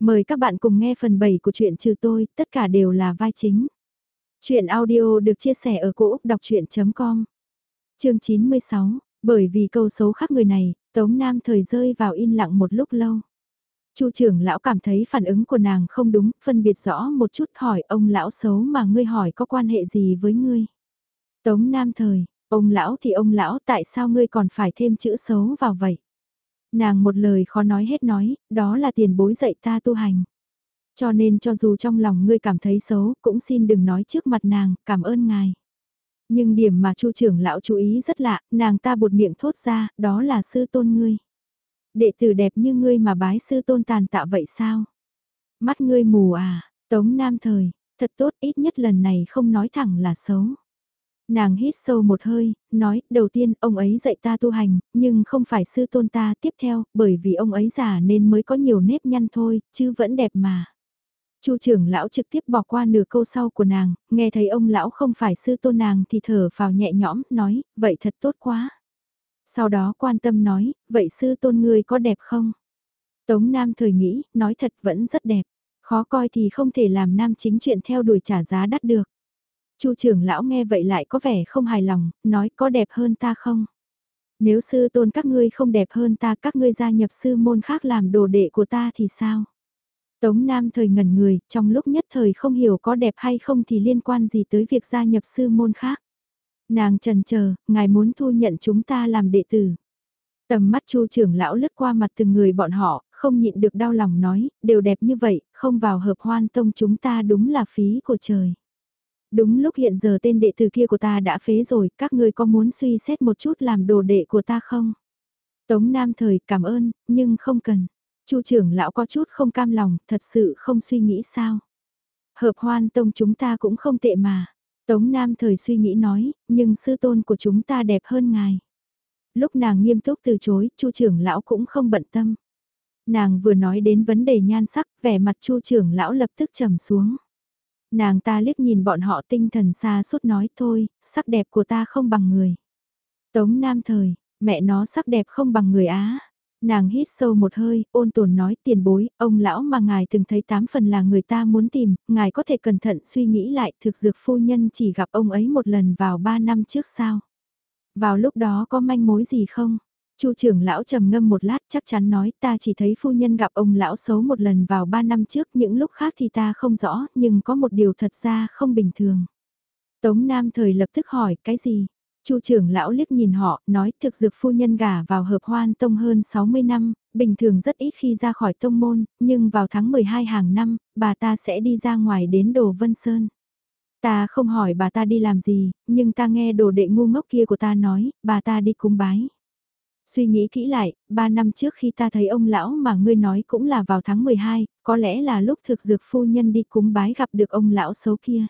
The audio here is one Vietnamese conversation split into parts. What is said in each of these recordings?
Mời các bạn cùng nghe phần 7 của truyện trừ tôi, tất cả đều là vai chính. Chuyện audio được chia sẻ ở cỗ đọc chuyện.com Chương 96, bởi vì câu xấu khác người này, Tống Nam thời rơi vào in lặng một lúc lâu. Chu trưởng lão cảm thấy phản ứng của nàng không đúng, phân biệt rõ một chút hỏi ông lão xấu mà ngươi hỏi có quan hệ gì với ngươi. Tống Nam thời, ông lão thì ông lão tại sao ngươi còn phải thêm chữ xấu vào vậy? Nàng một lời khó nói hết nói, đó là tiền bối dạy ta tu hành. Cho nên cho dù trong lòng ngươi cảm thấy xấu, cũng xin đừng nói trước mặt nàng, cảm ơn ngài. Nhưng điểm mà chu trưởng lão chú ý rất lạ, nàng ta buột miệng thốt ra, đó là sư tôn ngươi. Đệ tử đẹp như ngươi mà bái sư tôn tàn tạ vậy sao? Mắt ngươi mù à, tống nam thời, thật tốt ít nhất lần này không nói thẳng là xấu. Nàng hít sâu một hơi, nói, đầu tiên ông ấy dạy ta tu hành, nhưng không phải sư tôn ta tiếp theo, bởi vì ông ấy già nên mới có nhiều nếp nhăn thôi, chứ vẫn đẹp mà. Chu trưởng lão trực tiếp bỏ qua nửa câu sau của nàng, nghe thấy ông lão không phải sư tôn nàng thì thở vào nhẹ nhõm, nói, vậy thật tốt quá. Sau đó quan tâm nói, vậy sư tôn ngươi có đẹp không? Tống Nam thời nghĩ, nói thật vẫn rất đẹp. Khó coi thì không thể làm nam chính chuyện theo đuổi trả giá đắt được. Chu trưởng lão nghe vậy lại có vẻ không hài lòng, nói có đẹp hơn ta không? Nếu sư tôn các ngươi không đẹp hơn ta các ngươi gia nhập sư môn khác làm đồ đệ của ta thì sao? Tống Nam thời ngẩn người, trong lúc nhất thời không hiểu có đẹp hay không thì liên quan gì tới việc gia nhập sư môn khác. Nàng trần chờ, ngài muốn thu nhận chúng ta làm đệ tử. Tầm mắt chu trưởng lão lướt qua mặt từng người bọn họ, không nhịn được đau lòng nói, đều đẹp như vậy, không vào hợp hoan tông chúng ta đúng là phí của trời. Đúng lúc hiện giờ tên đệ tử kia của ta đã phế rồi, các ngươi có muốn suy xét một chút làm đồ đệ của ta không? Tống Nam thời cảm ơn, nhưng không cần. Chu trưởng lão có chút không cam lòng, thật sự không suy nghĩ sao. Hợp hoan tông chúng ta cũng không tệ mà. Tống Nam thời suy nghĩ nói, nhưng sư tôn của chúng ta đẹp hơn ngài. Lúc nàng nghiêm túc từ chối, Chu trưởng lão cũng không bận tâm. Nàng vừa nói đến vấn đề nhan sắc, vẻ mặt Chu trưởng lão lập tức trầm xuống. Nàng ta liếc nhìn bọn họ tinh thần xa suốt nói thôi, sắc đẹp của ta không bằng người. Tống Nam thời, mẹ nó sắc đẹp không bằng người Á. Nàng hít sâu một hơi, ôn tồn nói tiền bối, ông lão mà ngài từng thấy tám phần là người ta muốn tìm, ngài có thể cẩn thận suy nghĩ lại, thực dược phu nhân chỉ gặp ông ấy một lần vào ba năm trước sao. Vào lúc đó có manh mối gì không? Chu trưởng lão trầm ngâm một lát chắc chắn nói ta chỉ thấy phu nhân gặp ông lão xấu một lần vào ba năm trước những lúc khác thì ta không rõ nhưng có một điều thật ra không bình thường. Tống Nam thời lập tức hỏi cái gì? Chu trưởng lão liếc nhìn họ, nói thực dược phu nhân gả vào hợp hoan tông hơn 60 năm, bình thường rất ít khi ra khỏi tông môn, nhưng vào tháng 12 hàng năm, bà ta sẽ đi ra ngoài đến Đồ Vân Sơn. Ta không hỏi bà ta đi làm gì, nhưng ta nghe đồ đệ ngu ngốc kia của ta nói, bà ta đi cúng bái. Suy nghĩ kỹ lại, ba năm trước khi ta thấy ông lão mà ngươi nói cũng là vào tháng 12, có lẽ là lúc thực dược phu nhân đi cúng bái gặp được ông lão xấu kia.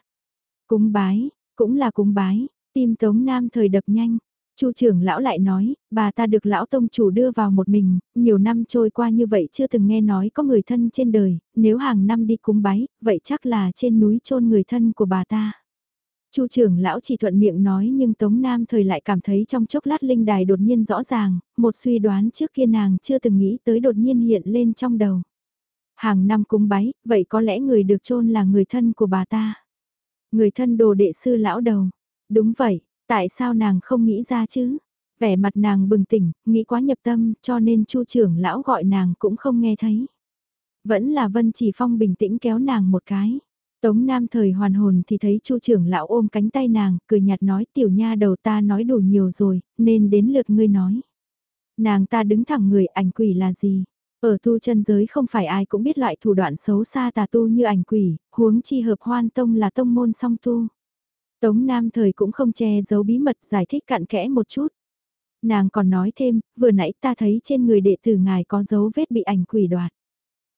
Cúng bái, cũng là cúng bái, tim Tống Nam thời đập nhanh. Chu trưởng lão lại nói, bà ta được lão tông chủ đưa vào một mình, nhiều năm trôi qua như vậy chưa từng nghe nói có người thân trên đời, nếu hàng năm đi cúng bái, vậy chắc là trên núi chôn người thân của bà ta. Chu trưởng lão chỉ thuận miệng nói nhưng Tống Nam thời lại cảm thấy trong chốc lát linh đài đột nhiên rõ ràng, một suy đoán trước kia nàng chưa từng nghĩ tới đột nhiên hiện lên trong đầu. Hàng năm cúng bái, vậy có lẽ người được chôn là người thân của bà ta. Người thân đồ đệ sư lão đầu. Đúng vậy, tại sao nàng không nghĩ ra chứ? Vẻ mặt nàng bừng tỉnh, nghĩ quá nhập tâm cho nên chu trưởng lão gọi nàng cũng không nghe thấy. Vẫn là Vân Chỉ Phong bình tĩnh kéo nàng một cái. Tống Nam thời hoàn hồn thì thấy Chu trưởng lão ôm cánh tay nàng, cười nhạt nói tiểu nha đầu ta nói đủ nhiều rồi, nên đến lượt ngươi nói. Nàng ta đứng thẳng người ảnh quỷ là gì? Ở tu chân giới không phải ai cũng biết loại thủ đoạn xấu xa tà tu như ảnh quỷ, huống chi hợp hoan tông là tông môn song tu. Tống Nam thời cũng không che giấu bí mật giải thích cặn kẽ một chút. Nàng còn nói thêm, vừa nãy ta thấy trên người đệ tử ngài có dấu vết bị ảnh quỷ đoạt.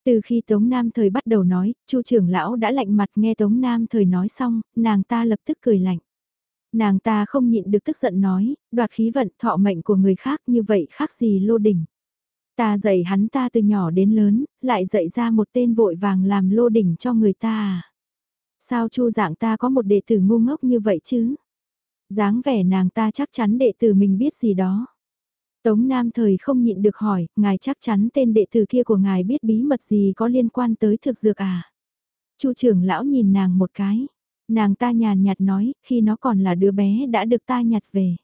Từ khi Tống Nam Thời bắt đầu nói, Chu trưởng lão đã lạnh mặt nghe Tống Nam Thời nói xong, nàng ta lập tức cười lạnh. Nàng ta không nhịn được tức giận nói, đoạt khí vận thọ mệnh của người khác như vậy khác gì lô đỉnh. Ta dạy hắn ta từ nhỏ đến lớn, lại dạy ra một tên vội vàng làm lô đỉnh cho người ta à. Sao chu dạng ta có một đệ tử ngu ngốc như vậy chứ? dáng vẻ nàng ta chắc chắn đệ tử mình biết gì đó. Tống Nam thời không nhịn được hỏi, ngài chắc chắn tên đệ tử kia của ngài biết bí mật gì có liên quan tới thực dược à? Chu trưởng lão nhìn nàng một cái, nàng ta nhàn nhạt nói, khi nó còn là đứa bé đã được ta nhặt về.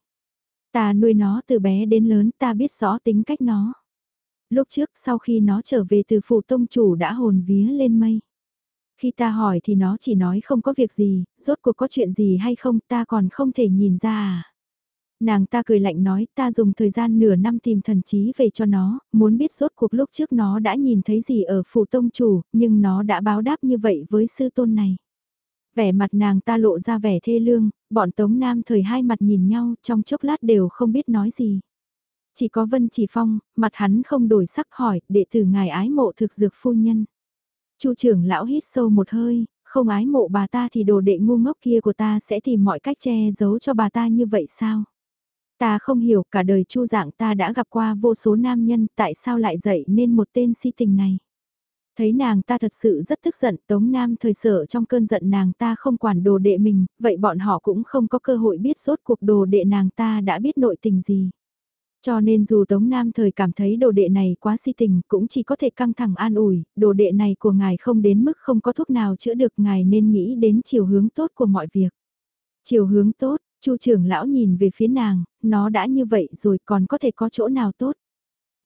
Ta nuôi nó từ bé đến lớn ta biết rõ tính cách nó. Lúc trước sau khi nó trở về từ phủ tông chủ đã hồn vía lên mây. Khi ta hỏi thì nó chỉ nói không có việc gì, rốt cuộc có chuyện gì hay không ta còn không thể nhìn ra à. Nàng ta cười lạnh nói ta dùng thời gian nửa năm tìm thần trí về cho nó, muốn biết rốt cuộc lúc trước nó đã nhìn thấy gì ở phủ tông chủ, nhưng nó đã báo đáp như vậy với sư tôn này. Vẻ mặt nàng ta lộ ra vẻ thê lương, bọn Tống Nam thời hai mặt nhìn nhau trong chốc lát đều không biết nói gì. Chỉ có Vân Chỉ Phong, mặt hắn không đổi sắc hỏi, đệ tử ngài ái mộ thực dược phu nhân. Chu trưởng lão hít sâu một hơi, không ái mộ bà ta thì đồ đệ ngu ngốc kia của ta sẽ tìm mọi cách che giấu cho bà ta như vậy sao? Ta không hiểu cả đời chu dạng ta đã gặp qua vô số nam nhân tại sao lại dậy nên một tên si tình này. Thấy nàng ta thật sự rất tức giận Tống Nam thời sợ trong cơn giận nàng ta không quản đồ đệ mình, vậy bọn họ cũng không có cơ hội biết rốt cuộc đồ đệ nàng ta đã biết nội tình gì. Cho nên dù Tống Nam thời cảm thấy đồ đệ này quá si tình cũng chỉ có thể căng thẳng an ủi, đồ đệ này của ngài không đến mức không có thuốc nào chữa được ngài nên nghĩ đến chiều hướng tốt của mọi việc. Chiều hướng tốt, Chu trưởng lão nhìn về phía nàng, nó đã như vậy rồi còn có thể có chỗ nào tốt.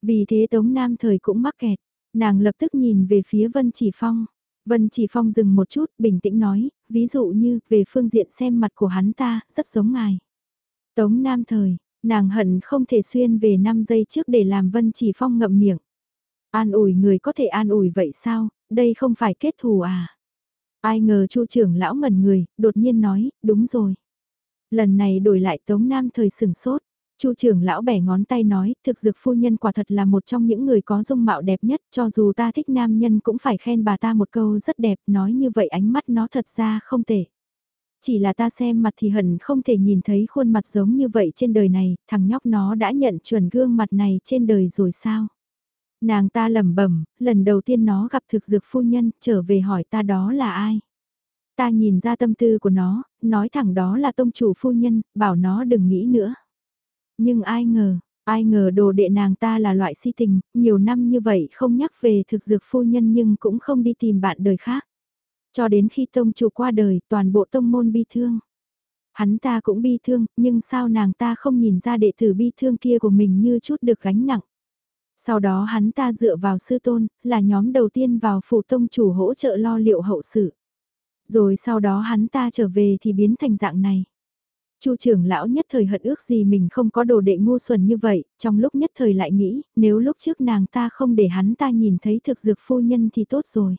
Vì thế Tống Nam thời cũng mắc kẹt, nàng lập tức nhìn về phía Vân Chỉ Phong. Vân Chỉ Phong dừng một chút, bình tĩnh nói, ví dụ như, về phương diện xem mặt của hắn ta, rất giống ngài. Tống Nam thời, nàng hận không thể xuyên về 5 giây trước để làm Vân Chỉ Phong ngậm miệng. An ủi người có thể an ủi vậy sao, đây không phải kết thù à? Ai ngờ chu trưởng lão ngẩn người, đột nhiên nói, đúng rồi. Lần này đổi lại Tống Nam thời sừng sốt. Chu trưởng lão bẻ ngón tay nói, thực dược phu nhân quả thật là một trong những người có dung mạo đẹp nhất, cho dù ta thích nam nhân cũng phải khen bà ta một câu rất đẹp, nói như vậy ánh mắt nó thật ra không tệ. Chỉ là ta xem mặt thì hận không thể nhìn thấy khuôn mặt giống như vậy trên đời này, thằng nhóc nó đã nhận chuẩn gương mặt này trên đời rồi sao? Nàng ta lẩm bẩm, lần đầu tiên nó gặp thực dược phu nhân, trở về hỏi ta đó là ai? Ta nhìn ra tâm tư của nó, nói thẳng đó là tông chủ phu nhân, bảo nó đừng nghĩ nữa. Nhưng ai ngờ, ai ngờ đồ đệ nàng ta là loại si tình, nhiều năm như vậy không nhắc về thực dược phu nhân nhưng cũng không đi tìm bạn đời khác. Cho đến khi tông chủ qua đời, toàn bộ tông môn bi thương. Hắn ta cũng bi thương, nhưng sao nàng ta không nhìn ra đệ tử bi thương kia của mình như chút được gánh nặng. Sau đó hắn ta dựa vào sư tôn, là nhóm đầu tiên vào phủ tông chủ hỗ trợ lo liệu hậu sự. Rồi sau đó hắn ta trở về thì biến thành dạng này. Chu trưởng lão nhất thời hận ước gì mình không có đồ đệ ngu xuẩn như vậy, trong lúc nhất thời lại nghĩ, nếu lúc trước nàng ta không để hắn ta nhìn thấy thực dược phu nhân thì tốt rồi.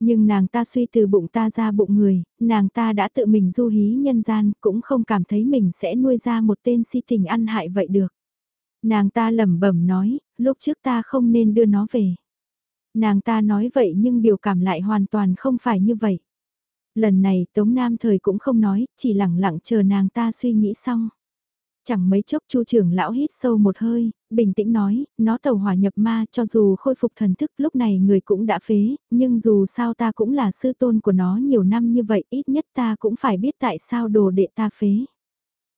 Nhưng nàng ta suy từ bụng ta ra bụng người, nàng ta đã tự mình du hí nhân gian, cũng không cảm thấy mình sẽ nuôi ra một tên si tình ăn hại vậy được. Nàng ta lẩm bẩm nói, lúc trước ta không nên đưa nó về. Nàng ta nói vậy nhưng biểu cảm lại hoàn toàn không phải như vậy. Lần này Tống Nam Thời cũng không nói, chỉ lặng lặng chờ nàng ta suy nghĩ xong. Chẳng mấy chốc chu trưởng lão hít sâu một hơi, bình tĩnh nói, nó tàu hỏa nhập ma cho dù khôi phục thần thức lúc này người cũng đã phế, nhưng dù sao ta cũng là sư tôn của nó nhiều năm như vậy ít nhất ta cũng phải biết tại sao đồ đệ ta phế.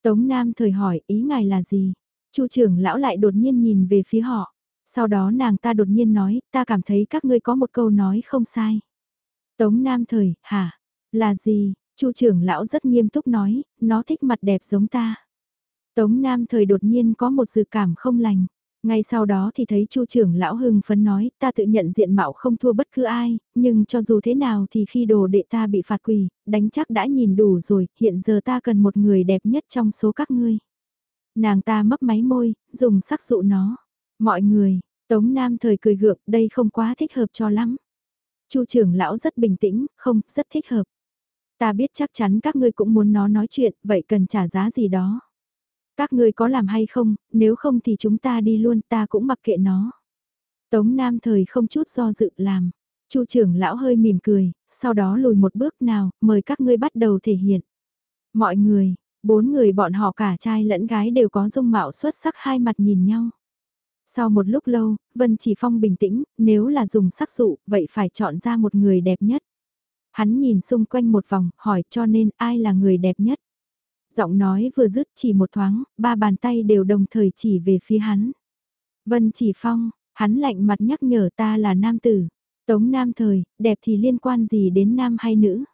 Tống Nam Thời hỏi ý ngài là gì? chu trưởng lão lại đột nhiên nhìn về phía họ. Sau đó nàng ta đột nhiên nói, ta cảm thấy các ngươi có một câu nói không sai. Tống Nam Thời, hả? Là gì? Chu trưởng lão rất nghiêm túc nói, nó thích mặt đẹp giống ta. Tống Nam thời đột nhiên có một dự cảm không lành. Ngay sau đó thì thấy Chu trưởng lão hưng phấn nói, ta tự nhận diện mạo không thua bất cứ ai, nhưng cho dù thế nào thì khi đồ đệ ta bị phạt quỳ, đánh chắc đã nhìn đủ rồi, hiện giờ ta cần một người đẹp nhất trong số các ngươi. Nàng ta mấp máy môi, dùng sắc dụ nó. Mọi người, Tống Nam thời cười gượng, đây không quá thích hợp cho lắm. Chu trưởng lão rất bình tĩnh, không, rất thích hợp. Ta biết chắc chắn các ngươi cũng muốn nó nói chuyện, vậy cần trả giá gì đó. Các ngươi có làm hay không, nếu không thì chúng ta đi luôn ta cũng mặc kệ nó. Tống Nam thời không chút do dự làm. Chu trưởng lão hơi mỉm cười, sau đó lùi một bước nào, mời các ngươi bắt đầu thể hiện. Mọi người, bốn người bọn họ cả trai lẫn gái đều có dung mạo xuất sắc hai mặt nhìn nhau. Sau một lúc lâu, Vân Chỉ Phong bình tĩnh, nếu là dùng sắc dụ, vậy phải chọn ra một người đẹp nhất. Hắn nhìn xung quanh một vòng, hỏi cho nên ai là người đẹp nhất. Giọng nói vừa dứt chỉ một thoáng, ba bàn tay đều đồng thời chỉ về phía hắn. Vân Chỉ Phong, hắn lạnh mặt nhắc nhở ta là nam tử. Tống Nam Thời, đẹp thì liên quan gì đến nam hay nữ?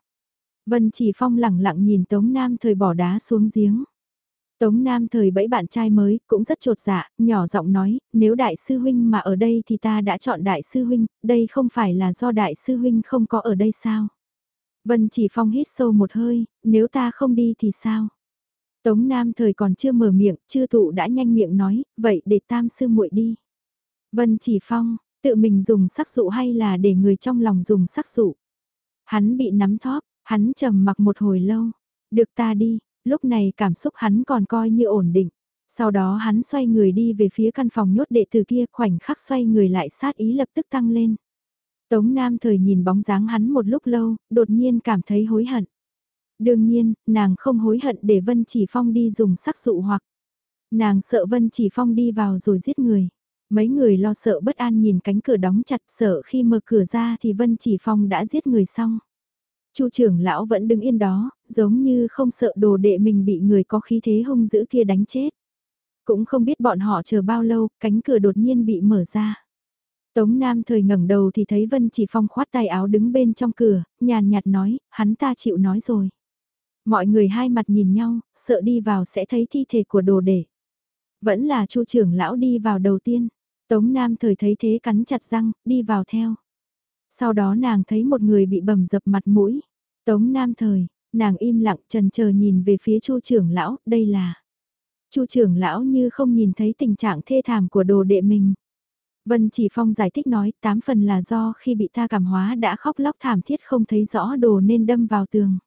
Vân Chỉ Phong lẳng lặng nhìn Tống Nam Thời bỏ đá xuống giếng. Tống Nam Thời bẫy bạn trai mới, cũng rất trột dạ, nhỏ giọng nói, nếu đại sư huynh mà ở đây thì ta đã chọn đại sư huynh, đây không phải là do đại sư huynh không có ở đây sao? Vân Chỉ Phong hít sâu một hơi, nếu ta không đi thì sao? Tống Nam Thời còn chưa mở miệng, chưa tụ đã nhanh miệng nói, vậy để tam sư muội đi. Vân Chỉ Phong, tự mình dùng sắc dụ hay là để người trong lòng dùng sắc dụ? Hắn bị nắm thóp, hắn trầm mặc một hồi lâu. Được ta đi, lúc này cảm xúc hắn còn coi như ổn định. Sau đó hắn xoay người đi về phía căn phòng nhốt đệ tử kia khoảnh khắc xoay người lại sát ý lập tức tăng lên. Tống Nam thời nhìn bóng dáng hắn một lúc lâu, đột nhiên cảm thấy hối hận. Đương nhiên, nàng không hối hận để Vân Chỉ Phong đi dùng sắc dụ hoặc. Nàng sợ Vân Chỉ Phong đi vào rồi giết người. Mấy người lo sợ bất an nhìn cánh cửa đóng chặt sợ khi mở cửa ra thì Vân Chỉ Phong đã giết người xong. Chu trưởng lão vẫn đứng yên đó, giống như không sợ đồ đệ mình bị người có khí thế hung dữ kia đánh chết. Cũng không biết bọn họ chờ bao lâu, cánh cửa đột nhiên bị mở ra. Tống Nam thời ngẩng đầu thì thấy Vân Chỉ Phong khoát tay áo đứng bên trong cửa, nhàn nhạt nói, hắn ta chịu nói rồi. Mọi người hai mặt nhìn nhau, sợ đi vào sẽ thấy thi thể của đồ đệ. Vẫn là chu trưởng lão đi vào đầu tiên. Tống Nam thời thấy thế cắn chặt răng, đi vào theo. Sau đó nàng thấy một người bị bầm dập mặt mũi. Tống Nam thời, nàng im lặng trần chờ nhìn về phía chu trưởng lão, đây là... chu trưởng lão như không nhìn thấy tình trạng thê thảm của đồ đệ mình. Vân Chỉ Phong giải thích nói tám phần là do khi bị ta cảm hóa đã khóc lóc thảm thiết không thấy rõ đồ nên đâm vào tường.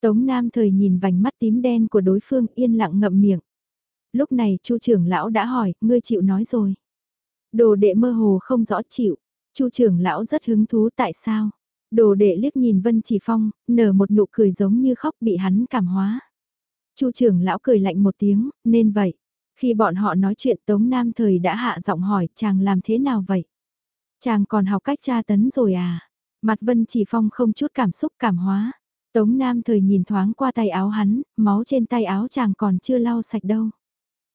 Tống Nam thời nhìn vành mắt tím đen của đối phương yên lặng ngậm miệng. Lúc này Chu trưởng lão đã hỏi, ngươi chịu nói rồi. Đồ đệ mơ hồ không rõ chịu. Chu trưởng lão rất hứng thú tại sao? Đồ đệ liếc nhìn Vân Chỉ Phong, nở một nụ cười giống như khóc bị hắn cảm hóa. Chu trưởng lão cười lạnh một tiếng, nên vậy. Khi bọn họ nói chuyện Tống Nam thời đã hạ giọng hỏi chàng làm thế nào vậy? Chàng còn học cách tra tấn rồi à? Mặt Vân Chỉ Phong không chút cảm xúc cảm hóa. Tống Nam thời nhìn thoáng qua tay áo hắn, máu trên tay áo chàng còn chưa lau sạch đâu.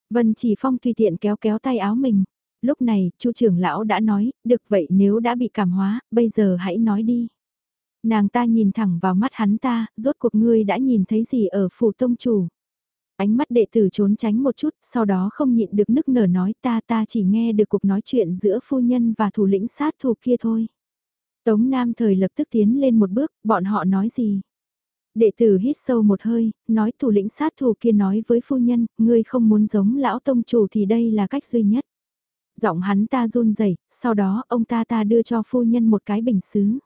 Vân Chỉ Phong tùy tiện kéo kéo tay áo mình. Lúc này, Chu trưởng lão đã nói, được vậy nếu đã bị cảm hóa, bây giờ hãy nói đi. Nàng ta nhìn thẳng vào mắt hắn ta, rốt cuộc ngươi đã nhìn thấy gì ở phủ tông chủ. Ánh mắt đệ tử trốn tránh một chút, sau đó không nhịn được nức nở nói ta ta chỉ nghe được cuộc nói chuyện giữa phu nhân và thủ lĩnh sát thủ kia thôi. Tống Nam thời lập tức tiến lên một bước, bọn họ nói gì? Đệ tử hít sâu một hơi, nói thủ lĩnh sát thủ kia nói với phu nhân, ngươi không muốn giống lão tông chủ thì đây là cách duy nhất. Giọng hắn ta run rẩy, sau đó ông ta ta đưa cho phu nhân một cái bình xứ.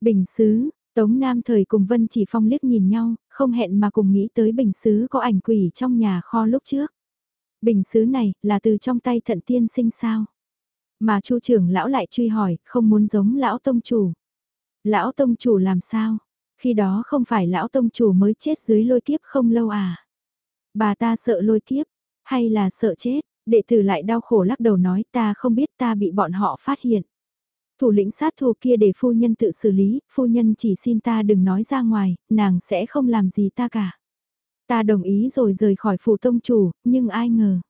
Bình xứ, Tống Nam thời cùng Vân Chỉ Phong liếc nhìn nhau, không hẹn mà cùng nghĩ tới bình xứ có ảnh quỷ trong nhà kho lúc trước. Bình xứ này là từ trong tay thận tiên sinh sao? Mà chu trưởng lão lại truy hỏi, không muốn giống lão tông chủ. Lão tông chủ làm sao? Khi đó không phải lão tông chủ mới chết dưới lôi kiếp không lâu à? Bà ta sợ lôi kiếp, hay là sợ chết? Đệ tử lại đau khổ lắc đầu nói ta không biết ta bị bọn họ phát hiện. Thủ lĩnh sát thủ kia để phu nhân tự xử lý, phu nhân chỉ xin ta đừng nói ra ngoài, nàng sẽ không làm gì ta cả. Ta đồng ý rồi rời khỏi phủ tông chủ, nhưng ai ngờ.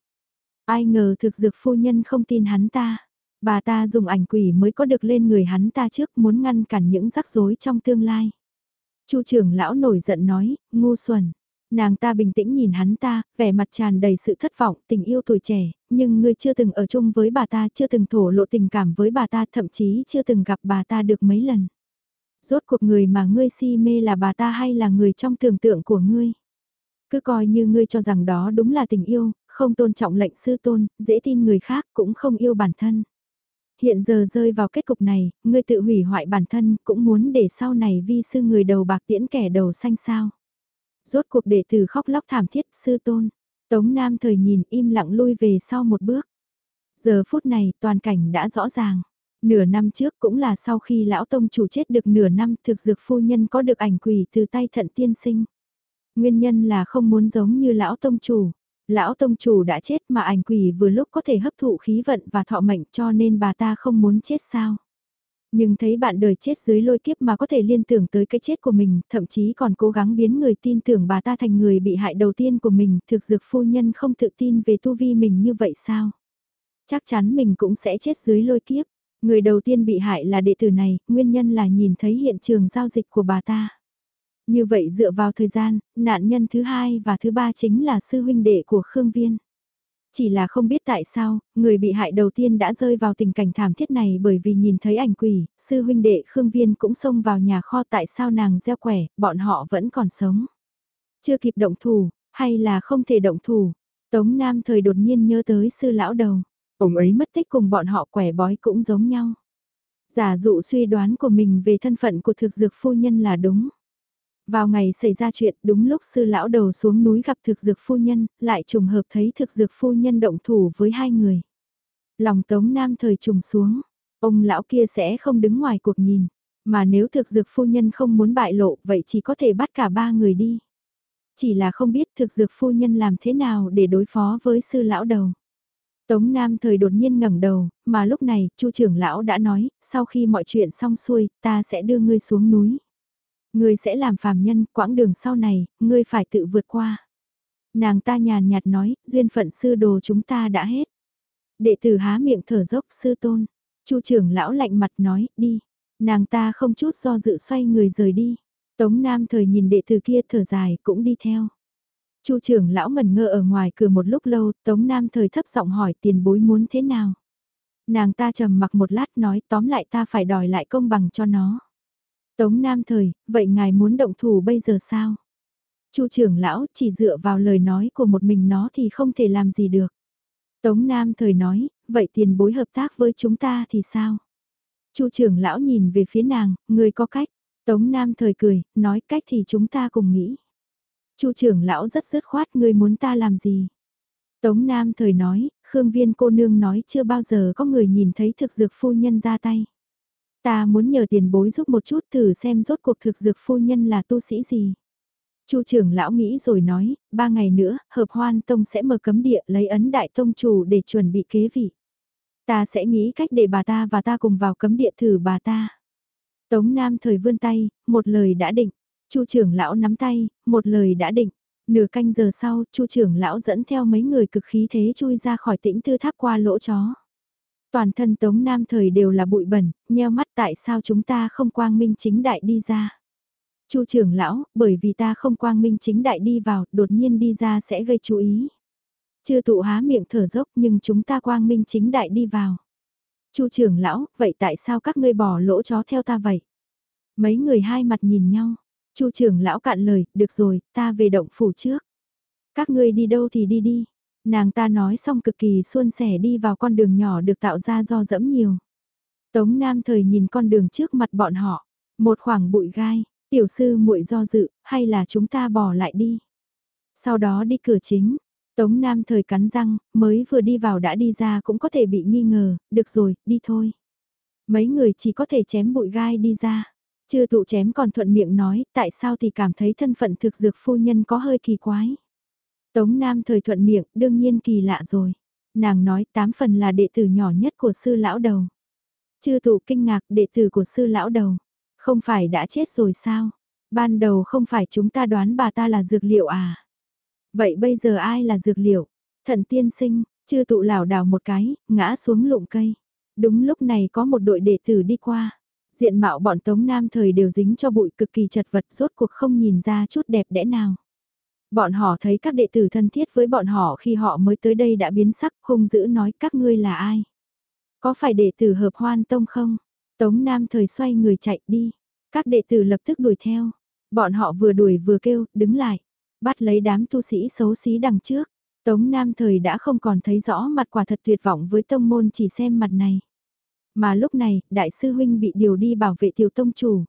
Ai ngờ thực dược phu nhân không tin hắn ta. Bà ta dùng ảnh quỷ mới có được lên người hắn ta trước muốn ngăn cản những rắc rối trong tương lai. Chu trưởng lão nổi giận nói, ngu xuẩn. Nàng ta bình tĩnh nhìn hắn ta, vẻ mặt tràn đầy sự thất vọng, tình yêu tuổi trẻ, nhưng ngươi chưa từng ở chung với bà ta, chưa từng thổ lộ tình cảm với bà ta, thậm chí chưa từng gặp bà ta được mấy lần. Rốt cuộc người mà ngươi si mê là bà ta hay là người trong tưởng tượng của ngươi? Cứ coi như ngươi cho rằng đó đúng là tình yêu, không tôn trọng lệnh sư tôn, dễ tin người khác cũng không yêu bản thân. Hiện giờ rơi vào kết cục này, ngươi tự hủy hoại bản thân cũng muốn để sau này vi sư người đầu bạc tiễn kẻ đầu xanh sao rốt cuộc đệ tử khóc lóc thảm thiết, sư tôn. Tống Nam thời nhìn im lặng lui về sau một bước. Giờ phút này, toàn cảnh đã rõ ràng. Nửa năm trước cũng là sau khi lão tông chủ chết được nửa năm, thực dược phu nhân có được ảnh quỷ từ tay thận tiên sinh. Nguyên nhân là không muốn giống như lão tông chủ. Lão tông chủ đã chết mà ảnh quỷ vừa lúc có thể hấp thụ khí vận và thọ mệnh cho nên bà ta không muốn chết sao. Nhưng thấy bạn đời chết dưới lôi kiếp mà có thể liên tưởng tới cái chết của mình, thậm chí còn cố gắng biến người tin tưởng bà ta thành người bị hại đầu tiên của mình, thực dược phu nhân không tự tin về tu vi mình như vậy sao? Chắc chắn mình cũng sẽ chết dưới lôi kiếp. Người đầu tiên bị hại là đệ tử này, nguyên nhân là nhìn thấy hiện trường giao dịch của bà ta. Như vậy dựa vào thời gian, nạn nhân thứ hai và thứ ba chính là sư huynh đệ của Khương Viên. Chỉ là không biết tại sao, người bị hại đầu tiên đã rơi vào tình cảnh thảm thiết này bởi vì nhìn thấy ảnh quỷ, sư huynh đệ Khương Viên cũng xông vào nhà kho tại sao nàng gieo quẻ, bọn họ vẫn còn sống. Chưa kịp động thủ, hay là không thể động thủ, Tống Nam thời đột nhiên nhớ tới sư lão đầu, ông ấy mất tích cùng bọn họ quẻ bói cũng giống nhau. Giả dụ suy đoán của mình về thân phận của thực dược phu nhân là đúng. Vào ngày xảy ra chuyện đúng lúc sư lão đầu xuống núi gặp thực dược phu nhân, lại trùng hợp thấy thực dược phu nhân động thủ với hai người. Lòng tống nam thời trùng xuống, ông lão kia sẽ không đứng ngoài cuộc nhìn, mà nếu thực dược phu nhân không muốn bại lộ vậy chỉ có thể bắt cả ba người đi. Chỉ là không biết thực dược phu nhân làm thế nào để đối phó với sư lão đầu. Tống Nam thời đột nhiên ngẩng đầu, mà lúc này, Chu trưởng lão đã nói, sau khi mọi chuyện xong xuôi, ta sẽ đưa ngươi xuống núi. Ngươi sẽ làm phàm nhân, quãng đường sau này, ngươi phải tự vượt qua. Nàng ta nhàn nhạt nói, duyên phận sư đồ chúng ta đã hết. Đệ tử há miệng thở dốc sư tôn. Chu trưởng lão lạnh mặt nói, đi. Nàng ta không chút do dự xoay người rời đi. Tống Nam thời nhìn đệ tử kia thở dài cũng đi theo. Chu trưởng lão ngẩn ngơ ở ngoài cửa một lúc lâu, Tống Nam thời thấp giọng hỏi tiền bối muốn thế nào. Nàng ta trầm mặc một lát nói tóm lại ta phải đòi lại công bằng cho nó. Tống Nam thời, vậy ngài muốn động thủ bây giờ sao? Chu trưởng lão chỉ dựa vào lời nói của một mình nó thì không thể làm gì được. Tống Nam thời nói, vậy tiền bối hợp tác với chúng ta thì sao? Chu trưởng lão nhìn về phía nàng, người có cách. Tống Nam thời cười, nói cách thì chúng ta cùng nghĩ. Chu trưởng lão rất dứt khoát, người muốn ta làm gì? Tống Nam thời nói, Khương Viên cô nương nói chưa bao giờ có người nhìn thấy thực dược phu nhân ra tay. Ta muốn nhờ tiền bối giúp một chút thử xem rốt cuộc thực dược phu nhân là tu sĩ gì. Chu trưởng lão nghĩ rồi nói, ba ngày nữa, hợp hoan tông sẽ mở cấm địa lấy ấn đại tông chủ để chuẩn bị kế vị. Ta sẽ nghĩ cách để bà ta và ta cùng vào cấm địa thử bà ta. Tống Nam thời vươn tay, một lời đã định. Chu trưởng lão nắm tay, một lời đã định. Nửa canh giờ sau, Chu trưởng lão dẫn theo mấy người cực khí thế chui ra khỏi tĩnh tư tháp qua lỗ chó. Toàn thân Tống Nam thời đều là bụi bẩn, nheo mắt tại sao chúng ta không quang minh chính đại đi ra. Chu trưởng lão, bởi vì ta không quang minh chính đại đi vào, đột nhiên đi ra sẽ gây chú ý. Chưa tụ há miệng thở dốc nhưng chúng ta quang minh chính đại đi vào. Chu trưởng lão, vậy tại sao các ngươi bỏ lỗ chó theo ta vậy? Mấy người hai mặt nhìn nhau. Chu trưởng lão cạn lời, được rồi, ta về động phủ trước. Các ngươi đi đâu thì đi đi. Nàng ta nói xong cực kỳ suôn sẻ đi vào con đường nhỏ được tạo ra do dẫm nhiều. Tống Nam thời nhìn con đường trước mặt bọn họ, một khoảng bụi gai, tiểu sư muội do dự, hay là chúng ta bỏ lại đi. Sau đó đi cửa chính, Tống Nam thời cắn răng, mới vừa đi vào đã đi ra cũng có thể bị nghi ngờ, được rồi, đi thôi. Mấy người chỉ có thể chém bụi gai đi ra. Chưa tụ chém còn thuận miệng nói, tại sao thì cảm thấy thân phận thực dược phu nhân có hơi kỳ quái. Tống Nam thời thuận miệng, đương nhiên kỳ lạ rồi. Nàng nói tám phần là đệ tử nhỏ nhất của sư lão đầu. Chư tụ kinh ngạc đệ tử của sư lão đầu. Không phải đã chết rồi sao? Ban đầu không phải chúng ta đoán bà ta là dược liệu à? Vậy bây giờ ai là dược liệu? Thận tiên sinh, chư tụ lảo đảo một cái, ngã xuống lụng cây. Đúng lúc này có một đội đệ tử đi qua. Diện mạo bọn Tống Nam thời đều dính cho bụi cực kỳ chật vật rốt cuộc không nhìn ra chút đẹp đẽ nào. Bọn họ thấy các đệ tử thân thiết với bọn họ khi họ mới tới đây đã biến sắc, hung dữ nói các ngươi là ai? Có phải đệ tử hợp hoan tông không? Tống Nam thời xoay người chạy đi. Các đệ tử lập tức đuổi theo. Bọn họ vừa đuổi vừa kêu, đứng lại. Bắt lấy đám tu sĩ xấu xí đằng trước. Tống Nam thời đã không còn thấy rõ mặt quả thật tuyệt vọng với tông môn chỉ xem mặt này. Mà lúc này, đại sư huynh bị điều đi bảo vệ tiểu tông chủ.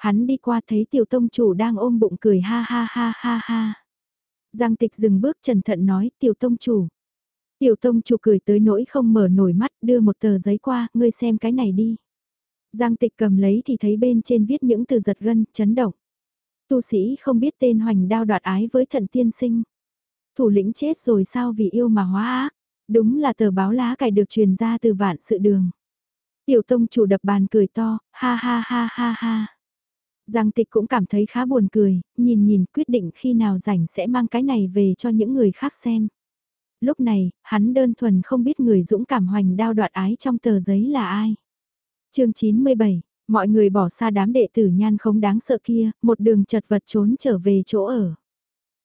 Hắn đi qua thấy tiểu tông chủ đang ôm bụng cười ha ha ha ha ha. Giang tịch dừng bước trần thận nói tiểu tông chủ. Tiểu tông chủ cười tới nỗi không mở nổi mắt đưa một tờ giấy qua, ngươi xem cái này đi. Giang tịch cầm lấy thì thấy bên trên viết những từ giật gân, chấn động. Tu sĩ không biết tên hoành đao đoạt ái với thận tiên sinh. Thủ lĩnh chết rồi sao vì yêu mà hóa ác. Đúng là tờ báo lá cải được truyền ra từ vạn sự đường. Tiểu tông chủ đập bàn cười to, ha ha ha ha ha. Giang tịch cũng cảm thấy khá buồn cười, nhìn nhìn quyết định khi nào rảnh sẽ mang cái này về cho những người khác xem. lúc này, hắn đơn thuần không biết người dũng cảm hoành đao đoạt ái trong tờ giấy là ai. chương 97, mọi người bỏ xa đám đệ tử nhan không đáng sợ kia, một đường chật vật trốn trở về chỗ ở.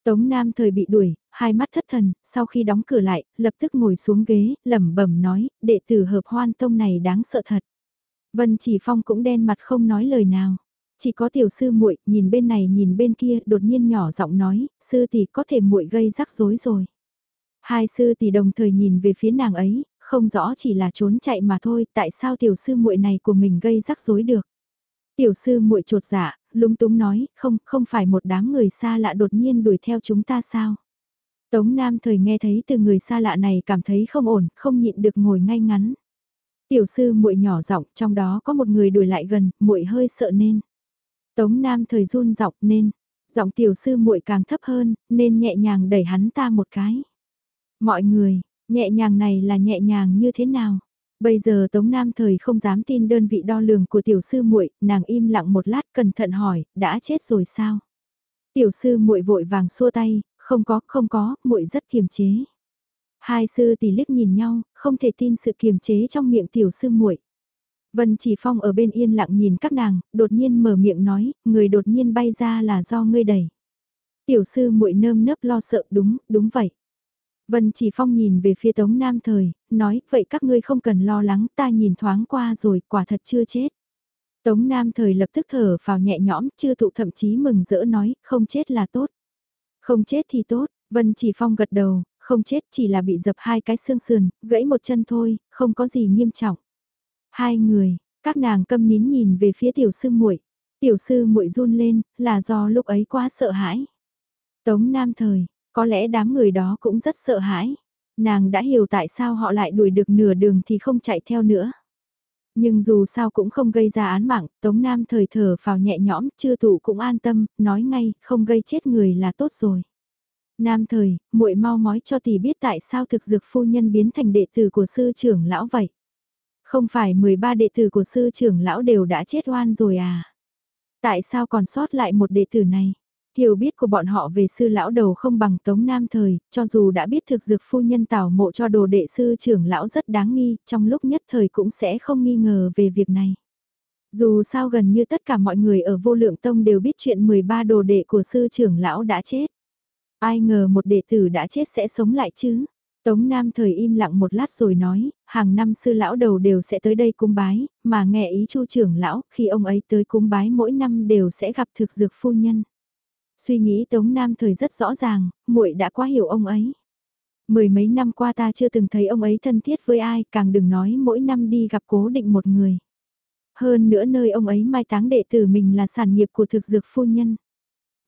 Tống Nam thời bị đuổi, hai mắt thất thần, sau khi đóng cửa lại, lập tức ngồi xuống ghế, lẩm bẩm nói, đệ tử hợp hoan tông này đáng sợ thật. Vân Chỉ Phong cũng đen mặt không nói lời nào. Chỉ có tiểu sư muội nhìn bên này nhìn bên kia, đột nhiên nhỏ giọng nói, sư tỷ có thể muội gây rắc rối rồi. Hai sư tỷ đồng thời nhìn về phía nàng ấy, không rõ chỉ là trốn chạy mà thôi, tại sao tiểu sư muội này của mình gây rắc rối được. Tiểu sư muội trột dạ, lúng túng nói, không, không phải một đám người xa lạ đột nhiên đuổi theo chúng ta sao. Tống Nam thời nghe thấy từ người xa lạ này cảm thấy không ổn, không nhịn được ngồi ngay ngắn. Tiểu sư muội nhỏ giọng, trong đó có một người đuổi lại gần, muội hơi sợ nên. Tống Nam thời run giọng nên, giọng tiểu sư muội càng thấp hơn, nên nhẹ nhàng đẩy hắn ta một cái. Mọi người, nhẹ nhàng này là nhẹ nhàng như thế nào? Bây giờ Tống Nam thời không dám tin đơn vị đo lường của tiểu sư muội, nàng im lặng một lát cẩn thận hỏi, đã chết rồi sao? Tiểu sư muội vội vàng xua tay, không có, không có, muội rất kiềm chế. Hai sư tỷ liếc nhìn nhau, không thể tin sự kiềm chế trong miệng tiểu sư muội. Vân Chỉ Phong ở bên yên lặng nhìn các nàng, đột nhiên mở miệng nói, người đột nhiên bay ra là do ngươi đẩy. Tiểu sư muội nơm nớp lo sợ đúng, đúng vậy. Vân Chỉ Phong nhìn về phía Tống Nam Thời, nói, vậy các ngươi không cần lo lắng, ta nhìn thoáng qua rồi, quả thật chưa chết. Tống Nam Thời lập tức thở vào nhẹ nhõm, chưa tụ thậm chí mừng rỡ nói, không chết là tốt. Không chết thì tốt, Vân Chỉ Phong gật đầu, không chết chỉ là bị dập hai cái xương sườn, gãy một chân thôi, không có gì nghiêm trọng. Hai người, các nàng câm nín nhìn về phía tiểu sư muội. Tiểu sư muội run lên, là do lúc ấy quá sợ hãi. Tống Nam Thời, có lẽ đám người đó cũng rất sợ hãi. Nàng đã hiểu tại sao họ lại đuổi được nửa đường thì không chạy theo nữa. Nhưng dù sao cũng không gây ra án mạng, Tống Nam thời thở phào nhẹ nhõm, chưa tụ cũng an tâm, nói ngay, không gây chết người là tốt rồi. Nam thời, muội mau mói cho tỷ biết tại sao thực dược phu nhân biến thành đệ tử của sư trưởng lão vậy. Không phải 13 đệ tử của sư trưởng lão đều đã chết oan rồi à? Tại sao còn sót lại một đệ tử này? Hiểu biết của bọn họ về sư lão đầu không bằng Tống Nam thời, cho dù đã biết thực dược phu nhân tảo mộ cho đồ đệ sư trưởng lão rất đáng nghi, trong lúc nhất thời cũng sẽ không nghi ngờ về việc này. Dù sao gần như tất cả mọi người ở vô lượng tông đều biết chuyện 13 đồ đệ của sư trưởng lão đã chết. Ai ngờ một đệ tử đã chết sẽ sống lại chứ? Tống Nam thời im lặng một lát rồi nói, hàng năm sư lão đầu đều sẽ tới đây cung bái, mà nghe ý chu trưởng lão, khi ông ấy tới cung bái mỗi năm đều sẽ gặp thực dược phu nhân. Suy nghĩ Tống Nam thời rất rõ ràng, muội đã quá hiểu ông ấy. Mười mấy năm qua ta chưa từng thấy ông ấy thân thiết với ai, càng đừng nói mỗi năm đi gặp cố định một người. Hơn nữa nơi ông ấy mai táng đệ tử mình là sản nghiệp của thực dược phu nhân.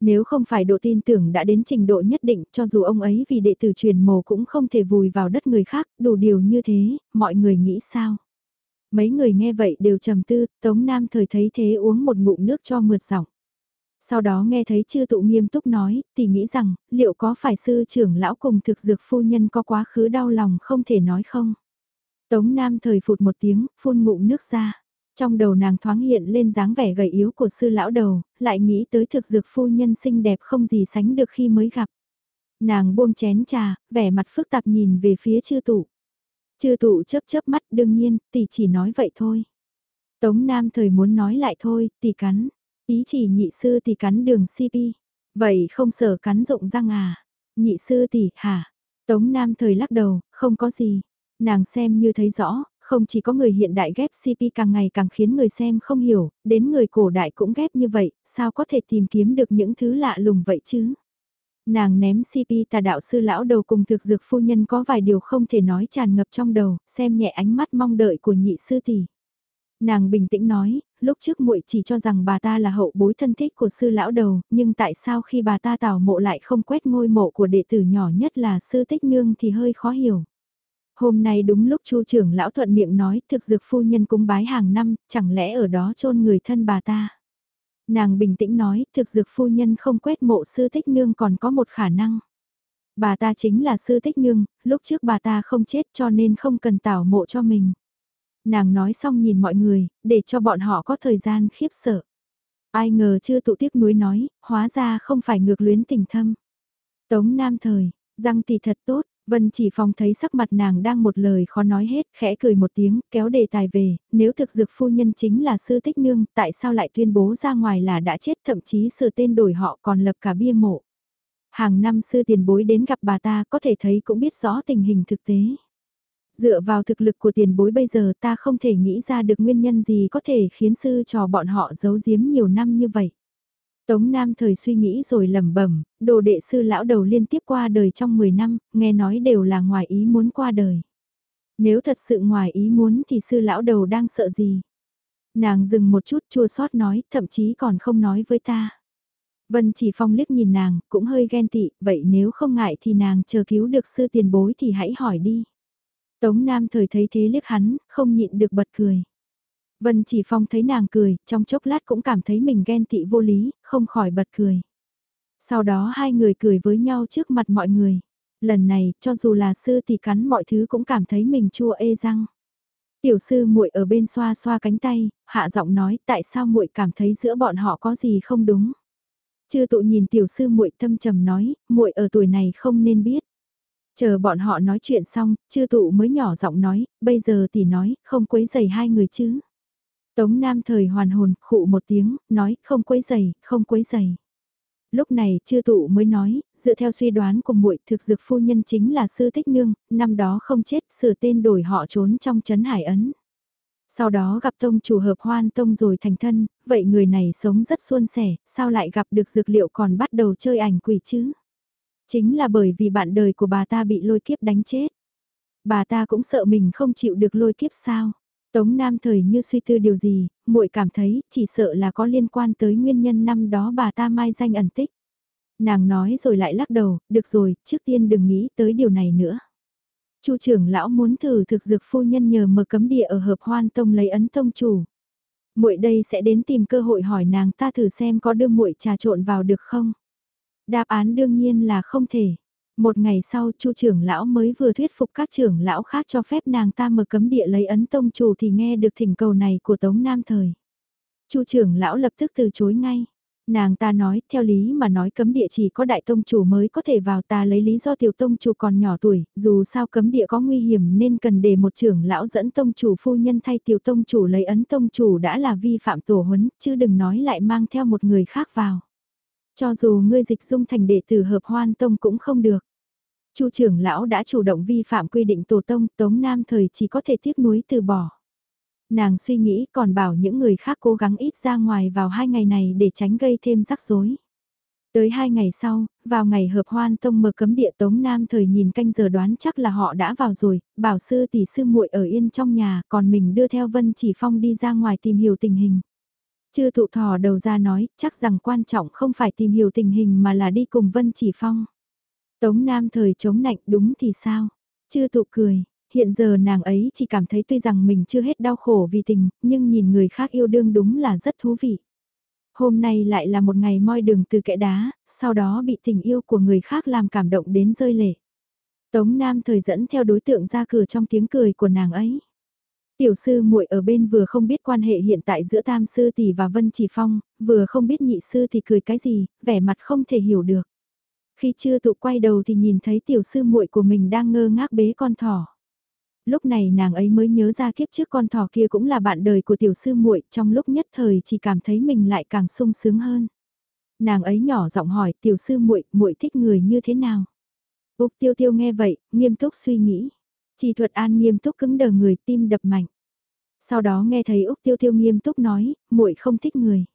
Nếu không phải độ tin tưởng đã đến trình độ nhất định cho dù ông ấy vì đệ tử truyền mồ cũng không thể vùi vào đất người khác, đủ điều như thế, mọi người nghĩ sao? Mấy người nghe vậy đều trầm tư, Tống Nam thời thấy thế uống một ngụm nước cho mượt giọng. Sau đó nghe thấy chư tụ nghiêm túc nói, thì nghĩ rằng, liệu có phải sư trưởng lão cùng thực dược phu nhân có quá khứ đau lòng không thể nói không? Tống Nam thời phụt một tiếng, phun ngụm nước ra. Trong đầu nàng thoáng hiện lên dáng vẻ gầy yếu của sư lão đầu, lại nghĩ tới thực dược phu nhân xinh đẹp không gì sánh được khi mới gặp. Nàng buông chén trà, vẻ mặt phức tạp nhìn về phía chư tụ. Chư tụ chớp chớp mắt đương nhiên, tỷ chỉ nói vậy thôi. Tống Nam thời muốn nói lại thôi, tỷ cắn. Ý chỉ nhị sư tỷ cắn đường CP. Vậy không sợ cắn rộng răng à? Nhị sư tỷ, hả? Tống Nam thời lắc đầu, không có gì. Nàng xem như thấy rõ, không chỉ có người hiện đại ghép CP càng ngày càng khiến người xem không hiểu, đến người cổ đại cũng ghép như vậy, sao có thể tìm kiếm được những thứ lạ lùng vậy chứ? Nàng ném CP tà đạo sư lão đầu cùng thực dược phu nhân có vài điều không thể nói tràn ngập trong đầu, xem nhẹ ánh mắt mong đợi của nhị sư tỷ. Nàng bình tĩnh nói, lúc trước muội chỉ cho rằng bà ta là hậu bối thân thích của sư lão đầu, nhưng tại sao khi bà ta tảo mộ lại không quét ngôi mộ của đệ tử nhỏ nhất là sư tích nương thì hơi khó hiểu. Hôm nay đúng lúc chu trưởng lão thuận miệng nói thực dược phu nhân cúng bái hàng năm, chẳng lẽ ở đó chôn người thân bà ta. Nàng bình tĩnh nói thực dược phu nhân không quét mộ sư tích nương còn có một khả năng. Bà ta chính là sư tích nương, lúc trước bà ta không chết cho nên không cần tảo mộ cho mình. Nàng nói xong nhìn mọi người, để cho bọn họ có thời gian khiếp sợ. Ai ngờ chưa tụ tiếc núi nói, hóa ra không phải ngược luyến tình thâm. Tống Nam thời, răng thì thật tốt, Vân chỉ phong thấy sắc mặt nàng đang một lời khó nói hết, khẽ cười một tiếng, kéo đề tài về, nếu thực dược phu nhân chính là sư tích nương, tại sao lại tuyên bố ra ngoài là đã chết thậm chí sửa tên đổi họ còn lập cả bia mộ. Hàng năm sư tiền bối đến gặp bà ta có thể thấy cũng biết rõ tình hình thực tế. Dựa vào thực lực của tiền bối bây giờ ta không thể nghĩ ra được nguyên nhân gì có thể khiến sư trò bọn họ giấu giếm nhiều năm như vậy. Tống Nam thời suy nghĩ rồi lẩm bẩm, đồ đệ sư lão đầu liên tiếp qua đời trong 10 năm, nghe nói đều là ngoài ý muốn qua đời. Nếu thật sự ngoài ý muốn thì sư lão đầu đang sợ gì? Nàng dừng một chút chua xót nói, thậm chí còn không nói với ta. Vân chỉ phong liếc nhìn nàng, cũng hơi ghen tị, vậy nếu không ngại thì nàng chờ cứu được sư tiền bối thì hãy hỏi đi. Tống Nam thời thấy thế liếc hắn, không nhịn được bật cười. Vân chỉ phong thấy nàng cười, trong chốc lát cũng cảm thấy mình ghen tị vô lý, không khỏi bật cười. Sau đó hai người cười với nhau trước mặt mọi người. Lần này, cho dù là sư thì cắn mọi thứ cũng cảm thấy mình chua ê răng. Tiểu sư muội ở bên xoa xoa cánh tay, hạ giọng nói tại sao muội cảm thấy giữa bọn họ có gì không đúng. Chư tụ nhìn tiểu sư muội thâm trầm nói, muội ở tuổi này không nên biết. Chờ bọn họ nói chuyện xong, chư tụ mới nhỏ giọng nói, bây giờ thì nói, không quấy giày hai người chứ. Tống Nam thời hoàn hồn, khụ một tiếng, nói, không quấy giày, không quấy giày. Lúc này chư tụ mới nói, dựa theo suy đoán của muội thực dược phu nhân chính là sư tích nương, năm đó không chết, sửa tên đổi họ trốn trong chấn hải ấn. Sau đó gặp tông chủ hợp hoan tông rồi thành thân, vậy người này sống rất suôn sẻ, sao lại gặp được dược liệu còn bắt đầu chơi ảnh quỷ chứ? Chính là bởi vì bạn đời của bà ta bị lôi kiếp đánh chết. Bà ta cũng sợ mình không chịu được lôi kiếp sao? Tống Nam thời như suy tư điều gì, muội cảm thấy chỉ sợ là có liên quan tới nguyên nhân năm đó bà ta mai danh ẩn tích. Nàng nói rồi lại lắc đầu, được rồi, trước tiên đừng nghĩ tới điều này nữa. Chu trưởng lão muốn thử thực dược phu nhân nhờ mở cấm địa ở hợp hoan tông lấy ấn tông chủ. Muội đây sẽ đến tìm cơ hội hỏi nàng ta thử xem có đưa muội trà trộn vào được không. Đáp án đương nhiên là không thể. Một ngày sau chu trưởng lão mới vừa thuyết phục các trưởng lão khác cho phép nàng ta mở cấm địa lấy ấn tông chủ thì nghe được thỉnh cầu này của Tống Nam Thời. chu trưởng lão lập tức từ chối ngay. Nàng ta nói, theo lý mà nói cấm địa chỉ có đại tông chủ mới có thể vào ta lấy lý do tiểu tông chủ còn nhỏ tuổi, dù sao cấm địa có nguy hiểm nên cần để một trưởng lão dẫn tông chủ phu nhân thay tiểu tông chủ lấy ấn tông chủ đã là vi phạm tổ huấn, chứ đừng nói lại mang theo một người khác vào. Cho dù ngươi dịch dung thành đệ tử hợp hoan tông cũng không được. Chu trưởng lão đã chủ động vi phạm quy định tổ tông, Tống Nam thời chỉ có thể tiếc nuối từ bỏ. Nàng suy nghĩ còn bảo những người khác cố gắng ít ra ngoài vào hai ngày này để tránh gây thêm rắc rối. Tới hai ngày sau, vào ngày hợp hoan tông mở cấm địa Tống Nam thời nhìn canh giờ đoán chắc là họ đã vào rồi, bảo sư tỷ sư muội ở yên trong nhà, còn mình đưa theo Vân Chỉ Phong đi ra ngoài tìm hiểu tình hình. Chư thụ thò đầu ra nói, chắc rằng quan trọng không phải tìm hiểu tình hình mà là đi cùng Vân Chỉ Phong. Tống Nam thời chống nạnh đúng thì sao? Chư thụ cười, hiện giờ nàng ấy chỉ cảm thấy tuy rằng mình chưa hết đau khổ vì tình, nhưng nhìn người khác yêu đương đúng là rất thú vị. Hôm nay lại là một ngày moi đường từ kẽ đá, sau đó bị tình yêu của người khác làm cảm động đến rơi lệ. Tống Nam thời dẫn theo đối tượng ra cửa trong tiếng cười của nàng ấy. Tiểu sư muội ở bên vừa không biết quan hệ hiện tại giữa tam sư tỷ và Vân Chỉ Phong, vừa không biết nhị sư thì cười cái gì, vẻ mặt không thể hiểu được. Khi chưa tụ quay đầu thì nhìn thấy tiểu sư muội của mình đang ngơ ngác bế con thỏ. Lúc này nàng ấy mới nhớ ra kiếp trước con thỏ kia cũng là bạn đời của tiểu sư muội, trong lúc nhất thời chỉ cảm thấy mình lại càng sung sướng hơn. Nàng ấy nhỏ giọng hỏi tiểu sư muội, muội thích người như thế nào? Úc tiêu tiêu nghe vậy, nghiêm túc suy nghĩ. Chỉ thuật an nghiêm túc cứng đờ người tim đập mạnh. Sau đó nghe thấy Úc tiêu tiêu nghiêm túc nói, muội không thích người.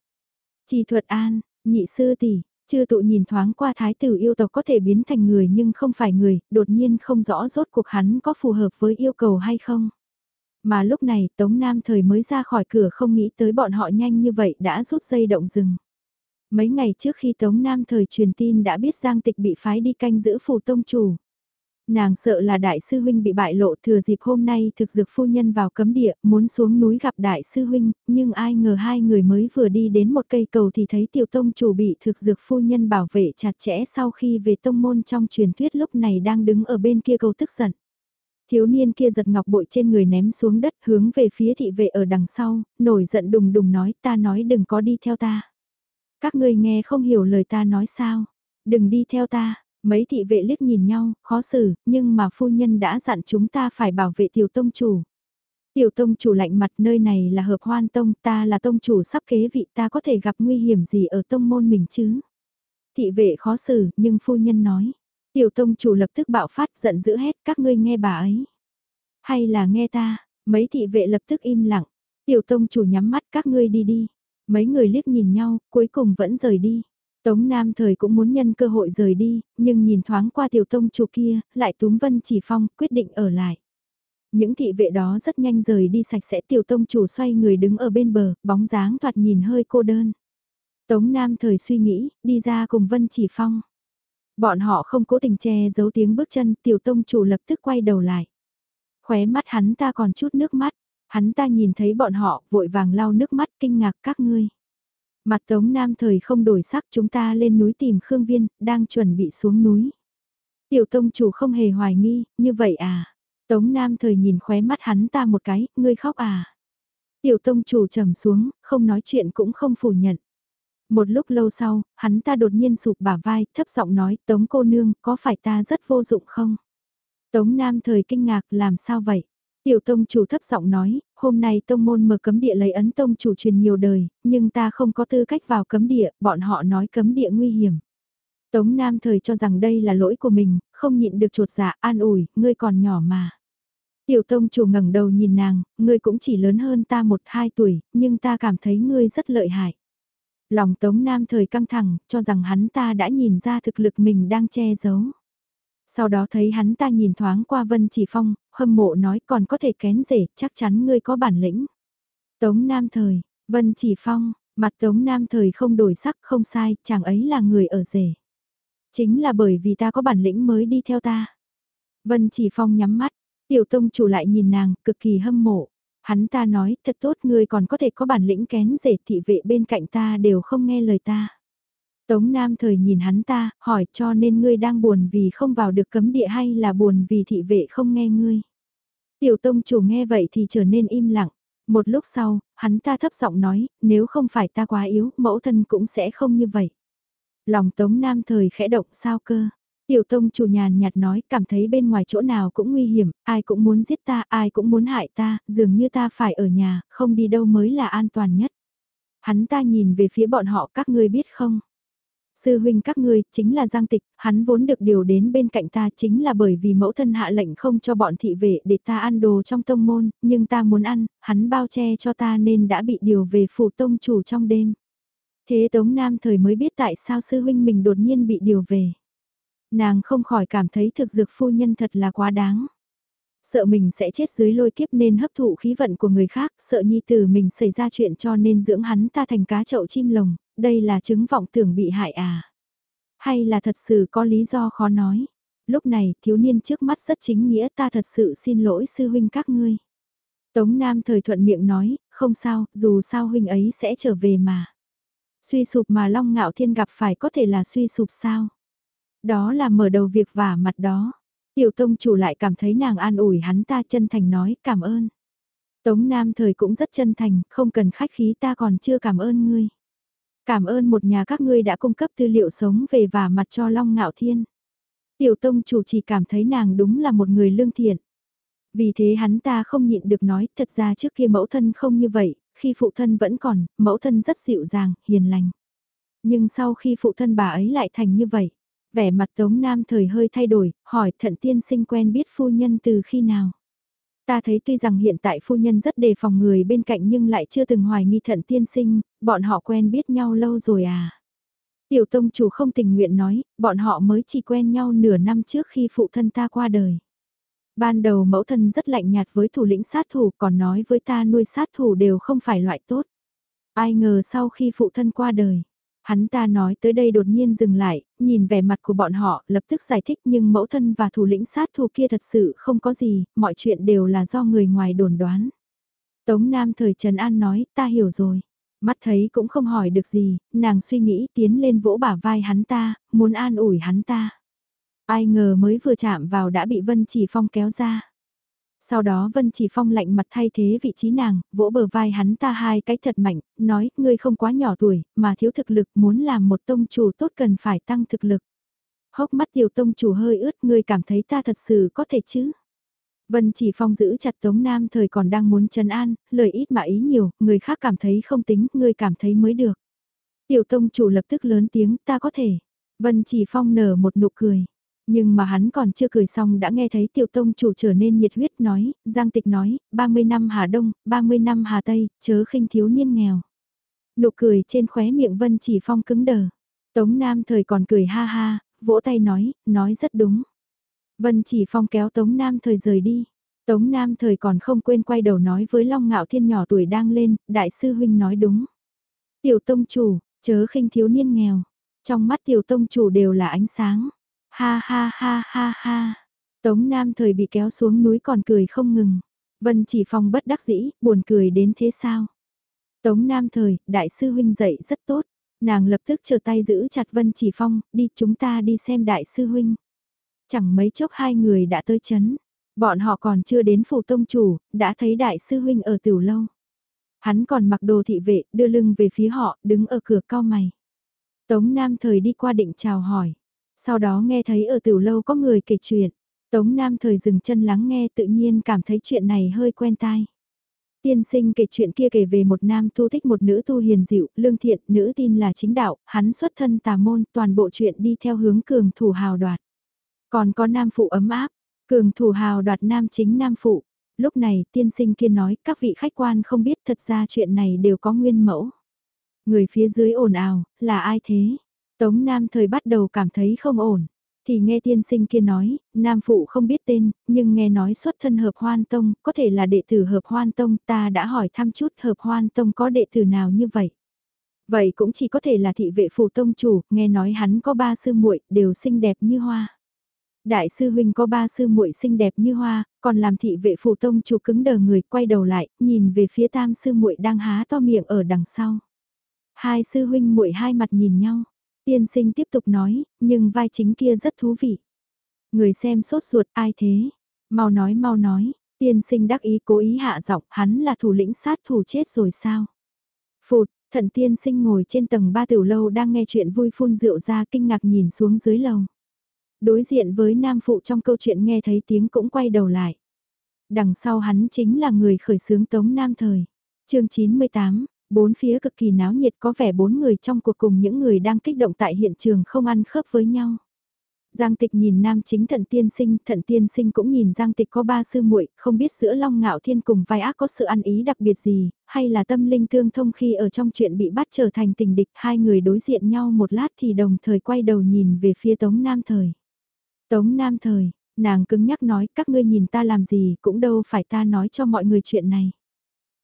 Chỉ thuật an, nhị sư tỷ, Chư tụ nhìn thoáng qua thái tử yêu tộc có thể biến thành người nhưng không phải người, đột nhiên không rõ rốt cuộc hắn có phù hợp với yêu cầu hay không. Mà lúc này Tống Nam thời mới ra khỏi cửa không nghĩ tới bọn họ nhanh như vậy đã rút dây động rừng. Mấy ngày trước khi Tống Nam thời truyền tin đã biết Giang Tịch bị phái đi canh giữ phù tông chủ. Nàng sợ là đại sư huynh bị bại lộ thừa dịp hôm nay thực dược phu nhân vào cấm địa, muốn xuống núi gặp đại sư huynh, nhưng ai ngờ hai người mới vừa đi đến một cây cầu thì thấy tiểu tông chủ bị thực dược phu nhân bảo vệ chặt chẽ sau khi về tông môn trong truyền thuyết lúc này đang đứng ở bên kia cầu tức giận. Thiếu niên kia giật ngọc bội trên người ném xuống đất hướng về phía thị vệ ở đằng sau, nổi giận đùng đùng nói ta nói đừng có đi theo ta. Các ngươi nghe không hiểu lời ta nói sao, đừng đi theo ta, Mấy thị vệ liếc nhìn nhau, khó xử, nhưng mà phu nhân đã dặn chúng ta phải bảo vệ tiểu tông chủ. Tiểu tông chủ lạnh mặt nơi này là hợp hoan tông, ta là tông chủ sắp kế vị ta có thể gặp nguy hiểm gì ở tông môn mình chứ. Thị vệ khó xử, nhưng phu nhân nói. Tiểu tông chủ lập tức bạo phát giận dữ hết các ngươi nghe bà ấy. Hay là nghe ta, mấy thị vệ lập tức im lặng. Tiểu tông chủ nhắm mắt các ngươi đi đi. Mấy người liếc nhìn nhau, cuối cùng vẫn rời đi. Tống Nam thời cũng muốn nhân cơ hội rời đi, nhưng nhìn thoáng qua tiểu tông chủ kia, lại túm Vân Chỉ Phong, quyết định ở lại. Những thị vệ đó rất nhanh rời đi sạch sẽ tiểu tông chủ xoay người đứng ở bên bờ, bóng dáng thoạt nhìn hơi cô đơn. Tống Nam thời suy nghĩ, đi ra cùng Vân Chỉ Phong. Bọn họ không cố tình che giấu tiếng bước chân, tiểu tông chủ lập tức quay đầu lại. Khóe mắt hắn ta còn chút nước mắt, hắn ta nhìn thấy bọn họ, vội vàng lau nước mắt kinh ngạc các ngươi. Mặt Tống Nam thời không đổi sắc chúng ta lên núi tìm Khương Viên, đang chuẩn bị xuống núi. Tiểu tông chủ không hề hoài nghi, như vậy à? Tống Nam thời nhìn khóe mắt hắn ta một cái, ngươi khóc à? Tiểu tông chủ trầm xuống, không nói chuyện cũng không phủ nhận. Một lúc lâu sau, hắn ta đột nhiên sụp bả vai, thấp giọng nói, Tống cô nương, có phải ta rất vô dụng không? Tống Nam thời kinh ngạc, làm sao vậy? Tiểu tông chủ thấp giọng nói, hôm nay tông môn mở cấm địa lấy ấn tông chủ truyền nhiều đời, nhưng ta không có tư cách vào cấm địa, bọn họ nói cấm địa nguy hiểm. Tống Nam thời cho rằng đây là lỗi của mình, không nhịn được trột dạ an ủi, ngươi còn nhỏ mà. Tiểu tông chủ ngẩng đầu nhìn nàng, ngươi cũng chỉ lớn hơn ta một hai tuổi, nhưng ta cảm thấy ngươi rất lợi hại. Lòng Tống Nam thời căng thẳng, cho rằng hắn ta đã nhìn ra thực lực mình đang che giấu. Sau đó thấy hắn ta nhìn thoáng qua Vân Chỉ Phong, hâm mộ nói còn có thể kén rể, chắc chắn ngươi có bản lĩnh. Tống Nam Thời, Vân Chỉ Phong, mặt Tống Nam Thời không đổi sắc không sai, chàng ấy là người ở rể. Chính là bởi vì ta có bản lĩnh mới đi theo ta. Vân Chỉ Phong nhắm mắt, tiểu tông chủ lại nhìn nàng, cực kỳ hâm mộ. Hắn ta nói, thật tốt ngươi còn có thể có bản lĩnh kén rể thị vệ bên cạnh ta đều không nghe lời ta. Tống Nam thời nhìn hắn ta, hỏi cho nên ngươi đang buồn vì không vào được cấm địa hay là buồn vì thị vệ không nghe ngươi. Tiểu tông chủ nghe vậy thì trở nên im lặng. Một lúc sau, hắn ta thấp giọng nói, nếu không phải ta quá yếu, mẫu thân cũng sẽ không như vậy. Lòng Tống Nam thời khẽ động sao cơ. Tiểu tông chủ nhàn nhạt nói cảm thấy bên ngoài chỗ nào cũng nguy hiểm, ai cũng muốn giết ta, ai cũng muốn hại ta, dường như ta phải ở nhà, không đi đâu mới là an toàn nhất. Hắn ta nhìn về phía bọn họ các ngươi biết không? Sư huynh các ngươi chính là Giang Tịch, hắn vốn được điều đến bên cạnh ta chính là bởi vì mẫu thân hạ lệnh không cho bọn thị vệ để ta ăn đồ trong tông môn, nhưng ta muốn ăn, hắn bao che cho ta nên đã bị điều về phủ tông chủ trong đêm. Thế Tống Nam thời mới biết tại sao sư huynh mình đột nhiên bị điều về. Nàng không khỏi cảm thấy thực dược phu nhân thật là quá đáng. Sợ mình sẽ chết dưới lôi kiếp nên hấp thụ khí vận của người khác, sợ nhi tử mình xảy ra chuyện cho nên dưỡng hắn ta thành cá chậu chim lồng, đây là chứng vọng tưởng bị hại à? Hay là thật sự có lý do khó nói? Lúc này, thiếu niên trước mắt rất chính nghĩa ta thật sự xin lỗi sư huynh các ngươi. Tống Nam thời thuận miệng nói, không sao, dù sao huynh ấy sẽ trở về mà. Suy sụp mà Long Ngạo Thiên gặp phải có thể là suy sụp sao? Đó là mở đầu việc vả mặt đó. Tiểu tông chủ lại cảm thấy nàng an ủi hắn ta chân thành nói cảm ơn. Tống Nam thời cũng rất chân thành, không cần khách khí ta còn chưa cảm ơn ngươi. Cảm ơn một nhà các ngươi đã cung cấp tư liệu sống về và mặt cho Long Ngạo Thiên. Tiểu tông chủ chỉ cảm thấy nàng đúng là một người lương thiện. Vì thế hắn ta không nhịn được nói, thật ra trước kia mẫu thân không như vậy, khi phụ thân vẫn còn, mẫu thân rất dịu dàng, hiền lành. Nhưng sau khi phụ thân bà ấy lại thành như vậy, vẻ mặt Tống Nam thời hơi thay đổi, hỏi thận tiên sinh quen biết phu nhân từ khi nào. Ta thấy tuy rằng hiện tại phu nhân rất đề phòng người bên cạnh nhưng lại chưa từng hoài nghi thận tiên sinh, bọn họ quen biết nhau lâu rồi à. Tiểu tông chủ không tình nguyện nói, bọn họ mới chỉ quen nhau nửa năm trước khi phụ thân ta qua đời. Ban đầu mẫu thân rất lạnh nhạt với thủ lĩnh sát thủ còn nói với ta nuôi sát thủ đều không phải loại tốt. Ai ngờ sau khi phụ thân qua đời, Hắn ta nói tới đây đột nhiên dừng lại, nhìn vẻ mặt của bọn họ, lập tức giải thích nhưng mẫu thân và thủ lĩnh sát thủ kia thật sự không có gì, mọi chuyện đều là do người ngoài đồn đoán. Tống Nam thời Trần An nói, ta hiểu rồi. Mắt thấy cũng không hỏi được gì, nàng suy nghĩ tiến lên vỗ bả vai hắn ta, muốn an ủi hắn ta. Ai ngờ mới vừa chạm vào đã bị Vân Chỉ Phong kéo ra. Sau đó Vân Chỉ Phong lạnh mặt thay thế vị trí nàng, vỗ bờ vai hắn ta hai cái thật mạnh, nói, ngươi không quá nhỏ tuổi, mà thiếu thực lực, muốn làm một tông chủ tốt cần phải tăng thực lực. Hốc mắt tiểu tông chủ hơi ướt ngươi cảm thấy ta thật sự có thể chứ? Vân chỉ phong giữ chặt Tống Nam thời còn đang muốn trấn an, lời ít mà ý nhiều, người khác cảm thấy không tính, ngươi cảm thấy mới được. Tiểu tông chủ lập tức lớn tiếng, ta có thể. Vân chỉ phong nở một nụ cười. Nhưng mà hắn còn chưa cười xong đã nghe thấy tiểu tông chủ trở nên nhiệt huyết nói, Giang Tịch nói, 30 năm Hà Đông, 30 năm Hà Tây, chớ khinh thiếu niên nghèo. Nụ cười trên khóe miệng Vân chỉ phong cứng đờ. Tống Nam thời còn cười ha ha, vỗ tay nói, nói rất đúng. Vân chỉ phong kéo Tống Nam thời rời đi. Tống Nam thời còn không quên quay đầu nói với Long Ngạo Thiên nhỏ tuổi đang lên, đại sư huynh nói đúng. Tiểu tông chủ, chớ khinh thiếu niên nghèo. Trong mắt tiểu tông chủ đều là ánh sáng. Ha ha ha ha ha. Tống Nam thời bị kéo xuống núi còn cười không ngừng. Vân chỉ phong bất đắc dĩ, buồn cười đến thế sao? Tống Nam thời, đại sư huynh dạy rất tốt. Nàng lập tức chờ tay giữ chặt Vân chỉ phong, đi chúng ta đi xem đại sư huynh. Chẳng mấy chốc hai người đã tới chấn. Bọn họ còn chưa đến phủ tông chủ, đã thấy đại sư huynh ở tiểu lâu. Hắn còn mặc đồ thị vệ, đưa lưng về phía họ, đứng ở cửa cao mày. Tống Nam thời đi qua định chào hỏi. Sau đó nghe thấy ở tiểu lâu có người kể chuyện. Tống Nam thời dừng chân lắng nghe tự nhiên cảm thấy chuyện này hơi quen tai. Tiên sinh kể chuyện kia kể về một nam tu thích một nữ tu hiền dịu, lương thiện, nữ tin là chính đạo, hắn xuất thân tà môn, toàn bộ chuyện đi theo hướng cường thủ hào đoạt. Còn có nam phụ ấm áp, cường thủ hào đoạt nam chính nam phụ. Lúc này tiên sinh kia nói các vị khách quan không biết thật ra chuyện này đều có nguyên mẫu. Người phía dưới ồn ào, là ai thế? Tống Nam thời bắt đầu cảm thấy không ổn. Thì nghe tiên sinh kia nói, Nam Phụ không biết tên, nhưng nghe nói xuất thân hợp hoan tông, có thể là đệ tử hợp hoan tông, ta đã hỏi thăm chút hợp hoan tông có đệ tử nào như vậy. Vậy cũng chỉ có thể là thị vệ phủ tông chủ, nghe nói hắn có ba sư muội đều xinh đẹp như hoa. Đại sư huynh có ba sư muội xinh đẹp như hoa, còn làm thị vệ phủ tông chủ cứng đờ người quay đầu lại, nhìn về phía tam sư muội đang há to miệng ở đằng sau. Hai sư huynh muội hai mặt nhìn nhau. Tiên sinh tiếp tục nói, nhưng vai chính kia rất thú vị. Người xem sốt ruột ai thế? Mau nói mau nói, tiên sinh đắc ý cố ý hạ giọng hắn là thủ lĩnh sát thủ chết rồi sao? Phụt, thận tiên sinh ngồi trên tầng ba tiểu lâu đang nghe chuyện vui phun rượu ra kinh ngạc nhìn xuống dưới lầu. Đối diện với nam phụ trong câu chuyện nghe thấy tiếng cũng quay đầu lại. Đằng sau hắn chính là người khởi xướng tống nam thời. chương 98, Bốn phía cực kỳ náo nhiệt có vẻ bốn người trong cuộc cùng những người đang kích động tại hiện trường không ăn khớp với nhau. Giang Tịch nhìn nam chính thận tiên sinh, thận tiên sinh cũng nhìn Giang Tịch có ba sư muội, không biết giữa Long Ngạo Thiên cùng vai ác có sự ăn ý đặc biệt gì, hay là tâm linh tương thông khi ở trong chuyện bị bắt trở thành tình địch, hai người đối diện nhau một lát thì đồng thời quay đầu nhìn về phía Tống Nam Thời. Tống Nam Thời, nàng cứng nhắc nói các ngươi nhìn ta làm gì cũng đâu phải ta nói cho mọi người chuyện này.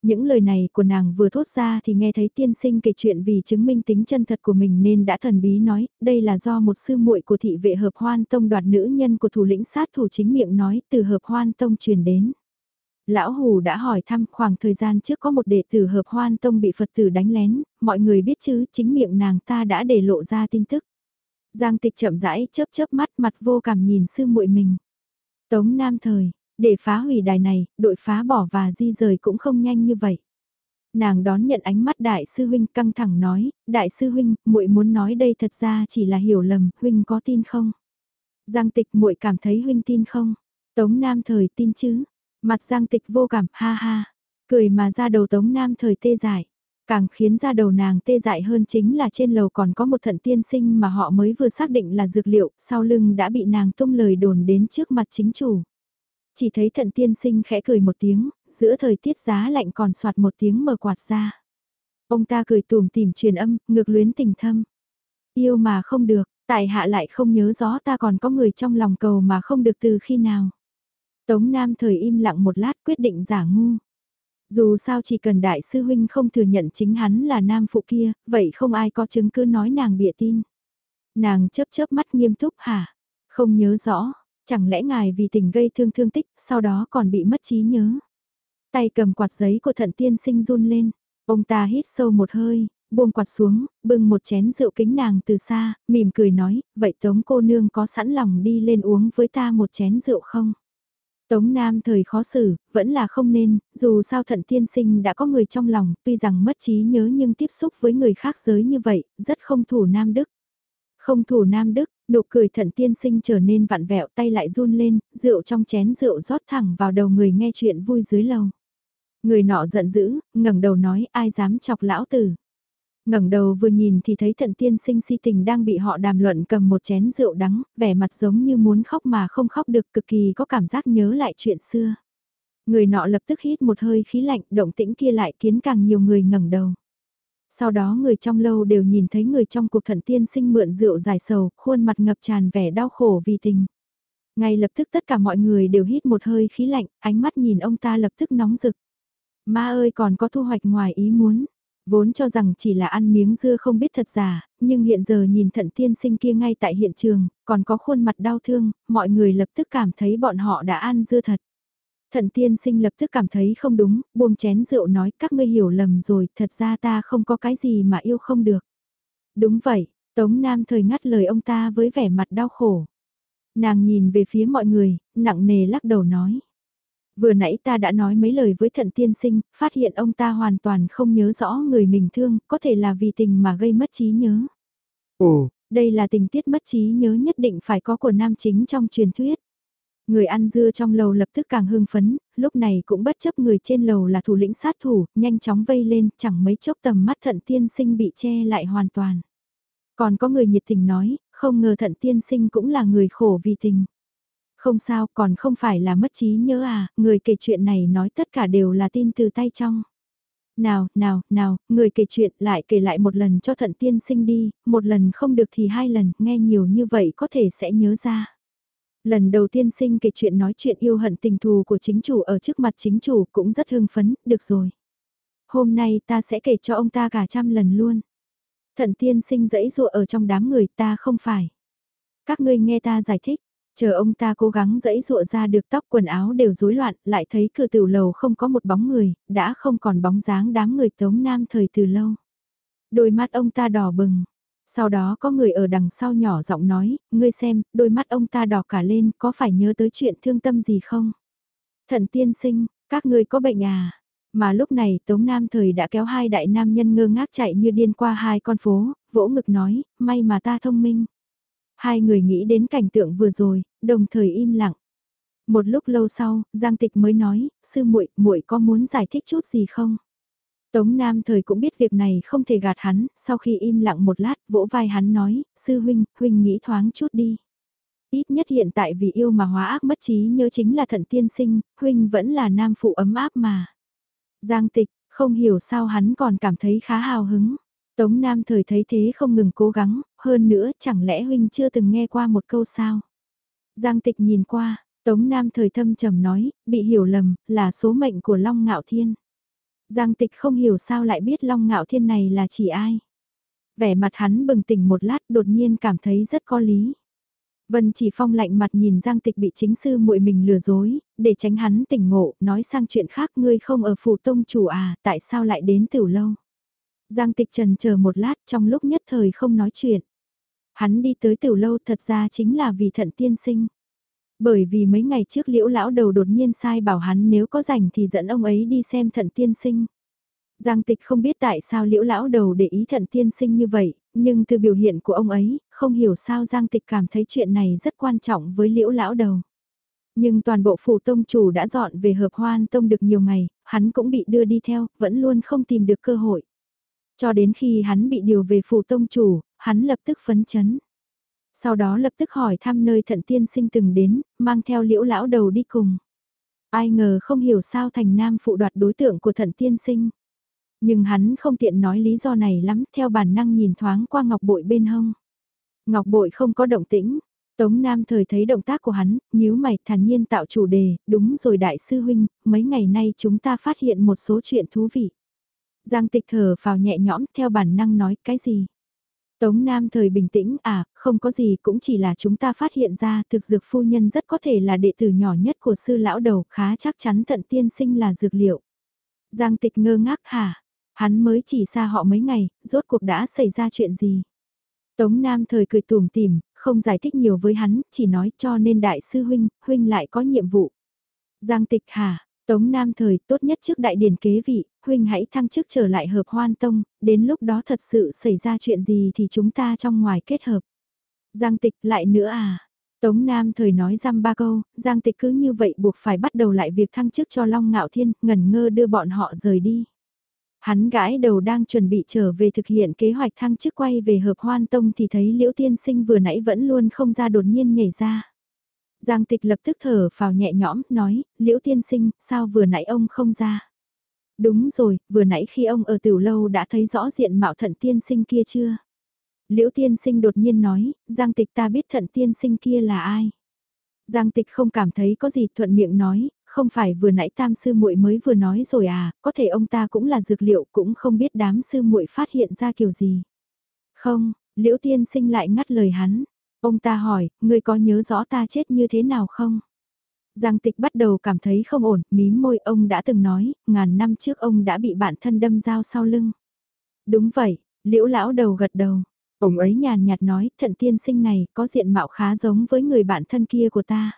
Những lời này của nàng vừa thốt ra thì nghe thấy tiên sinh kể chuyện vì chứng minh tính chân thật của mình nên đã thần bí nói, đây là do một sư muội của thị vệ hợp hoan tông đoạt nữ nhân của thủ lĩnh sát thủ chính miệng nói từ hợp hoan tông truyền đến. Lão Hù đã hỏi thăm khoảng thời gian trước có một đệ tử hợp hoan tông bị Phật tử đánh lén, mọi người biết chứ chính miệng nàng ta đã để lộ ra tin tức. Giang tịch chậm rãi chớp chớp mắt mặt vô cảm nhìn sư muội mình. Tống Nam Thời, để phá hủy đài này, đội phá bỏ và di rời cũng không nhanh như vậy. Nàng đón nhận ánh mắt đại sư huynh căng thẳng nói, đại sư huynh, muội muốn nói đây thật ra chỉ là hiểu lầm, huynh có tin không? Giang tịch muội cảm thấy huynh tin không? Tống Nam thời tin chứ? Mặt Giang tịch vô cảm, ha ha. Cười mà ra đầu Tống Nam thời tê dại. Càng khiến ra đầu nàng tê dại hơn chính là trên lầu còn có một thận tiên sinh mà họ mới vừa xác định là dược liệu, sau lưng đã bị nàng tung lời đồn đến trước mặt chính chủ. Chỉ thấy thận tiên sinh khẽ cười một tiếng, giữa thời tiết giá lạnh còn soạt một tiếng mở quạt ra. Ông ta cười tùm tìm truyền âm, ngược luyến tình thâm. Yêu mà không được, tại hạ lại không nhớ rõ ta còn có người trong lòng cầu mà không được từ khi nào. Tống Nam thời im lặng một lát quyết định giả ngu. Dù sao chỉ cần đại sư huynh không thừa nhận chính hắn là nam phụ kia, vậy không ai có chứng cứ nói nàng bịa tin. Nàng chớp chớp mắt nghiêm túc hả? Không nhớ rõ, Chẳng lẽ ngài vì tình gây thương thương tích, sau đó còn bị mất trí nhớ. Tay cầm quạt giấy của thận tiên sinh run lên. Ông ta hít sâu một hơi, buông quạt xuống, bưng một chén rượu kính nàng từ xa, mỉm cười nói, vậy Tống cô nương có sẵn lòng đi lên uống với ta một chén rượu không? Tống Nam thời khó xử, vẫn là không nên, dù sao thận tiên sinh đã có người trong lòng, tuy rằng mất trí nhớ nhưng tiếp xúc với người khác giới như vậy, rất không thủ Nam Đức. Không thủ Nam Đức, nụ cười thận tiên sinh trở nên vặn vẹo tay lại run lên, rượu trong chén rượu rót thẳng vào đầu người nghe chuyện vui dưới lầu. Người nọ giận dữ, ngẩng đầu nói ai dám chọc lão tử. ngẩng đầu vừa nhìn thì thấy thận tiên sinh si tình đang bị họ đàm luận cầm một chén rượu đắng, vẻ mặt giống như muốn khóc mà không khóc được cực kỳ có cảm giác nhớ lại chuyện xưa. Người nọ lập tức hít một hơi khí lạnh, động tĩnh kia lại khiến càng nhiều người ngẩng đầu. Sau đó người trong lâu đều nhìn thấy người trong cuộc thận tiên sinh mượn rượu giải sầu, khuôn mặt ngập tràn vẻ đau khổ vì tình. Ngay lập tức tất cả mọi người đều hít một hơi khí lạnh, ánh mắt nhìn ông ta lập tức nóng rực. Ma ơi còn có thu hoạch ngoài ý muốn. Vốn cho rằng chỉ là ăn miếng dưa không biết thật giả, nhưng hiện giờ nhìn thận tiên sinh kia ngay tại hiện trường, còn có khuôn mặt đau thương, mọi người lập tức cảm thấy bọn họ đã ăn dưa thật. Thận tiên sinh lập tức cảm thấy không đúng, buông chén rượu nói các ngươi hiểu lầm rồi, thật ra ta không có cái gì mà yêu không được. Đúng vậy, Tống Nam thời ngắt lời ông ta với vẻ mặt đau khổ. Nàng nhìn về phía mọi người, nặng nề lắc đầu nói. Vừa nãy ta đã nói mấy lời với thận tiên sinh, phát hiện ông ta hoàn toàn không nhớ rõ người mình thương, có thể là vì tình mà gây mất trí nhớ. Ồ, đây là tình tiết mất trí nhớ nhất định phải có của nam chính trong truyền thuyết. Người ăn dưa trong lầu lập tức càng hưng phấn, lúc này cũng bất chấp người trên lầu là thủ lĩnh sát thủ, nhanh chóng vây lên, chẳng mấy chốc tầm mắt thận tiên sinh bị che lại hoàn toàn. Còn có người nhiệt tình nói, không ngờ thận tiên sinh cũng là người khổ vì tình. Không sao, còn không phải là mất trí nhớ à, người kể chuyện này nói tất cả đều là tin từ tay trong. Nào, nào, nào, người kể chuyện lại kể lại một lần cho thận tiên sinh đi, một lần không được thì hai lần, nghe nhiều như vậy có thể sẽ nhớ ra. Lần đầu tiên sinh kể chuyện nói chuyện yêu hận tình thù của chính chủ ở trước mặt chính chủ cũng rất hưng phấn, được rồi. Hôm nay ta sẽ kể cho ông ta cả trăm lần luôn. Thận tiên sinh dẫy dụa ở trong đám người ta không phải. Các ngươi nghe ta giải thích, chờ ông ta cố gắng dẫy dụa ra được tóc quần áo đều rối loạn, lại thấy cửa tiểu lầu không có một bóng người, đã không còn bóng dáng đám người tống nam thời từ lâu. Đôi mắt ông ta đỏ bừng, sau đó có người ở đằng sau nhỏ giọng nói, ngươi xem, đôi mắt ông ta đỏ cả lên, có phải nhớ tới chuyện thương tâm gì không? Thận tiên sinh, các ngươi có bệnh à? Mà lúc này Tống Nam Thời đã kéo hai đại nam nhân ngơ ngác chạy như điên qua hai con phố, vỗ ngực nói, may mà ta thông minh. Hai người nghĩ đến cảnh tượng vừa rồi, đồng thời im lặng. Một lúc lâu sau, Giang Tịch mới nói, sư muội, muội có muốn giải thích chút gì không? Tống Nam thời cũng biết việc này không thể gạt hắn, sau khi im lặng một lát, vỗ vai hắn nói, sư huynh, huynh nghĩ thoáng chút đi. Ít nhất hiện tại vì yêu mà hóa ác mất trí nhớ chính là thận tiên sinh, huynh vẫn là nam phụ ấm áp mà. Giang tịch, không hiểu sao hắn còn cảm thấy khá hào hứng. Tống Nam thời thấy thế không ngừng cố gắng, hơn nữa chẳng lẽ huynh chưa từng nghe qua một câu sao. Giang tịch nhìn qua, Tống Nam thời thâm trầm nói, bị hiểu lầm, là số mệnh của Long Ngạo Thiên. Giang tịch không hiểu sao lại biết Long Ngạo Thiên này là chỉ ai. Vẻ mặt hắn bừng tỉnh một lát đột nhiên cảm thấy rất có lý. Vân chỉ phong lạnh mặt nhìn Giang Tịch bị chính sư muội mình lừa dối, để tránh hắn tỉnh ngộ, nói sang chuyện khác ngươi không ở phủ tông chủ à, tại sao lại đến tiểu lâu. Giang Tịch trần chờ một lát trong lúc nhất thời không nói chuyện. Hắn đi tới tiểu lâu thật ra chính là vì thận tiên sinh. Bởi vì mấy ngày trước liễu lão đầu đột nhiên sai bảo hắn nếu có rảnh thì dẫn ông ấy đi xem thận tiên sinh. Giang tịch không biết tại sao liễu lão đầu để ý thận tiên sinh như vậy, nhưng từ biểu hiện của ông ấy, không hiểu sao Giang tịch cảm thấy chuyện này rất quan trọng với liễu lão đầu. Nhưng toàn bộ phủ tông chủ đã dọn về hợp hoan tông được nhiều ngày, hắn cũng bị đưa đi theo, vẫn luôn không tìm được cơ hội. Cho đến khi hắn bị điều về phủ tông chủ, hắn lập tức phấn chấn sau đó lập tức hỏi thăm nơi thận tiên sinh từng đến, mang theo liễu lão đầu đi cùng. Ai ngờ không hiểu sao thành nam phụ đoạt đối tượng của thận tiên sinh. Nhưng hắn không tiện nói lý do này lắm, theo bản năng nhìn thoáng qua ngọc bội bên hông. Ngọc bội không có động tĩnh, Tống Nam thời thấy động tác của hắn, nhíu mày thản nhiên tạo chủ đề, đúng rồi đại sư huynh, mấy ngày nay chúng ta phát hiện một số chuyện thú vị. Giang tịch thở vào nhẹ nhõm theo bản năng nói cái gì. Tống Nam thời bình tĩnh à, không có gì cũng chỉ là chúng ta phát hiện ra thực dược phu nhân rất có thể là đệ tử nhỏ nhất của sư lão đầu khá chắc chắn thận tiên sinh là dược liệu. Giang tịch ngơ ngác hả, hắn mới chỉ xa họ mấy ngày, rốt cuộc đã xảy ra chuyện gì. Tống Nam thời cười tùm tìm, không giải thích nhiều với hắn, chỉ nói cho nên đại sư huynh, huynh lại có nhiệm vụ. Giang tịch hả, Tống Nam thời tốt nhất trước đại điển kế vị, huynh hãy thăng chức trở lại hợp hoan tông, đến lúc đó thật sự xảy ra chuyện gì thì chúng ta trong ngoài kết hợp. Giang tịch lại nữa à? Tống Nam thời nói răm ba câu, Giang tịch cứ như vậy buộc phải bắt đầu lại việc thăng chức cho Long Ngạo Thiên, ngẩn ngơ đưa bọn họ rời đi. Hắn gãi đầu đang chuẩn bị trở về thực hiện kế hoạch thăng chức quay về hợp hoan tông thì thấy Liễu Tiên Sinh vừa nãy vẫn luôn không ra đột nhiên nhảy ra. Giang tịch lập tức thở vào nhẹ nhõm, nói, Liễu Tiên Sinh, sao vừa nãy ông không ra? Đúng rồi, vừa nãy khi ông ở tiểu lâu đã thấy rõ diện mạo thận tiên sinh kia chưa? Liễu tiên sinh đột nhiên nói, Giang tịch ta biết thận tiên sinh kia là ai? Giang tịch không cảm thấy có gì thuận miệng nói, không phải vừa nãy tam sư muội mới vừa nói rồi à, có thể ông ta cũng là dược liệu cũng không biết đám sư muội phát hiện ra kiểu gì. Không, liễu tiên sinh lại ngắt lời hắn. Ông ta hỏi, ngươi có nhớ rõ ta chết như thế nào không? Giang tịch bắt đầu cảm thấy không ổn, mím môi ông đã từng nói, ngàn năm trước ông đã bị bạn thân đâm dao sau lưng. Đúng vậy, liễu lão đầu gật đầu. Ông ấy nhàn nhạt nói, thận tiên sinh này có diện mạo khá giống với người bạn thân kia của ta.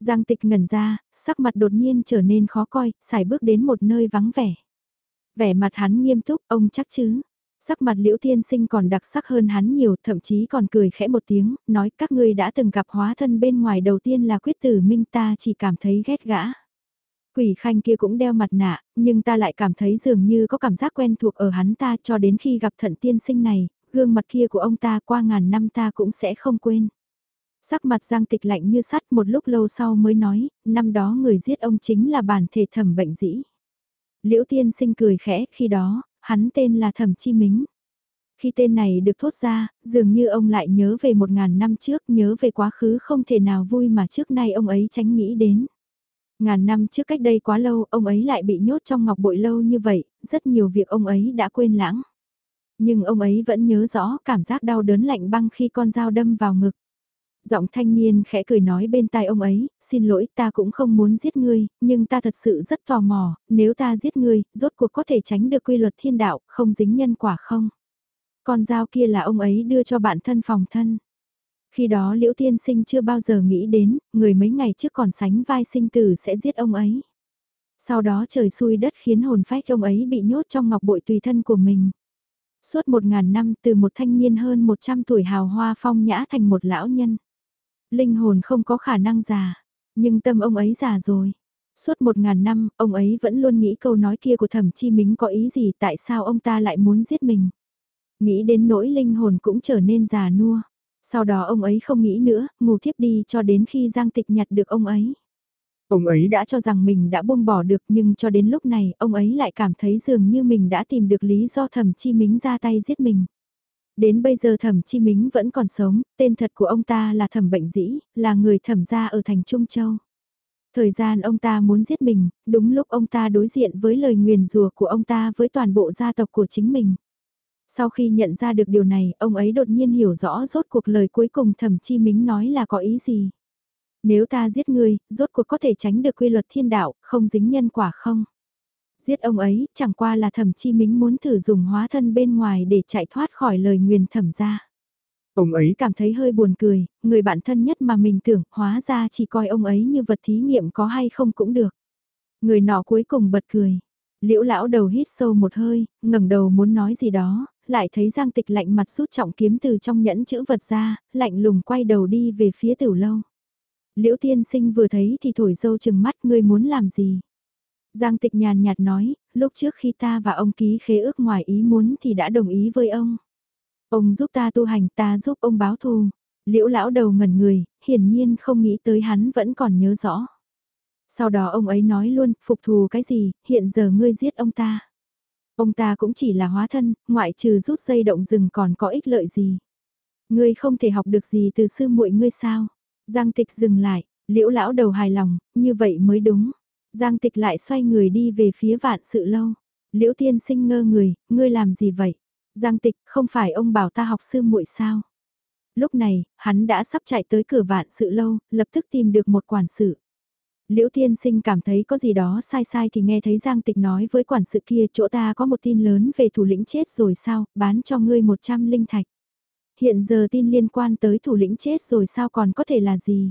Giang tịch ngẩn ra, sắc mặt đột nhiên trở nên khó coi, xài bước đến một nơi vắng vẻ. Vẻ mặt hắn nghiêm túc, ông chắc chứ. Sắc mặt liễu tiên sinh còn đặc sắc hơn hắn nhiều, thậm chí còn cười khẽ một tiếng, nói các ngươi đã từng gặp hóa thân bên ngoài đầu tiên là quyết tử minh ta chỉ cảm thấy ghét gã. Quỷ khanh kia cũng đeo mặt nạ, nhưng ta lại cảm thấy dường như có cảm giác quen thuộc ở hắn ta cho đến khi gặp thận tiên sinh này, gương mặt kia của ông ta qua ngàn năm ta cũng sẽ không quên. Sắc mặt giang tịch lạnh như sắt một lúc lâu sau mới nói, năm đó người giết ông chính là bản thể thẩm bệnh dĩ. Liễu tiên sinh cười khẽ khi đó, hắn tên là thẩm chi mính. Khi tên này được thốt ra, dường như ông lại nhớ về một ngàn năm trước, nhớ về quá khứ không thể nào vui mà trước nay ông ấy tránh nghĩ đến. Ngàn năm trước cách đây quá lâu, ông ấy lại bị nhốt trong ngọc bội lâu như vậy, rất nhiều việc ông ấy đã quên lãng. Nhưng ông ấy vẫn nhớ rõ cảm giác đau đớn lạnh băng khi con dao đâm vào ngực. Giọng thanh niên khẽ cười nói bên tai ông ấy, xin lỗi ta cũng không muốn giết ngươi, nhưng ta thật sự rất tò mò, nếu ta giết ngươi, rốt cuộc có thể tránh được quy luật thiên đạo, không dính nhân quả không? Con dao kia là ông ấy đưa cho bạn thân phòng thân. Khi đó Liễu Tiên Sinh chưa bao giờ nghĩ đến, người mấy ngày trước còn sánh vai sinh tử sẽ giết ông ấy. Sau đó trời xui đất khiến hồn phách ông ấy bị nhốt trong ngọc bội tùy thân của mình. Suốt một ngàn năm từ một thanh niên hơn một trăm tuổi hào hoa phong nhã thành một lão nhân. Linh hồn không có khả năng già, nhưng tâm ông ấy già rồi. Suốt một ngàn năm, ông ấy vẫn luôn nghĩ câu nói kia của thẩm chi mính có ý gì tại sao ông ta lại muốn giết mình. Nghĩ đến nỗi linh hồn cũng trở nên già nua. Sau đó ông ấy không nghĩ nữa, ngủ thiếp đi cho đến khi Giang Tịch nhặt được ông ấy. Ông ấy đã cho rằng mình đã buông bỏ được nhưng cho đến lúc này ông ấy lại cảm thấy dường như mình đã tìm được lý do thẩm chi mính ra tay giết mình. Đến bây giờ thẩm chi mính vẫn còn sống, tên thật của ông ta là thẩm bệnh dĩ, là người thẩm gia ở thành Trung Châu. Thời gian ông ta muốn giết mình, đúng lúc ông ta đối diện với lời nguyền rùa của ông ta với toàn bộ gia tộc của chính mình. Sau khi nhận ra được điều này, ông ấy đột nhiên hiểu rõ rốt cuộc lời cuối cùng thẩm chi mính nói là có ý gì. Nếu ta giết ngươi, rốt cuộc có thể tránh được quy luật thiên đạo, không dính nhân quả không? Giết ông ấy, chẳng qua là thẩm chi mính muốn thử dùng hóa thân bên ngoài để chạy thoát khỏi lời nguyền thẩm ra. Ông ấy cảm thấy hơi buồn cười, người bạn thân nhất mà mình tưởng, hóa ra chỉ coi ông ấy như vật thí nghiệm có hay không cũng được. Người nọ cuối cùng bật cười. Liễu lão đầu hít sâu một hơi, ngẩng đầu muốn nói gì đó, lại thấy Giang Tịch lạnh mặt rút trọng kiếm từ trong nhẫn chữ vật ra, lạnh lùng quay đầu đi về phía tiểu lâu. Liễu tiên sinh vừa thấy thì thổi dâu chừng mắt ngươi muốn làm gì. Giang tịch nhàn nhạt nói, lúc trước khi ta và ông ký khế ước ngoài ý muốn thì đã đồng ý với ông. Ông giúp ta tu hành ta giúp ông báo thù. Liễu lão đầu ngẩn người, hiển nhiên không nghĩ tới hắn vẫn còn nhớ rõ. Sau đó ông ấy nói luôn, phục thù cái gì, hiện giờ ngươi giết ông ta. Ông ta cũng chỉ là hóa thân, ngoại trừ rút dây động rừng còn có ích lợi gì. Ngươi không thể học được gì từ sư muội ngươi sao? Giang tịch dừng lại, liễu lão đầu hài lòng, như vậy mới đúng. Giang tịch lại xoay người đi về phía vạn sự lâu. Liễu tiên sinh ngơ người, ngươi làm gì vậy? Giang tịch, không phải ông bảo ta học sư muội sao? Lúc này, hắn đã sắp chạy tới cửa vạn sự lâu, lập tức tìm được một quản sự. Liễu tiên sinh cảm thấy có gì đó sai sai thì nghe thấy Giang tịch nói với quản sự kia chỗ ta có một tin lớn về thủ lĩnh chết rồi sao, bán cho ngươi 100 linh thạch. Hiện giờ tin liên quan tới thủ lĩnh chết rồi sao còn có thể là gì?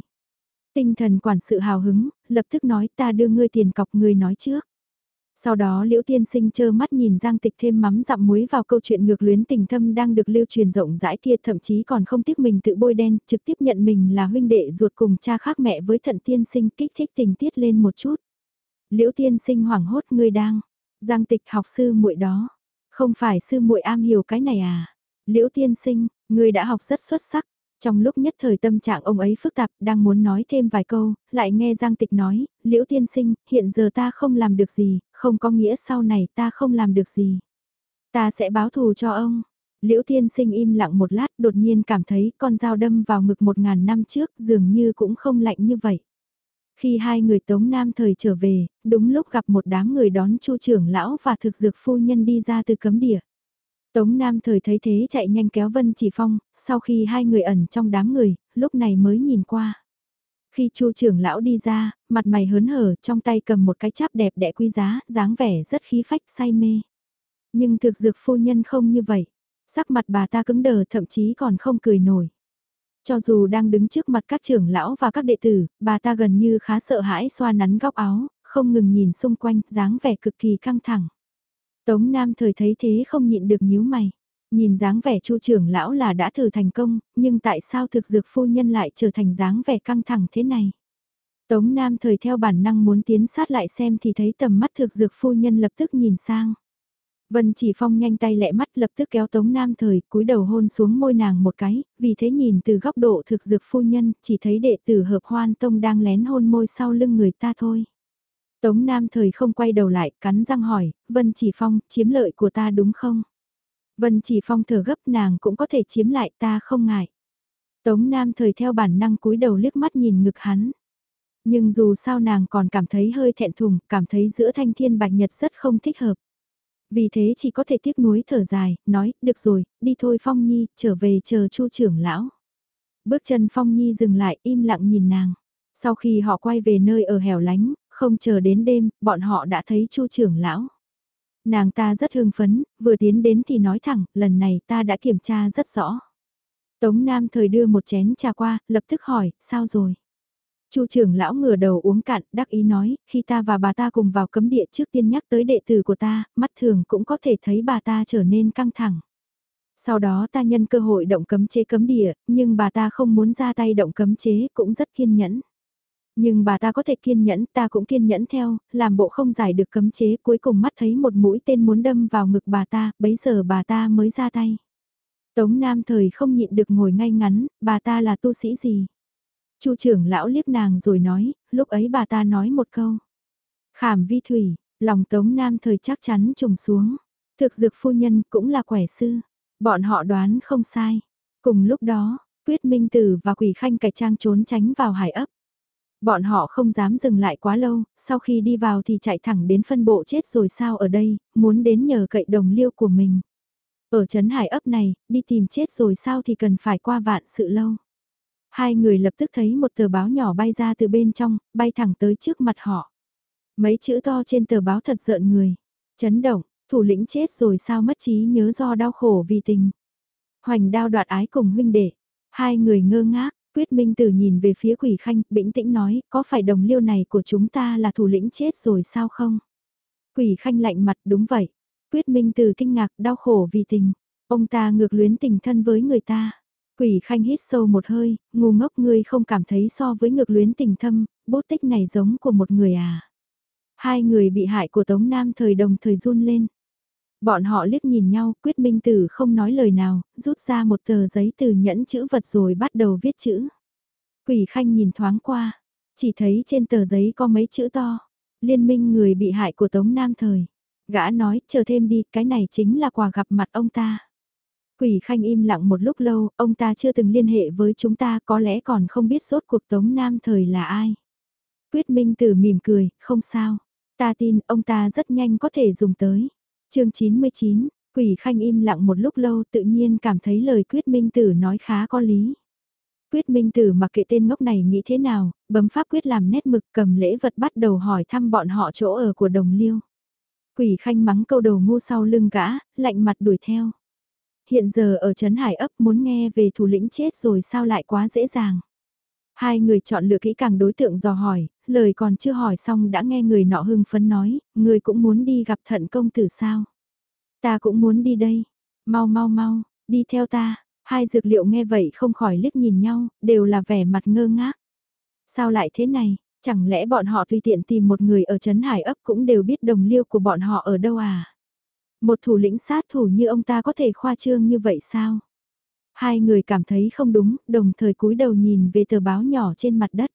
Tinh thần quản sự hào hứng, lập tức nói ta đưa ngươi tiền cọc ngươi nói trước. Sau đó Liễu Tiên Sinh chơ mắt nhìn Giang Tịch thêm mắm dặm muối vào câu chuyện ngược luyến tình thâm đang được lưu truyền rộng rãi kia thậm chí còn không tiếc mình tự bôi đen, trực tiếp nhận mình là huynh đệ ruột cùng cha khác mẹ với thận tiên sinh kích thích tình tiết lên một chút. Liễu Tiên Sinh hoảng hốt ngươi đang, Giang Tịch học sư muội đó, không phải sư muội am hiểu cái này à? Liễu Tiên Sinh, ngươi đã học rất xuất sắc, trong lúc nhất thời tâm trạng ông ấy phức tạp, đang muốn nói thêm vài câu, lại nghe Giang Tịch nói, Liễu Tiên Sinh, hiện giờ ta không làm được gì, không có nghĩa sau này ta không làm được gì. Ta sẽ báo thù cho ông. Liễu Tiên Sinh im lặng một lát, đột nhiên cảm thấy con dao đâm vào ngực một ngàn năm trước dường như cũng không lạnh như vậy. Khi hai người Tống Nam thời trở về, đúng lúc gặp một đám người đón chu trưởng lão và thực dược phu nhân đi ra từ cấm địa. Tống Nam thời thấy thế chạy nhanh kéo Vân Chỉ Phong, sau khi hai người ẩn trong đám người, lúc này mới nhìn qua. Khi Chu trưởng lão đi ra, mặt mày hớn hở, trong tay cầm một cái cháp đẹp đẽ quý giá, dáng vẻ rất khí phách say mê. Nhưng thực dược phu nhân không như vậy. Sắc mặt bà ta cứng đờ thậm chí còn không cười nổi. Cho dù đang đứng trước mặt các trưởng lão và các đệ tử, bà ta gần như khá sợ hãi xoa nắn góc áo, không ngừng nhìn xung quanh, dáng vẻ cực kỳ căng thẳng. Tống Nam thời thấy thế không nhịn được nhíu mày. Nhìn dáng vẻ chu trưởng lão là đã thử thành công, nhưng tại sao thực dược phu nhân lại trở thành dáng vẻ căng thẳng thế này? Tống Nam thời theo bản năng muốn tiến sát lại xem thì thấy tầm mắt thực dược phu nhân lập tức nhìn sang. Vân chỉ phong nhanh tay lẹ mắt lập tức kéo Tống Nam thời cúi đầu hôn xuống môi nàng một cái, vì thế nhìn từ góc độ thực dược phu nhân chỉ thấy đệ tử hợp hoan tông đang lén hôn môi sau lưng người ta thôi. Tống Nam thời không quay đầu lại, cắn răng hỏi, Vân Chỉ Phong, chiếm lợi của ta đúng không? Vân Chỉ Phong thở gấp nàng cũng có thể chiếm lại ta không ngại. Tống Nam thời theo bản năng cúi đầu liếc mắt nhìn ngực hắn. Nhưng dù sao nàng còn cảm thấy hơi thẹn thùng, cảm thấy giữa thanh thiên bạch nhật rất không thích hợp. Vì thế chỉ có thể tiếc nuối thở dài, nói, được rồi, đi thôi Phong Nhi, trở về chờ chu trưởng lão. Bước chân Phong Nhi dừng lại im lặng nhìn nàng. Sau khi họ quay về nơi ở hẻo lánh, không chờ đến đêm, bọn họ đã thấy chu trưởng lão. Nàng ta rất hưng phấn, vừa tiến đến thì nói thẳng, lần này ta đã kiểm tra rất rõ. Tống Nam thời đưa một chén trà qua, lập tức hỏi, sao rồi? Chu trưởng lão ngửa đầu uống cạn, đắc ý nói, khi ta và bà ta cùng vào cấm địa trước tiên nhắc tới đệ tử của ta, mắt thường cũng có thể thấy bà ta trở nên căng thẳng. Sau đó ta nhân cơ hội động cấm chế cấm địa, nhưng bà ta không muốn ra tay động cấm chế cũng rất kiên nhẫn. Nhưng bà ta có thể kiên nhẫn, ta cũng kiên nhẫn theo, làm bộ không giải được cấm chế cuối cùng mắt thấy một mũi tên muốn đâm vào ngực bà ta, bấy giờ bà ta mới ra tay. Tống Nam thời không nhịn được ngồi ngay ngắn, bà ta là tu sĩ gì? Chu trưởng lão liếc nàng rồi nói, lúc ấy bà ta nói một câu. Khảm vi thủy, lòng Tống Nam thời chắc chắn trùng xuống. Thực dược phu nhân cũng là quẻ sư. Bọn họ đoán không sai. Cùng lúc đó, Quyết Minh Tử và Quỷ Khanh cải trang trốn tránh vào hải ấp. Bọn họ không dám dừng lại quá lâu, sau khi đi vào thì chạy thẳng đến phân bộ chết rồi sao ở đây, muốn đến nhờ cậy đồng liêu của mình. Ở trấn hải ấp này, đi tìm chết rồi sao thì cần phải qua vạn sự lâu. Hai người lập tức thấy một tờ báo nhỏ bay ra từ bên trong, bay thẳng tới trước mặt họ. Mấy chữ to trên tờ báo thật rợn người. Chấn động, thủ lĩnh chết rồi sao mất trí nhớ do đau khổ vì tình. Hoành đao đoạt ái cùng huynh đệ. Hai người ngơ ngác, Quyết Minh Tử nhìn về phía Quỷ Khanh, bĩnh tĩnh nói, có phải đồng liêu này của chúng ta là thủ lĩnh chết rồi sao không? Quỷ Khanh lạnh mặt, đúng vậy. Quyết Minh Tử kinh ngạc, đau khổ vì tình. Ông ta ngược luyến tình thân với người ta. Quỷ Khanh hít sâu một hơi, ngu ngốc ngươi không cảm thấy so với ngược luyến tình thâm, bút tích này giống của một người à. Hai người bị hại của Tống Nam thời đồng thời run lên. Bọn họ liếc nhìn nhau, quyết minh tử không nói lời nào, rút ra một tờ giấy từ nhẫn chữ vật rồi bắt đầu viết chữ. Quỷ khanh nhìn thoáng qua, chỉ thấy trên tờ giấy có mấy chữ to, liên minh người bị hại của Tống Nam Thời. Gã nói, chờ thêm đi, cái này chính là quà gặp mặt ông ta. Quỷ khanh im lặng một lúc lâu, ông ta chưa từng liên hệ với chúng ta có lẽ còn không biết rốt cuộc Tống Nam Thời là ai. Quyết Minh Tử mỉm cười, không sao. Ta tin ông ta rất nhanh có thể dùng tới chương 99, Quỷ Khanh im lặng một lúc lâu tự nhiên cảm thấy lời Quyết Minh Tử nói khá có lý. Quyết Minh Tử mặc kệ tên ngốc này nghĩ thế nào, bấm pháp quyết làm nét mực cầm lễ vật bắt đầu hỏi thăm bọn họ chỗ ở của đồng liêu. Quỷ Khanh mắng câu đầu ngu sau lưng gã, lạnh mặt đuổi theo. Hiện giờ ở Trấn Hải ấp muốn nghe về thủ lĩnh chết rồi sao lại quá dễ dàng. Hai người chọn lựa kỹ càng đối tượng dò hỏi, lời còn chưa hỏi xong đã nghe người nọ hưng phấn nói, người cũng muốn đi gặp thận công tử sao. Ta cũng muốn đi đây, mau mau mau, đi theo ta, hai dược liệu nghe vậy không khỏi liếc nhìn nhau, đều là vẻ mặt ngơ ngác. Sao lại thế này, chẳng lẽ bọn họ tùy tiện tìm một người ở Trấn Hải ấp cũng đều biết đồng liêu của bọn họ ở đâu à? Một thủ lĩnh sát thủ như ông ta có thể khoa trương như vậy sao? Hai người cảm thấy không đúng, đồng thời cúi đầu nhìn về tờ báo nhỏ trên mặt đất.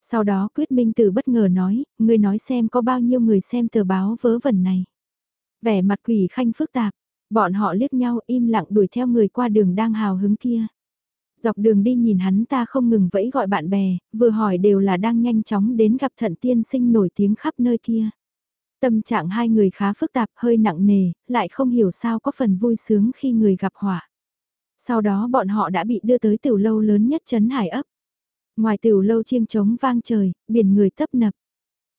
Sau đó Quyết Minh Tử bất ngờ nói, người nói xem có bao nhiêu người xem tờ báo vớ vẩn này. Vẻ mặt quỷ khanh phức tạp, bọn họ liếc nhau im lặng đuổi theo người qua đường đang hào hứng kia. Dọc đường đi nhìn hắn ta không ngừng vẫy gọi bạn bè, vừa hỏi đều là đang nhanh chóng đến gặp thận tiên sinh nổi tiếng khắp nơi kia. Tâm trạng hai người khá phức tạp hơi nặng nề, lại không hiểu sao có phần vui sướng khi người gặp họa. Sau đó bọn họ đã bị đưa tới tiểu lâu lớn nhất trấn hải ấp. Ngoài tiểu lâu chiêng trống vang trời, biển người tấp nập.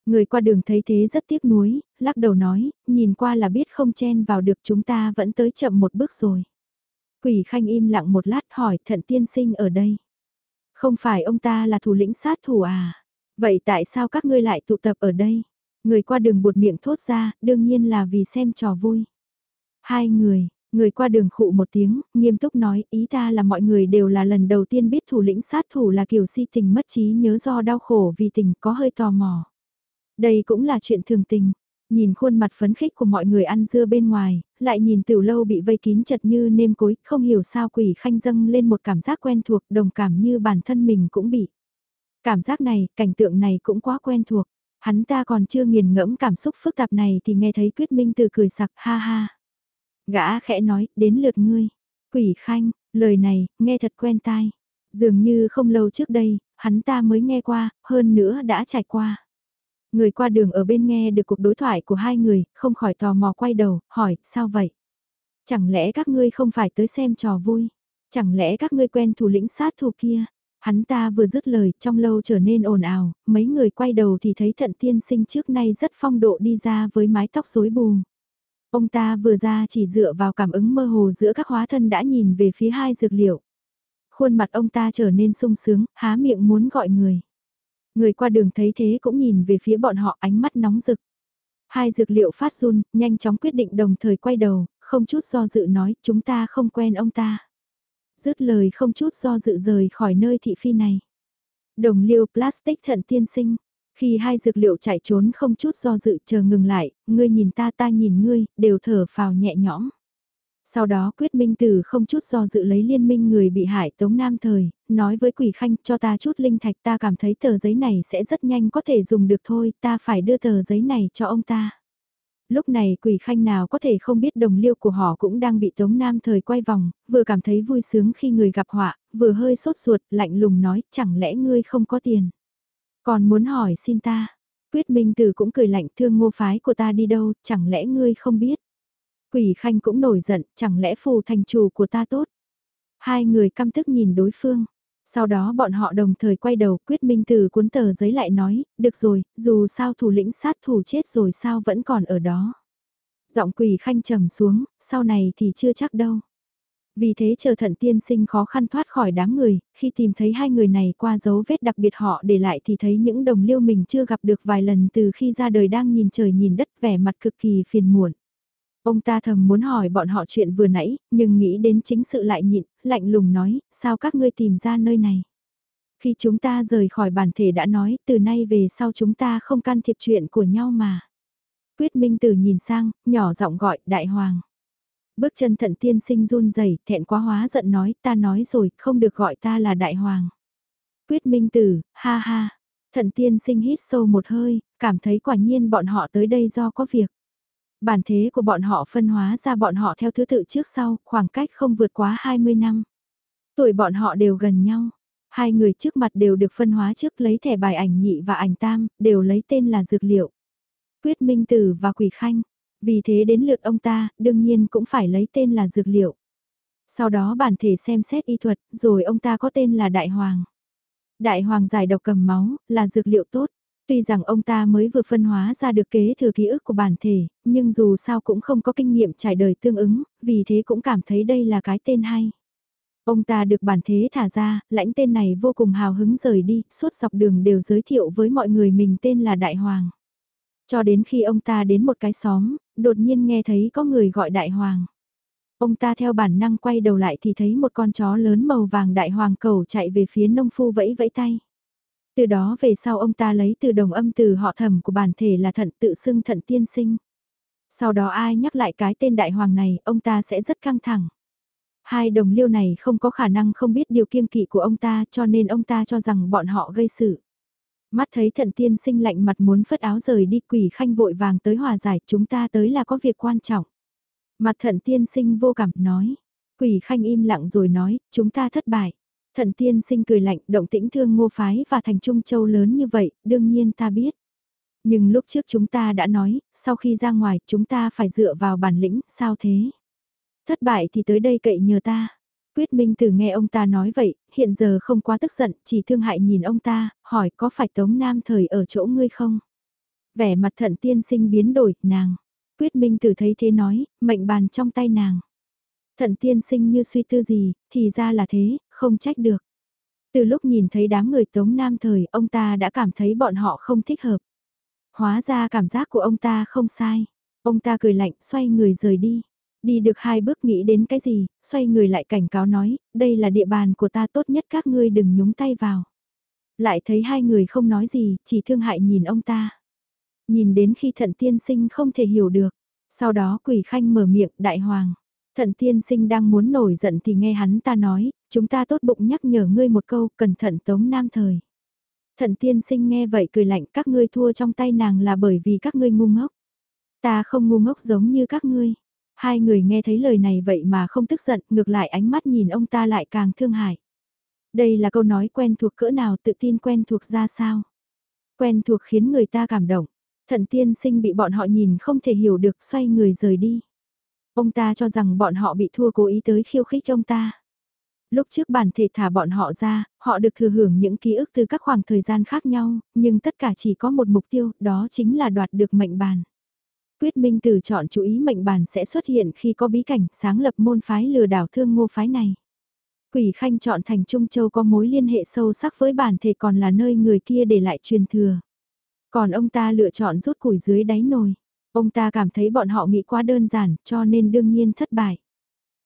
Người qua đường thấy thế rất tiếc nuối, lắc đầu nói, nhìn qua là biết không chen vào được chúng ta vẫn tới chậm một bước rồi. Quỷ khanh im lặng một lát hỏi thận tiên sinh ở đây. Không phải ông ta là thủ lĩnh sát thủ à? Vậy tại sao các ngươi lại tụ tập ở đây? Người qua đường buột miệng thốt ra, đương nhiên là vì xem trò vui. Hai người, người qua đường khụ một tiếng, nghiêm túc nói ý ta là mọi người đều là lần đầu tiên biết thủ lĩnh sát thủ là kiểu si tình mất trí nhớ do đau khổ vì tình có hơi tò mò. Đây cũng là chuyện thường tình, Nhìn khuôn mặt phấn khích của mọi người ăn dưa bên ngoài, lại nhìn tiểu lâu bị vây kín chật như nêm cối, không hiểu sao quỷ khanh dâng lên một cảm giác quen thuộc, đồng cảm như bản thân mình cũng bị. Cảm giác này, cảnh tượng này cũng quá quen thuộc. Hắn ta còn chưa nghiền ngẫm cảm xúc phức tạp này thì nghe thấy Quyết Minh từ cười sặc ha ha. Gã khẽ nói, đến lượt ngươi. Quỷ khanh, lời này, nghe thật quen tai. Dường như không lâu trước đây, hắn ta mới nghe qua, hơn nữa đã trải qua. Người qua đường ở bên nghe được cuộc đối thoại của hai người, không khỏi tò mò quay đầu, hỏi, sao vậy? Chẳng lẽ các ngươi không phải tới xem trò vui? Chẳng lẽ các ngươi quen thủ lĩnh sát thủ kia? Hắn ta vừa dứt lời, trong lâu trở nên ồn ào, mấy người quay đầu thì thấy thận tiên sinh trước nay rất phong độ đi ra với mái tóc rối bù. Ông ta vừa ra chỉ dựa vào cảm ứng mơ hồ giữa các hóa thân đã nhìn về phía hai dược liệu. Khuôn mặt ông ta trở nên sung sướng, há miệng muốn gọi người. Người qua đường thấy thế cũng nhìn về phía bọn họ ánh mắt nóng rực. Hai dược liệu phát run, nhanh chóng quyết định đồng thời quay đầu, không chút do dự nói chúng ta không quen ông ta. Dứt lời không chút do dự rời khỏi nơi thị phi này. Đồng liêu plastic thận tiên sinh. Khi hai dược liệu chạy trốn không chút do dự chờ ngừng lại, ngươi nhìn ta ta nhìn ngươi, đều thở phào nhẹ nhõm. Sau đó quyết minh tử không chút do dự lấy liên minh người bị hại Tống Nam Thời, nói với quỷ khanh cho ta chút linh thạch ta cảm thấy tờ giấy này sẽ rất nhanh có thể dùng được thôi, ta phải đưa tờ giấy này cho ông ta. Lúc này quỷ khanh nào có thể không biết đồng liêu của họ cũng đang bị Tống Nam Thời quay vòng, vừa cảm thấy vui sướng khi người gặp họa, vừa hơi sốt ruột, lạnh lùng nói chẳng lẽ ngươi không có tiền. Còn muốn hỏi xin ta, quyết minh tử cũng cười lạnh thương ngô phái của ta đi đâu, chẳng lẽ ngươi không biết. Quỷ khanh cũng nổi giận, chẳng lẽ phù thành chủ của ta tốt. Hai người căm tức nhìn đối phương. Sau đó bọn họ đồng thời quay đầu quyết minh từ cuốn tờ giấy lại nói, được rồi, dù sao thủ lĩnh sát thủ chết rồi sao vẫn còn ở đó. Giọng quỷ khanh trầm xuống, sau này thì chưa chắc đâu. Vì thế chờ thận tiên sinh khó khăn thoát khỏi đám người, khi tìm thấy hai người này qua dấu vết đặc biệt họ để lại thì thấy những đồng liêu mình chưa gặp được vài lần từ khi ra đời đang nhìn trời nhìn đất vẻ mặt cực kỳ phiền muộn. Ông ta thầm muốn hỏi bọn họ chuyện vừa nãy, nhưng nghĩ đến chính sự lại nhịn, lạnh lùng nói, sao các ngươi tìm ra nơi này? Khi chúng ta rời khỏi bản thể đã nói, từ nay về sau chúng ta không can thiệp chuyện của nhau mà. Quyết Minh Tử nhìn sang, nhỏ giọng gọi, đại hoàng. Bước chân thận tiên sinh run rẩy thẹn quá hóa giận nói, ta nói rồi, không được gọi ta là đại hoàng. Quyết Minh Tử, ha ha. Thận tiên sinh hít sâu một hơi, cảm thấy quả nhiên bọn họ tới đây do có việc. Bản thế của bọn họ phân hóa ra bọn họ theo thứ tự trước sau, khoảng cách không vượt quá 20 năm. Tuổi bọn họ đều gần nhau. Hai người trước mặt đều được phân hóa trước lấy thẻ bài ảnh nhị và ảnh tam, đều lấy tên là dược liệu. Quyết Minh Tử và Quỷ Khanh. Vì thế đến lượt ông ta, đương nhiên cũng phải lấy tên là dược liệu. Sau đó bản thể xem xét y thuật, rồi ông ta có tên là Đại Hoàng. Đại Hoàng giải độc cầm máu, là dược liệu tốt. Tuy rằng ông ta mới vừa phân hóa ra được kế thừa ký ức của bản thể, nhưng dù sao cũng không có kinh nghiệm trải đời tương ứng, vì thế cũng cảm thấy đây là cái tên hay. Ông ta được bản thế thả ra, lãnh tên này vô cùng hào hứng rời đi, suốt dọc đường đều giới thiệu với mọi người mình tên là Đại Hoàng. Cho đến khi ông ta đến một cái xóm, đột nhiên nghe thấy có người gọi Đại Hoàng. Ông ta theo bản năng quay đầu lại thì thấy một con chó lớn màu vàng Đại Hoàng cầu chạy về phía nông phu vẫy vẫy tay. Từ đó về sau ông ta lấy từ đồng âm từ họ thẩm của bản thể là thận tự xưng thận tiên sinh. Sau đó ai nhắc lại cái tên đại hoàng này, ông ta sẽ rất căng thẳng. Hai đồng liêu này không có khả năng không biết điều kiêng kỵ của ông ta cho nên ông ta cho rằng bọn họ gây sự. Mắt thấy thận tiên sinh lạnh mặt muốn phất áo rời đi quỷ khanh vội vàng tới hòa giải chúng ta tới là có việc quan trọng. Mặt thận tiên sinh vô cảm nói. Quỷ khanh im lặng rồi nói, chúng ta thất bại. Thận tiên sinh cười lạnh, động tĩnh thương ngô phái và thành trung châu lớn như vậy, đương nhiên ta biết. Nhưng lúc trước chúng ta đã nói, sau khi ra ngoài chúng ta phải dựa vào bản lĩnh, sao thế? Thất bại thì tới đây cậy nhờ ta. Quyết Minh Tử nghe ông ta nói vậy, hiện giờ không quá tức giận, chỉ thương hại nhìn ông ta, hỏi có phải Tống Nam thời ở chỗ ngươi không? Vẻ mặt thận tiên sinh biến đổi, nàng. Quyết Minh Tử thấy thế nói, mệnh bàn trong tay nàng. Thận tiên sinh như suy tư gì, thì ra là thế, không trách được. Từ lúc nhìn thấy đám người Tống Nam thời, ông ta đã cảm thấy bọn họ không thích hợp. Hóa ra cảm giác của ông ta không sai. Ông ta cười lạnh, xoay người rời đi. Đi được hai bước nghĩ đến cái gì, xoay người lại cảnh cáo nói, đây là địa bàn của ta tốt nhất các ngươi đừng nhúng tay vào. Lại thấy hai người không nói gì, chỉ thương hại nhìn ông ta. Nhìn đến khi thận tiên sinh không thể hiểu được. Sau đó quỷ khanh mở miệng, đại hoàng. Thận tiên sinh đang muốn nổi giận thì nghe hắn ta nói, chúng ta tốt bụng nhắc nhở ngươi một câu, cẩn thận tống nam thời. Thận tiên sinh nghe vậy cười lạnh các ngươi thua trong tay nàng là bởi vì các ngươi ngu ngốc. Ta không ngu ngốc giống như các ngươi. Hai người nghe thấy lời này vậy mà không tức giận, ngược lại ánh mắt nhìn ông ta lại càng thương hại. Đây là câu nói quen thuộc cỡ nào tự tin quen thuộc ra sao. Quen thuộc khiến người ta cảm động. Thận tiên sinh bị bọn họ nhìn không thể hiểu được xoay người rời đi. Ông ta cho rằng bọn họ bị thua cố ý tới khiêu khích ông ta. Lúc trước bản thể thả bọn họ ra, họ được thừa hưởng những ký ức từ các khoảng thời gian khác nhau, nhưng tất cả chỉ có một mục tiêu, đó chính là đoạt được mệnh bàn. Quyết Minh Tử chọn chú ý mệnh bàn sẽ xuất hiện khi có bí cảnh sáng lập môn phái lừa đảo thương ngô phái này. Quỷ Khanh chọn thành Trung Châu có mối liên hệ sâu sắc với bản thể còn là nơi người kia để lại truyền thừa. Còn ông ta lựa chọn rút củi dưới đáy nồi. Ông ta cảm thấy bọn họ nghĩ quá đơn giản cho nên đương nhiên thất bại.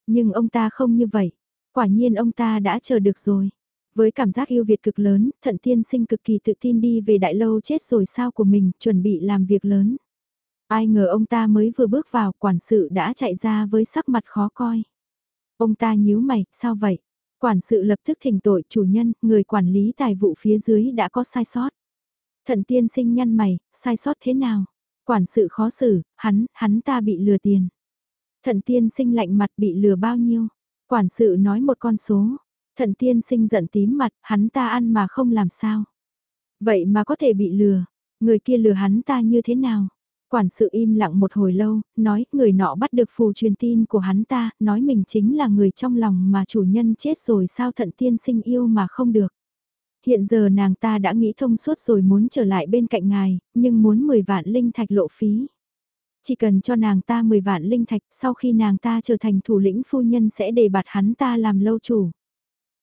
Nhưng ông ta không như vậy. Quả nhiên ông ta đã chờ được rồi. Với cảm giác yêu Việt cực lớn, thận tiên sinh cực kỳ tự tin đi về đại lâu chết rồi sao của mình, chuẩn bị làm việc lớn. Ai ngờ ông ta mới vừa bước vào, quản sự đã chạy ra với sắc mặt khó coi. Ông ta nhíu mày, sao vậy? Quản sự lập tức thỉnh tội chủ nhân, người quản lý tài vụ phía dưới đã có sai sót. Thận tiên sinh nhăn mày, sai sót thế nào? Quản sự khó xử, hắn, hắn ta bị lừa tiền. Thận tiên sinh lạnh mặt bị lừa bao nhiêu? Quản sự nói một con số. Thận tiên sinh giận tím mặt, hắn ta ăn mà không làm sao. Vậy mà có thể bị lừa, người kia lừa hắn ta như thế nào? Quản sự im lặng một hồi lâu, nói người nọ bắt được phù truyền tin của hắn ta, nói mình chính là người trong lòng mà chủ nhân chết rồi sao thận tiên sinh yêu mà không được. Hiện giờ nàng ta đã nghĩ thông suốt rồi muốn trở lại bên cạnh ngài, nhưng muốn 10 vạn linh thạch lộ phí. Chỉ cần cho nàng ta 10 vạn linh thạch, sau khi nàng ta trở thành thủ lĩnh phu nhân sẽ đề bạt hắn ta làm lâu chủ.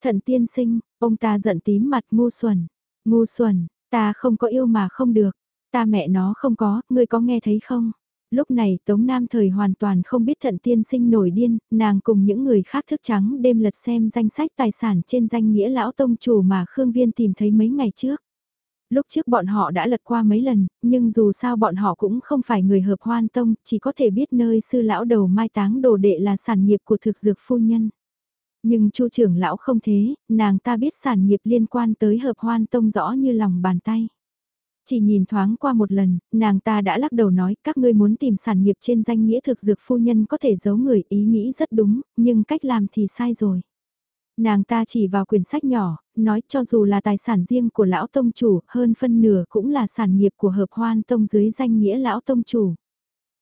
Thận tiên sinh, ông ta giận tím mặt ngu xuẩn. Ngu xuẩn, ta không có yêu mà không được. Ta mẹ nó không có, ngươi có nghe thấy không? Lúc này Tống Nam thời hoàn toàn không biết thận tiên sinh nổi điên, nàng cùng những người khác thức trắng đêm lật xem danh sách tài sản trên danh nghĩa lão tông chủ mà Khương Viên tìm thấy mấy ngày trước lúc trước bọn họ đã lật qua mấy lần, nhưng dù sao bọn họ cũng không phải người hợp hoan tông, chỉ có thể biết nơi sư lão đầu mai táng đồ đệ là sản nghiệp của thực dược phu nhân. Nhưng chu trưởng lão không thế, nàng ta biết sản nghiệp liên quan tới hợp hoan tông rõ như lòng bàn tay. Chỉ nhìn thoáng qua một lần, nàng ta đã lắc đầu nói các ngươi muốn tìm sản nghiệp trên danh nghĩa thực dược phu nhân có thể giấu người ý nghĩ rất đúng, nhưng cách làm thì sai rồi. Nàng ta chỉ vào quyển sách nhỏ, nói cho dù là tài sản riêng của lão tông chủ, hơn phân nửa cũng là sản nghiệp của hợp hoan tông dưới danh nghĩa lão tông chủ.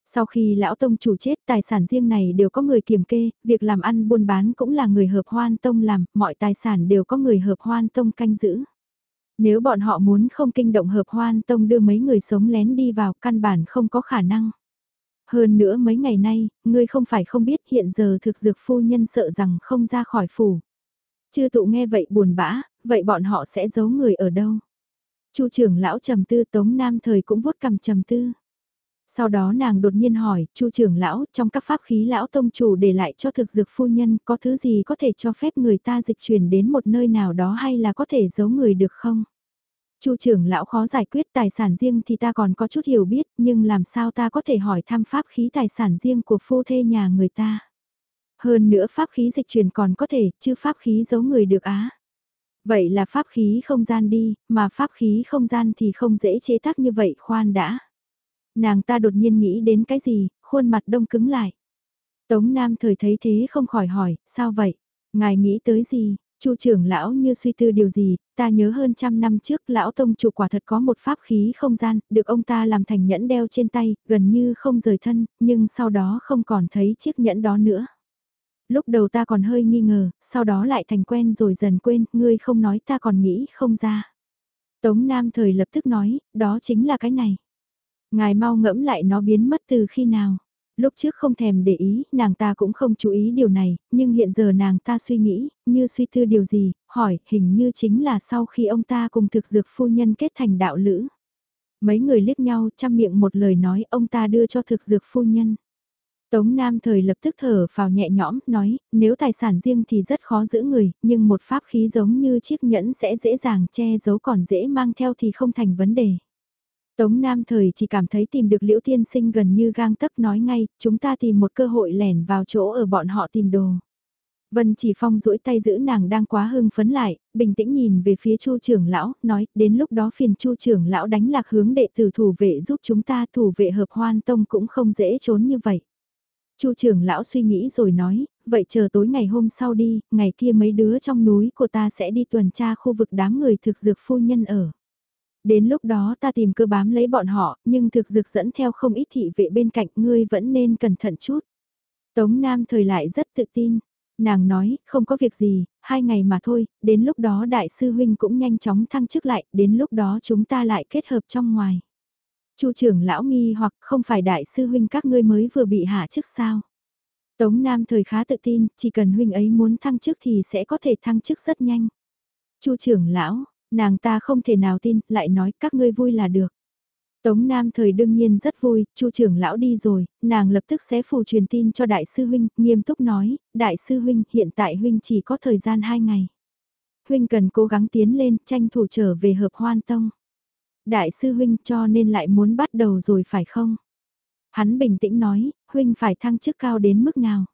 Sau khi lão tông chủ chết tài sản riêng này đều có người kiểm kê, việc làm ăn buôn bán cũng là người hợp hoan tông làm, mọi tài sản đều có người hợp hoan tông canh giữ. Nếu bọn họ muốn không kinh động hợp hoan tông đưa mấy người sống lén đi vào căn bản không có khả năng. Hơn nữa mấy ngày nay, ngươi không phải không biết hiện giờ thực dược phu nhân sợ rằng không ra khỏi phủ. Chư tụ nghe vậy buồn bã, vậy bọn họ sẽ giấu người ở đâu? Chu trưởng lão trầm tư Tống Nam thời cũng vuốt cầm trầm tư. Sau đó nàng đột nhiên hỏi, Chu trưởng lão, trong các pháp khí lão tông chủ để lại cho thực dược phu nhân, có thứ gì có thể cho phép người ta dịch chuyển đến một nơi nào đó hay là có thể giấu người được không? Chu trưởng lão khó giải quyết tài sản riêng thì ta còn có chút hiểu biết, nhưng làm sao ta có thể hỏi thăm pháp khí tài sản riêng của phu thê nhà người ta? Hơn nữa pháp khí dịch chuyển còn có thể, chứ pháp khí giấu người được á. Vậy là pháp khí không gian đi, mà pháp khí không gian thì không dễ chế tác như vậy khoan đã. Nàng ta đột nhiên nghĩ đến cái gì, khuôn mặt đông cứng lại. Tống Nam thời thấy thế không khỏi hỏi, sao vậy? Ngài nghĩ tới gì? Chu trưởng lão như suy tư điều gì, ta nhớ hơn trăm năm trước lão tông chủ quả thật có một pháp khí không gian, được ông ta làm thành nhẫn đeo trên tay, gần như không rời thân, nhưng sau đó không còn thấy chiếc nhẫn đó nữa. Lúc đầu ta còn hơi nghi ngờ, sau đó lại thành quen rồi dần quên, ngươi không nói ta còn nghĩ không ra. Tống Nam thời lập tức nói, đó chính là cái này. Ngài mau ngẫm lại nó biến mất từ khi nào. Lúc trước không thèm để ý, nàng ta cũng không chú ý điều này, nhưng hiện giờ nàng ta suy nghĩ, như suy tư điều gì, hỏi, hình như chính là sau khi ông ta cùng thực dược phu nhân kết thành đạo lữ. Mấy người liếc nhau, chăm miệng một lời nói ông ta đưa cho thực dược phu nhân. Tống Nam thời lập tức thở vào nhẹ nhõm, nói, nếu tài sản riêng thì rất khó giữ người, nhưng một pháp khí giống như chiếc nhẫn sẽ dễ dàng che giấu còn dễ mang theo thì không thành vấn đề. Tống Nam thời chỉ cảm thấy tìm được Liễu Thiên Sinh gần như gang tấc nói ngay, chúng ta tìm một cơ hội lẻn vào chỗ ở bọn họ tìm đồ. Vân chỉ phong duỗi tay giữ nàng đang quá hưng phấn lại, bình tĩnh nhìn về phía chu trưởng lão, nói, đến lúc đó phiền chu trưởng lão đánh lạc hướng đệ tử thủ vệ giúp chúng ta thủ vệ hợp hoan tông cũng không dễ trốn như vậy. Chu trưởng lão suy nghĩ rồi nói, vậy chờ tối ngày hôm sau đi, ngày kia mấy đứa trong núi của ta sẽ đi tuần tra khu vực đám người thực dược phu nhân ở. Đến lúc đó ta tìm cơ bám lấy bọn họ, nhưng thực dược dẫn theo không ít thị vệ bên cạnh ngươi vẫn nên cẩn thận chút. Tống Nam thời lại rất tự tin. Nàng nói, không có việc gì, hai ngày mà thôi, đến lúc đó đại sư huynh cũng nhanh chóng thăng chức lại, đến lúc đó chúng ta lại kết hợp trong ngoài. Chu trưởng lão nghi hoặc không phải đại sư huynh các ngươi mới vừa bị hạ chức sao? Tống Nam thời khá tự tin, chỉ cần huynh ấy muốn thăng chức thì sẽ có thể thăng chức rất nhanh. Chu trưởng lão, nàng ta không thể nào tin, lại nói các ngươi vui là được. Tống Nam thời đương nhiên rất vui, Chu trưởng lão đi rồi, nàng lập tức sẽ phù truyền tin cho đại sư huynh, nghiêm túc nói, đại sư huynh hiện tại huynh chỉ có thời gian hai ngày. Huynh cần cố gắng tiến lên, tranh thủ trở về hợp hoan tông. Đại sư huynh cho nên lại muốn bắt đầu rồi phải không? Hắn bình tĩnh nói, huynh phải thăng chức cao đến mức nào?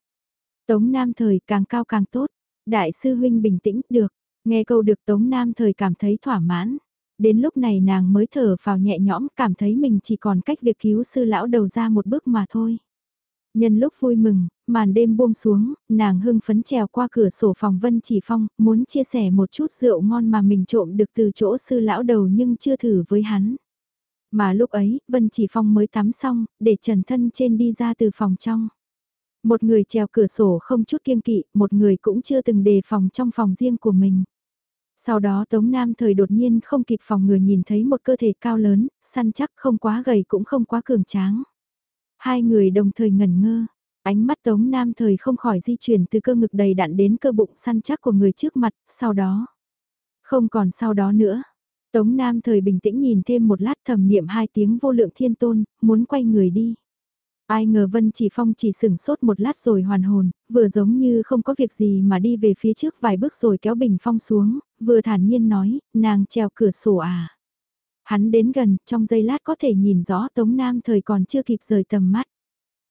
Tống Nam thời càng cao càng tốt. Đại sư huynh bình tĩnh, được. Nghe câu được Tống Nam thời cảm thấy thỏa mãn. Đến lúc này nàng mới thở vào nhẹ nhõm cảm thấy mình chỉ còn cách việc cứu sư lão đầu ra một bước mà thôi. Nhân lúc vui mừng, màn đêm buông xuống, nàng hưng phấn trèo qua cửa sổ phòng Vân Chỉ Phong, muốn chia sẻ một chút rượu ngon mà mình trộm được từ chỗ sư lão đầu nhưng chưa thử với hắn. Mà lúc ấy, Vân Chỉ Phong mới tắm xong, để trần thân trên đi ra từ phòng trong. Một người trèo cửa sổ không chút kiêng kỵ, một người cũng chưa từng đề phòng trong phòng riêng của mình. Sau đó Tống Nam thời đột nhiên không kịp phòng người nhìn thấy một cơ thể cao lớn, săn chắc không quá gầy cũng không quá cường tráng. Hai người đồng thời ngẩn ngơ, ánh mắt Tống Nam thời không khỏi di chuyển từ cơ ngực đầy đặn đến cơ bụng săn chắc của người trước mặt, sau đó. Không còn sau đó nữa. Tống Nam thời bình tĩnh nhìn thêm một lát thầm niệm hai tiếng vô lượng thiên tôn, muốn quay người đi. Ai ngờ Vân Chỉ Phong chỉ sửng sốt một lát rồi hoàn hồn, vừa giống như không có việc gì mà đi về phía trước vài bước rồi kéo bình phong xuống, vừa thản nhiên nói, nàng treo cửa sổ à. Hắn đến gần, trong giây lát có thể nhìn rõ Tống Nam thời còn chưa kịp rời tầm mắt.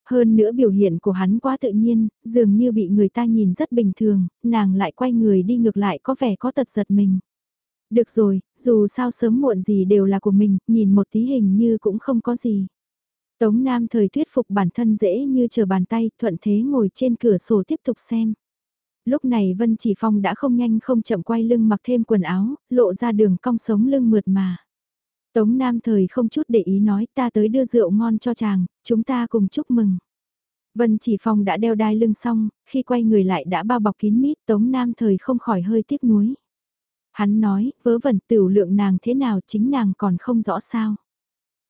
Hơn nữa biểu hiện của hắn quá tự nhiên, dường như bị người ta nhìn rất bình thường, nàng lại quay người đi ngược lại có vẻ có tật giật mình. Được rồi, dù sao sớm muộn gì đều là của mình, nhìn một tí hình như cũng không có gì. Tống Nam thời thuyết phục bản thân dễ như chờ bàn tay, thuận thế ngồi trên cửa sổ tiếp tục xem. Lúc này Vân Chỉ Phong đã không nhanh không chậm quay lưng mặc thêm quần áo, lộ ra đường cong sống lưng mượt mà. Tống Nam thời không chút để ý nói ta tới đưa rượu ngon cho chàng, chúng ta cùng chúc mừng. Vân Chỉ Phong đã đeo đai lưng xong, khi quay người lại đã bao bọc kín mít Tống Nam thời không khỏi hơi tiếc nuối. Hắn nói, vớ vẩn tiểu lượng nàng thế nào chính nàng còn không rõ sao.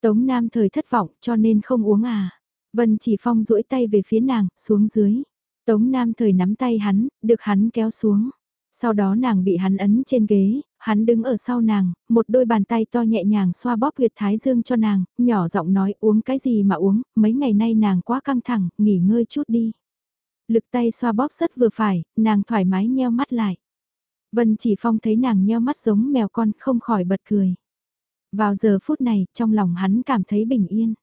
Tống Nam thời thất vọng cho nên không uống à. Vân Chỉ Phong duỗi tay về phía nàng, xuống dưới. Tống Nam thời nắm tay hắn, được hắn kéo xuống. Sau đó nàng bị hắn ấn trên ghế, hắn đứng ở sau nàng, một đôi bàn tay to nhẹ nhàng xoa bóp huyệt thái dương cho nàng, nhỏ giọng nói uống cái gì mà uống, mấy ngày nay nàng quá căng thẳng, nghỉ ngơi chút đi. Lực tay xoa bóp rất vừa phải, nàng thoải mái nheo mắt lại. Vân chỉ phong thấy nàng nheo mắt giống mèo con không khỏi bật cười. Vào giờ phút này, trong lòng hắn cảm thấy bình yên.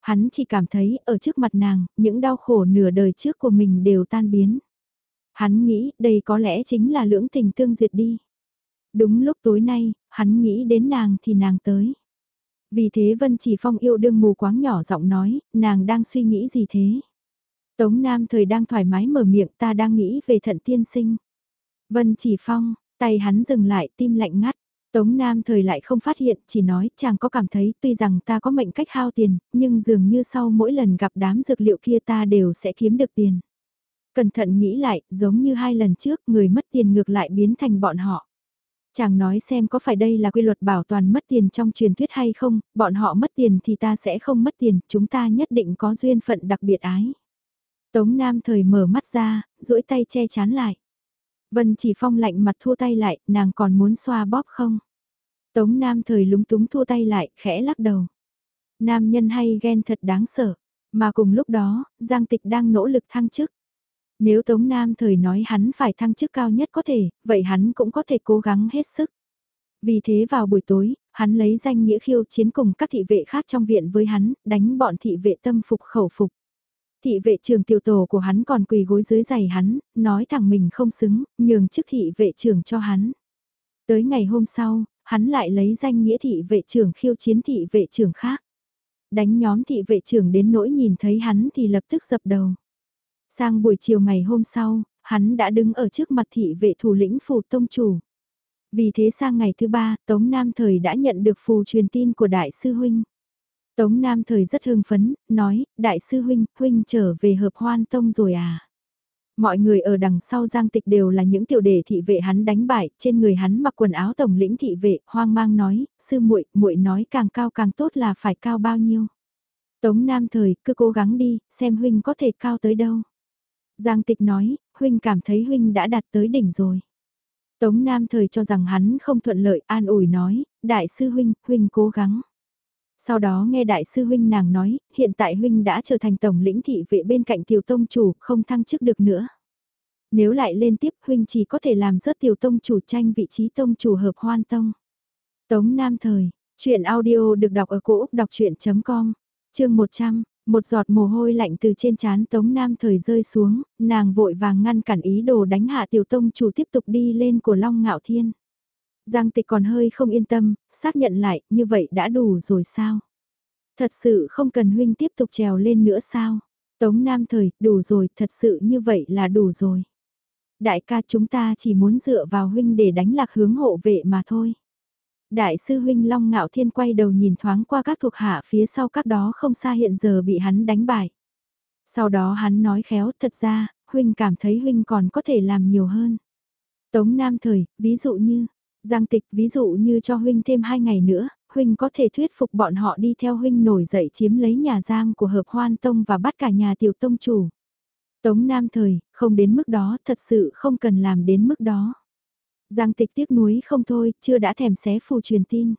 Hắn chỉ cảm thấy ở trước mặt nàng, những đau khổ nửa đời trước của mình đều tan biến. Hắn nghĩ đây có lẽ chính là lưỡng tình tương duyệt đi. Đúng lúc tối nay, hắn nghĩ đến nàng thì nàng tới. Vì thế Vân Chỉ Phong yêu đương mù quáng nhỏ giọng nói, nàng đang suy nghĩ gì thế? Tống Nam thời đang thoải mái mở miệng ta đang nghĩ về thận tiên sinh. Vân Chỉ Phong, tay hắn dừng lại tim lạnh ngắt. Tống Nam thời lại không phát hiện, chỉ nói chàng có cảm thấy tuy rằng ta có mệnh cách hao tiền, nhưng dường như sau mỗi lần gặp đám dược liệu kia ta đều sẽ kiếm được tiền. Cẩn thận nghĩ lại, giống như hai lần trước người mất tiền ngược lại biến thành bọn họ. Chàng nói xem có phải đây là quy luật bảo toàn mất tiền trong truyền thuyết hay không, bọn họ mất tiền thì ta sẽ không mất tiền, chúng ta nhất định có duyên phận đặc biệt ái. Tống Nam thời mở mắt ra, duỗi tay che chán lại. Vân chỉ phong lạnh mặt thua tay lại, nàng còn muốn xoa bóp không? Tống Nam thời lúng túng thua tay lại, khẽ lắc đầu. Nam nhân hay ghen thật đáng sợ, mà cùng lúc đó, Giang Tịch đang nỗ lực thăng chức. Nếu Tống Nam thời nói hắn phải thăng chức cao nhất có thể, vậy hắn cũng có thể cố gắng hết sức. Vì thế vào buổi tối, hắn lấy danh nghĩa khiêu chiến cùng các thị vệ khác trong viện với hắn, đánh bọn thị vệ tâm phục khẩu phục. Thị vệ trưởng tiểu tổ của hắn còn quỳ gối dưới giày hắn, nói thẳng mình không xứng, nhường chức thị vệ trưởng cho hắn. Tới ngày hôm sau, hắn lại lấy danh nghĩa thị vệ trưởng khiêu chiến thị vệ trưởng khác. Đánh nhóm thị vệ trưởng đến nỗi nhìn thấy hắn thì lập tức dập đầu. Sang buổi chiều ngày hôm sau, hắn đã đứng ở trước mặt thị vệ thủ lĩnh phủ tông chủ. Vì thế sang ngày thứ ba, Tống Nam Thời đã nhận được phù truyền tin của Đại sư Huynh. Tống Nam Thời rất hưng phấn, nói, Đại sư Huynh, Huynh trở về hợp hoan tông rồi à? Mọi người ở đằng sau giang tịch đều là những tiểu đề thị vệ hắn đánh bại, trên người hắn mặc quần áo tổng lĩnh thị vệ, hoang mang nói, sư muội, muội nói càng cao càng tốt là phải cao bao nhiêu. Tống Nam Thời, cứ cố gắng đi, xem huynh có thể cao tới đâu. Giang Tịch nói, huynh cảm thấy huynh đã đạt tới đỉnh rồi. Tống Nam thời cho rằng hắn không thuận lợi, an ủi nói, đại sư huynh, huynh cố gắng. Sau đó nghe đại sư huynh nàng nói, hiện tại huynh đã trở thành tổng lĩnh thị vệ bên cạnh tiểu tông chủ, không thăng chức được nữa. Nếu lại lên tiếp huynh chỉ có thể làm rớt tiểu tông chủ tranh vị trí tông chủ hợp hoan tông. Tống Nam thời, chuyện audio được đọc ở cổ Úc đọc chuyện.com, chương 100, một giọt mồ hôi lạnh từ trên trán Tống Nam thời rơi xuống, nàng vội vàng ngăn cản ý đồ đánh hạ tiểu tông chủ tiếp tục đi lên của Long Ngạo Thiên. Giang tịch còn hơi không yên tâm, xác nhận lại, như vậy đã đủ rồi sao? Thật sự không cần huynh tiếp tục trèo lên nữa sao? Tống Nam thời, đủ rồi, thật sự như vậy là đủ rồi. Đại ca chúng ta chỉ muốn dựa vào huynh để đánh lạc hướng hộ vệ mà thôi. Đại sư huynh Long Ngạo Thiên quay đầu nhìn thoáng qua các thuộc hạ phía sau các đó không xa hiện giờ bị hắn đánh bại. Sau đó hắn nói khéo thật ra, huynh cảm thấy huynh còn có thể làm nhiều hơn. Tống Nam Thời, ví dụ như, Giang Tịch ví dụ như cho huynh thêm hai ngày nữa, huynh có thể thuyết phục bọn họ đi theo huynh nổi dậy chiếm lấy nhà giam của hợp hoan tông và bắt cả nhà tiểu tông chủ. Tống Nam Thời, không đến mức đó, thật sự không cần làm đến mức đó. Giang tịch tiếc nuối không thôi, chưa đã thèm xé phù truyền tin.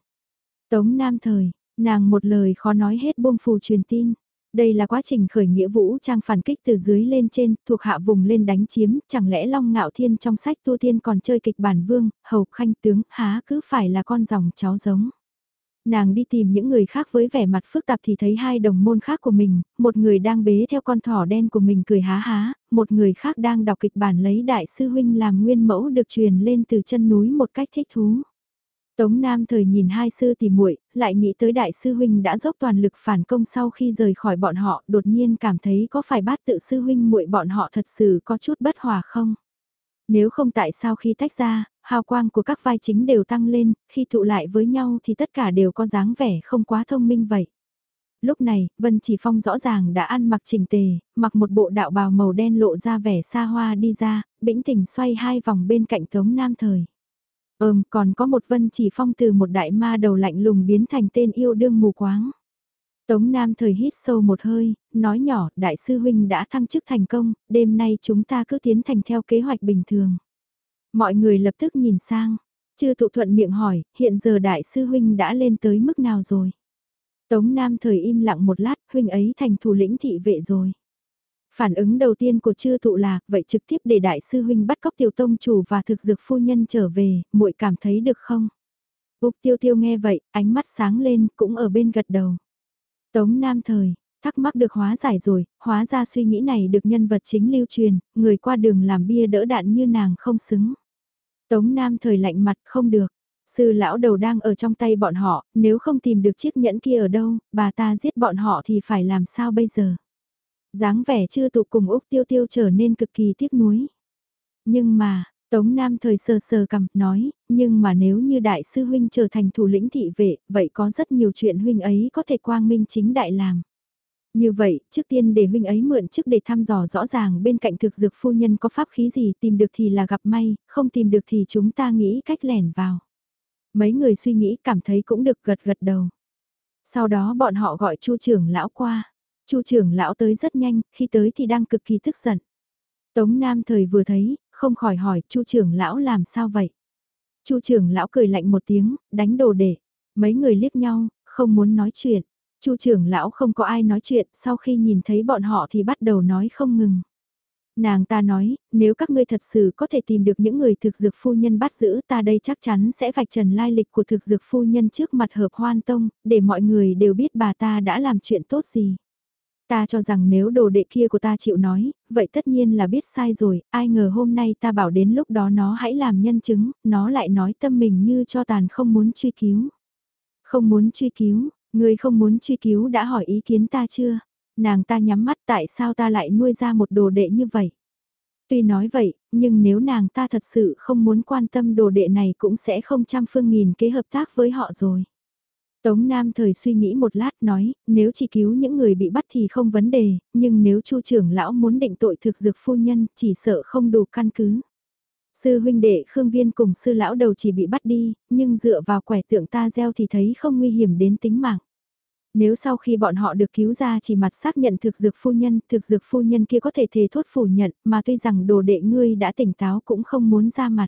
Tống Nam Thời, nàng một lời khó nói hết buông phù truyền tin. Đây là quá trình khởi nghĩa vũ trang phản kích từ dưới lên trên, thuộc hạ vùng lên đánh chiếm, chẳng lẽ Long Ngạo Thiên trong sách Tu tiên còn chơi kịch bản vương, hầu khanh tướng, há cứ phải là con dòng cháu giống. Nàng đi tìm những người khác với vẻ mặt phức tạp thì thấy hai đồng môn khác của mình, một người đang bế theo con thỏ đen của mình cười há há, một người khác đang đọc kịch bản lấy đại sư huynh làm nguyên mẫu được truyền lên từ chân núi một cách thích thú. Tống Nam thời nhìn hai sư tỷ muội, lại nghĩ tới đại sư huynh đã dốc toàn lực phản công sau khi rời khỏi bọn họ, đột nhiên cảm thấy có phải bát tự sư huynh muội bọn họ thật sự có chút bất hòa không? Nếu không tại sao khi tách ra, hào quang của các vai chính đều tăng lên, khi tụ lại với nhau thì tất cả đều có dáng vẻ không quá thông minh vậy. Lúc này, Vân Chỉ Phong rõ ràng đã ăn mặc chỉnh tề, mặc một bộ đạo bào màu đen lộ ra vẻ xa hoa đi ra, bĩnh tỉnh xoay hai vòng bên cạnh Tống Nam Thời. Ừm, còn có một Vân Chỉ Phong từ một đại ma đầu lạnh lùng biến thành tên yêu đương mù quáng. Tống Nam thời hít sâu một hơi, nói nhỏ, đại sư huynh đã thăng chức thành công, đêm nay chúng ta cứ tiến thành theo kế hoạch bình thường. Mọi người lập tức nhìn sang. Chư tụ thuận miệng hỏi, hiện giờ đại sư huynh đã lên tới mức nào rồi? Tống Nam thời im lặng một lát, huynh ấy thành thủ lĩnh thị vệ rồi. Phản ứng đầu tiên của chư tụ là, vậy trực tiếp để đại sư huynh bắt cóc tiểu tông chủ và thực dược phu nhân trở về, muội cảm thấy được không? Úc tiêu tiêu nghe vậy, ánh mắt sáng lên, cũng ở bên gật đầu. Tống Nam thời, thắc mắc được hóa giải rồi, hóa ra suy nghĩ này được nhân vật chính lưu truyền, người qua đường làm bia đỡ đạn như nàng không xứng. Tống Nam thời lạnh mặt không được, sư lão đầu đang ở trong tay bọn họ, nếu không tìm được chiếc nhẫn kia ở đâu, bà ta giết bọn họ thì phải làm sao bây giờ? Dáng vẻ chưa tụ cùng Úc Tiêu Tiêu trở nên cực kỳ tiếc nuối. Nhưng mà, Tống Nam thời sờ sờ cầm, nói, nhưng mà nếu như đại sư huynh trở thành thủ lĩnh thị vệ, vậy có rất nhiều chuyện huynh ấy có thể quang minh chính đại làm. Như vậy, trước tiên để huynh ấy mượn chức để thăm dò rõ ràng bên cạnh thực dược phu nhân có pháp khí gì tìm được thì là gặp may, không tìm được thì chúng ta nghĩ cách lẻn vào. Mấy người suy nghĩ cảm thấy cũng được gật gật đầu. Sau đó bọn họ gọi chu trưởng lão qua. Chu trưởng lão tới rất nhanh, khi tới thì đang cực kỳ tức giận. Tống Nam thời vừa thấy, không khỏi hỏi Chu trưởng lão làm sao vậy? Chu trưởng lão cười lạnh một tiếng, đánh đồ để. Mấy người liếc nhau, không muốn nói chuyện. Chu trưởng lão không có ai nói chuyện, sau khi nhìn thấy bọn họ thì bắt đầu nói không ngừng. Nàng ta nói, nếu các ngươi thật sự có thể tìm được những người thực dược phu nhân bắt giữ ta đây chắc chắn sẽ vạch trần lai lịch của thực dược phu nhân trước mặt hợp hoan tông, để mọi người đều biết bà ta đã làm chuyện tốt gì. Ta cho rằng nếu đồ đệ kia của ta chịu nói, vậy tất nhiên là biết sai rồi, ai ngờ hôm nay ta bảo đến lúc đó nó hãy làm nhân chứng, nó lại nói tâm mình như cho tàn không muốn truy cứu. Không muốn truy cứu, người không muốn truy cứu đã hỏi ý kiến ta chưa? Nàng ta nhắm mắt tại sao ta lại nuôi ra một đồ đệ như vậy? Tuy nói vậy, nhưng nếu nàng ta thật sự không muốn quan tâm đồ đệ này cũng sẽ không trăm phương nghìn kế hợp tác với họ rồi. Tống Nam thời suy nghĩ một lát nói, nếu chỉ cứu những người bị bắt thì không vấn đề, nhưng nếu chu trưởng lão muốn định tội thực dược phu nhân, chỉ sợ không đủ căn cứ. Sư huynh đệ Khương Viên cùng sư lão đầu chỉ bị bắt đi, nhưng dựa vào quẻ tượng ta gieo thì thấy không nguy hiểm đến tính mạng. Nếu sau khi bọn họ được cứu ra chỉ mặt xác nhận thực dược phu nhân, thực dược phu nhân kia có thể thề thốt phủ nhận, mà tuy rằng đồ đệ ngươi đã tỉnh táo cũng không muốn ra mặt.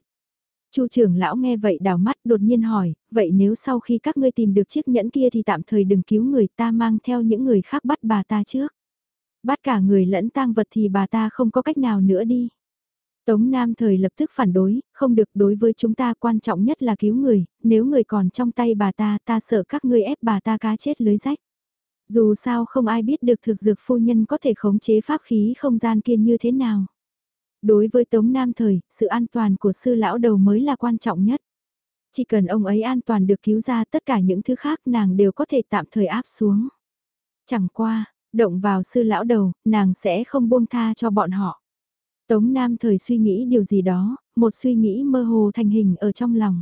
Chu trưởng lão nghe vậy đào mắt đột nhiên hỏi, vậy nếu sau khi các ngươi tìm được chiếc nhẫn kia thì tạm thời đừng cứu người ta mang theo những người khác bắt bà ta trước. Bắt cả người lẫn tang vật thì bà ta không có cách nào nữa đi. Tống Nam thời lập tức phản đối, không được đối với chúng ta quan trọng nhất là cứu người, nếu người còn trong tay bà ta ta sợ các ngươi ép bà ta cá chết lưới rách. Dù sao không ai biết được thực dược phu nhân có thể khống chế pháp khí không gian kia như thế nào. Đối với Tống Nam Thời, sự an toàn của sư lão đầu mới là quan trọng nhất. Chỉ cần ông ấy an toàn được cứu ra tất cả những thứ khác nàng đều có thể tạm thời áp xuống. Chẳng qua, động vào sư lão đầu, nàng sẽ không buông tha cho bọn họ. Tống Nam Thời suy nghĩ điều gì đó, một suy nghĩ mơ hồ thành hình ở trong lòng.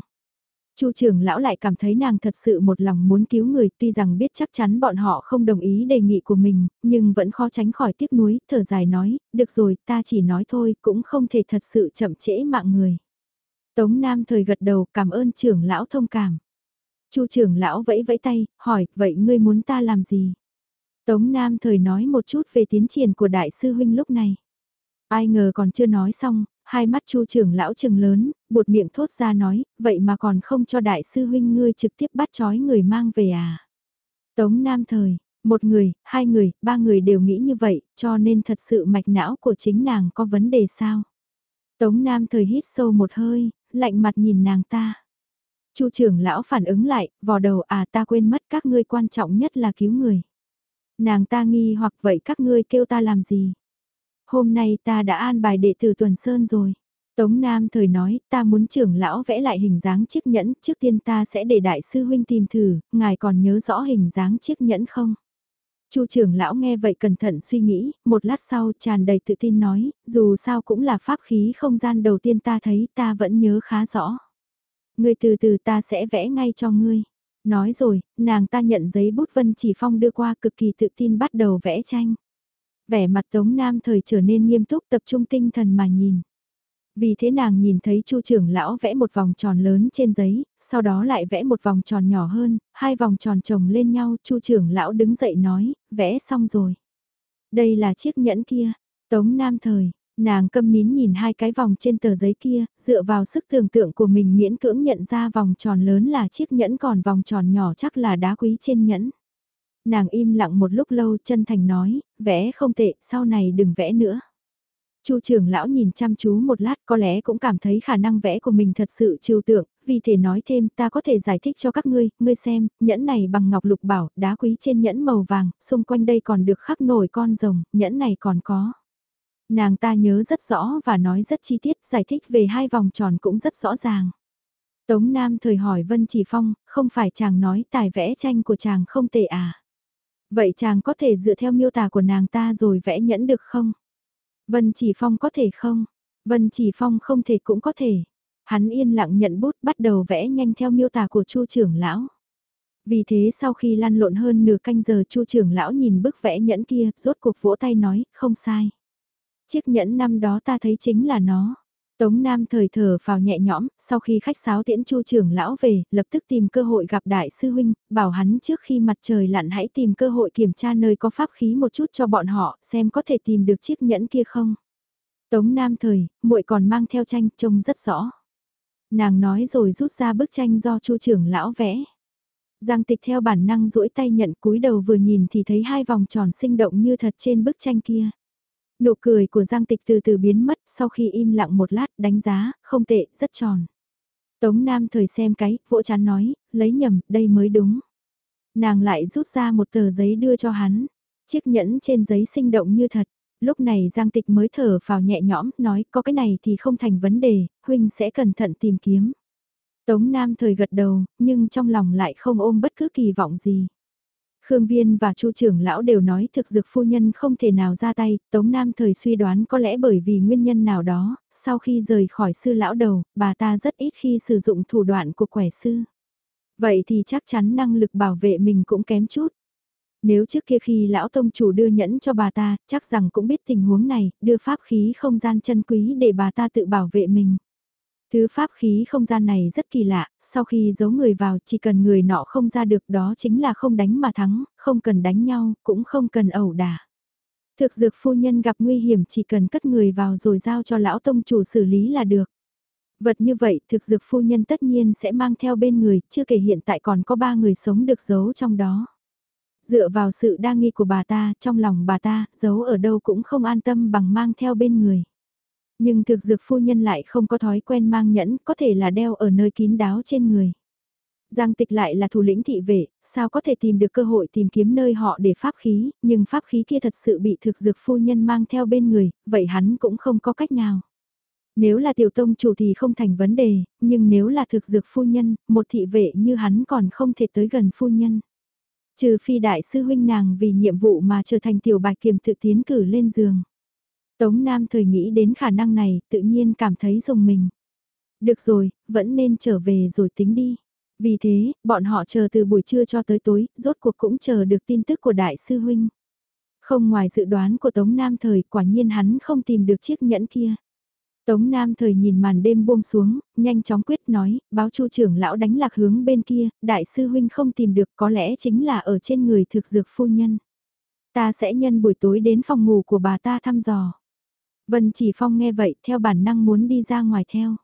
Chu trưởng lão lại cảm thấy nàng thật sự một lòng muốn cứu người tuy rằng biết chắc chắn bọn họ không đồng ý đề nghị của mình, nhưng vẫn khó tránh khỏi tiếc nuối, thở dài nói, được rồi, ta chỉ nói thôi, cũng không thể thật sự chậm trễ mạng người. Tống Nam thời gật đầu cảm ơn trưởng lão thông cảm. Chu trưởng lão vẫy vẫy tay, hỏi, vậy ngươi muốn ta làm gì? Tống Nam thời nói một chút về tiến triển của đại sư huynh lúc này. Ai ngờ còn chưa nói xong, hai mắt chu trưởng lão trừng lớn, bột miệng thốt ra nói, vậy mà còn không cho đại sư huynh ngươi trực tiếp bắt chói người mang về à. Tống Nam Thời, một người, hai người, ba người đều nghĩ như vậy, cho nên thật sự mạch não của chính nàng có vấn đề sao. Tống Nam Thời hít sâu một hơi, lạnh mặt nhìn nàng ta. Chu trưởng lão phản ứng lại, vò đầu à ta quên mất các ngươi quan trọng nhất là cứu người. Nàng ta nghi hoặc vậy các ngươi kêu ta làm gì? Hôm nay ta đã an bài đệ tử Tuần Sơn rồi. Tống Nam thời nói, ta muốn trưởng lão vẽ lại hình dáng chiếc nhẫn, trước tiên ta sẽ để đại sư huynh tìm thử, ngài còn nhớ rõ hình dáng chiếc nhẫn không? Chu trưởng lão nghe vậy cẩn thận suy nghĩ, một lát sau tràn đầy tự tin nói, dù sao cũng là pháp khí không gian đầu tiên ta thấy ta vẫn nhớ khá rõ. Ngươi từ từ ta sẽ vẽ ngay cho ngươi. Nói rồi, nàng ta nhận giấy bút vân chỉ phong đưa qua cực kỳ tự tin bắt đầu vẽ tranh. Vẻ mặt Tống Nam thời trở nên nghiêm túc tập trung tinh thần mà nhìn. Vì thế nàng nhìn thấy chu trưởng lão vẽ một vòng tròn lớn trên giấy, sau đó lại vẽ một vòng tròn nhỏ hơn, hai vòng tròn chồng lên nhau, chu trưởng lão đứng dậy nói, vẽ xong rồi. Đây là chiếc nhẫn kia, Tống Nam thời, Nàng câm nín nhìn hai cái vòng trên tờ giấy kia, dựa vào sức tưởng tượng của mình miễn cưỡng nhận ra vòng tròn lớn là chiếc nhẫn còn vòng tròn nhỏ chắc là đá quý trên nhẫn. Nàng im lặng một lúc lâu chân thành nói, vẽ không tệ, sau này đừng vẽ nữa. Chu trưởng lão nhìn chăm chú một lát có lẽ cũng cảm thấy khả năng vẽ của mình thật sự trừu tượng, vì thể nói thêm ta có thể giải thích cho các ngươi, ngươi xem, nhẫn này bằng ngọc lục bảo, đá quý trên nhẫn màu vàng, xung quanh đây còn được khắc nổi con rồng, nhẫn này còn có. Nàng ta nhớ rất rõ và nói rất chi tiết, giải thích về hai vòng tròn cũng rất rõ ràng. Tống Nam thời hỏi Vân Chỉ Phong, không phải chàng nói tài vẽ tranh của chàng không tệ à? Vậy chàng có thể dựa theo miêu tả của nàng ta rồi vẽ nhẫn được không? Vân Chỉ Phong có thể không? Vân Chỉ Phong không thể cũng có thể. Hắn yên lặng nhận bút bắt đầu vẽ nhanh theo miêu tả của Chu trưởng lão. Vì thế sau khi lăn lộn hơn nửa canh giờ Chu trưởng lão nhìn bức vẽ nhẫn kia, rốt cuộc vỗ tay nói, không sai. Chiếc nhẫn năm đó ta thấy chính là nó. Tống Nam thời thở vào nhẹ nhõm, sau khi khách sáo tiễn chu trưởng lão về, lập tức tìm cơ hội gặp đại sư huynh, bảo hắn trước khi mặt trời lặn hãy tìm cơ hội kiểm tra nơi có pháp khí một chút cho bọn họ, xem có thể tìm được chiếc nhẫn kia không. Tống Nam thời, muội còn mang theo tranh, trông rất rõ. Nàng nói rồi rút ra bức tranh do chu trưởng lão vẽ. Giang tịch theo bản năng duỗi tay nhận cúi đầu vừa nhìn thì thấy hai vòng tròn sinh động như thật trên bức tranh kia. Nụ cười của Giang Tịch từ từ biến mất sau khi im lặng một lát đánh giá, không tệ, rất tròn. Tống Nam thời xem cái, vỗ chán nói, lấy nhầm, đây mới đúng. Nàng lại rút ra một tờ giấy đưa cho hắn. Chiếc nhẫn trên giấy sinh động như thật. Lúc này Giang Tịch mới thở vào nhẹ nhõm, nói có cái này thì không thành vấn đề, Huynh sẽ cẩn thận tìm kiếm. Tống Nam thời gật đầu, nhưng trong lòng lại không ôm bất cứ kỳ vọng gì. Khương Viên và Chu trưởng lão đều nói thực dược phu nhân không thể nào ra tay, Tống Nam thời suy đoán có lẽ bởi vì nguyên nhân nào đó, sau khi rời khỏi sư lão đầu, bà ta rất ít khi sử dụng thủ đoạn của quẻ sư. Vậy thì chắc chắn năng lực bảo vệ mình cũng kém chút. Nếu trước kia khi lão tông chủ đưa nhẫn cho bà ta, chắc rằng cũng biết tình huống này, đưa pháp khí không gian chân quý để bà ta tự bảo vệ mình. Thứ pháp khí không gian này rất kỳ lạ, sau khi giấu người vào chỉ cần người nọ không ra được đó chính là không đánh mà thắng, không cần đánh nhau, cũng không cần ẩu đả. Thực dược phu nhân gặp nguy hiểm chỉ cần cất người vào rồi giao cho lão tông chủ xử lý là được. Vật như vậy thực dược phu nhân tất nhiên sẽ mang theo bên người, chưa kể hiện tại còn có ba người sống được giấu trong đó. Dựa vào sự đa nghi của bà ta, trong lòng bà ta, giấu ở đâu cũng không an tâm bằng mang theo bên người. Nhưng thực dược phu nhân lại không có thói quen mang nhẫn, có thể là đeo ở nơi kín đáo trên người. Giang tịch lại là thủ lĩnh thị vệ, sao có thể tìm được cơ hội tìm kiếm nơi họ để pháp khí, nhưng pháp khí kia thật sự bị thực dược phu nhân mang theo bên người, vậy hắn cũng không có cách nào. Nếu là tiểu tông chủ thì không thành vấn đề, nhưng nếu là thực dược phu nhân, một thị vệ như hắn còn không thể tới gần phu nhân. Trừ phi đại sư huynh nàng vì nhiệm vụ mà trở thành tiểu bạch kiềm tự tiến cử lên giường. Tống Nam thời nghĩ đến khả năng này, tự nhiên cảm thấy dùng mình. Được rồi, vẫn nên trở về rồi tính đi. Vì thế, bọn họ chờ từ buổi trưa cho tới tối, rốt cuộc cũng chờ được tin tức của đại sư huynh. Không ngoài dự đoán của Tống Nam thời, quả nhiên hắn không tìm được chiếc nhẫn kia. Tống Nam thời nhìn màn đêm buông xuống, nhanh chóng quyết nói, báo chu trưởng lão đánh lạc hướng bên kia, đại sư huynh không tìm được có lẽ chính là ở trên người thực dược phu nhân. Ta sẽ nhân buổi tối đến phòng ngủ của bà ta thăm dò. Vân Chỉ Phong nghe vậy theo bản năng muốn đi ra ngoài theo.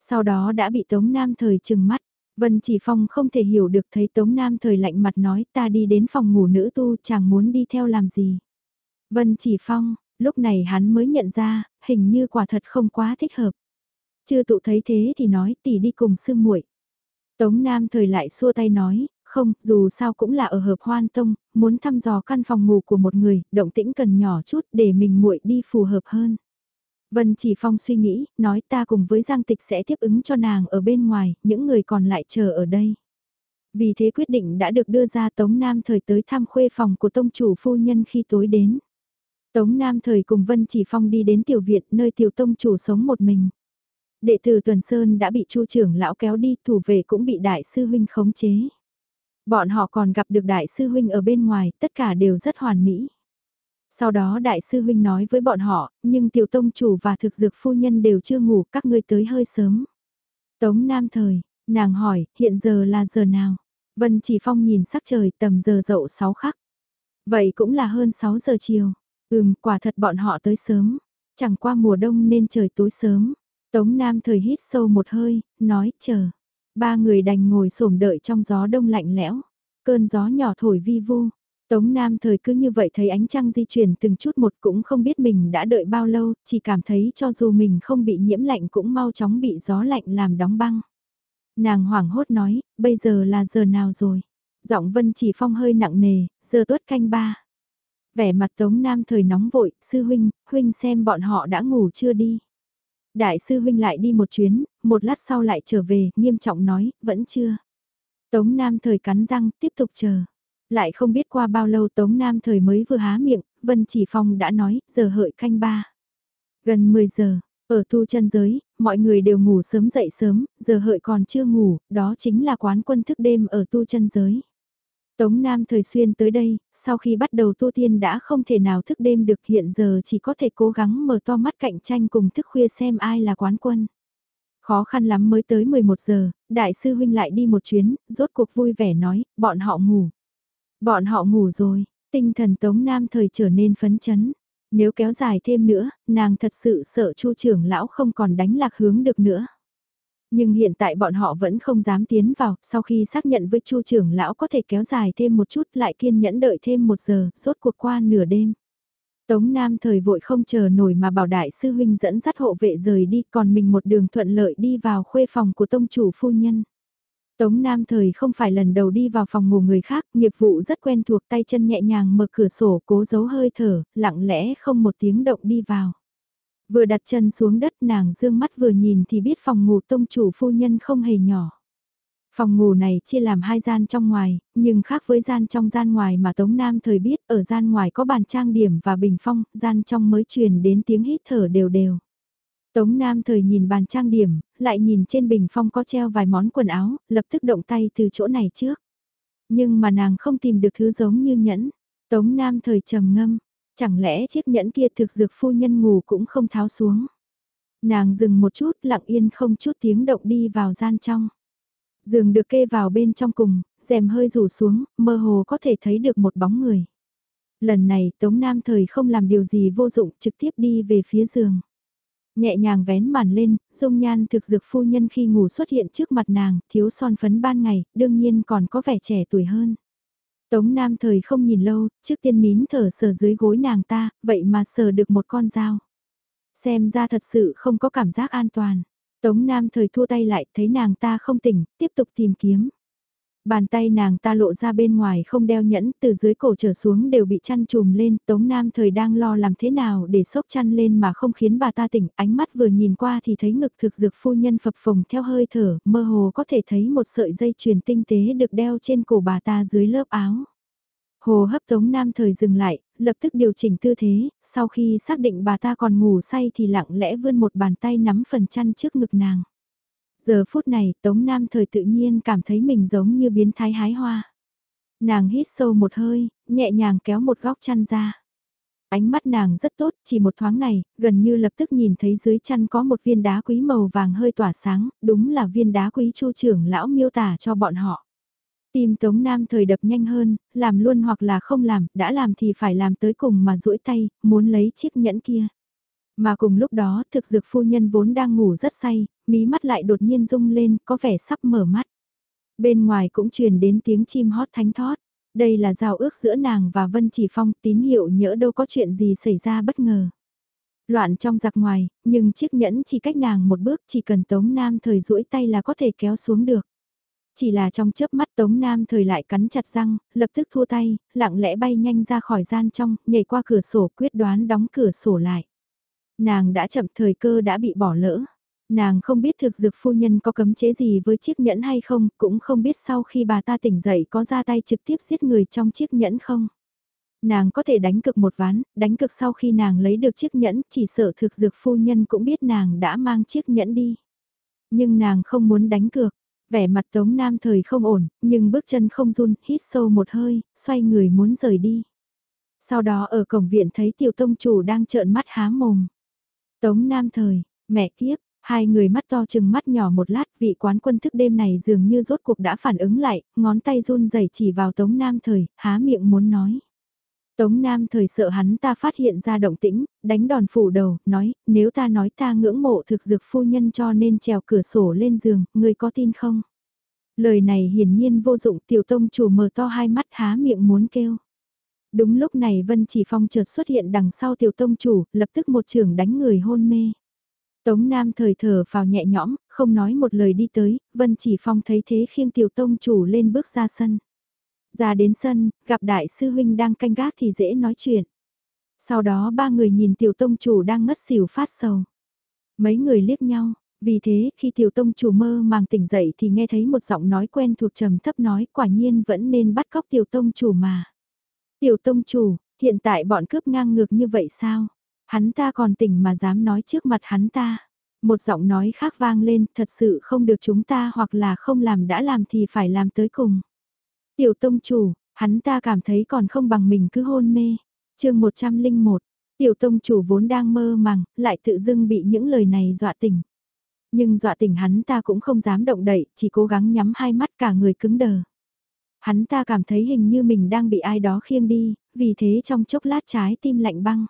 Sau đó đã bị Tống Nam Thời trừng mắt. Vân Chỉ Phong không thể hiểu được thấy Tống Nam Thời lạnh mặt nói ta đi đến phòng ngủ nữ tu chàng muốn đi theo làm gì. Vân Chỉ Phong, lúc này hắn mới nhận ra, hình như quả thật không quá thích hợp. Chưa tụ thấy thế thì nói tỷ đi cùng sư muội. Tống Nam Thời lại xua tay nói, không, dù sao cũng là ở hợp hoan tông, muốn thăm dò căn phòng ngủ của một người, động tĩnh cần nhỏ chút để mình muội đi phù hợp hơn. Vân Chỉ Phong suy nghĩ, nói ta cùng với Giang Tịch sẽ tiếp ứng cho nàng ở bên ngoài, những người còn lại chờ ở đây. Vì thế quyết định đã được đưa ra Tống Nam Thời tới thăm khuê phòng của tông chủ phu nhân khi tối đến. Tống Nam Thời cùng Vân Chỉ Phong đi đến tiểu viện nơi tiểu tông chủ sống một mình. Đệ tử Tuần Sơn đã bị chu trưởng lão kéo đi, thủ về cũng bị đại sư huynh khống chế. Bọn họ còn gặp được đại sư huynh ở bên ngoài, tất cả đều rất hoàn mỹ. Sau đó đại sư huynh nói với bọn họ, nhưng tiểu tông chủ và thực dược phu nhân đều chưa ngủ, các ngươi tới hơi sớm. Tống Nam Thời, nàng hỏi, hiện giờ là giờ nào? Vân Chỉ Phong nhìn sắc trời tầm giờ dậu 6 khắc. Vậy cũng là hơn 6 giờ chiều. Ừm, quả thật bọn họ tới sớm. Chẳng qua mùa đông nên trời tối sớm. Tống Nam thời hít sâu một hơi, nói chờ. Ba người đành ngồi xổm đợi trong gió đông lạnh lẽo. Cơn gió nhỏ thổi vi vu. Tống Nam thời cứ như vậy thấy ánh trăng di chuyển từng chút một cũng không biết mình đã đợi bao lâu, chỉ cảm thấy cho dù mình không bị nhiễm lạnh cũng mau chóng bị gió lạnh làm đóng băng. Nàng hoảng hốt nói, bây giờ là giờ nào rồi? Giọng Vân chỉ phong hơi nặng nề, giờ tuất canh ba. Vẻ mặt Tống Nam thời nóng vội, sư huynh, huynh xem bọn họ đã ngủ chưa đi. Đại sư huynh lại đi một chuyến, một lát sau lại trở về, nghiêm trọng nói, vẫn chưa. Tống Nam thời cắn răng, tiếp tục chờ. Lại không biết qua bao lâu Tống Nam thời mới vừa há miệng, Vân Chỉ Phong đã nói, giờ hợi canh ba. Gần 10 giờ, ở tu chân giới, mọi người đều ngủ sớm dậy sớm, giờ hợi còn chưa ngủ, đó chính là quán quân thức đêm ở tu chân giới. Tống Nam thời xuyên tới đây, sau khi bắt đầu tu tiên đã không thể nào thức đêm được hiện giờ chỉ có thể cố gắng mở to mắt cạnh tranh cùng thức khuya xem ai là quán quân. Khó khăn lắm mới tới 11 giờ, đại sư huynh lại đi một chuyến, rốt cuộc vui vẻ nói, bọn họ ngủ. Bọn họ ngủ rồi, tinh thần Tống Nam thời trở nên phấn chấn. Nếu kéo dài thêm nữa, nàng thật sự sợ chu trưởng lão không còn đánh lạc hướng được nữa. Nhưng hiện tại bọn họ vẫn không dám tiến vào, sau khi xác nhận với chu trưởng lão có thể kéo dài thêm một chút lại kiên nhẫn đợi thêm một giờ, rốt cuộc qua nửa đêm. Tống Nam thời vội không chờ nổi mà bảo đại sư huynh dẫn dắt hộ vệ rời đi còn mình một đường thuận lợi đi vào khuê phòng của tông chủ phu nhân. Tống Nam thời không phải lần đầu đi vào phòng ngủ người khác, nghiệp vụ rất quen thuộc tay chân nhẹ nhàng mở cửa sổ cố giấu hơi thở, lặng lẽ không một tiếng động đi vào. Vừa đặt chân xuống đất nàng dương mắt vừa nhìn thì biết phòng ngủ tông chủ phu nhân không hề nhỏ. Phòng ngủ này chia làm hai gian trong ngoài, nhưng khác với gian trong gian ngoài mà Tống Nam thời biết ở gian ngoài có bàn trang điểm và bình phong, gian trong mới truyền đến tiếng hít thở đều đều. Tống Nam thời nhìn bàn trang điểm, lại nhìn trên bình phong có treo vài món quần áo, lập tức động tay từ chỗ này trước. Nhưng mà nàng không tìm được thứ giống như nhẫn. Tống Nam thời trầm ngâm, chẳng lẽ chiếc nhẫn kia thực dược phu nhân ngủ cũng không tháo xuống. Nàng dừng một chút lặng yên không chút tiếng động đi vào gian trong. Giường được kê vào bên trong cùng, rèm hơi rủ xuống, mơ hồ có thể thấy được một bóng người. Lần này Tống Nam thời không làm điều gì vô dụng trực tiếp đi về phía giường. Nhẹ nhàng vén màn lên, dung nhan thực dược phu nhân khi ngủ xuất hiện trước mặt nàng, thiếu son phấn ban ngày, đương nhiên còn có vẻ trẻ tuổi hơn. Tống Nam thời không nhìn lâu, trước tiên nín thở sờ dưới gối nàng ta, vậy mà sờ được một con dao. Xem ra thật sự không có cảm giác an toàn. Tống Nam thời thua tay lại, thấy nàng ta không tỉnh, tiếp tục tìm kiếm. Bàn tay nàng ta lộ ra bên ngoài không đeo nhẫn, từ dưới cổ trở xuống đều bị chăn trùm lên, Tống Nam thời đang lo làm thế nào để sốc chăn lên mà không khiến bà ta tỉnh, ánh mắt vừa nhìn qua thì thấy ngực thực dược phu nhân phập phồng theo hơi thở, mơ hồ có thể thấy một sợi dây chuyền tinh tế được đeo trên cổ bà ta dưới lớp áo. Hồ hấp Tống Nam thời dừng lại, lập tức điều chỉnh tư thế, sau khi xác định bà ta còn ngủ say thì lặng lẽ vươn một bàn tay nắm phần chăn trước ngực nàng. Giờ phút này Tống Nam thời tự nhiên cảm thấy mình giống như biến thái hái hoa. Nàng hít sâu một hơi, nhẹ nhàng kéo một góc chăn ra. Ánh mắt nàng rất tốt, chỉ một thoáng này, gần như lập tức nhìn thấy dưới chăn có một viên đá quý màu vàng hơi tỏa sáng, đúng là viên đá quý chu trưởng lão miêu tả cho bọn họ. Tim Tống Nam thời đập nhanh hơn, làm luôn hoặc là không làm, đã làm thì phải làm tới cùng mà duỗi tay, muốn lấy chiếc nhẫn kia. Mà cùng lúc đó thực dược phu nhân vốn đang ngủ rất say, mí mắt lại đột nhiên rung lên, có vẻ sắp mở mắt. Bên ngoài cũng truyền đến tiếng chim hót thánh thót. Đây là giao ước giữa nàng và Vân Chỉ Phong tín hiệu nhỡ đâu có chuyện gì xảy ra bất ngờ. Loạn trong giặc ngoài, nhưng chiếc nhẫn chỉ cách nàng một bước chỉ cần Tống Nam thời duỗi tay là có thể kéo xuống được. Chỉ là trong chớp mắt Tống Nam thời lại cắn chặt răng, lập tức thua tay, lặng lẽ bay nhanh ra khỏi gian trong, nhảy qua cửa sổ quyết đoán đóng cửa sổ lại. Nàng đã chậm thời cơ đã bị bỏ lỡ. Nàng không biết thực dược phu nhân có cấm chế gì với chiếc nhẫn hay không, cũng không biết sau khi bà ta tỉnh dậy có ra tay trực tiếp giết người trong chiếc nhẫn không. Nàng có thể đánh cực một ván, đánh cực sau khi nàng lấy được chiếc nhẫn, chỉ sợ thực dược phu nhân cũng biết nàng đã mang chiếc nhẫn đi. Nhưng nàng không muốn đánh cược, vẻ mặt Tống Nam thời không ổn, nhưng bước chân không run, hít sâu một hơi, xoay người muốn rời đi. Sau đó ở cổng viện thấy tiểu tông chủ đang trợn mắt há mồm. Tống Nam thời, mẹ kiếp, hai người mắt to chừng mắt nhỏ một lát vị quán quân thức đêm này dường như rốt cuộc đã phản ứng lại, ngón tay run rẩy chỉ vào Tống Nam thời, há miệng muốn nói. Tống Nam thời sợ hắn ta phát hiện ra động tĩnh, đánh đòn phủ đầu, nói, nếu ta nói ta ngưỡng mộ thực dược phu nhân cho nên trèo cửa sổ lên giường, người có tin không? Lời này hiển nhiên vô dụng tiểu tông chủ mở to hai mắt há miệng muốn kêu. Đúng lúc này Vân Chỉ Phong chợt xuất hiện đằng sau tiểu tông chủ, lập tức một trường đánh người hôn mê. Tống Nam thời thở vào nhẹ nhõm, không nói một lời đi tới, Vân Chỉ Phong thấy thế khiêng tiểu tông chủ lên bước ra sân. Ra đến sân, gặp đại sư huynh đang canh gác thì dễ nói chuyện. Sau đó ba người nhìn tiểu tông chủ đang ngất xỉu phát sầu. Mấy người liếc nhau, vì thế khi tiểu tông chủ mơ màng tỉnh dậy thì nghe thấy một giọng nói quen thuộc trầm thấp nói quả nhiên vẫn nên bắt cóc tiểu tông chủ mà. Tiểu tông chủ, hiện tại bọn cướp ngang ngược như vậy sao? Hắn ta còn tỉnh mà dám nói trước mặt hắn ta. Một giọng nói khác vang lên, thật sự không được chúng ta hoặc là không làm đã làm thì phải làm tới cùng. Tiểu tông chủ, hắn ta cảm thấy còn không bằng mình cứ hôn mê. chương 101, tiểu tông chủ vốn đang mơ màng, lại tự dưng bị những lời này dọa tỉnh. Nhưng dọa tỉnh hắn ta cũng không dám động đậy, chỉ cố gắng nhắm hai mắt cả người cứng đờ. Hắn ta cảm thấy hình như mình đang bị ai đó khiêng đi, vì thế trong chốc lát trái tim lạnh băng.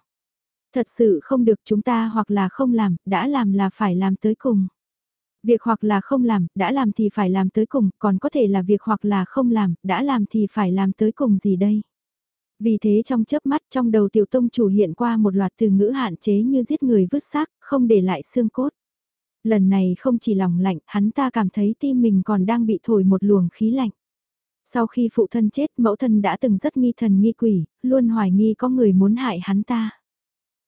Thật sự không được chúng ta hoặc là không làm, đã làm là phải làm tới cùng. Việc hoặc là không làm, đã làm thì phải làm tới cùng, còn có thể là việc hoặc là không làm, đã làm thì phải làm tới cùng gì đây? Vì thế trong chớp mắt trong đầu tiểu tông chủ hiện qua một loạt từ ngữ hạn chế như giết người vứt xác, không để lại xương cốt. Lần này không chỉ lòng lạnh, hắn ta cảm thấy tim mình còn đang bị thổi một luồng khí lạnh. Sau khi phụ thân chết, mẫu thân đã từng rất nghi thần nghi quỷ, luôn hoài nghi có người muốn hại hắn ta.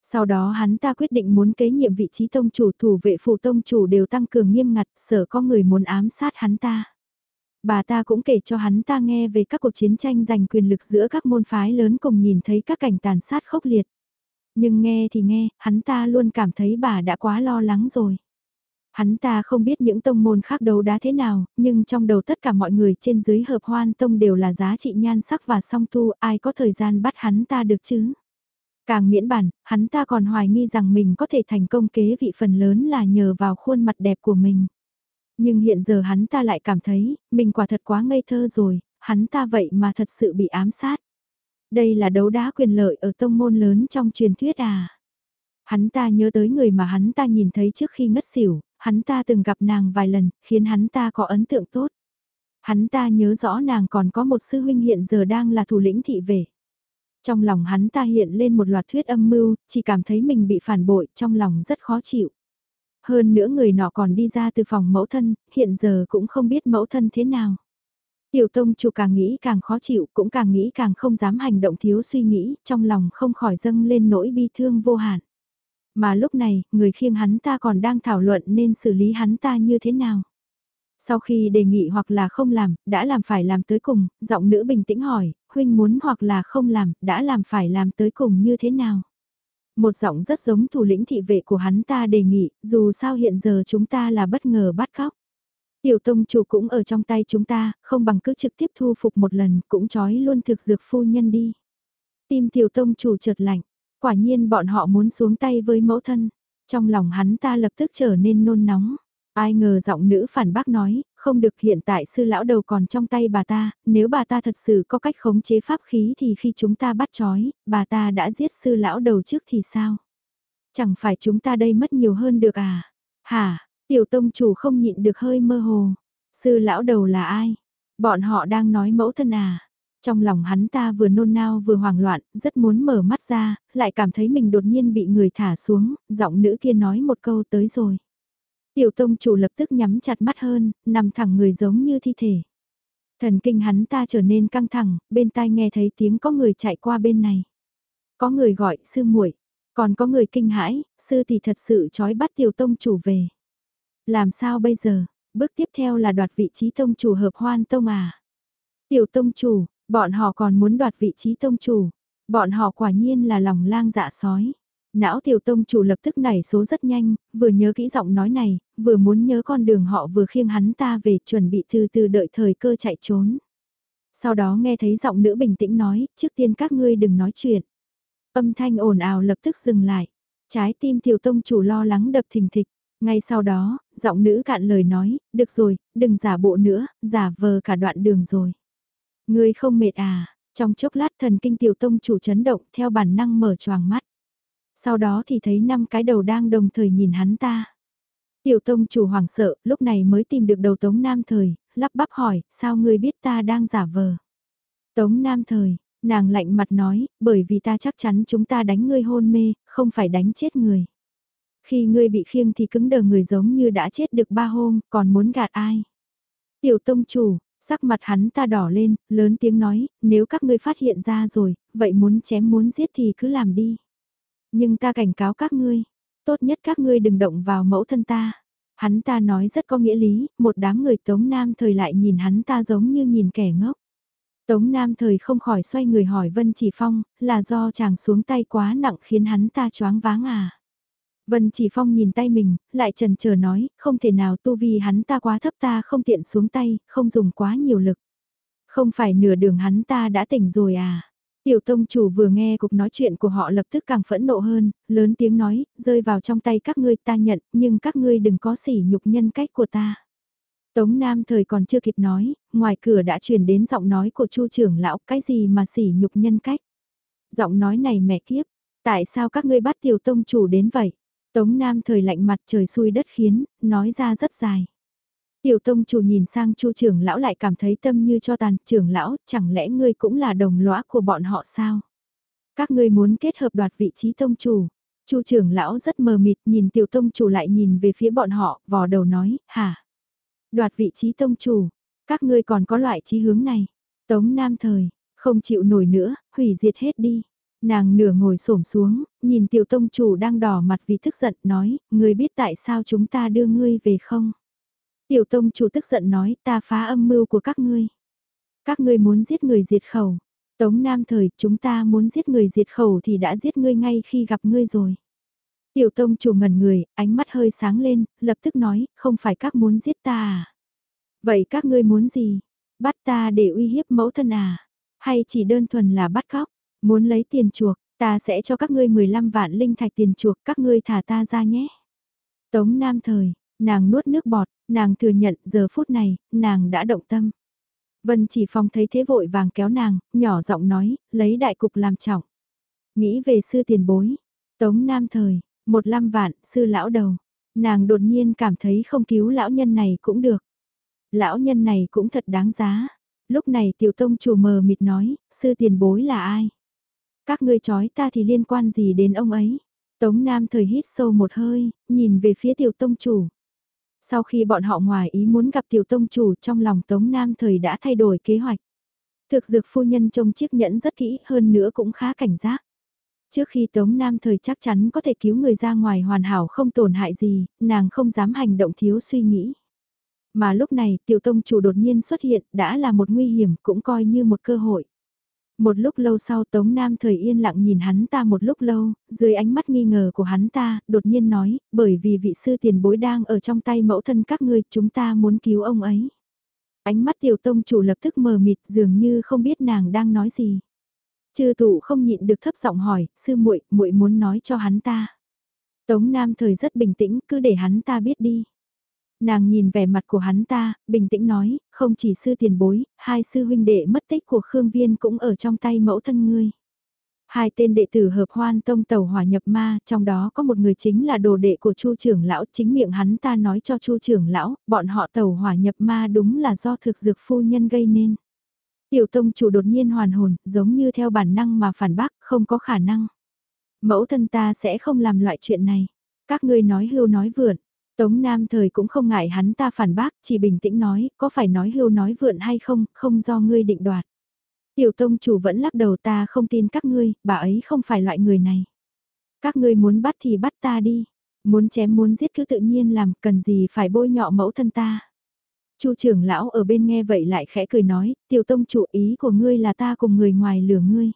Sau đó hắn ta quyết định muốn kế nhiệm vị trí tông chủ thủ vệ phủ tông chủ đều tăng cường nghiêm ngặt, sợ có người muốn ám sát hắn ta. Bà ta cũng kể cho hắn ta nghe về các cuộc chiến tranh giành quyền lực giữa các môn phái lớn cùng nhìn thấy các cảnh tàn sát khốc liệt. Nhưng nghe thì nghe, hắn ta luôn cảm thấy bà đã quá lo lắng rồi. Hắn ta không biết những tông môn khác đấu đá thế nào, nhưng trong đầu tất cả mọi người trên dưới hợp hoan tông đều là giá trị nhan sắc và song tu, ai có thời gian bắt hắn ta được chứ? Càng miễn bản, hắn ta còn hoài nghi rằng mình có thể thành công kế vị phần lớn là nhờ vào khuôn mặt đẹp của mình. Nhưng hiện giờ hắn ta lại cảm thấy, mình quả thật quá ngây thơ rồi, hắn ta vậy mà thật sự bị ám sát. Đây là đấu đá quyền lợi ở tông môn lớn trong truyền thuyết à. Hắn ta nhớ tới người mà hắn ta nhìn thấy trước khi ngất xỉu, hắn ta từng gặp nàng vài lần, khiến hắn ta có ấn tượng tốt. Hắn ta nhớ rõ nàng còn có một sư huynh hiện giờ đang là thủ lĩnh thị vệ. Trong lòng hắn ta hiện lên một loạt thuyết âm mưu, chỉ cảm thấy mình bị phản bội, trong lòng rất khó chịu. Hơn nữa người nọ còn đi ra từ phòng mẫu thân, hiện giờ cũng không biết mẫu thân thế nào. Tiểu tông chủ càng nghĩ càng khó chịu, cũng càng nghĩ càng không dám hành động thiếu suy nghĩ, trong lòng không khỏi dâng lên nỗi bi thương vô hạn. Mà lúc này, người khiêng hắn ta còn đang thảo luận nên xử lý hắn ta như thế nào. Sau khi đề nghị hoặc là không làm, đã làm phải làm tới cùng, giọng nữ bình tĩnh hỏi, huynh muốn hoặc là không làm, đã làm phải làm tới cùng như thế nào? Một giọng rất giống thủ lĩnh thị vệ của hắn ta đề nghị, dù sao hiện giờ chúng ta là bất ngờ bắt cóc. Tiểu tông chủ cũng ở trong tay chúng ta, không bằng cứ trực tiếp thu phục một lần, cũng trói luôn thực dược phu nhân đi. Tim tiểu tông chủ chợt lạnh, quả nhiên bọn họ muốn xuống tay với mẫu thân. Trong lòng hắn ta lập tức trở nên nôn nóng. Ai ngờ giọng nữ phản bác nói, không được hiện tại sư lão đầu còn trong tay bà ta, nếu bà ta thật sự có cách khống chế pháp khí thì khi chúng ta bắt chói, bà ta đã giết sư lão đầu trước thì sao? Chẳng phải chúng ta đây mất nhiều hơn được à? Hả, tiểu tông chủ không nhịn được hơi mơ hồ. Sư lão đầu là ai? Bọn họ đang nói mẫu thân à? Trong lòng hắn ta vừa nôn nao vừa hoảng loạn, rất muốn mở mắt ra, lại cảm thấy mình đột nhiên bị người thả xuống, giọng nữ kia nói một câu tới rồi. Tiểu tông chủ lập tức nhắm chặt mắt hơn, nằm thẳng người giống như thi thể. Thần kinh hắn ta trở nên căng thẳng, bên tai nghe thấy tiếng có người chạy qua bên này. Có người gọi sư muội, còn có người kinh hãi, sư thì thật sự trói bắt tiểu tông chủ về. Làm sao bây giờ, bước tiếp theo là đoạt vị trí tông chủ hợp hoan tông à. Tiểu tông chủ, bọn họ còn muốn đoạt vị trí tông chủ, bọn họ quả nhiên là lòng lang dạ sói. Não tiểu tông chủ lập tức nảy số rất nhanh, vừa nhớ kỹ giọng nói này, vừa muốn nhớ con đường họ vừa khiêng hắn ta về chuẩn bị từ từ đợi thời cơ chạy trốn. Sau đó nghe thấy giọng nữ bình tĩnh nói, trước tiên các ngươi đừng nói chuyện. Âm thanh ồn ào lập tức dừng lại. Trái tim tiểu tông chủ lo lắng đập thình thịch. Ngay sau đó, giọng nữ cạn lời nói, được rồi, đừng giả bộ nữa, giả vờ cả đoạn đường rồi. Ngươi không mệt à, Trong chốc lát thần kinh tiểu tông chủ chấn động theo bản năng mở choàng mắt. Sau đó thì thấy năm cái đầu đang đồng thời nhìn hắn ta. Tiểu tông chủ hoảng sợ, lúc này mới tìm được đầu tống nam thời, lắp bắp hỏi, sao ngươi biết ta đang giả vờ. Tống nam thời, nàng lạnh mặt nói, bởi vì ta chắc chắn chúng ta đánh ngươi hôn mê, không phải đánh chết người. Khi ngươi bị khiêng thì cứng đờ người giống như đã chết được ba hôm, còn muốn gạt ai. Tiểu tông chủ, sắc mặt hắn ta đỏ lên, lớn tiếng nói, nếu các ngươi phát hiện ra rồi, vậy muốn chém muốn giết thì cứ làm đi. Nhưng ta cảnh cáo các ngươi, tốt nhất các ngươi đừng động vào mẫu thân ta. Hắn ta nói rất có nghĩa lý, một đám người Tống Nam thời lại nhìn hắn ta giống như nhìn kẻ ngốc. Tống Nam thời không khỏi xoay người hỏi Vân Chỉ Phong, là do chàng xuống tay quá nặng khiến hắn ta choáng váng à. Vân Chỉ Phong nhìn tay mình, lại trần chờ nói, không thể nào tu vi hắn ta quá thấp ta không tiện xuống tay, không dùng quá nhiều lực. Không phải nửa đường hắn ta đã tỉnh rồi à. Tiểu tông chủ vừa nghe cuộc nói chuyện của họ lập tức càng phẫn nộ hơn, lớn tiếng nói, rơi vào trong tay các ngươi ta nhận, nhưng các ngươi đừng có sỉ nhục nhân cách của ta. Tống Nam thời còn chưa kịp nói, ngoài cửa đã truyền đến giọng nói của Chu trưởng lão, cái gì mà sỉ nhục nhân cách. Giọng nói này mẹ kiếp, tại sao các ngươi bắt tiểu tông chủ đến vậy? Tống Nam thời lạnh mặt trời xui đất khiến, nói ra rất dài. Tiểu tông chủ nhìn sang chu trưởng lão lại cảm thấy tâm như cho tàn, trưởng lão, chẳng lẽ ngươi cũng là đồng lõa của bọn họ sao? Các ngươi muốn kết hợp đoạt vị trí tông chủ. Chu trưởng lão rất mờ mịt nhìn tiểu tông chủ lại nhìn về phía bọn họ, vò đầu nói, hả? Đoạt vị trí tông chủ, các ngươi còn có loại trí hướng này. Tống Nam thời, không chịu nổi nữa, hủy diệt hết đi. Nàng nửa ngồi xổm xuống, nhìn tiểu tông chủ đang đỏ mặt vì tức giận, nói, ngươi biết tại sao chúng ta đưa ngươi về không? Tiểu tông chủ tức giận nói ta phá âm mưu của các ngươi. Các ngươi muốn giết người diệt khẩu. Tống Nam thời chúng ta muốn giết người diệt khẩu thì đã giết ngươi ngay khi gặp ngươi rồi. Tiểu tông chủ ngẩn người, ánh mắt hơi sáng lên, lập tức nói, không phải các muốn giết ta à? Vậy các ngươi muốn gì? Bắt ta để uy hiếp mẫu thân à? Hay chỉ đơn thuần là bắt cóc? Muốn lấy tiền chuộc, ta sẽ cho các ngươi 15 vạn linh thạch tiền chuộc, các ngươi thả ta ra nhé. Tống Nam thời, nàng nuốt nước bọt, Nàng thừa nhận giờ phút này, nàng đã động tâm. Vân chỉ phong thấy thế vội vàng kéo nàng, nhỏ giọng nói, lấy đại cục làm trọng. Nghĩ về sư tiền bối, tống nam thời, một lâm vạn, sư lão đầu. Nàng đột nhiên cảm thấy không cứu lão nhân này cũng được. Lão nhân này cũng thật đáng giá. Lúc này tiểu tông chủ mờ mịt nói, sư tiền bối là ai? Các ngươi chói ta thì liên quan gì đến ông ấy? Tống Nam thời hít sâu một hơi, nhìn về phía tiểu tông chủ. Sau khi bọn họ ngoài ý muốn gặp tiểu tông chủ trong lòng Tống Nam thời đã thay đổi kế hoạch. Thực dược phu nhân trông chiếc nhẫn rất kỹ hơn nữa cũng khá cảnh giác. Trước khi Tống Nam thời chắc chắn có thể cứu người ra ngoài hoàn hảo không tổn hại gì, nàng không dám hành động thiếu suy nghĩ. Mà lúc này tiểu tông chủ đột nhiên xuất hiện đã là một nguy hiểm cũng coi như một cơ hội. Một lúc lâu sau Tống Nam thời yên lặng nhìn hắn ta một lúc lâu, dưới ánh mắt nghi ngờ của hắn ta, đột nhiên nói, bởi vì vị sư tiền bối đang ở trong tay mẫu thân các ngươi, chúng ta muốn cứu ông ấy. Ánh mắt tiểu tông chủ lập tức mờ mịt dường như không biết nàng đang nói gì. Chư tụ không nhịn được thấp giọng hỏi, sư muội muội muốn nói cho hắn ta. Tống Nam thời rất bình tĩnh, cứ để hắn ta biết đi. Nàng nhìn vẻ mặt của hắn ta, bình tĩnh nói, không chỉ sư tiền bối, hai sư huynh đệ mất tích của Khương Viên cũng ở trong tay mẫu thân ngươi. Hai tên đệ tử hợp hoan tông tàu hỏa nhập ma, trong đó có một người chính là đồ đệ của Chu trưởng lão, chính miệng hắn ta nói cho Chu trưởng lão, bọn họ tàu hỏa nhập ma đúng là do thực dược phu nhân gây nên. Tiểu tông chủ đột nhiên hoàn hồn, giống như theo bản năng mà phản bác, không có khả năng. Mẫu thân ta sẽ không làm loại chuyện này. Các ngươi nói hưu nói vượn, Tống Nam thời cũng không ngại hắn ta phản bác, chỉ bình tĩnh nói, có phải nói hưu nói vượn hay không, không do ngươi định đoạt. Tiểu tông chủ vẫn lắc đầu ta không tin các ngươi, bà ấy không phải loại người này. Các ngươi muốn bắt thì bắt ta đi, muốn chém muốn giết cứ tự nhiên làm, cần gì phải bôi nhọ mẫu thân ta. Chu trưởng lão ở bên nghe vậy lại khẽ cười nói, tiểu tông chủ ý của ngươi là ta cùng người ngoài lừa ngươi.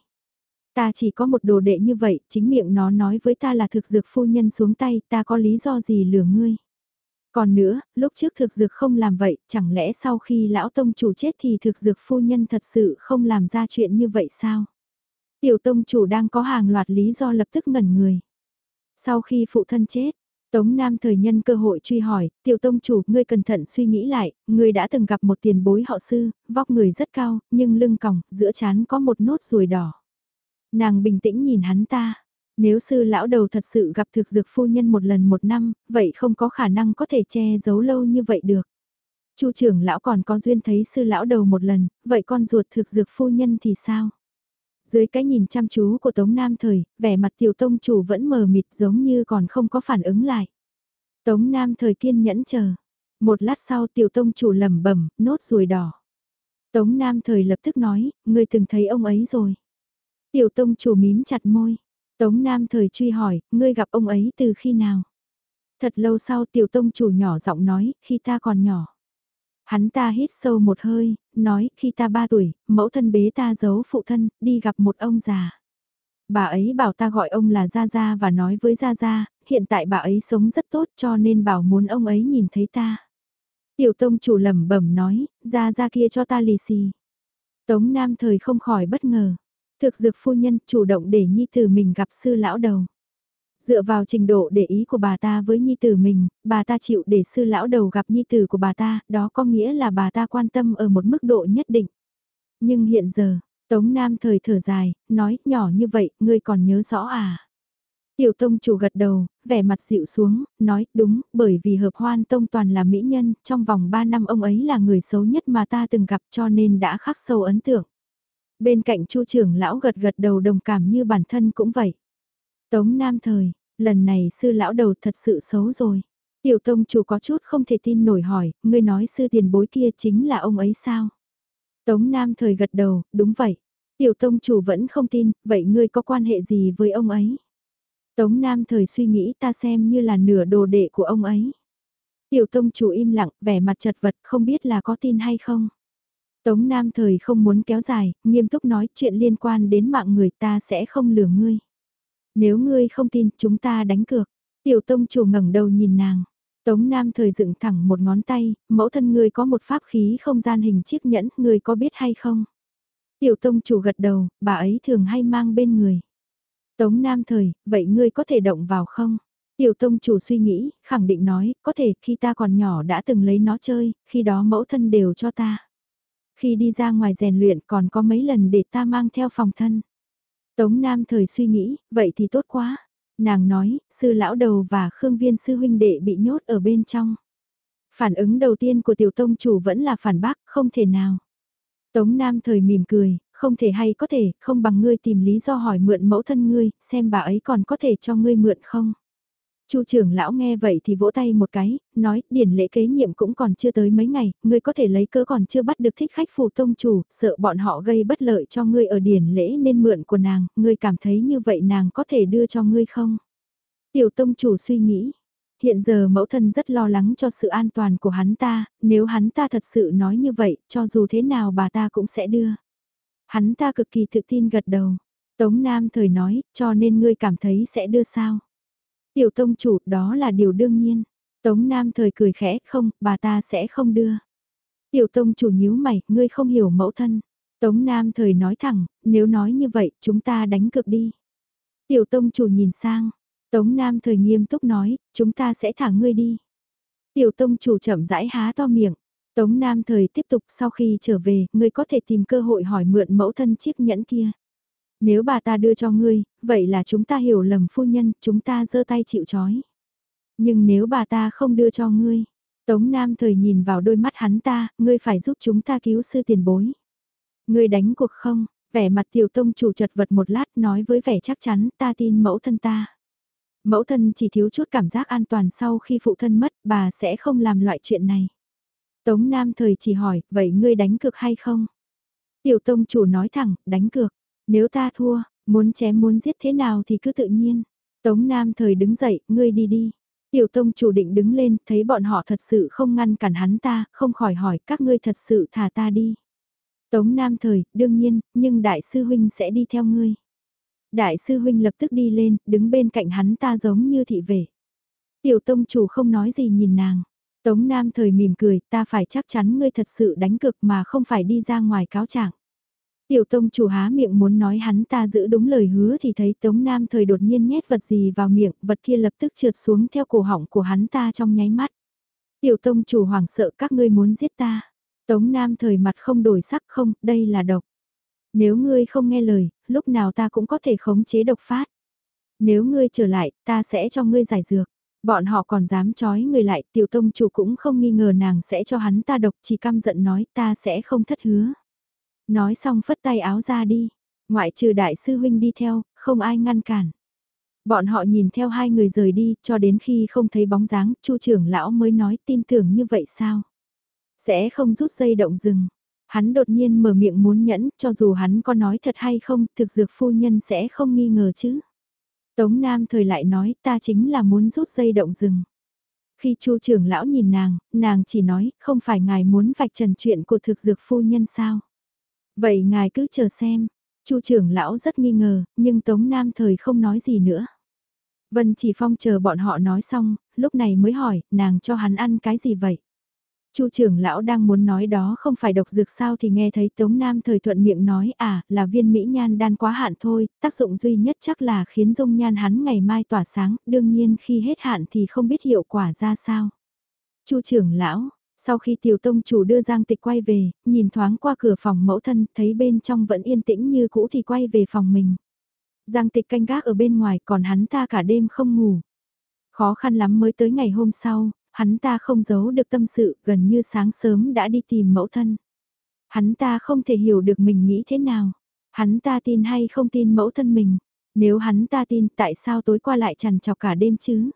Ta chỉ có một đồ đệ như vậy, chính miệng nó nói với ta là thực dược phu nhân xuống tay, ta có lý do gì lừa ngươi. Còn nữa, lúc trước thực dược không làm vậy, chẳng lẽ sau khi lão tông chủ chết thì thực dược phu nhân thật sự không làm ra chuyện như vậy sao? Tiểu tông chủ đang có hàng loạt lý do lập tức ngẩn người. Sau khi phụ thân chết, Tống Nam thời nhân cơ hội truy hỏi, tiểu tông chủ, ngươi cẩn thận suy nghĩ lại, ngươi đã từng gặp một tiền bối họ sư, vóc người rất cao, nhưng lưng còng, giữa chán có một nốt ruồi đỏ. Nàng bình tĩnh nhìn hắn ta, nếu sư lão đầu thật sự gặp thực dược phu nhân một lần một năm, vậy không có khả năng có thể che giấu lâu như vậy được. Chu trưởng lão còn có duyên thấy sư lão đầu một lần, vậy con ruột thực dược phu nhân thì sao? Dưới cái nhìn chăm chú của Tống Nam Thời, vẻ mặt tiểu tông chủ vẫn mờ mịt giống như còn không có phản ứng lại. Tống Nam Thời kiên nhẫn chờ. Một lát sau tiểu tông chủ lẩm bẩm nốt ruồi đỏ. Tống Nam Thời lập tức nói, người từng thấy ông ấy rồi. Tiểu tông chủ mím chặt môi. Tống Nam Thời truy hỏi, ngươi gặp ông ấy từ khi nào? Thật lâu sau tiểu tông chủ nhỏ giọng nói, khi ta còn nhỏ. Hắn ta hít sâu một hơi, nói, khi ta ba tuổi, mẫu thân bế ta giấu phụ thân, đi gặp một ông già. Bà ấy bảo ta gọi ông là Gia Gia và nói với Gia Gia, hiện tại bà ấy sống rất tốt cho nên bảo muốn ông ấy nhìn thấy ta. Tiểu tông chủ lẩm bẩm nói, Gia Gia kia cho ta lì xì. Tống Nam thời không khỏi bất ngờ. Thực dược phu nhân chủ động để nhi tử mình gặp sư lão đầu. Dựa vào trình độ để ý của bà ta với nhi tử mình, bà ta chịu để sư lão đầu gặp nhi tử của bà ta, đó có nghĩa là bà ta quan tâm ở một mức độ nhất định. Nhưng hiện giờ, Tống Nam thời thở dài, nói nhỏ như vậy, ngươi còn nhớ rõ à? Tiểu tông chủ gật đầu, vẻ mặt dịu xuống, nói đúng, bởi vì hợp hoan tông toàn là mỹ nhân, trong vòng 3 năm ông ấy là người xấu nhất mà ta từng gặp cho nên đã khắc sâu ấn tượng. Bên cạnh chu trưởng lão gật gật đầu đồng cảm như bản thân cũng vậy. Tống Nam Thời, lần này sư lão đầu thật sự xấu rồi. Tiểu tông chủ có chút không thể tin nổi hỏi, ngươi nói sư tiền bối kia chính là ông ấy sao? Tống Nam Thời gật đầu, đúng vậy. Tiểu tông chủ vẫn không tin, vậy ngươi có quan hệ gì với ông ấy? Tống Nam Thời suy nghĩ ta xem như là nửa đồ đệ của ông ấy. Tiểu tông chủ im lặng, vẻ mặt chật vật, không biết là có tin hay không. Tống Nam Thời không muốn kéo dài, nghiêm túc nói chuyện liên quan đến mạng người ta sẽ không lừa ngươi. Nếu ngươi không tin, chúng ta đánh cược. Tiểu tông chủ ngẩng đầu nhìn nàng. Tống Nam thời dựng thẳng một ngón tay, mẫu thân ngươi có một pháp khí không gian hình chiếc nhẫn, ngươi có biết hay không? Tiểu tông chủ gật đầu, bà ấy thường hay mang bên người. Tống Nam thời, vậy ngươi có thể động vào không? Tiểu tông chủ suy nghĩ, khẳng định nói, có thể khi ta còn nhỏ đã từng lấy nó chơi, khi đó mẫu thân đều cho ta. Khi đi ra ngoài rèn luyện còn có mấy lần để ta mang theo phòng thân. Tống Nam thời suy nghĩ, vậy thì tốt quá. Nàng nói, sư lão đầu và Khương Viên sư huynh đệ bị nhốt ở bên trong. Phản ứng đầu tiên của tiểu tông chủ vẫn là phản bác, không thể nào. Tống Nam thời mỉm cười, không thể hay có thể, không bằng ngươi tìm lý do hỏi mượn mẫu thân ngươi, xem bà ấy còn có thể cho ngươi mượn không. Chu trưởng lão nghe vậy thì vỗ tay một cái, nói, điển lễ kế nhiệm cũng còn chưa tới mấy ngày, ngươi có thể lấy cớ còn chưa bắt được thích khách phù tông chủ, sợ bọn họ gây bất lợi cho ngươi ở điển lễ nên mượn của nàng, ngươi cảm thấy như vậy nàng có thể đưa cho ngươi không? Tiểu tông chủ suy nghĩ, hiện giờ mẫu thân rất lo lắng cho sự an toàn của hắn ta, nếu hắn ta thật sự nói như vậy, cho dù thế nào bà ta cũng sẽ đưa. Hắn ta cực kỳ tự tin gật đầu. Tống Nam thời nói, cho nên ngươi cảm thấy sẽ đưa sao? Tiểu tông chủ, đó là điều đương nhiên. Tống Nam thời cười khẽ, không, bà ta sẽ không đưa. Tiểu tông chủ nhíu mày, ngươi không hiểu mẫu thân. Tống Nam thời nói thẳng, nếu nói như vậy, chúng ta đánh cược đi. Tiểu tông chủ nhìn sang, Tống Nam thời nghiêm túc nói, chúng ta sẽ thả ngươi đi. Tiểu tông chủ chậm rãi há to miệng. Tống Nam thời tiếp tục sau khi trở về, ngươi có thể tìm cơ hội hỏi mượn mẫu thân chiếc nhẫn kia. Nếu bà ta đưa cho ngươi, vậy là chúng ta hiểu lầm phu nhân, chúng ta giơ tay chịu chói. Nhưng nếu bà ta không đưa cho ngươi, Tống Nam thời nhìn vào đôi mắt hắn ta, ngươi phải giúp chúng ta cứu sư tiền bối. Ngươi đánh cuộc không, vẻ mặt tiểu tông chủ chật vật một lát nói với vẻ chắc chắn ta tin mẫu thân ta. Mẫu thân chỉ thiếu chút cảm giác an toàn sau khi phụ thân mất, bà sẽ không làm loại chuyện này. Tống Nam thời chỉ hỏi, vậy ngươi đánh cược hay không? Tiểu tông chủ nói thẳng, đánh cược. Nếu ta thua, muốn chém muốn giết thế nào thì cứ tự nhiên. Tống Nam thời đứng dậy, ngươi đi đi. Tiểu tông chủ định đứng lên, thấy bọn họ thật sự không ngăn cản hắn ta, không khỏi hỏi các ngươi thật sự thả ta đi. Tống Nam thời, đương nhiên, nhưng đại sư huynh sẽ đi theo ngươi. Đại sư huynh lập tức đi lên, đứng bên cạnh hắn ta giống như thị vệ. Tiểu tông chủ không nói gì nhìn nàng. Tống Nam thời mỉm cười, ta phải chắc chắn ngươi thật sự đánh cực mà không phải đi ra ngoài cáo trạng. Tiểu tông chủ há miệng muốn nói hắn ta giữ đúng lời hứa thì thấy Tống Nam thời đột nhiên nhét vật gì vào miệng, vật kia lập tức trượt xuống theo cổ họng của hắn ta trong nháy mắt. Tiểu tông chủ hoảng sợ các ngươi muốn giết ta. Tống Nam thời mặt không đổi sắc không, đây là độc. Nếu ngươi không nghe lời, lúc nào ta cũng có thể khống chế độc phát. Nếu ngươi trở lại, ta sẽ cho ngươi giải dược. Bọn họ còn dám trói người lại, tiểu tông chủ cũng không nghi ngờ nàng sẽ cho hắn ta độc, chỉ căm giận nói ta sẽ không thất hứa. Nói xong phất tay áo ra đi, ngoại trừ đại sư huynh đi theo, không ai ngăn cản. Bọn họ nhìn theo hai người rời đi, cho đến khi không thấy bóng dáng, chu trưởng lão mới nói tin tưởng như vậy sao? Sẽ không rút dây động rừng. Hắn đột nhiên mở miệng muốn nhẫn, cho dù hắn có nói thật hay không, thực dược phu nhân sẽ không nghi ngờ chứ. Tống Nam thời lại nói ta chính là muốn rút dây động rừng. Khi chu trưởng lão nhìn nàng, nàng chỉ nói không phải ngài muốn vạch trần chuyện của thực dược phu nhân sao. Vậy ngài cứ chờ xem, chu trưởng lão rất nghi ngờ, nhưng Tống Nam thời không nói gì nữa. Vân chỉ phong chờ bọn họ nói xong, lúc này mới hỏi, nàng cho hắn ăn cái gì vậy? Chu trưởng lão đang muốn nói đó không phải độc dược sao thì nghe thấy Tống Nam thời thuận miệng nói à là viên mỹ nhan đan quá hạn thôi, tác dụng duy nhất chắc là khiến dung nhan hắn ngày mai tỏa sáng, đương nhiên khi hết hạn thì không biết hiệu quả ra sao. Chu trưởng lão, sau khi tiểu tông chủ đưa Giang Tịch quay về, nhìn thoáng qua cửa phòng mẫu thân, thấy bên trong vẫn yên tĩnh như cũ thì quay về phòng mình. Giang Tịch canh gác ở bên ngoài còn hắn ta cả đêm không ngủ. Khó khăn lắm mới tới ngày hôm sau, hắn ta không giấu được tâm sự, gần như sáng sớm đã đi tìm mẫu thân. Hắn ta không thể hiểu được mình nghĩ thế nào. Hắn ta tin hay không tin mẫu thân mình. Nếu hắn ta tin tại sao tối qua lại chằn chọc cả đêm chứ?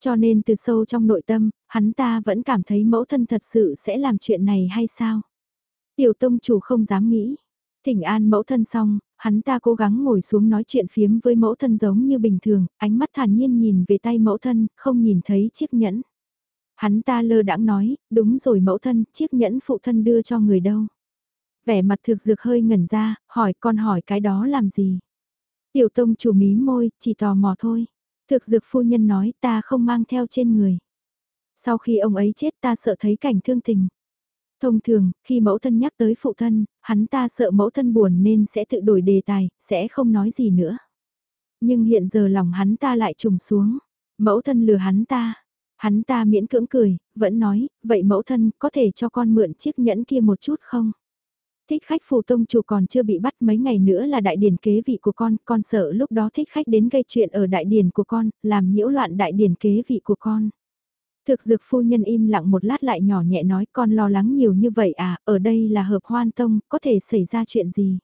Cho nên từ sâu trong nội tâm, hắn ta vẫn cảm thấy mẫu thân thật sự sẽ làm chuyện này hay sao? Tiểu tông chủ không dám nghĩ. Thỉnh an mẫu thân xong, hắn ta cố gắng ngồi xuống nói chuyện phiếm với mẫu thân giống như bình thường, ánh mắt thản nhiên nhìn về tay mẫu thân, không nhìn thấy chiếc nhẫn. Hắn ta lơ đãng nói, đúng rồi mẫu thân, chiếc nhẫn phụ thân đưa cho người đâu. Vẻ mặt thực dược hơi ngẩn ra, hỏi con hỏi cái đó làm gì. Tiểu tông chủ mí môi, chỉ tò mò thôi. Thực dược phu nhân nói ta không mang theo trên người. Sau khi ông ấy chết ta sợ thấy cảnh thương tình. Thông thường, khi mẫu thân nhắc tới phụ thân, hắn ta sợ mẫu thân buồn nên sẽ tự đổi đề tài, sẽ không nói gì nữa. Nhưng hiện giờ lòng hắn ta lại trùng xuống. Mẫu thân lừa hắn ta, Hắn ta miễn cưỡng cười, vẫn nói, vậy mẫu thân có thể cho con mượn chiếc nhẫn kia một chút không? Thích khách phù tông chủ còn chưa bị bắt mấy ngày nữa là đại điển kế vị của con, con sợ lúc đó thích khách đến gây chuyện ở đại điển của con, làm nhiễu loạn đại điển kế vị của con. Thực dược phu nhân im lặng một lát lại nhỏ nhẹ nói con lo lắng nhiều như vậy à, ở đây là hợp hoan tông, có thể xảy ra chuyện gì?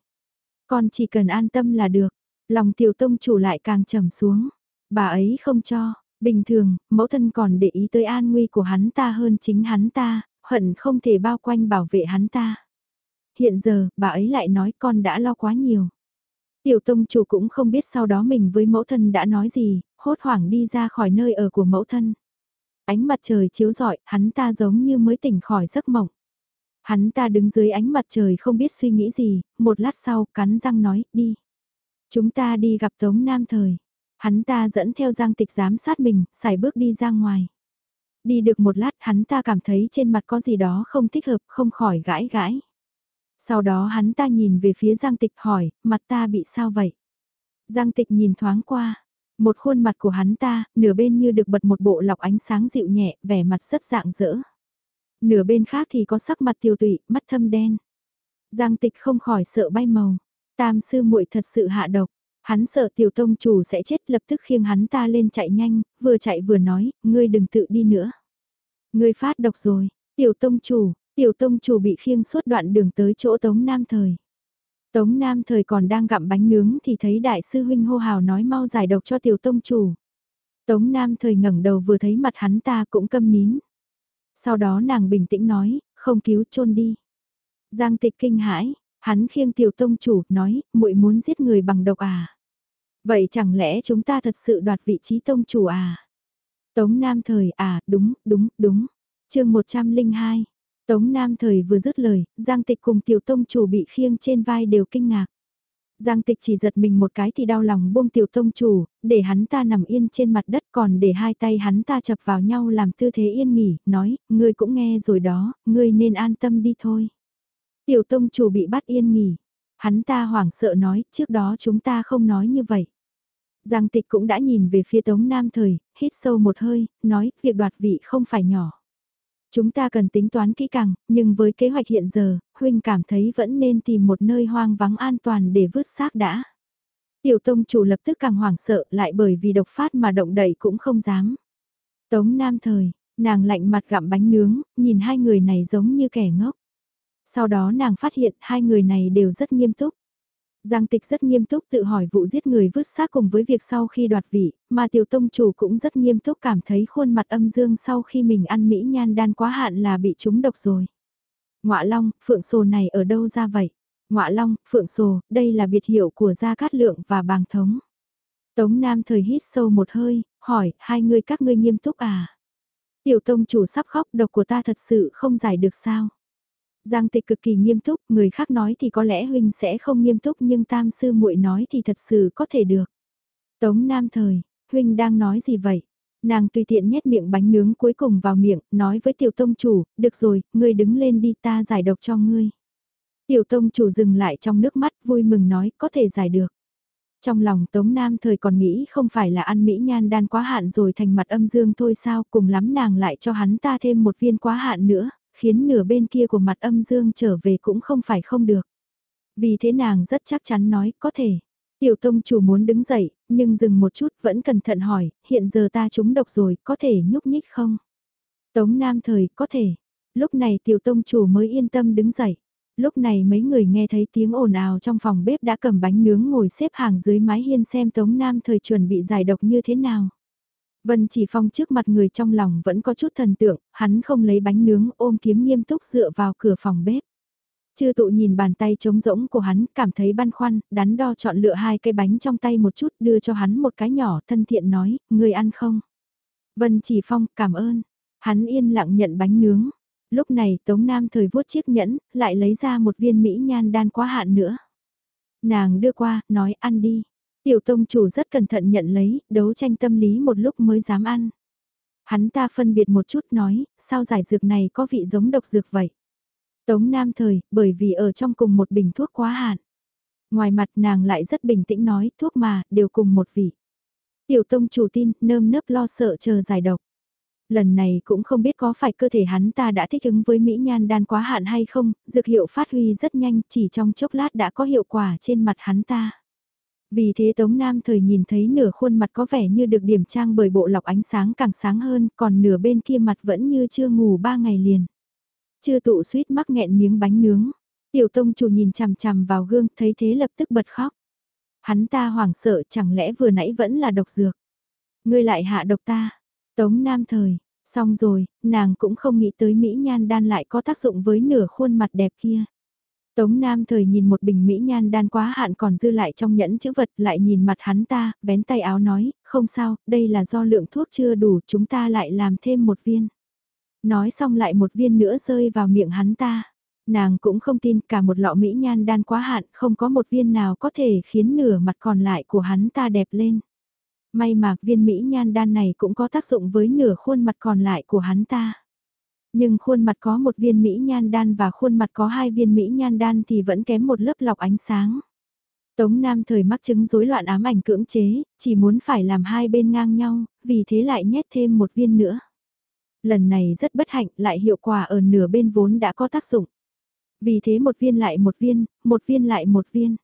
Con chỉ cần an tâm là được, lòng tiểu tông chủ lại càng trầm xuống, bà ấy không cho, Bình thường, mẫu thân còn để ý tới an nguy của hắn ta hơn chính hắn ta, hận không thể bao quanh bảo vệ hắn ta. Hiện giờ, bà ấy lại nói con đã lo quá nhiều. Tiểu tông chủ cũng không biết sau đó mình với mẫu thân đã nói gì, hốt hoảng đi ra khỏi nơi ở của mẫu thân. Ánh mặt trời chiếu rọi, hắn ta giống như mới tỉnh khỏi giấc mộng. Hắn ta đứng dưới ánh mặt trời không biết suy nghĩ gì, một lát sau cắn răng nói, đi. Chúng ta đi gặp Tống Nam Thời. Hắn ta dẫn theo giang tịch giám sát mình, xài bước đi ra ngoài. Đi được một lát hắn ta cảm thấy trên mặt có gì đó không thích hợp, không khỏi gãi gãi. Sau đó hắn ta nhìn về phía giang tịch hỏi, mặt ta bị sao vậy? Giang tịch nhìn thoáng qua, một khuôn mặt của hắn ta, nửa bên như được bật một bộ lọc ánh sáng dịu nhẹ, vẻ mặt rất dạng dỡ. Nửa bên khác thì có sắc mặt tiêu tụy, mắt thâm đen. Giang tịch không khỏi sợ bay màu. Tam sư muội thật sự hạ độc. Hắn sợ tiểu tông chủ sẽ chết lập tức khiêng hắn ta lên chạy nhanh, vừa chạy vừa nói, ngươi đừng tự đi nữa. Ngươi phát độc rồi, tiểu tông chủ, tiểu tông chủ bị khiêng suốt đoạn đường tới chỗ Tống Nam Thời. Tống Nam Thời còn đang gặm bánh nướng thì thấy đại sư huynh hô hào nói mau giải độc cho tiểu tông chủ. Tống Nam Thời ngẩng đầu vừa thấy mặt hắn ta cũng câm nín. Sau đó nàng bình tĩnh nói, không cứu chôn đi. Giang tịch kinh hãi, Hắn khiêng tiểu tông chủ, nói, muội muốn giết người bằng độc à? Vậy chẳng lẽ chúng ta thật sự đoạt vị trí tông chủ à? Tống Nam Thời à, đúng, đúng, đúng. chương 102. Tống Nam Thời vừa dứt lời, Giang Tịch cùng tiểu tông chủ bị khiêng trên vai đều kinh ngạc. Giang Tịch chỉ giật mình một cái thì đau lòng buông tiểu tông chủ, để hắn ta nằm yên trên mặt đất còn để hai tay hắn ta chập vào nhau làm tư thế yên nghỉ, nói, ngươi cũng nghe rồi đó, ngươi nên an tâm đi thôi. Tiểu tông chủ bị bắt yên nghỉ. Hắn ta hoảng sợ nói, trước đó chúng ta không nói như vậy. Giang tịch cũng đã nhìn về phía Tống Nam Thời, hít sâu một hơi, nói, việc đoạt vị không phải nhỏ. Chúng ta cần tính toán kỹ càng, nhưng với kế hoạch hiện giờ, Huynh cảm thấy vẫn nên tìm một nơi hoang vắng an toàn để vứt xác đã. Tiểu tông chủ lập tức càng hoảng sợ lại bởi vì độc phát mà động đậy cũng không dám. Tống Nam Thời, nàng lạnh mặt gặm bánh nướng, nhìn hai người này giống như kẻ ngốc. Sau đó nàng phát hiện hai người này đều rất nghiêm túc. Giang tịch rất nghiêm túc tự hỏi vụ giết người vứt xác cùng với việc sau khi đoạt vị, mà tiểu tông chủ cũng rất nghiêm túc cảm thấy khuôn mặt âm dương sau khi mình ăn mỹ nhan đan quá hạn là bị trúng độc rồi. Ngoạ Long, phượng sồ này ở đâu ra vậy? Ngoạ Long, phượng sồ, đây là biệt hiệu của Gia Cát Lượng và Bàng Thống. Tống Nam thời hít sâu một hơi, hỏi, hai người các ngươi nghiêm túc à? Tiểu tông chủ sắp khóc độc của ta thật sự không giải được sao? Giang tịch cực kỳ nghiêm túc, người khác nói thì có lẽ huynh sẽ không nghiêm túc nhưng tam sư muội nói thì thật sự có thể được. Tống Nam thời, huynh đang nói gì vậy? Nàng tùy tiện nhét miệng bánh nướng cuối cùng vào miệng, nói với tiểu tông chủ, được rồi, ngươi đứng lên đi ta giải độc cho ngươi. Tiểu tông chủ dừng lại trong nước mắt vui mừng nói có thể giải được. Trong lòng Tống Nam thời còn nghĩ không phải là ăn mỹ nhan đan quá hạn rồi thành mặt âm dương thôi sao cùng lắm nàng lại cho hắn ta thêm một viên quá hạn nữa, khiến nửa bên kia của mặt âm dương trở về cũng không phải không được. Vì thế nàng rất chắc chắn nói có thể. Tiểu tông chủ muốn đứng dậy, nhưng dừng một chút vẫn cẩn thận hỏi, hiện giờ ta trúng độc rồi, có thể nhúc nhích không? Tống Nam thời, có thể. Lúc này tiểu tông chủ mới yên tâm đứng dậy. Lúc này mấy người nghe thấy tiếng ồn ào trong phòng bếp đã cầm bánh nướng ngồi xếp hàng dưới mái hiên xem Tống Nam thời chuẩn bị giải độc như thế nào. Vân chỉ phong trước mặt người trong lòng vẫn có chút thần tượng, hắn không lấy bánh nướng ôm kiếm nghiêm túc dựa vào cửa phòng bếp. Chư tụ nhìn bàn tay trống rỗng của hắn, cảm thấy băn khoăn, đắn đo chọn lựa hai cây bánh trong tay một chút đưa cho hắn một cái nhỏ thân thiện nói, người ăn không? Vân chỉ phong, cảm ơn. Hắn yên lặng nhận bánh nướng. Lúc này Tống Nam thời vuốt chiếc nhẫn, lại lấy ra một viên mỹ nhan đan quá hạn nữa. Nàng đưa qua, nói ăn đi. Tiểu tông chủ rất cẩn thận nhận lấy, đấu tranh tâm lý một lúc mới dám ăn. Hắn ta phân biệt một chút nói, sao giải dược này có vị giống độc dược vậy? Tống Nam thời, bởi vì ở trong cùng một bình thuốc quá hạn. Ngoài mặt nàng lại rất bình tĩnh nói, thuốc mà, đều cùng một vị. Tiểu tông chủ tin, nơm nớp lo sợ chờ giải độc. Lần này cũng không biết có phải cơ thể hắn ta đã thích ứng với Mỹ Nhan đan quá hạn hay không, dược hiệu phát huy rất nhanh, chỉ trong chốc lát đã có hiệu quả trên mặt hắn ta. Vì thế Tống Nam thời nhìn thấy nửa khuôn mặt có vẻ như được điểm trang bởi bộ lọc ánh sáng càng sáng hơn, còn nửa bên kia mặt vẫn như chưa ngủ ba ngày liền. Chưa tụ suýt mắc nghẹn miếng bánh nướng. Tiểu tông chủ nhìn chằm chằm vào gương thấy thế lập tức bật khóc. Hắn ta hoảng sợ chẳng lẽ vừa nãy vẫn là độc dược. Ngươi lại hạ độc ta. Tống Nam thời, xong rồi, nàng cũng không nghĩ tới Mỹ Nhan đan lại có tác dụng với nửa khuôn mặt đẹp kia. Tống Nam thời nhìn một bình mỹ nhan đan quá hạn còn dư lại trong nhẫn chữ vật lại nhìn mặt hắn ta, vén tay áo nói, không sao, đây là do lượng thuốc chưa đủ chúng ta lại làm thêm một viên. Nói xong lại một viên nữa rơi vào miệng hắn ta. Nàng cũng không tin cả một lọ mỹ nhan đan quá hạn không có một viên nào có thể khiến nửa mặt còn lại của hắn ta đẹp lên. May mà viên mỹ nhan đan này cũng có tác dụng với nửa khuôn mặt còn lại của hắn ta nhưng khuôn mặt có một viên mỹ nhan đan và khuôn mặt có hai viên mỹ nhan đan thì vẫn kém một lớp lọc ánh sáng. Tống Nam thời mắc chứng rối loạn ám ảnh cưỡng chế, chỉ muốn phải làm hai bên ngang nhau, vì thế lại nhét thêm một viên nữa. Lần này rất bất hạnh, lại hiệu quả ở nửa bên vốn đã có tác dụng. Vì thế một viên lại một viên, một viên lại một viên.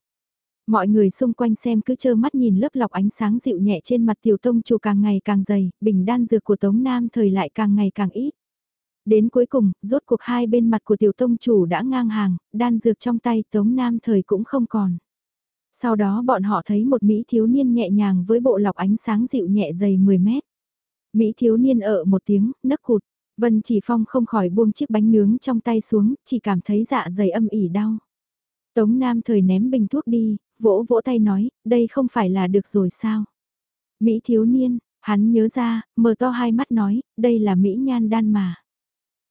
Mọi người xung quanh xem cứ trơ mắt nhìn lớp lọc ánh sáng dịu nhẹ trên mặt tiểu tông chủ càng ngày càng dày, bình đan dược của Tống Nam thời lại càng ngày càng ít. Đến cuối cùng, rốt cuộc hai bên mặt của tiểu tông chủ đã ngang hàng, đan dược trong tay Tống Nam thời cũng không còn. Sau đó bọn họ thấy một Mỹ thiếu niên nhẹ nhàng với bộ lọc ánh sáng dịu nhẹ dày 10 mét. Mỹ thiếu niên ở một tiếng, nấc cụt. Vân Chỉ Phong không khỏi buông chiếc bánh nướng trong tay xuống, chỉ cảm thấy dạ dày âm ỉ đau. Tống Nam thời ném bình thuốc đi, vỗ vỗ tay nói, đây không phải là được rồi sao? Mỹ thiếu niên, hắn nhớ ra, mở to hai mắt nói, đây là Mỹ nhan đan mà.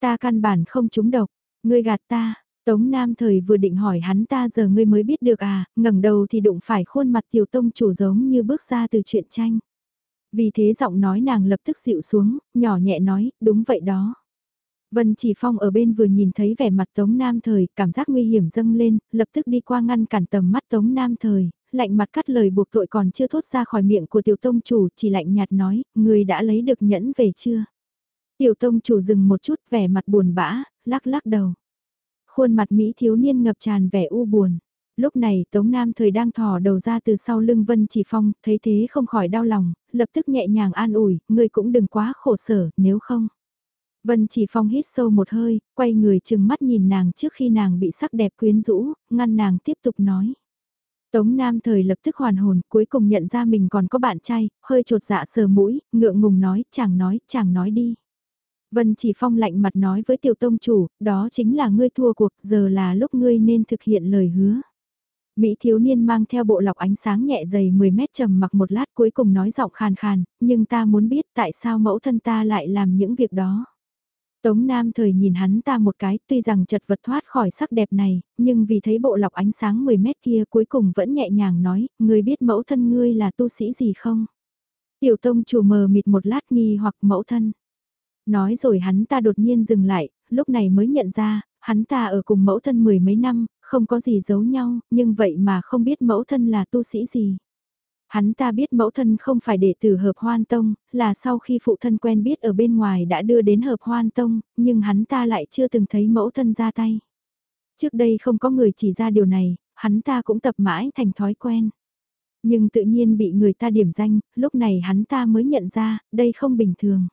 Ta căn bản không trúng độc, ngươi gạt ta, Tống Nam thời vừa định hỏi hắn ta giờ ngươi mới biết được à, ngẩng đầu thì đụng phải khuôn mặt tiểu tông chủ giống như bước ra từ truyện tranh. Vì thế giọng nói nàng lập tức dịu xuống, nhỏ nhẹ nói, đúng vậy đó. Vân Chỉ Phong ở bên vừa nhìn thấy vẻ mặt Tống Nam Thời, cảm giác nguy hiểm dâng lên, lập tức đi qua ngăn cản tầm mắt Tống Nam Thời, lạnh mặt cắt lời buộc tội còn chưa thốt ra khỏi miệng của tiểu tông chủ, chỉ lạnh nhạt nói, người đã lấy được nhẫn về chưa? Tiểu tông chủ dừng một chút vẻ mặt buồn bã, lắc lắc đầu. Khuôn mặt Mỹ thiếu niên ngập tràn vẻ u buồn. Lúc này Tống Nam thời đang thò đầu ra từ sau lưng Vân Chỉ Phong, thấy thế không khỏi đau lòng, lập tức nhẹ nhàng an ủi, người cũng đừng quá khổ sở, nếu không. Vân Chỉ Phong hít sâu một hơi, quay người chừng mắt nhìn nàng trước khi nàng bị sắc đẹp quyến rũ, ngăn nàng tiếp tục nói. Tống Nam thời lập tức hoàn hồn, cuối cùng nhận ra mình còn có bạn trai, hơi trột dạ sờ mũi, ngượng ngùng nói, chàng nói, chàng nói đi. Vân Chỉ Phong lạnh mặt nói với tiểu tông chủ, đó chính là ngươi thua cuộc, giờ là lúc ngươi nên thực hiện lời hứa. Mỹ thiếu niên mang theo bộ lọc ánh sáng nhẹ dày 10 mét trầm mặc một lát cuối cùng nói giọng khàn khàn, nhưng ta muốn biết tại sao mẫu thân ta lại làm những việc đó. Tống Nam thời nhìn hắn ta một cái, tuy rằng chật vật thoát khỏi sắc đẹp này, nhưng vì thấy bộ lọc ánh sáng 10 mét kia cuối cùng vẫn nhẹ nhàng nói, ngươi biết mẫu thân ngươi là tu sĩ gì không? Tiểu tông chủ mờ mịt một lát nghi hoặc mẫu thân. Nói rồi hắn ta đột nhiên dừng lại, lúc này mới nhận ra, hắn ta ở cùng mẫu thân mười mấy năm, không có gì giấu nhau, nhưng vậy mà không biết mẫu thân là tu sĩ gì. Hắn ta biết mẫu thân không phải đệ tử hợp hoan tông, là sau khi phụ thân quen biết ở bên ngoài đã đưa đến hợp hoan tông, nhưng hắn ta lại chưa từng thấy mẫu thân ra tay. Trước đây không có người chỉ ra điều này, hắn ta cũng tập mãi thành thói quen. Nhưng tự nhiên bị người ta điểm danh, lúc này hắn ta mới nhận ra, đây không bình thường.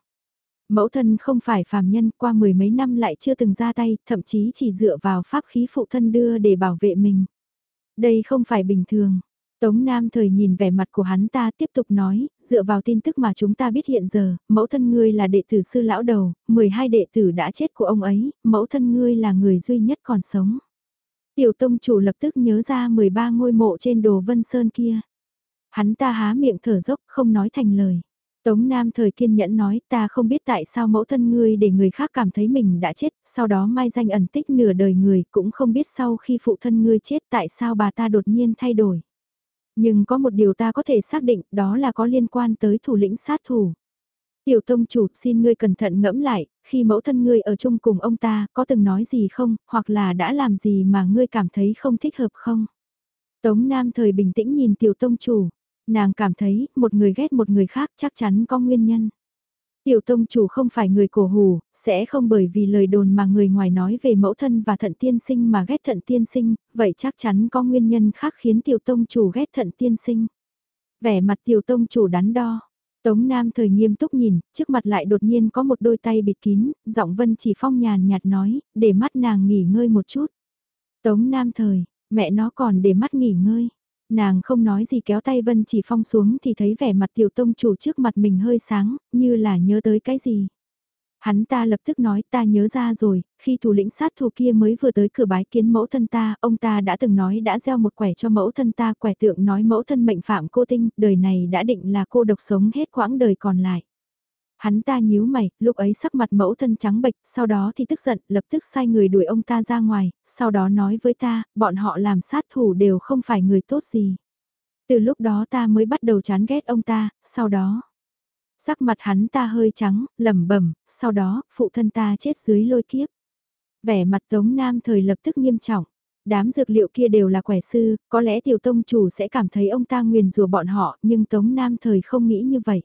Mẫu thân không phải phàm nhân qua mười mấy năm lại chưa từng ra tay, thậm chí chỉ dựa vào pháp khí phụ thân đưa để bảo vệ mình. Đây không phải bình thường. Tống Nam thời nhìn vẻ mặt của hắn ta tiếp tục nói, dựa vào tin tức mà chúng ta biết hiện giờ, mẫu thân ngươi là đệ tử sư lão đầu, 12 đệ tử đã chết của ông ấy, mẫu thân ngươi là người duy nhất còn sống. Tiểu tông chủ lập tức nhớ ra 13 ngôi mộ trên đồ Vân Sơn kia. Hắn ta há miệng thở dốc không nói thành lời. Tống Nam thời kiên nhẫn nói ta không biết tại sao mẫu thân ngươi để người khác cảm thấy mình đã chết, sau đó mai danh ẩn tích nửa đời người cũng không biết sau khi phụ thân ngươi chết tại sao bà ta đột nhiên thay đổi. Nhưng có một điều ta có thể xác định đó là có liên quan tới thủ lĩnh sát thủ. Tiểu tông chủ xin ngươi cẩn thận ngẫm lại, khi mẫu thân ngươi ở chung cùng ông ta có từng nói gì không, hoặc là đã làm gì mà ngươi cảm thấy không thích hợp không? Tống Nam thời bình tĩnh nhìn tiểu tông chủ, Nàng cảm thấy, một người ghét một người khác chắc chắn có nguyên nhân. Tiểu tông chủ không phải người cổ hủ, sẽ không bởi vì lời đồn mà người ngoài nói về mẫu thân và thận tiên sinh mà ghét thận tiên sinh, vậy chắc chắn có nguyên nhân khác khiến tiểu tông chủ ghét thận tiên sinh. Vẻ mặt tiểu tông chủ đắn đo. Tống Nam thời nghiêm túc nhìn, trước mặt lại đột nhiên có một đôi tay bịt kín, giọng vân chỉ phong nhàn nhạt nói, để mắt nàng nghỉ ngơi một chút. Tống Nam thời, mẹ nó còn để mắt nghỉ ngơi. Nàng không nói gì kéo tay Vân chỉ phong xuống thì thấy vẻ mặt tiểu tông chủ trước mặt mình hơi sáng, như là nhớ tới cái gì. Hắn ta lập tức nói ta nhớ ra rồi, khi thủ lĩnh sát thủ kia mới vừa tới cửa bái kiến mẫu thân ta, ông ta đã từng nói đã gieo một quẻ cho mẫu thân ta, quẻ tượng nói mẫu thân mệnh phạm cô tinh, đời này đã định là cô độc sống hết quãng đời còn lại. Hắn ta nhíu mày, lúc ấy sắc mặt mẫu thân trắng bệch, sau đó thì tức giận, lập tức sai người đuổi ông ta ra ngoài, sau đó nói với ta, bọn họ làm sát thủ đều không phải người tốt gì. Từ lúc đó ta mới bắt đầu chán ghét ông ta, sau đó... Sắc mặt hắn ta hơi trắng, lẩm bẩm, sau đó, phụ thân ta chết dưới lôi kiếp. Vẻ mặt Tống Nam thời lập tức nghiêm trọng. Đám dược liệu kia đều là quẻ sư, có lẽ tiểu tông chủ sẽ cảm thấy ông ta nguyền rủa bọn họ, nhưng Tống Nam thời không nghĩ như vậy.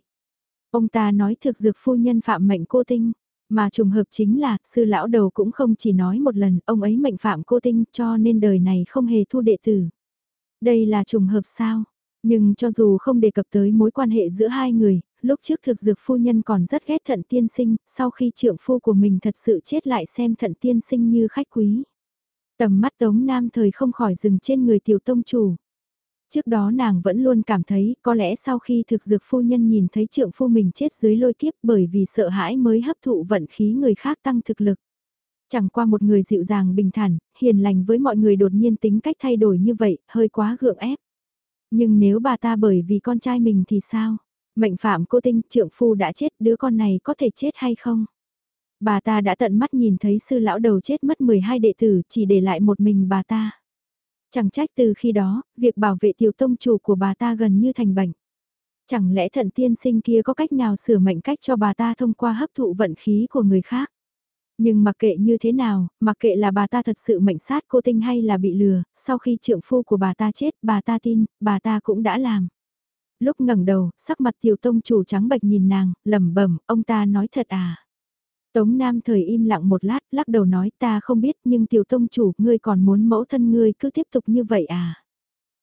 Ông ta nói thực dược phu nhân phạm mệnh cô tinh, mà trùng hợp chính là sư lão đầu cũng không chỉ nói một lần ông ấy mệnh phạm cô tinh cho nên đời này không hề thu đệ tử. Đây là trùng hợp sao? Nhưng cho dù không đề cập tới mối quan hệ giữa hai người, lúc trước thực dược phu nhân còn rất ghét thận tiên sinh, sau khi trượng phu của mình thật sự chết lại xem thận tiên sinh như khách quý. Tầm mắt Tống Nam thời không khỏi dừng trên người tiểu tông chủ. Trước đó nàng vẫn luôn cảm thấy có lẽ sau khi thực dược phu nhân nhìn thấy trượng phu mình chết dưới lôi kiếp bởi vì sợ hãi mới hấp thụ vận khí người khác tăng thực lực. Chẳng qua một người dịu dàng bình thản, hiền lành với mọi người đột nhiên tính cách thay đổi như vậy, hơi quá gượng ép. Nhưng nếu bà ta bởi vì con trai mình thì sao? Mệnh phạm cô tinh trượng phu đã chết đứa con này có thể chết hay không? Bà ta đã tận mắt nhìn thấy sư lão đầu chết mất 12 đệ tử chỉ để lại một mình bà ta. Chẳng trách từ khi đó, việc bảo vệ tiểu tông chủ của bà ta gần như thành bệnh. Chẳng lẽ thận tiên sinh kia có cách nào sửa mệnh cách cho bà ta thông qua hấp thụ vận khí của người khác? Nhưng mặc kệ như thế nào, mặc kệ là bà ta thật sự mệnh sát cô tinh hay là bị lừa, sau khi trượng phu của bà ta chết, bà ta tin, bà ta cũng đã làm. Lúc ngẩng đầu, sắc mặt tiểu tông chủ trắng bệch nhìn nàng, lẩm bẩm, ông ta nói thật à. Tống Nam thời im lặng một lát, lắc đầu nói ta không biết nhưng tiểu tông chủ, ngươi còn muốn mẫu thân ngươi cứ tiếp tục như vậy à.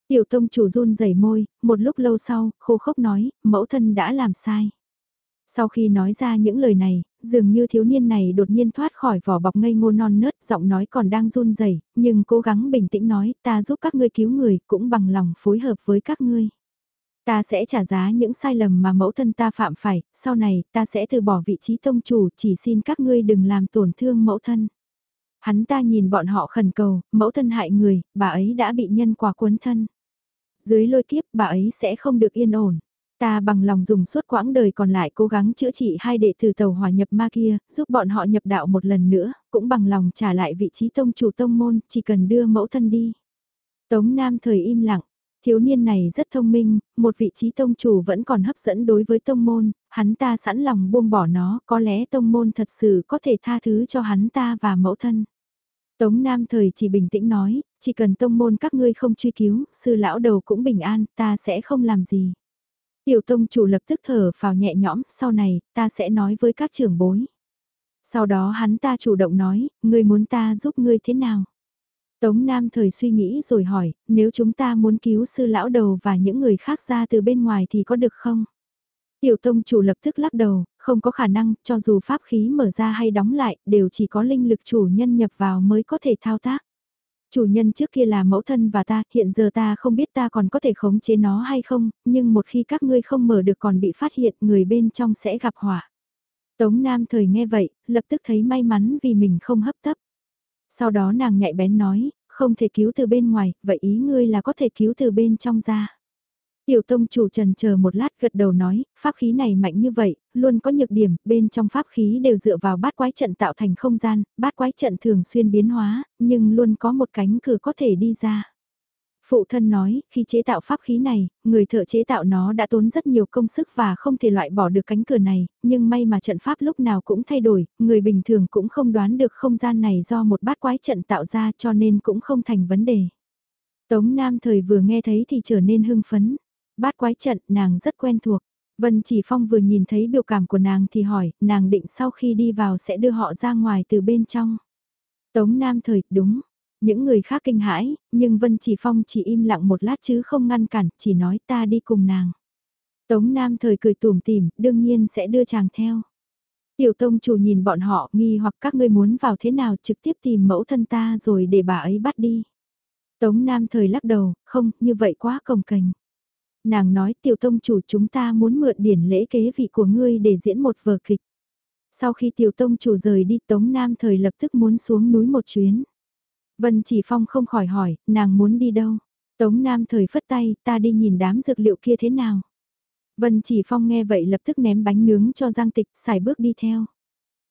Tiểu tông chủ run rẩy môi, một lúc lâu sau, khô khốc nói, mẫu thân đã làm sai. Sau khi nói ra những lời này, dường như thiếu niên này đột nhiên thoát khỏi vỏ bọc ngây ngô non nớt, giọng nói còn đang run rẩy, nhưng cố gắng bình tĩnh nói, ta giúp các ngươi cứu người, cũng bằng lòng phối hợp với các ngươi. Ta sẽ trả giá những sai lầm mà mẫu thân ta phạm phải, sau này ta sẽ từ bỏ vị trí tông chủ, chỉ xin các ngươi đừng làm tổn thương mẫu thân. Hắn ta nhìn bọn họ khẩn cầu, mẫu thân hại người, bà ấy đã bị nhân quả cuốn thân. Dưới lôi kiếp bà ấy sẽ không được yên ổn. Ta bằng lòng dùng suốt quãng đời còn lại cố gắng chữa trị hai đệ tử tàu hòa nhập ma kia, giúp bọn họ nhập đạo một lần nữa, cũng bằng lòng trả lại vị trí tông chủ tông môn, chỉ cần đưa mẫu thân đi. Tống Nam thời im lặng, thiếu niên này rất thông minh, một vị trí tông chủ vẫn còn hấp dẫn đối với tông môn, hắn ta sẵn lòng buông bỏ nó, có lẽ tông môn thật sự có thể tha thứ cho hắn ta và mẫu thân. Tống Nam thời chỉ bình tĩnh nói, chỉ cần tông môn các ngươi không truy cứu, sư lão đầu cũng bình an, ta sẽ không làm gì. Tiểu tông chủ lập tức thở phào nhẹ nhõm, sau này, ta sẽ nói với các trưởng bối. Sau đó hắn ta chủ động nói, ngươi muốn ta giúp ngươi thế nào? Tống Nam thời suy nghĩ rồi hỏi, nếu chúng ta muốn cứu sư lão đầu và những người khác ra từ bên ngoài thì có được không? Tiểu tông chủ lập tức lắc đầu, không có khả năng, cho dù pháp khí mở ra hay đóng lại, đều chỉ có linh lực chủ nhân nhập vào mới có thể thao tác. Chủ nhân trước kia là mẫu thân và ta, hiện giờ ta không biết ta còn có thể khống chế nó hay không, nhưng một khi các ngươi không mở được còn bị phát hiện, người bên trong sẽ gặp họa. Tống Nam thời nghe vậy, lập tức thấy may mắn vì mình không hấp tấp. Sau đó nàng nhạy bén nói, không thể cứu từ bên ngoài, vậy ý ngươi là có thể cứu từ bên trong ra. Tiểu tông chủ trần chờ một lát gật đầu nói, pháp khí này mạnh như vậy, luôn có nhược điểm, bên trong pháp khí đều dựa vào bát quái trận tạo thành không gian, bát quái trận thường xuyên biến hóa, nhưng luôn có một cánh cửa có thể đi ra. Phụ thân nói, khi chế tạo pháp khí này, người thợ chế tạo nó đã tốn rất nhiều công sức và không thể loại bỏ được cánh cửa này, nhưng may mà trận pháp lúc nào cũng thay đổi, người bình thường cũng không đoán được không gian này do một bát quái trận tạo ra cho nên cũng không thành vấn đề. Tống Nam thời vừa nghe thấy thì trở nên hưng phấn. Bát quái trận nàng rất quen thuộc. Vân Chỉ Phong vừa nhìn thấy biểu cảm của nàng thì hỏi, nàng định sau khi đi vào sẽ đưa họ ra ngoài từ bên trong. Tống Nam thời, đúng. Những người khác kinh hãi, nhưng Vân Chỉ Phong chỉ im lặng một lát chứ không ngăn cản, chỉ nói ta đi cùng nàng. Tống Nam thời cười tủm tỉm, đương nhiên sẽ đưa chàng theo. Tiểu tông chủ nhìn bọn họ nghi hoặc các ngươi muốn vào thế nào trực tiếp tìm mẫu thân ta rồi để bà ấy bắt đi. Tống Nam thời lắc đầu, không, như vậy quá cồng cành nàng nói tiểu tông chủ chúng ta muốn mượn điển lễ kế vị của ngươi để diễn một vở kịch. Sau khi tiểu tông chủ rời đi Tống Nam thời lập tức muốn xuống núi một chuyến. Vân Chỉ Phong không khỏi hỏi, nàng muốn đi đâu? Tống Nam thời phất tay, ta đi nhìn đám dược liệu kia thế nào? Vân Chỉ Phong nghe vậy lập tức ném bánh nướng cho Giang Tịch, xài bước đi theo.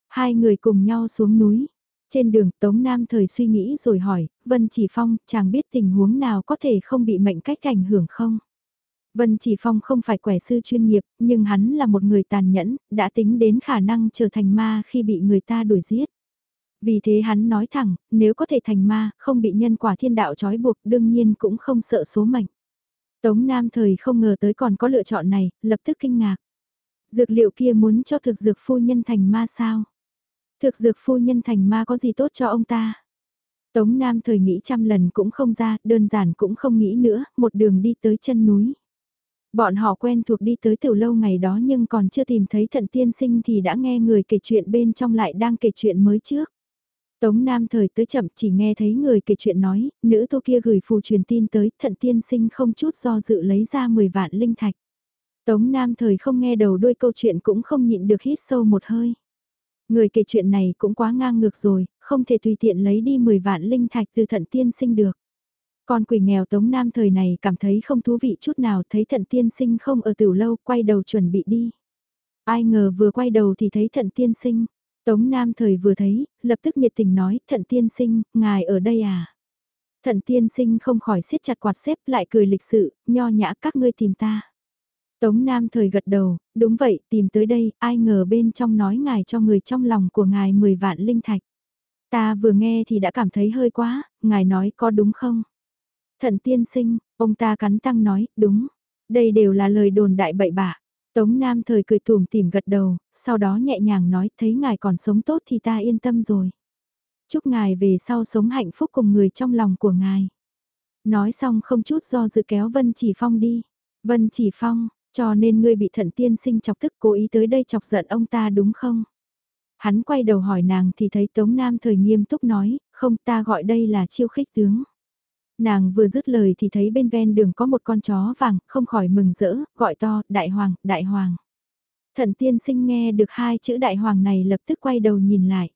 Hai người cùng nhau xuống núi. Trên đường Tống Nam thời suy nghĩ rồi hỏi, Vân Chỉ Phong, chàng biết tình huống nào có thể không bị mệnh cách ảnh hưởng không? Vân Chỉ Phong không phải quẻ sư chuyên nghiệp, nhưng hắn là một người tàn nhẫn, đã tính đến khả năng trở thành ma khi bị người ta đuổi giết. Vì thế hắn nói thẳng, nếu có thể thành ma, không bị nhân quả thiên đạo trói buộc đương nhiên cũng không sợ số mệnh. Tống Nam thời không ngờ tới còn có lựa chọn này, lập tức kinh ngạc. Dược liệu kia muốn cho thực dược phu nhân thành ma sao? Thực dược phu nhân thành ma có gì tốt cho ông ta? Tống Nam thời nghĩ trăm lần cũng không ra, đơn giản cũng không nghĩ nữa, một đường đi tới chân núi. Bọn họ quen thuộc đi tới từ lâu ngày đó nhưng còn chưa tìm thấy thận tiên sinh thì đã nghe người kể chuyện bên trong lại đang kể chuyện mới trước. Tống Nam thời tới chậm chỉ nghe thấy người kể chuyện nói, nữ tô kia gửi phù truyền tin tới, thận tiên sinh không chút do dự lấy ra 10 vạn linh thạch. Tống Nam thời không nghe đầu đuôi câu chuyện cũng không nhịn được hít sâu một hơi. Người kể chuyện này cũng quá ngang ngược rồi, không thể tùy tiện lấy đi 10 vạn linh thạch từ thận tiên sinh được. Con quỷ nghèo Tống Nam thời này cảm thấy không thú vị chút nào thấy thận tiên sinh không ở tiểu lâu quay đầu chuẩn bị đi. Ai ngờ vừa quay đầu thì thấy thận tiên sinh. Tống Nam thời vừa thấy, lập tức nhiệt tình nói thận tiên sinh, ngài ở đây à? Thận tiên sinh không khỏi siết chặt quạt xếp lại cười lịch sự, nho nhã các ngươi tìm ta. Tống Nam thời gật đầu, đúng vậy, tìm tới đây, ai ngờ bên trong nói ngài cho người trong lòng của ngài 10 vạn linh thạch. Ta vừa nghe thì đã cảm thấy hơi quá, ngài nói có đúng không? Thận tiên sinh, ông ta cắn tăng nói, đúng. Đây đều là lời đồn đại bậy bạ. Tống Nam thời cười tùm tìm gật đầu, sau đó nhẹ nhàng nói, thấy ngài còn sống tốt thì ta yên tâm rồi. Chúc ngài về sau sống hạnh phúc cùng người trong lòng của ngài. Nói xong không chút do dự kéo Vân Chỉ Phong đi. Vân Chỉ Phong, cho nên ngươi bị thận tiên sinh chọc tức cố ý tới đây chọc giận ông ta đúng không? Hắn quay đầu hỏi nàng thì thấy Tống Nam thời nghiêm túc nói, không ta gọi đây là chiêu khích tướng. Nàng vừa dứt lời thì thấy bên ven đường có một con chó vàng, không khỏi mừng rỡ, gọi to, đại hoàng, đại hoàng. Thận tiên sinh nghe được hai chữ đại hoàng này lập tức quay đầu nhìn lại.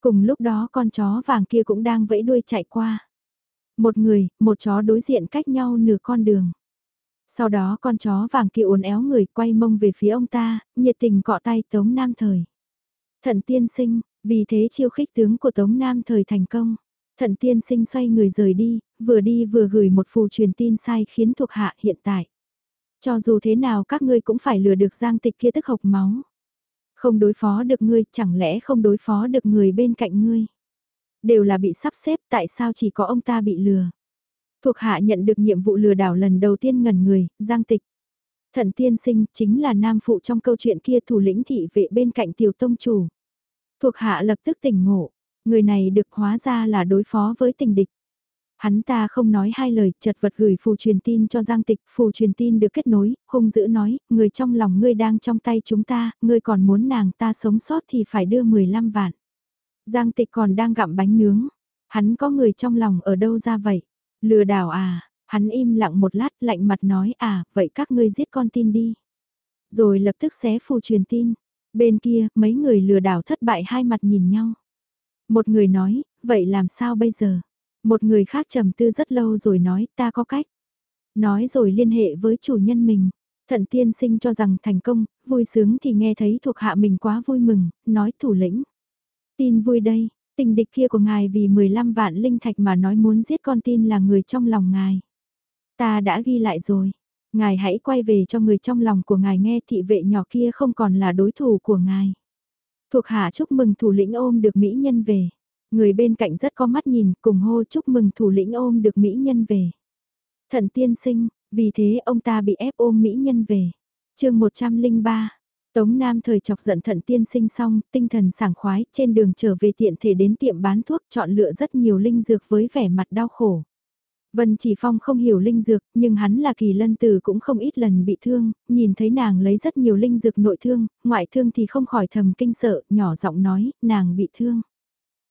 Cùng lúc đó con chó vàng kia cũng đang vẫy đuôi chạy qua. Một người, một chó đối diện cách nhau nửa con đường. Sau đó con chó vàng kia uốn éo người quay mông về phía ông ta, nhiệt tình cọ tay Tống Nam Thời. Thận tiên sinh, vì thế chiêu khích tướng của Tống Nam Thời thành công. Thận tiên sinh xoay người rời đi, vừa đi vừa gửi một phù truyền tin sai khiến thuộc hạ hiện tại. Cho dù thế nào các ngươi cũng phải lừa được giang tịch kia tức hộc máu. Không đối phó được ngươi, chẳng lẽ không đối phó được người bên cạnh ngươi. Đều là bị sắp xếp tại sao chỉ có ông ta bị lừa. Thuộc hạ nhận được nhiệm vụ lừa đảo lần đầu tiên ngẩn người, giang tịch. Thận tiên sinh chính là nam phụ trong câu chuyện kia thủ lĩnh thị vệ bên cạnh tiểu tông chủ. Thuộc hạ lập tức tỉnh ngộ, người này được hóa ra là đối phó với tình địch. Hắn ta không nói hai lời, chật vật gửi phù truyền tin cho Giang Tịch, phù truyền tin được kết nối, hung dữ nói, người trong lòng ngươi đang trong tay chúng ta, ngươi còn muốn nàng ta sống sót thì phải đưa 15 vạn. Giang Tịch còn đang gặm bánh nướng, hắn có người trong lòng ở đâu ra vậy? Lừa đảo à, hắn im lặng một lát lạnh mặt nói à, vậy các ngươi giết con tin đi. Rồi lập tức xé phù truyền tin, bên kia mấy người lừa đảo thất bại hai mặt nhìn nhau. Một người nói, vậy làm sao bây giờ? Một người khác trầm tư rất lâu rồi nói ta có cách. Nói rồi liên hệ với chủ nhân mình. Thận tiên sinh cho rằng thành công, vui sướng thì nghe thấy thuộc hạ mình quá vui mừng, nói thủ lĩnh. Tin vui đây, tình địch kia của ngài vì 15 vạn linh thạch mà nói muốn giết con tin là người trong lòng ngài. Ta đã ghi lại rồi. Ngài hãy quay về cho người trong lòng của ngài nghe thị vệ nhỏ kia không còn là đối thủ của ngài. Thuộc hạ chúc mừng thủ lĩnh ôm được mỹ nhân về. Người bên cạnh rất có mắt nhìn, cùng hô chúc mừng thủ lĩnh ôm được mỹ nhân về. Thận tiên sinh, vì thế ông ta bị ép ôm mỹ nhân về. chương 103, Tống Nam thời chọc giận thận tiên sinh xong, tinh thần sảng khoái, trên đường trở về tiện thể đến tiệm bán thuốc chọn lựa rất nhiều linh dược với vẻ mặt đau khổ. Vân Chỉ Phong không hiểu linh dược, nhưng hắn là kỳ lân tử cũng không ít lần bị thương, nhìn thấy nàng lấy rất nhiều linh dược nội thương, ngoại thương thì không khỏi thầm kinh sợ, nhỏ giọng nói, nàng bị thương.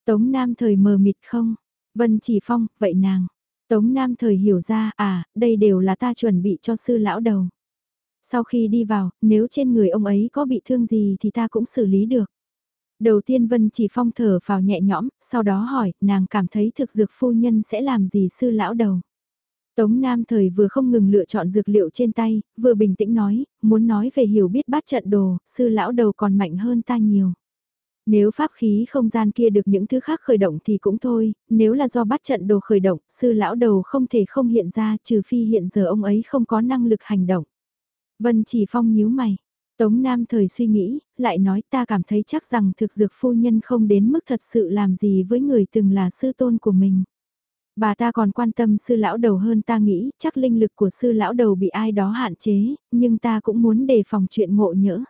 Tống Nam thời mờ mịt không? Vân Chỉ Phong, vậy nàng. Tống Nam thời hiểu ra, à, đây đều là ta chuẩn bị cho sư lão đầu. Sau khi đi vào, nếu trên người ông ấy có bị thương gì thì ta cũng xử lý được. Đầu tiên Vân Chỉ Phong thở vào nhẹ nhõm, sau đó hỏi, nàng cảm thấy thực dược phu nhân sẽ làm gì sư lão đầu. Tống Nam thời vừa không ngừng lựa chọn dược liệu trên tay, vừa bình tĩnh nói, muốn nói về hiểu biết bát trận đồ, sư lão đầu còn mạnh hơn ta nhiều. Nếu pháp khí không gian kia được những thứ khác khởi động thì cũng thôi, nếu là do bắt trận đồ khởi động, sư lão đầu không thể không hiện ra trừ phi hiện giờ ông ấy không có năng lực hành động. Vân chỉ phong nhíu mày. Tống Nam thời suy nghĩ, lại nói ta cảm thấy chắc rằng thực dược phu nhân không đến mức thật sự làm gì với người từng là sư tôn của mình. Bà ta còn quan tâm sư lão đầu hơn ta nghĩ, chắc linh lực của sư lão đầu bị ai đó hạn chế, nhưng ta cũng muốn đề phòng chuyện ngộ nhỡ.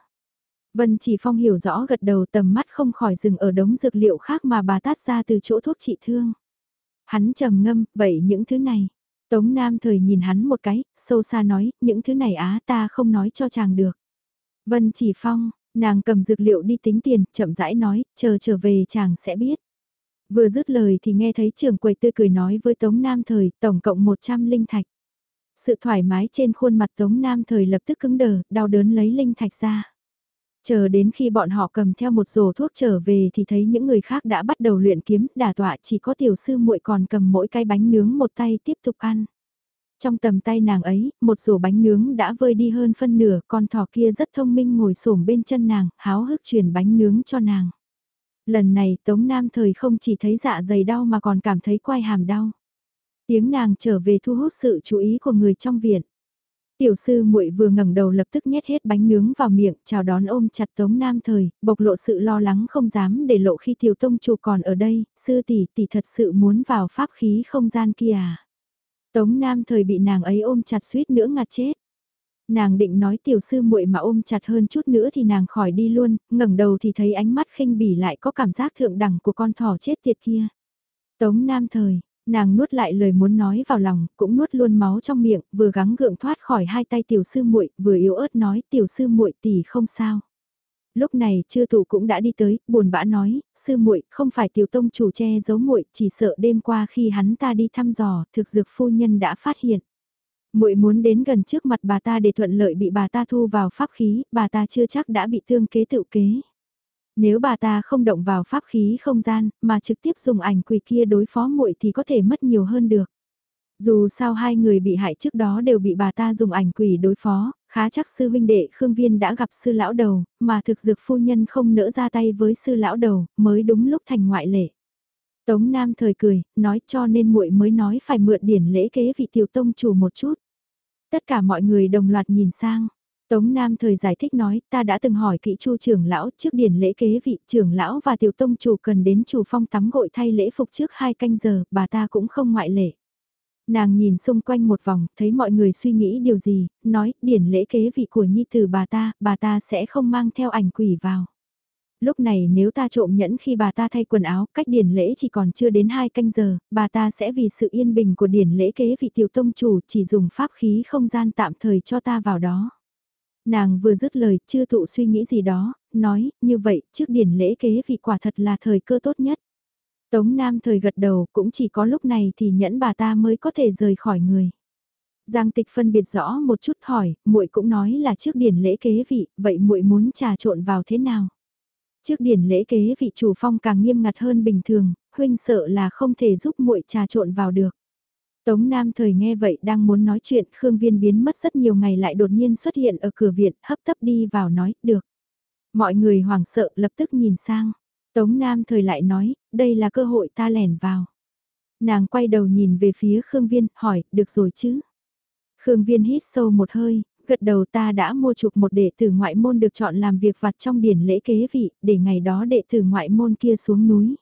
Vân Chỉ Phong hiểu rõ gật đầu tầm mắt không khỏi dừng ở đống dược liệu khác mà bà tát ra từ chỗ thuốc trị thương. Hắn trầm ngâm, vậy những thứ này. Tống Nam thời nhìn hắn một cái, sâu xa nói, những thứ này á ta không nói cho chàng được. Vân Chỉ Phong, nàng cầm dược liệu đi tính tiền, chậm rãi nói, chờ trở về chàng sẽ biết. Vừa dứt lời thì nghe thấy trưởng quầy tươi cười nói với Tống Nam thời, tổng cộng 100 linh thạch. Sự thoải mái trên khuôn mặt Tống Nam thời lập tức cứng đờ, đau đớn lấy linh thạch ra. Chờ đến khi bọn họ cầm theo một rổ thuốc trở về thì thấy những người khác đã bắt đầu luyện kiếm, đả tọa chỉ có tiểu sư muội còn cầm mỗi cái bánh nướng một tay tiếp tục ăn. Trong tầm tay nàng ấy, một rổ bánh nướng đã vơi đi hơn phân nửa, con thỏ kia rất thông minh ngồi xổm bên chân nàng, háo hức truyền bánh nướng cho nàng. Lần này Tống Nam thời không chỉ thấy dạ dày đau mà còn cảm thấy quai hàm đau. Tiếng nàng trở về thu hút sự chú ý của người trong viện. Tiểu sư muội vừa ngẩng đầu lập tức nhét hết bánh nướng vào miệng, chào đón ôm chặt Tống Nam Thời, bộc lộ sự lo lắng không dám để lộ khi tiểu tông chủ còn ở đây, sư tỷ tỷ thật sự muốn vào pháp khí không gian kia à. Tống Nam Thời bị nàng ấy ôm chặt suýt nữa ngạt chết. Nàng định nói tiểu sư muội mà ôm chặt hơn chút nữa thì nàng khỏi đi luôn, ngẩng đầu thì thấy ánh mắt khinh bỉ lại có cảm giác thượng đẳng của con thỏ chết tiệt kia. Tống Nam Thời, Nàng nuốt lại lời muốn nói vào lòng, cũng nuốt luôn máu trong miệng, vừa gắng gượng thoát khỏi hai tay tiểu sư muội, vừa yếu ớt nói tiểu sư muội tỷ không sao. Lúc này chưa thủ cũng đã đi tới, buồn bã nói, sư muội không phải tiểu tông chủ che giấu muội, chỉ sợ đêm qua khi hắn ta đi thăm dò, thực dược phu nhân đã phát hiện. Muội muốn đến gần trước mặt bà ta để thuận lợi bị bà ta thu vào pháp khí, bà ta chưa chắc đã bị thương kế tự kế. Nếu bà ta không động vào pháp khí không gian, mà trực tiếp dùng ảnh quỷ kia đối phó muội thì có thể mất nhiều hơn được. Dù sao hai người bị hại trước đó đều bị bà ta dùng ảnh quỷ đối phó, khá chắc sư huynh đệ Khương Viên đã gặp sư lão đầu, mà thực dược phu nhân không nỡ ra tay với sư lão đầu, mới đúng lúc thành ngoại lệ. Tống Nam thời cười, nói cho nên muội mới nói phải mượn điển lễ kế vị tiểu tông chủ một chút. Tất cả mọi người đồng loạt nhìn sang, Tống Nam thời giải thích nói, ta đã từng hỏi kỹ chu trưởng lão trước điển lễ kế vị trưởng lão và tiểu tông chủ cần đến chủ phong tắm gội thay lễ phục trước hai canh giờ, bà ta cũng không ngoại lệ. Nàng nhìn xung quanh một vòng, thấy mọi người suy nghĩ điều gì, nói, điển lễ kế vị của nhi tử bà ta, bà ta sẽ không mang theo ảnh quỷ vào. Lúc này nếu ta trộm nhẫn khi bà ta thay quần áo, cách điển lễ chỉ còn chưa đến hai canh giờ, bà ta sẽ vì sự yên bình của điển lễ kế vị tiểu tông chủ chỉ dùng pháp khí không gian tạm thời cho ta vào đó. Nàng vừa dứt lời, chưa tụ suy nghĩ gì đó, nói, như vậy, trước điển lễ kế vị quả thật là thời cơ tốt nhất. Tống Nam thời gật đầu, cũng chỉ có lúc này thì nhẫn bà ta mới có thể rời khỏi người. Giang Tịch phân biệt rõ một chút hỏi, muội cũng nói là trước điển lễ kế vị, vậy muội muốn trà trộn vào thế nào? Trước điển lễ kế vị chủ phong càng nghiêm ngặt hơn bình thường, huynh sợ là không thể giúp muội trà trộn vào được. Tống Nam thời nghe vậy đang muốn nói chuyện, Khương Viên biến mất rất nhiều ngày lại đột nhiên xuất hiện ở cửa viện, hấp tấp đi vào nói, được. Mọi người hoảng sợ lập tức nhìn sang. Tống Nam thời lại nói, đây là cơ hội ta lẻn vào. Nàng quay đầu nhìn về phía Khương Viên, hỏi, được rồi chứ? Khương Viên hít sâu một hơi, gật đầu ta đã mua chụp một đệ tử ngoại môn được chọn làm việc vặt trong điển lễ kế vị, để ngày đó đệ tử ngoại môn kia xuống núi.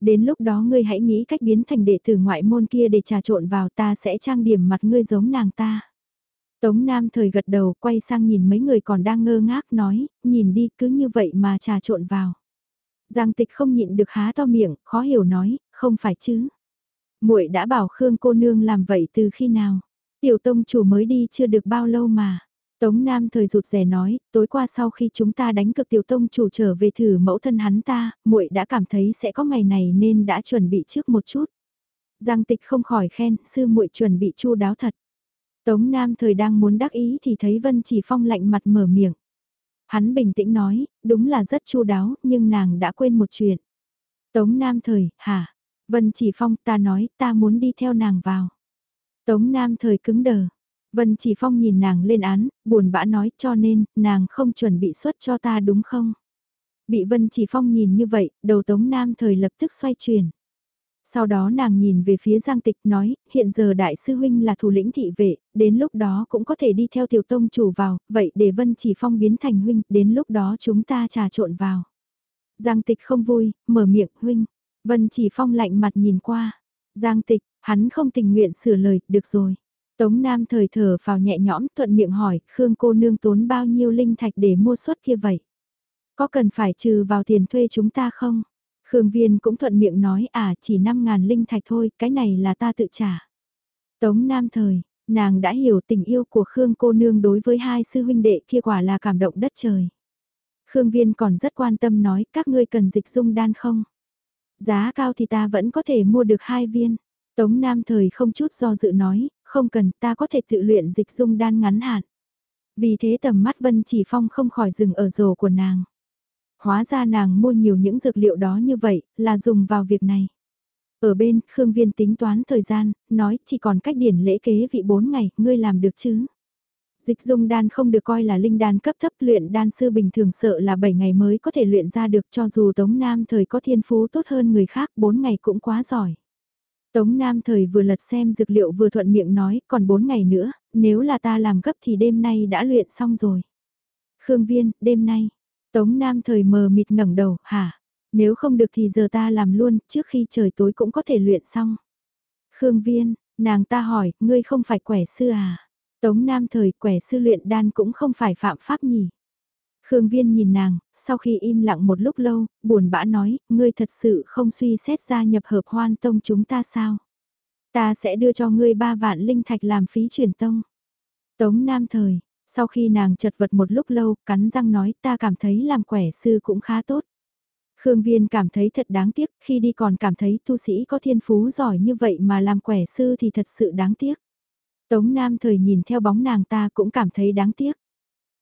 Đến lúc đó ngươi hãy nghĩ cách biến thành đệ tử ngoại môn kia để trà trộn vào ta sẽ trang điểm mặt ngươi giống nàng ta. Tống Nam thời gật đầu quay sang nhìn mấy người còn đang ngơ ngác nói, nhìn đi cứ như vậy mà trà trộn vào. Giang tịch không nhịn được há to miệng, khó hiểu nói, không phải chứ. muội đã bảo Khương cô nương làm vậy từ khi nào? Tiểu tông chủ mới đi chưa được bao lâu mà. Tống Nam thời rụt rè nói, tối qua sau khi chúng ta đánh cực tiểu tông chủ trở về thử mẫu thân hắn ta, muội đã cảm thấy sẽ có ngày này nên đã chuẩn bị trước một chút. Giang tịch không khỏi khen, sư muội chuẩn bị chu đáo thật. Tống Nam thời đang muốn đắc ý thì thấy Vân Chỉ Phong lạnh mặt mở miệng. Hắn bình tĩnh nói, đúng là rất chu đáo, nhưng nàng đã quên một chuyện. Tống Nam thời, hả? Vân Chỉ Phong ta nói ta muốn đi theo nàng vào. Tống Nam thời cứng đờ. Vân Chỉ Phong nhìn nàng lên án, buồn bã nói cho nên, nàng không chuẩn bị xuất cho ta đúng không? Bị Vân Chỉ Phong nhìn như vậy, đầu Tống Nam thời lập tức xoay chuyển. Sau đó nàng nhìn về phía Giang Tịch nói, hiện giờ đại sư huynh là thủ lĩnh thị vệ, đến lúc đó cũng có thể đi theo tiểu tông chủ vào, vậy để Vân Chỉ Phong biến thành huynh, đến lúc đó chúng ta trà trộn vào. Giang Tịch không vui, mở miệng huynh, Vân Chỉ Phong lạnh mặt nhìn qua. Giang Tịch, hắn không tình nguyện sửa lời, được rồi. Tống Nam thời thở vào nhẹ nhõm thuận miệng hỏi, Khương cô nương tốn bao nhiêu linh thạch để mua suất kia vậy? Có cần phải trừ vào tiền thuê chúng ta không? Khương Viên cũng thuận miệng nói à chỉ 5.000 linh thạch thôi, cái này là ta tự trả. Tống Nam thời, nàng đã hiểu tình yêu của Khương cô nương đối với hai sư huynh đệ kia quả là cảm động đất trời. Khương Viên còn rất quan tâm nói các ngươi cần dịch dung đan không? Giá cao thì ta vẫn có thể mua được hai viên. Tống Nam thời không chút do dự nói, không cần ta có thể tự luyện dịch dung đan ngắn hạn. Vì thế tầm mắt Vân Chỉ Phong không khỏi dừng ở rổ của nàng. Hóa ra nàng mua nhiều những dược liệu đó như vậy, là dùng vào việc này. Ở bên, Khương Viên tính toán thời gian, nói chỉ còn cách điển lễ kế vị 4 ngày, ngươi làm được chứ? Dịch dung đan không được coi là linh đan cấp thấp luyện đan sư bình thường sợ là 7 ngày mới có thể luyện ra được cho dù Tống Nam thời có thiên phú tốt hơn người khác 4 ngày cũng quá giỏi. Tống Nam thời vừa lật xem dược liệu vừa thuận miệng nói, còn 4 ngày nữa, nếu là ta làm gấp thì đêm nay đã luyện xong rồi. Khương Viên, đêm nay. Tống Nam thời mờ mịt ngẩng đầu, hả? Nếu không được thì giờ ta làm luôn, trước khi trời tối cũng có thể luyện xong. Khương Viên, nàng ta hỏi, ngươi không phải quẻ sư à? Tống Nam thời quẻ sư luyện đan cũng không phải phạm pháp nhỉ? Khương Viên nhìn nàng, sau khi im lặng một lúc lâu, buồn bã nói, ngươi thật sự không suy xét ra nhập hợp hoan tông chúng ta sao? Ta sẽ đưa cho ngươi ba vạn linh thạch làm phí truyền tông. Tống Nam Thời, sau khi nàng chật vật một lúc lâu, cắn răng nói ta cảm thấy làm quẻ sư cũng khá tốt. Khương Viên cảm thấy thật đáng tiếc, khi đi còn cảm thấy tu sĩ có thiên phú giỏi như vậy mà làm quẻ sư thì thật sự đáng tiếc. Tống Nam Thời nhìn theo bóng nàng ta cũng cảm thấy đáng tiếc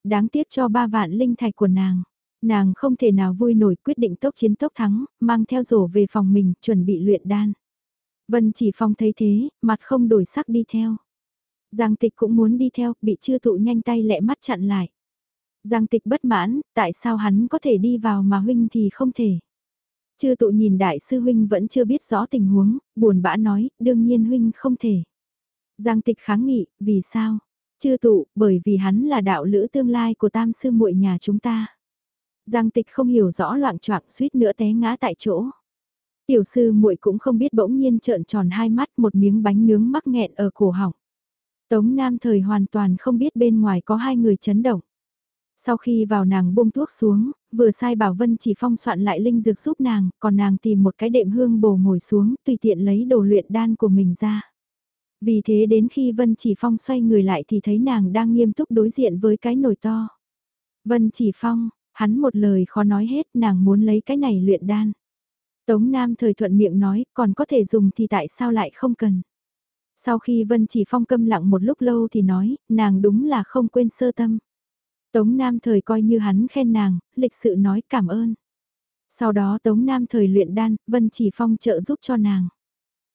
đáng tiếc cho ba vạn linh thạch của nàng. Nàng không thể nào vui nổi quyết định tốc chiến tốc thắng, mang theo rổ về phòng mình, chuẩn bị luyện đan. Vân chỉ phong thấy thế, mặt không đổi sắc đi theo. Giang tịch cũng muốn đi theo, bị chư tụ nhanh tay lẹ mắt chặn lại. Giang tịch bất mãn, tại sao hắn có thể đi vào mà huynh thì không thể. Chư tụ nhìn đại sư huynh vẫn chưa biết rõ tình huống, buồn bã nói, đương nhiên huynh không thể. Giang tịch kháng nghị, vì sao? Chư tụ, bởi vì hắn là đạo lữ tương lai của tam sư muội nhà chúng ta. Giang tịch không hiểu rõ loạn choạng suýt nữa té ngã tại chỗ. Tiểu sư muội cũng không biết bỗng nhiên trợn tròn hai mắt một miếng bánh nướng mắc nghẹn ở cổ họng. Tống Nam thời hoàn toàn không biết bên ngoài có hai người chấn động. Sau khi vào nàng buông thuốc xuống, vừa sai bảo Vân chỉ phong soạn lại linh dược giúp nàng, còn nàng tìm một cái đệm hương bồ ngồi xuống, tùy tiện lấy đồ luyện đan của mình ra. Vì thế đến khi Vân Chỉ Phong xoay người lại thì thấy nàng đang nghiêm túc đối diện với cái nồi to. Vân Chỉ Phong, hắn một lời khó nói hết nàng muốn lấy cái này luyện đan. Tống Nam thời thuận miệng nói còn có thể dùng thì tại sao lại không cần. Sau khi Vân Chỉ Phong câm lặng một lúc lâu thì nói, nàng đúng là không quên sơ tâm. Tống Nam thời coi như hắn khen nàng, lịch sự nói cảm ơn. Sau đó Tống Nam thời luyện đan, Vân Chỉ Phong trợ giúp cho nàng.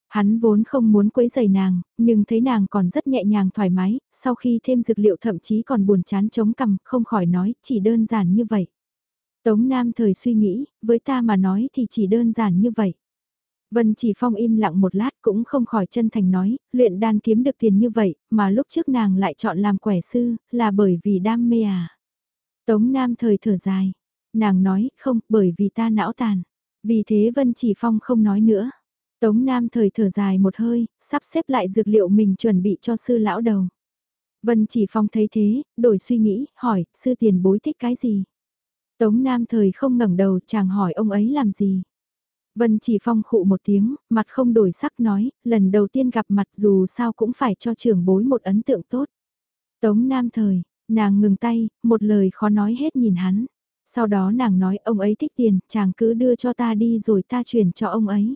Hắn vốn không muốn quấy giày nàng, nhưng thấy nàng còn rất nhẹ nhàng thoải mái, sau khi thêm dược liệu thậm chí còn buồn chán chống cằm, không khỏi nói, chỉ đơn giản như vậy. Tống Nam thời suy nghĩ, với ta mà nói thì chỉ đơn giản như vậy. Vân chỉ phong im lặng một lát cũng không khỏi chân thành nói, luyện đan kiếm được tiền như vậy, mà lúc trước nàng lại chọn làm quẻ sư, là bởi vì đam mê à. Tống Nam thời thở dài, nàng nói, không, bởi vì ta não tàn. Vì thế Vân chỉ phong không nói nữa. Tống Nam thời thở dài một hơi, sắp xếp lại dược liệu mình chuẩn bị cho sư lão đầu. Vân chỉ phong thấy thế, đổi suy nghĩ, hỏi, sư tiền bối thích cái gì? Tống Nam thời không ngẩng đầu chàng hỏi ông ấy làm gì? Vân chỉ phong khụ một tiếng, mặt không đổi sắc nói, lần đầu tiên gặp mặt dù sao cũng phải cho trưởng bối một ấn tượng tốt. Tống Nam thời, nàng ngừng tay, một lời khó nói hết nhìn hắn. Sau đó nàng nói ông ấy thích tiền, chàng cứ đưa cho ta đi rồi ta chuyển cho ông ấy.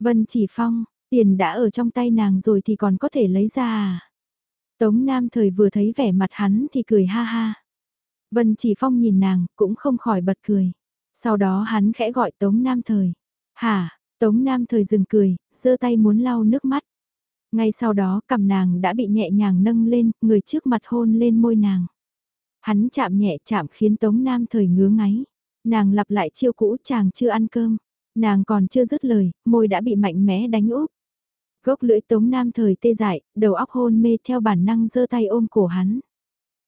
Vân chỉ phong, tiền đã ở trong tay nàng rồi thì còn có thể lấy ra à? Tống Nam thời vừa thấy vẻ mặt hắn thì cười ha ha. Vân chỉ phong nhìn nàng cũng không khỏi bật cười. Sau đó hắn khẽ gọi Tống Nam thời. Hả, Tống Nam thời dừng cười, giơ tay muốn lau nước mắt. Ngay sau đó cầm nàng đã bị nhẹ nhàng nâng lên, người trước mặt hôn lên môi nàng. Hắn chạm nhẹ chạm khiến Tống Nam thời ngứa ngáy. Nàng lặp lại chiêu cũ chàng chưa ăn cơm. Nàng còn chưa dứt lời, môi đã bị mạnh mẽ đánh úp. Gốc lưỡi tống nam thời tê dại, đầu óc hôn mê theo bản năng giơ tay ôm cổ hắn.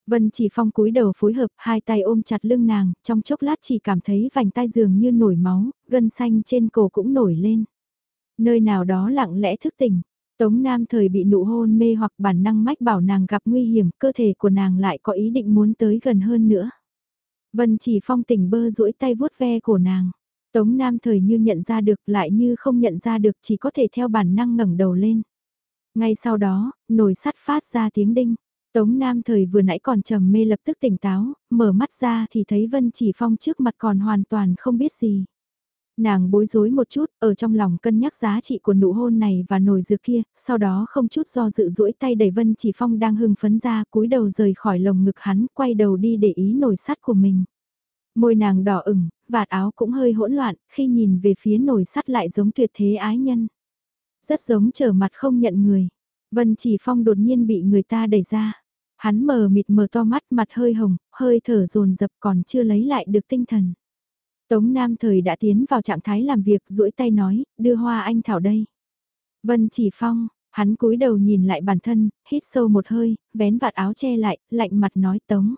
Vân chỉ phong cúi đầu phối hợp hai tay ôm chặt lưng nàng, trong chốc lát chỉ cảm thấy vành tai dường như nổi máu, gân xanh trên cổ cũng nổi lên. Nơi nào đó lặng lẽ thức tỉnh, Tống Nam thời bị nụ hôn mê hoặc bản năng mách bảo nàng gặp nguy hiểm, cơ thể của nàng lại có ý định muốn tới gần hơn nữa. Vân chỉ phong tỉnh bơ duỗi tay vuốt ve cổ nàng. Tống Nam thời như nhận ra được lại như không nhận ra được chỉ có thể theo bản năng ngẩng đầu lên. Ngay sau đó, nồi sắt phát ra tiếng đinh. Tống Nam thời vừa nãy còn trầm mê lập tức tỉnh táo, mở mắt ra thì thấy Vân Chỉ Phong trước mặt còn hoàn toàn không biết gì. Nàng bối rối một chút, ở trong lòng cân nhắc giá trị của nụ hôn này và nồi dược kia, sau đó không chút do dự duỗi tay đẩy Vân Chỉ Phong đang hưng phấn ra cúi đầu rời khỏi lồng ngực hắn, quay đầu đi để ý nồi sắt của mình. Môi nàng đỏ ửng, vạt áo cũng hơi hỗn loạn, khi nhìn về phía nồi sắt lại giống tuyệt thế ái nhân. Rất giống trở mặt không nhận người. Vân chỉ phong đột nhiên bị người ta đẩy ra. Hắn mờ mịt mờ to mắt mặt hơi hồng, hơi thở dồn dập còn chưa lấy lại được tinh thần. Tống Nam thời đã tiến vào trạng thái làm việc duỗi tay nói, đưa hoa anh thảo đây. Vân Chỉ Phong, hắn cúi đầu nhìn lại bản thân, hít sâu một hơi, vén vạt áo che lại, lạnh mặt nói Tống.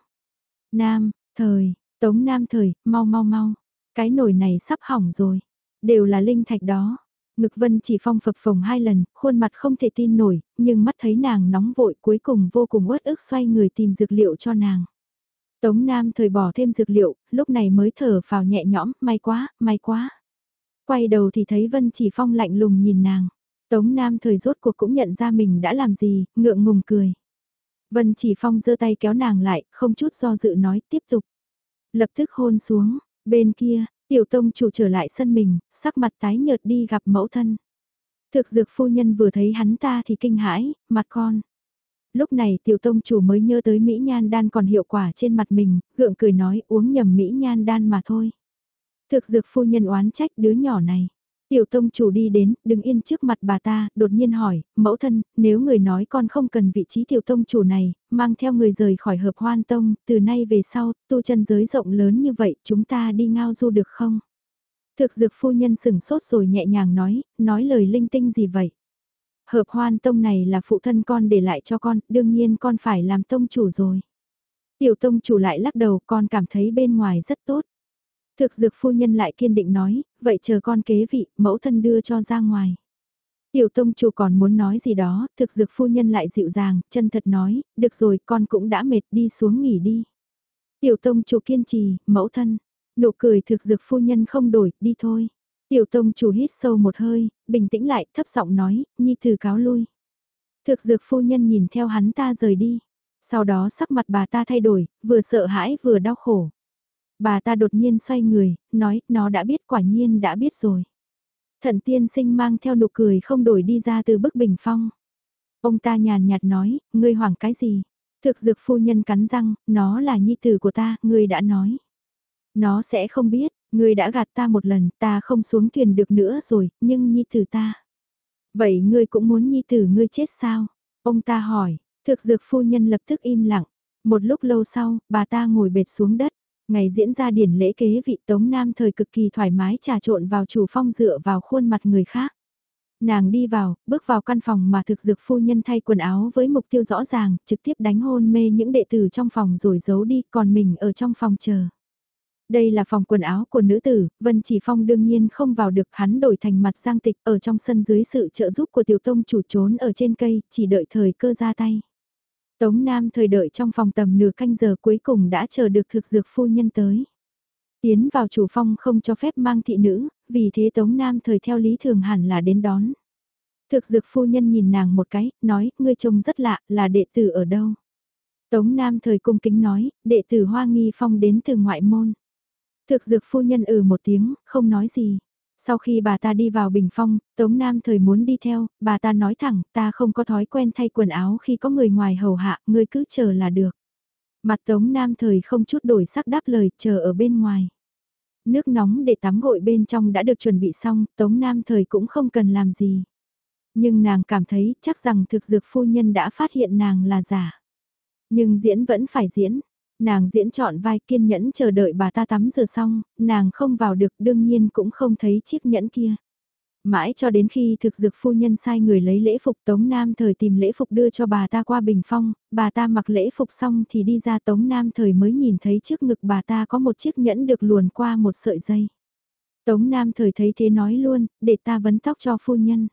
Nam, thời, Tống Nam thời, mau mau mau, cái nồi này sắp hỏng rồi, đều là linh thạch đó. Ngực Vân chỉ phong phập phồng hai lần, khuôn mặt không thể tin nổi, nhưng mắt thấy nàng nóng vội cuối cùng vô cùng uất ức xoay người tìm dược liệu cho nàng. Tống Nam thời bỏ thêm dược liệu, lúc này mới thở vào nhẹ nhõm, may quá, may quá. Quay đầu thì thấy Vân chỉ phong lạnh lùng nhìn nàng. Tống Nam thời rốt cuộc cũng nhận ra mình đã làm gì, ngượng ngùng cười. Vân chỉ phong giơ tay kéo nàng lại, không chút do dự nói tiếp tục. Lập tức hôn xuống, bên kia, tiểu tông chủ trở lại sân mình, sắc mặt tái nhợt đi gặp mẫu thân. Thực dược phu nhân vừa thấy hắn ta thì kinh hãi, mặt con. Lúc này tiểu tông chủ mới nhớ tới Mỹ Nhan đan còn hiệu quả trên mặt mình, gượng cười nói uống nhầm Mỹ Nhan đan mà thôi. Thực dược phu nhân oán trách đứa nhỏ này. Tiểu tông chủ đi đến, đứng yên trước mặt bà ta, đột nhiên hỏi, mẫu thân, nếu người nói con không cần vị trí tiểu tông chủ này, mang theo người rời khỏi hợp hoan tông, từ nay về sau, tu chân giới rộng lớn như vậy, chúng ta đi ngao du được không? Thực dược phu nhân sừng sốt rồi nhẹ nhàng nói, nói lời linh tinh gì vậy? Hợp hoan tông này là phụ thân con để lại cho con, đương nhiên con phải làm tông chủ rồi. Tiểu tông chủ lại lắc đầu, con cảm thấy bên ngoài rất tốt. Thực dược phu nhân lại kiên định nói, vậy chờ con kế vị, mẫu thân đưa cho ra ngoài. Tiểu tông chủ còn muốn nói gì đó, thực dược phu nhân lại dịu dàng, chân thật nói, được rồi con cũng đã mệt đi xuống nghỉ đi. Tiểu tông chủ kiên trì, mẫu thân, nụ cười thực dược phu nhân không đổi, đi thôi. Tiểu tông chủ hít sâu một hơi, bình tĩnh lại, thấp giọng nói, nhi thử cáo lui. Thực dược phu nhân nhìn theo hắn ta rời đi. Sau đó sắc mặt bà ta thay đổi, vừa sợ hãi vừa đau khổ. Bà ta đột nhiên xoay người, nói, nó đã biết quả nhiên đã biết rồi. Thận tiên sinh mang theo nụ cười không đổi đi ra từ bức bình phong. Ông ta nhàn nhạt nói, ngươi hoảng cái gì? Thực dược phu nhân cắn răng, nó là nhi tử của ta, ngươi đã nói. Nó sẽ không biết, ngươi đã gạt ta một lần, ta không xuống thuyền được nữa rồi, nhưng nhi tử ta. Vậy ngươi cũng muốn nhi tử ngươi chết sao? Ông ta hỏi, thực dược phu nhân lập tức im lặng. Một lúc lâu sau, bà ta ngồi bệt xuống đất. Ngày diễn ra điển lễ kế vị Tống Nam thời cực kỳ thoải mái trà trộn vào chủ phong dựa vào khuôn mặt người khác. Nàng đi vào, bước vào căn phòng mà thực dược phu nhân thay quần áo với mục tiêu rõ ràng, trực tiếp đánh hôn mê những đệ tử trong phòng rồi giấu đi, còn mình ở trong phòng chờ. Đây là phòng quần áo của nữ tử, Vân Chỉ Phong đương nhiên không vào được hắn đổi thành mặt giang tịch ở trong sân dưới sự trợ giúp của tiểu tông chủ trốn ở trên cây, chỉ đợi thời cơ ra tay. Tống Nam thời đợi trong phòng tầm nửa canh giờ cuối cùng đã chờ được thực dược phu nhân tới. Tiến vào chủ phong không cho phép mang thị nữ, vì thế Tống Nam thời theo lý thường hẳn là đến đón. Thực dược phu nhân nhìn nàng một cái, nói, ngươi trông rất lạ, là đệ tử ở đâu? Tống Nam thời cung kính nói, đệ tử Hoa Nghi Phong đến từ ngoại môn. Thực dược phu nhân ừ một tiếng, không nói gì. Sau khi bà ta đi vào bình phong, Tống Nam thời muốn đi theo, bà ta nói thẳng, ta không có thói quen thay quần áo khi có người ngoài hầu hạ, ngươi cứ chờ là được. Mặt Tống Nam thời không chút đổi sắc đáp lời, chờ ở bên ngoài. Nước nóng để tắm gội bên trong đã được chuẩn bị xong, Tống Nam thời cũng không cần làm gì. Nhưng nàng cảm thấy chắc rằng thực dược phu nhân đã phát hiện nàng là giả. Nhưng diễn vẫn phải diễn, Nàng diễn chọn vai kiên nhẫn chờ đợi bà ta tắm rửa xong, nàng không vào được đương nhiên cũng không thấy chiếc nhẫn kia. Mãi cho đến khi thực dược phu nhân sai người lấy lễ phục Tống Nam thời tìm lễ phục đưa cho bà ta qua bình phong, bà ta mặc lễ phục xong thì đi ra Tống Nam thời mới nhìn thấy trước ngực bà ta có một chiếc nhẫn được luồn qua một sợi dây. Tống Nam thời thấy thế nói luôn, để ta vấn tóc cho phu nhân.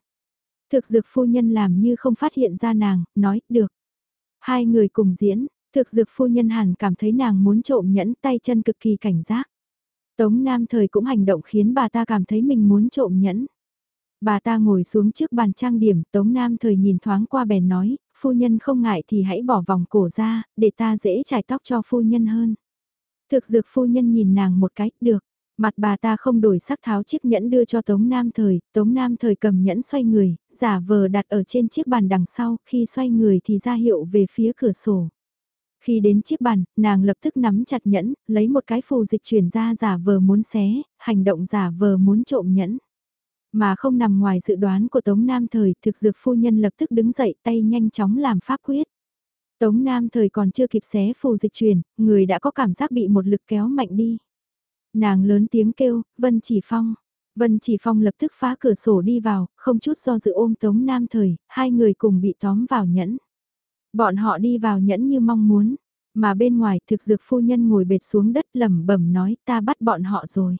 Thực dược phu nhân làm như không phát hiện ra nàng, nói, được. Hai người cùng diễn, Thực dược phu nhân hẳn cảm thấy nàng muốn trộm nhẫn tay chân cực kỳ cảnh giác. Tống Nam thời cũng hành động khiến bà ta cảm thấy mình muốn trộm nhẫn. Bà ta ngồi xuống trước bàn trang điểm, Tống Nam thời nhìn thoáng qua bèn nói, phu nhân không ngại thì hãy bỏ vòng cổ ra, để ta dễ trải tóc cho phu nhân hơn. Thực dược phu nhân nhìn nàng một cách, được. Mặt bà ta không đổi sắc tháo chiếc nhẫn đưa cho Tống Nam Thời, Tống Nam Thời cầm nhẫn xoay người, giả vờ đặt ở trên chiếc bàn đằng sau, khi xoay người thì ra hiệu về phía cửa sổ. Khi đến chiếc bàn, nàng lập tức nắm chặt nhẫn, lấy một cái phù dịch chuyển ra giả vờ muốn xé, hành động giả vờ muốn trộm nhẫn. Mà không nằm ngoài dự đoán của Tống Nam Thời, thực dược phu nhân lập tức đứng dậy tay nhanh chóng làm pháp quyết. Tống Nam Thời còn chưa kịp xé phù dịch chuyển, người đã có cảm giác bị một lực kéo mạnh đi. Nàng lớn tiếng kêu, Vân Chỉ Phong. Vân Chỉ Phong lập tức phá cửa sổ đi vào, không chút do dự ôm Tống Nam Thời, hai người cùng bị tóm vào nhẫn. Bọn họ đi vào nhẫn như mong muốn, mà bên ngoài thực dược phu nhân ngồi bệt xuống đất lẩm bẩm nói ta bắt bọn họ rồi.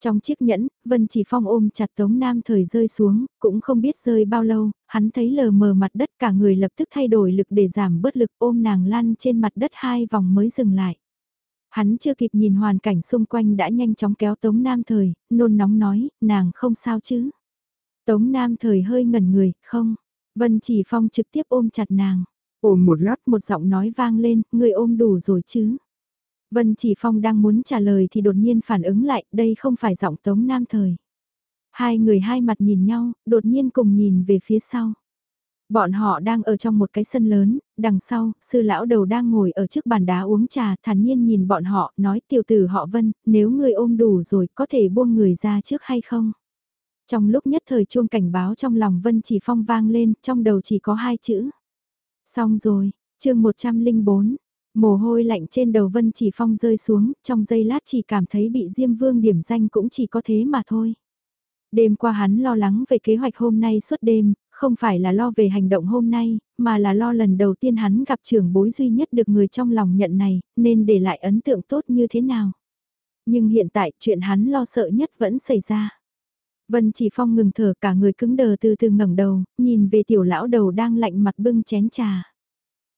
Trong chiếc nhẫn, Vân Chỉ Phong ôm chặt Tống Nam Thời rơi xuống, cũng không biết rơi bao lâu, hắn thấy lờ mờ mặt đất cả người lập tức thay đổi lực để giảm bớt lực ôm nàng lăn trên mặt đất hai vòng mới dừng lại. Hắn chưa kịp nhìn hoàn cảnh xung quanh đã nhanh chóng kéo Tống Nam Thời, nôn nóng nói, nàng không sao chứ. Tống Nam Thời hơi ngẩn người, không. Vân Chỉ Phong trực tiếp ôm chặt nàng. Ôm một lát một giọng nói vang lên, người ôm đủ rồi chứ. Vân Chỉ Phong đang muốn trả lời thì đột nhiên phản ứng lại, đây không phải giọng Tống Nam Thời. Hai người hai mặt nhìn nhau, đột nhiên cùng nhìn về phía sau. Bọn họ đang ở trong một cái sân lớn, đằng sau, sư lão đầu đang ngồi ở trước bàn đá uống trà, thản nhiên nhìn bọn họ, nói tiểu tử họ Vân, nếu người ôm đủ rồi có thể buông người ra trước hay không? Trong lúc nhất thời chuông cảnh báo trong lòng Vân chỉ phong vang lên, trong đầu chỉ có hai chữ. Xong rồi, chương 104, mồ hôi lạnh trên đầu Vân chỉ phong rơi xuống, trong giây lát chỉ cảm thấy bị Diêm Vương điểm danh cũng chỉ có thế mà thôi. Đêm qua hắn lo lắng về kế hoạch hôm nay suốt đêm, không phải là lo về hành động hôm nay, mà là lo lần đầu tiên hắn gặp trưởng bối duy nhất được người trong lòng nhận này, nên để lại ấn tượng tốt như thế nào. Nhưng hiện tại chuyện hắn lo sợ nhất vẫn xảy ra. Vân chỉ phong ngừng thở cả người cứng đờ từ từ ngẩng đầu, nhìn về tiểu lão đầu đang lạnh mặt bưng chén trà.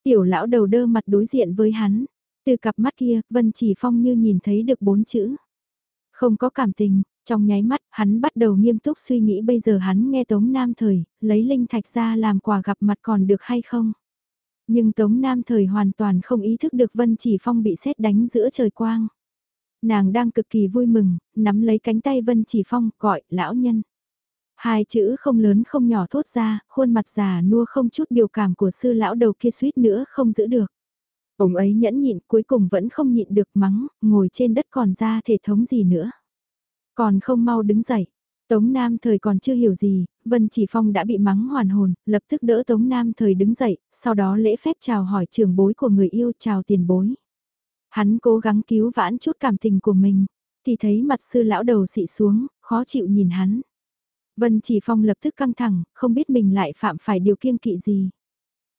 Tiểu lão đầu đơ mặt đối diện với hắn, từ cặp mắt kia, Vân chỉ phong như nhìn thấy được bốn chữ. Không có cảm tình, trong nháy mắt, hắn bắt đầu nghiêm túc suy nghĩ bây giờ hắn nghe Tống Nam Thời, lấy linh thạch ra làm quà gặp mặt còn được hay không. Nhưng Tống Nam Thời hoàn toàn không ý thức được Vân Chỉ Phong bị xét đánh giữa trời quang. Nàng đang cực kỳ vui mừng, nắm lấy cánh tay Vân Chỉ Phong, gọi, lão nhân. Hai chữ không lớn không nhỏ thốt ra, khuôn mặt già nua không chút biểu cảm của sư lão đầu kia suýt nữa không giữ được. Ông ấy nhẫn nhịn cuối cùng vẫn không nhịn được mắng, ngồi trên đất còn ra thể thống gì nữa. Còn không mau đứng dậy. Tống Nam thời còn chưa hiểu gì, Vân Chỉ Phong đã bị mắng hoàn hồn, lập tức đỡ Tống Nam thời đứng dậy, sau đó lễ phép chào hỏi trưởng bối của người yêu chào tiền bối. Hắn cố gắng cứu vãn chút cảm tình của mình, thì thấy mặt sư lão đầu xị xuống, khó chịu nhìn hắn. Vân Chỉ Phong lập tức căng thẳng, không biết mình lại phạm phải điều kiêng kỵ gì.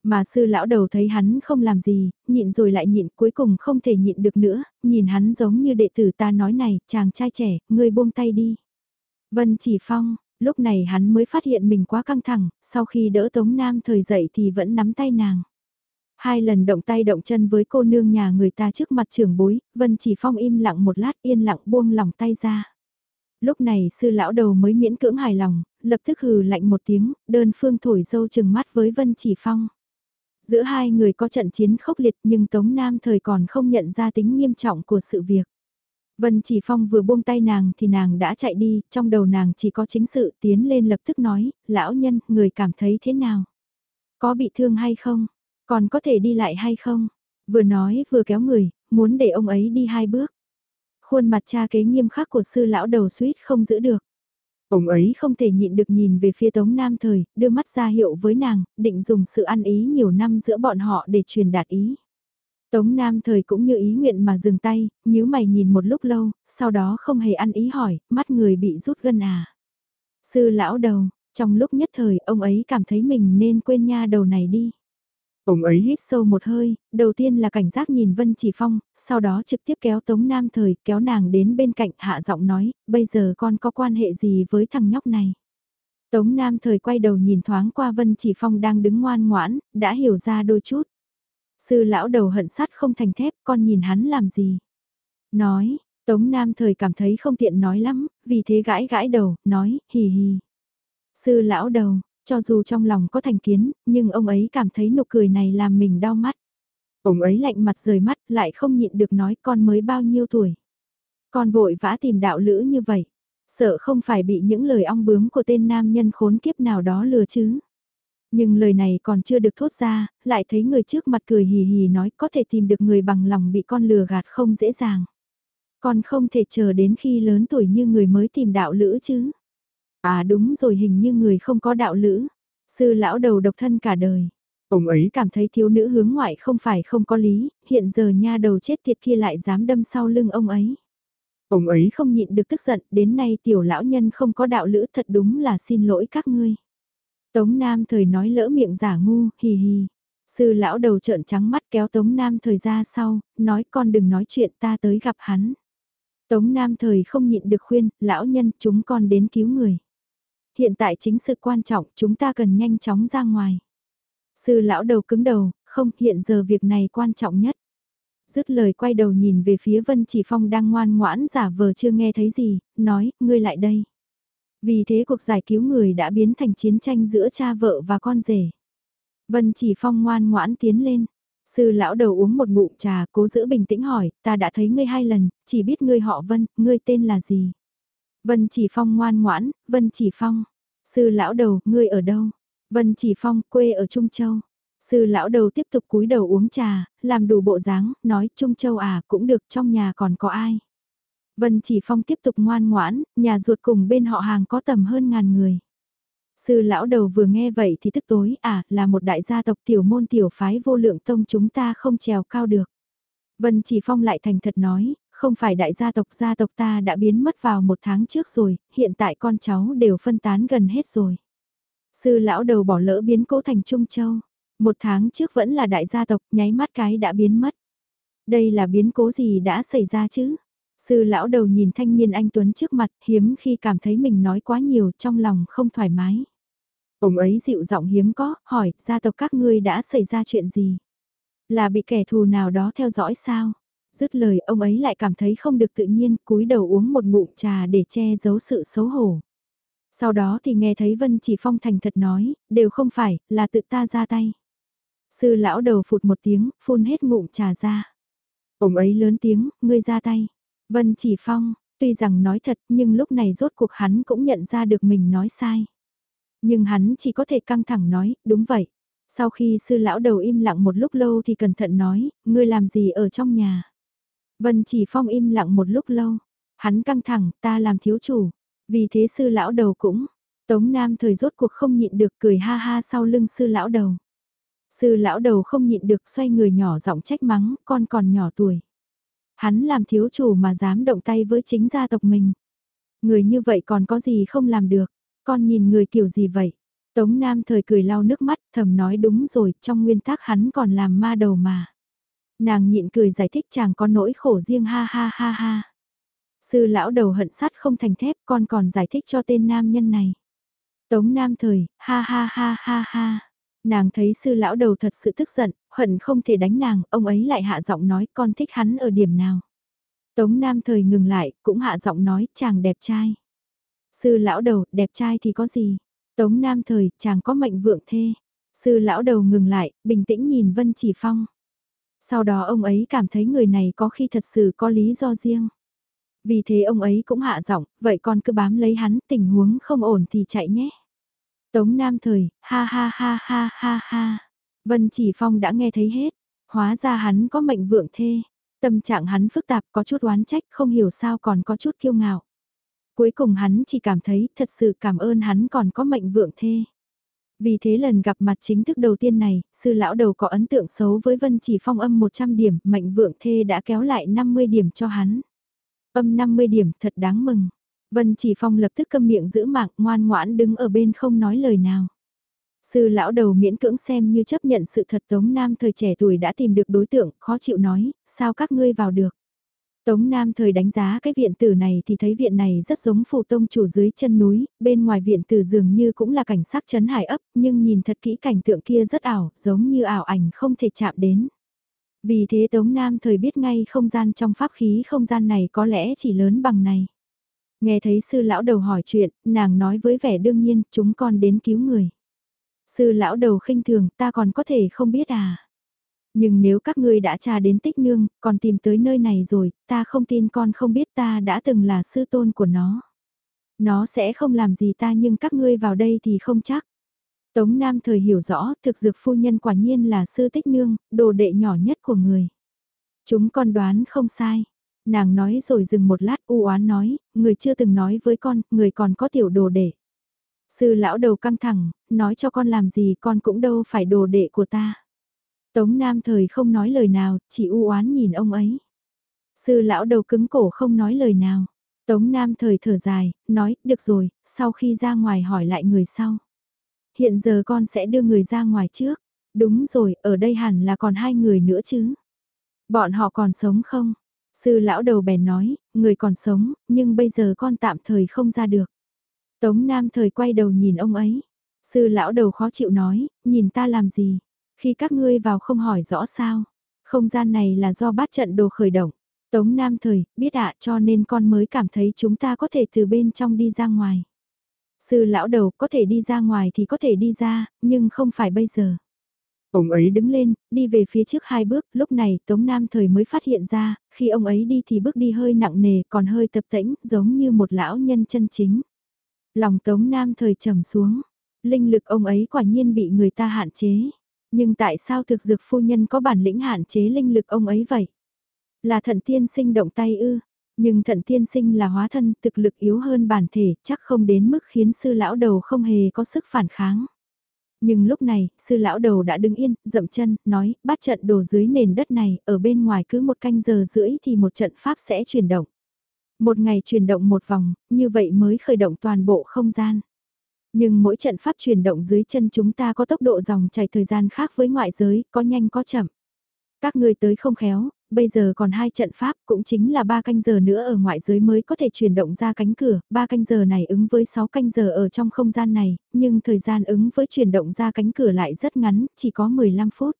Mà sư lão đầu thấy hắn không làm gì, nhịn rồi lại nhịn cuối cùng không thể nhịn được nữa, nhìn hắn giống như đệ tử ta nói này, chàng trai trẻ, ngươi buông tay đi. Vân chỉ phong, lúc này hắn mới phát hiện mình quá căng thẳng, sau khi đỡ Tống Nam thời dậy thì vẫn nắm tay nàng. Hai lần động tay động chân với cô nương nhà người ta trước mặt trưởng bối, Vân chỉ phong im lặng một lát yên lặng buông lòng tay ra. Lúc này sư lão đầu mới miễn cưỡng hài lòng, lập tức hừ lạnh một tiếng, đơn phương thổi dâu chừng mắt với Vân chỉ phong. Giữa hai người có trận chiến khốc liệt nhưng Tống Nam thời còn không nhận ra tính nghiêm trọng của sự việc. Vân Chỉ Phong vừa buông tay nàng thì nàng đã chạy đi, trong đầu nàng chỉ có chính sự tiến lên lập tức nói, lão nhân, người cảm thấy thế nào? Có bị thương hay không? Còn có thể đi lại hay không? Vừa nói vừa kéo người, muốn để ông ấy đi hai bước. Khuôn mặt cha kế nghiêm khắc của sư lão đầu suýt không giữ được. Ông ấy không thể nhịn được nhìn về phía Tống Nam Thời, đưa mắt ra hiệu với nàng, định dùng sự ăn ý nhiều năm giữa bọn họ để truyền đạt ý. Tống Nam Thời cũng như ý nguyện mà dừng tay, nhíu mày nhìn một lúc lâu, sau đó không hề ăn ý hỏi, mắt người bị rút gân à. Sư lão đầu, trong lúc nhất thời ông ấy cảm thấy mình nên quên nha đầu này đi. Ông ấy hít sâu một hơi, đầu tiên là cảnh giác nhìn Vân Chỉ Phong, sau đó trực tiếp kéo Tống Nam Thời, kéo nàng đến bên cạnh hạ giọng nói, bây giờ con có quan hệ gì với thằng nhóc này? Tống Nam Thời quay đầu nhìn thoáng qua Vân Chỉ Phong đang đứng ngoan ngoãn, đã hiểu ra đôi chút. Sư lão đầu hận sắt không thành thép, con nhìn hắn làm gì? Nói, Tống Nam Thời cảm thấy không tiện nói lắm, vì thế gãi gãi đầu, nói, hì hì. Sư lão đầu, cho dù trong lòng có thành kiến, nhưng ông ấy cảm thấy nụ cười này làm mình đau mắt. Ông ấy lạnh mặt rời mắt, lại không nhịn được nói con mới bao nhiêu tuổi. Con vội vã tìm đạo lữ như vậy, sợ không phải bị những lời ong bướm của tên nam nhân khốn kiếp nào đó lừa chứ. Nhưng lời này còn chưa được thốt ra, lại thấy người trước mặt cười hì hì nói có thể tìm được người bằng lòng bị con lừa gạt không dễ dàng. Con không thể chờ đến khi lớn tuổi như người mới tìm đạo lữ chứ. À đúng rồi hình như người không có đạo lữ. Sư lão đầu độc thân cả đời. Ông ấy cảm thấy thiếu nữ hướng ngoại không phải không có lý, hiện giờ nha đầu chết tiệt kia lại dám đâm sau lưng ông ấy. Ông ấy không nhịn được tức giận, đến nay tiểu lão nhân không có đạo lữ thật đúng là xin lỗi các ngươi. Tống Nam thời nói lỡ miệng giả ngu, hì hì. Sư lão đầu trợn trắng mắt kéo Tống Nam thời ra sau, nói con đừng nói chuyện ta tới gặp hắn. Tống Nam thời không nhịn được khuyên, lão nhân chúng con đến cứu người. Hiện tại chính sự quan trọng chúng ta cần nhanh chóng ra ngoài. Sư lão đầu cứng đầu, không hiện giờ việc này quan trọng nhất. Dứt lời quay đầu nhìn về phía Vân Chỉ Phong đang ngoan ngoãn giả vờ chưa nghe thấy gì, nói, ngươi lại đây. Vì thế cuộc giải cứu người đã biến thành chiến tranh giữa cha vợ và con rể. Vân Chỉ Phong ngoan ngoãn tiến lên. Sư lão đầu uống một ngụm trà, cố giữ bình tĩnh hỏi, ta đã thấy ngươi hai lần, chỉ biết ngươi họ Vân, ngươi tên là gì? Vân Chỉ Phong ngoan ngoãn, Vân Chỉ Phong. Sư lão đầu, ngươi ở đâu? Vân Chỉ Phong, quê ở Trung Châu. Sư lão đầu tiếp tục cúi đầu uống trà, làm đủ bộ dáng, nói Trung Châu à cũng được trong nhà còn có ai. Vân Chỉ Phong tiếp tục ngoan ngoãn, nhà ruột cùng bên họ hàng có tầm hơn ngàn người. Sư lão đầu vừa nghe vậy thì tức tối à là một đại gia tộc tiểu môn tiểu phái vô lượng tông chúng ta không trèo cao được. Vân Chỉ Phong lại thành thật nói, không phải đại gia tộc gia tộc ta đã biến mất vào một tháng trước rồi, hiện tại con cháu đều phân tán gần hết rồi. Sư lão đầu bỏ lỡ biến cố thành Trung Châu. Một tháng trước vẫn là đại gia tộc, nháy mắt cái đã biến mất. Đây là biến cố gì đã xảy ra chứ? Sư lão đầu nhìn thanh niên anh Tuấn trước mặt, hiếm khi cảm thấy mình nói quá nhiều trong lòng không thoải mái. Ông ấy dịu giọng hiếm có, hỏi, gia tộc các ngươi đã xảy ra chuyện gì? Là bị kẻ thù nào đó theo dõi sao? Dứt lời ông ấy lại cảm thấy không được tự nhiên, cúi đầu uống một ngụm trà để che giấu sự xấu hổ. Sau đó thì nghe thấy Vân Chỉ Phong thành thật nói, đều không phải, là tự ta ra tay. Sư lão đầu phụt một tiếng, phun hết ngụm trà ra. Ông ấy lớn tiếng, ngươi ra tay. Vân Chỉ Phong, tuy rằng nói thật nhưng lúc này rốt cuộc hắn cũng nhận ra được mình nói sai. Nhưng hắn chỉ có thể căng thẳng nói, đúng vậy. Sau khi sư lão đầu im lặng một lúc lâu thì cẩn thận nói, ngươi làm gì ở trong nhà. Vân Chỉ Phong im lặng một lúc lâu. Hắn căng thẳng, ta làm thiếu chủ. Vì thế sư lão đầu cũng, Tống Nam thời rốt cuộc không nhịn được cười ha ha sau lưng sư lão đầu. Sư lão đầu không nhịn được xoay người nhỏ giọng trách mắng, con còn nhỏ tuổi. Hắn làm thiếu chủ mà dám động tay với chính gia tộc mình. Người như vậy còn có gì không làm được, con nhìn người kiểu gì vậy? Tống Nam thời cười lau nước mắt, thầm nói đúng rồi, trong nguyên tắc hắn còn làm ma đầu mà. Nàng nhịn cười giải thích chàng có nỗi khổ riêng ha ha ha ha. Sư lão đầu hận sắt không thành thép con còn giải thích cho tên nam nhân này. Tống Nam thời, ha ha ha ha ha. Nàng thấy sư lão đầu thật sự tức giận, hận không thể đánh nàng, ông ấy lại hạ giọng nói con thích hắn ở điểm nào. Tống Nam thời ngừng lại, cũng hạ giọng nói chàng đẹp trai. Sư lão đầu, đẹp trai thì có gì? Tống Nam thời, chàng có mệnh vượng thê. Sư lão đầu ngừng lại, bình tĩnh nhìn Vân Chỉ Phong. Sau đó ông ấy cảm thấy người này có khi thật sự có lý do riêng. Vì thế ông ấy cũng hạ giọng, vậy con cứ bám lấy hắn, tình huống không ổn thì chạy nhé. Tống Nam Thời, ha ha ha ha ha ha. Vân Chỉ Phong đã nghe thấy hết, hóa ra hắn có mệnh vượng thê. Tâm trạng hắn phức tạp có chút oán trách không hiểu sao còn có chút kiêu ngạo. Cuối cùng hắn chỉ cảm thấy thật sự cảm ơn hắn còn có mệnh vượng thê. Vì thế lần gặp mặt chính thức đầu tiên này, sư lão đầu có ấn tượng xấu với Vân Chỉ Phong âm 100 điểm, mệnh vượng thê đã kéo lại 50 điểm cho hắn. Âm 50 điểm thật đáng mừng. Vân Chỉ Phong lập tức câm miệng giữ mạng ngoan ngoãn đứng ở bên không nói lời nào. Sư lão đầu miễn cưỡng xem như chấp nhận sự thật Tống Nam thời trẻ tuổi đã tìm được đối tượng, khó chịu nói, sao các ngươi vào được. Tống Nam thời đánh giá cái viện tử này thì thấy viện này rất giống phù tông chủ dưới chân núi, bên ngoài viện tử dường như cũng là cảnh sắc chấn hải ấp, nhưng nhìn thật kỹ cảnh tượng kia rất ảo, giống như ảo ảnh không thể chạm đến. Vì thế Tống Nam thời biết ngay không gian trong pháp khí không gian này có lẽ chỉ lớn bằng này. Nghe thấy sư lão đầu hỏi chuyện, nàng nói với vẻ đương nhiên, chúng con đến cứu người. Sư lão đầu khinh thường, ta còn có thể không biết à. Nhưng nếu các ngươi đã tra đến tích nương, còn tìm tới nơi này rồi, ta không tin con không biết ta đã từng là sư tôn của nó. Nó sẽ không làm gì ta nhưng các ngươi vào đây thì không chắc. Tống Nam thời hiểu rõ, thực dược phu nhân quả nhiên là sư tích nương, đồ đệ nhỏ nhất của người. Chúng con đoán không sai. Nàng nói rồi dừng một lát u oán nói, người chưa từng nói với con, người còn có tiểu đồ đệ. Sư lão đầu căng thẳng, nói cho con làm gì con cũng đâu phải đồ đệ của ta. Tống Nam thời không nói lời nào, chỉ u oán nhìn ông ấy. Sư lão đầu cứng cổ không nói lời nào. Tống Nam thời thở dài, nói, được rồi, sau khi ra ngoài hỏi lại người sau. Hiện giờ con sẽ đưa người ra ngoài trước. Đúng rồi, ở đây hẳn là còn hai người nữa chứ. Bọn họ còn sống không? Sư lão đầu bèn nói, người còn sống, nhưng bây giờ con tạm thời không ra được. Tống Nam thời quay đầu nhìn ông ấy. Sư lão đầu khó chịu nói, nhìn ta làm gì? Khi các ngươi vào không hỏi rõ sao? Không gian này là do bát trận đồ khởi động. Tống Nam thời, biết ạ cho nên con mới cảm thấy chúng ta có thể từ bên trong đi ra ngoài. Sư lão đầu có thể đi ra ngoài thì có thể đi ra, nhưng không phải bây giờ. Ông ấy đứng lên, đi về phía trước hai bước, lúc này Tống Nam thời mới phát hiện ra, khi ông ấy đi thì bước đi hơi nặng nề còn hơi tập tễnh, giống như một lão nhân chân chính. Lòng Tống Nam thời trầm xuống, linh lực ông ấy quả nhiên bị người ta hạn chế. Nhưng tại sao thực dược phu nhân có bản lĩnh hạn chế linh lực ông ấy vậy? Là thận tiên sinh động tay ư, nhưng thận tiên sinh là hóa thân thực lực yếu hơn bản thể chắc không đến mức khiến sư lão đầu không hề có sức phản kháng. Nhưng lúc này, sư lão đầu đã đứng yên, dậm chân, nói, bắt trận đồ dưới nền đất này, ở bên ngoài cứ một canh giờ rưỡi thì một trận pháp sẽ chuyển động. Một ngày chuyển động một vòng, như vậy mới khởi động toàn bộ không gian. Nhưng mỗi trận pháp chuyển động dưới chân chúng ta có tốc độ dòng chảy thời gian khác với ngoại giới, có nhanh có chậm. Các người tới không khéo, bây giờ còn hai trận pháp cũng chính là ba canh giờ nữa ở ngoại giới mới có thể chuyển động ra cánh cửa, ba canh giờ này ứng với 6 canh giờ ở trong không gian này, nhưng thời gian ứng với chuyển động ra cánh cửa lại rất ngắn, chỉ có 15 phút.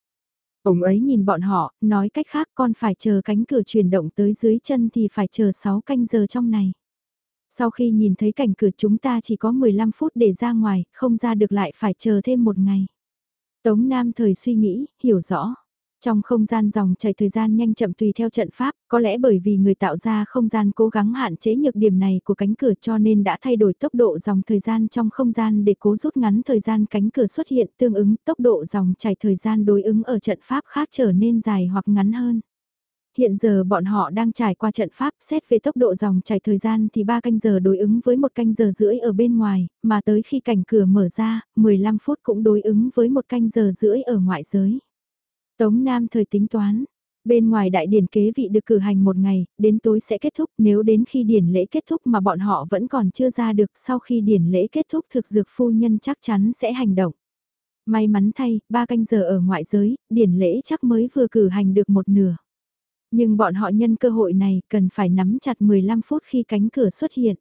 Ông ấy nhìn bọn họ, nói cách khác con phải chờ cánh cửa chuyển động tới dưới chân thì phải chờ 6 canh giờ trong này. Sau khi nhìn thấy cảnh cửa chúng ta chỉ có 15 phút để ra ngoài, không ra được lại phải chờ thêm một ngày. Tống Nam thời suy nghĩ, hiểu rõ. Trong không gian dòng chảy thời gian nhanh chậm tùy theo trận pháp, có lẽ bởi vì người tạo ra không gian cố gắng hạn chế nhược điểm này của cánh cửa cho nên đã thay đổi tốc độ dòng thời gian trong không gian để cố rút ngắn thời gian cánh cửa xuất hiện tương ứng tốc độ dòng chảy thời gian đối ứng ở trận pháp khác trở nên dài hoặc ngắn hơn. Hiện giờ bọn họ đang trải qua trận pháp xét về tốc độ dòng chảy thời gian thì 3 canh giờ đối ứng với một canh giờ rưỡi ở bên ngoài, mà tới khi cảnh cửa mở ra, 15 phút cũng đối ứng với một canh giờ rưỡi ở ngoại giới. Tống Nam thời tính toán, bên ngoài đại điển kế vị được cử hành một ngày, đến tối sẽ kết thúc nếu đến khi điển lễ kết thúc mà bọn họ vẫn còn chưa ra được sau khi điển lễ kết thúc thực dược phu nhân chắc chắn sẽ hành động. May mắn thay, ba canh giờ ở ngoại giới, điển lễ chắc mới vừa cử hành được một nửa. Nhưng bọn họ nhân cơ hội này cần phải nắm chặt 15 phút khi cánh cửa xuất hiện.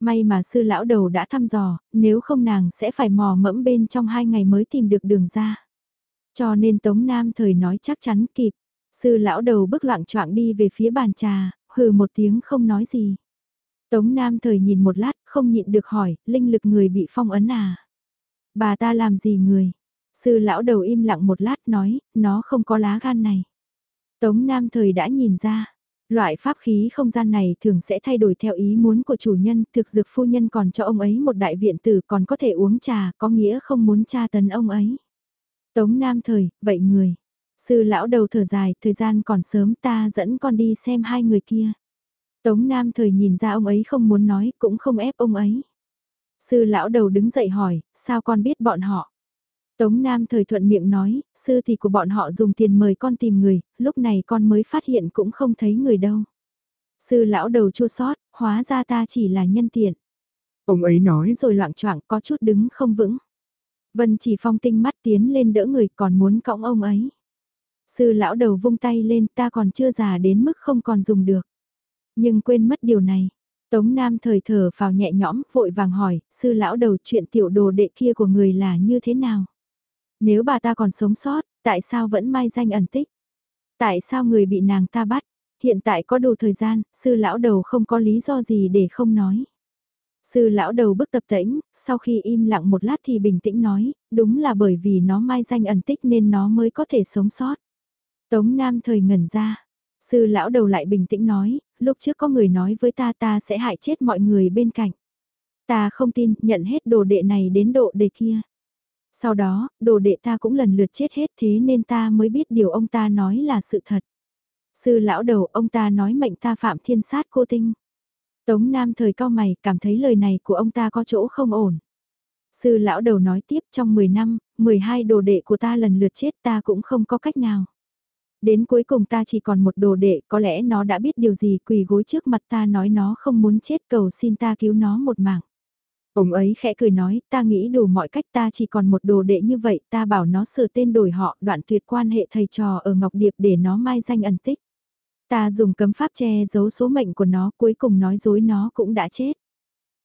May mà sư lão đầu đã thăm dò, nếu không nàng sẽ phải mò mẫm bên trong hai ngày mới tìm được đường ra. Cho nên Tống Nam thời nói chắc chắn kịp. Sư lão đầu bước loạn choạng đi về phía bàn trà, hừ một tiếng không nói gì. Tống Nam thời nhìn một lát, không nhịn được hỏi, linh lực người bị phong ấn à? Bà ta làm gì người? Sư lão đầu im lặng một lát nói, nó không có lá gan này. Tống Nam thời đã nhìn ra, loại pháp khí không gian này thường sẽ thay đổi theo ý muốn của chủ nhân, thực dược phu nhân còn cho ông ấy một đại viện tử còn có thể uống trà, có nghĩa không muốn tra tấn ông ấy. Tống Nam thời, vậy người. Sư lão đầu thở dài, thời gian còn sớm ta dẫn con đi xem hai người kia. Tống Nam thời nhìn ra ông ấy không muốn nói, cũng không ép ông ấy. Sư lão đầu đứng dậy hỏi, sao con biết bọn họ? Tống Nam thời thuận miệng nói, sư thì của bọn họ dùng tiền mời con tìm người, lúc này con mới phát hiện cũng không thấy người đâu. Sư lão đầu chua sót, hóa ra ta chỉ là nhân tiện. Ông ấy nói rồi loạn choạng có chút đứng không vững. Vân chỉ phong tinh mắt tiến lên đỡ người còn muốn cõng ông ấy. Sư lão đầu vung tay lên ta còn chưa già đến mức không còn dùng được. Nhưng quên mất điều này. Tống Nam thời thở vào nhẹ nhõm vội vàng hỏi, sư lão đầu chuyện tiểu đồ đệ kia của người là như thế nào? Nếu bà ta còn sống sót, tại sao vẫn mai danh ẩn tích? Tại sao người bị nàng ta bắt? Hiện tại có đủ thời gian, sư lão đầu không có lý do gì để không nói. Sư lão đầu bức tập tĩnh, sau khi im lặng một lát thì bình tĩnh nói, đúng là bởi vì nó mai danh ẩn tích nên nó mới có thể sống sót. Tống Nam thời ngẩn ra, sư lão đầu lại bình tĩnh nói, lúc trước có người nói với ta ta sẽ hại chết mọi người bên cạnh. Ta không tin, nhận hết đồ đệ này đến độ đề kia. Sau đó, đồ đệ ta cũng lần lượt chết hết thế nên ta mới biết điều ông ta nói là sự thật. Sư lão đầu ông ta nói mệnh ta phạm thiên sát cô tinh. Tống Nam thời cao mày cảm thấy lời này của ông ta có chỗ không ổn. Sư lão đầu nói tiếp trong 10 năm, 12 đồ đệ của ta lần lượt chết ta cũng không có cách nào. Đến cuối cùng ta chỉ còn một đồ đệ, có lẽ nó đã biết điều gì quỳ gối trước mặt ta nói nó không muốn chết cầu xin ta cứu nó một mạng. Ông ấy khẽ cười nói, ta nghĩ đủ mọi cách ta chỉ còn một đồ đệ như vậy, ta bảo nó sửa tên đổi họ đoạn tuyệt quan hệ thầy trò ở Ngọc Điệp để nó mai danh ẩn tích. Ta dùng cấm pháp che giấu số mệnh của nó cuối cùng nói dối nó cũng đã chết.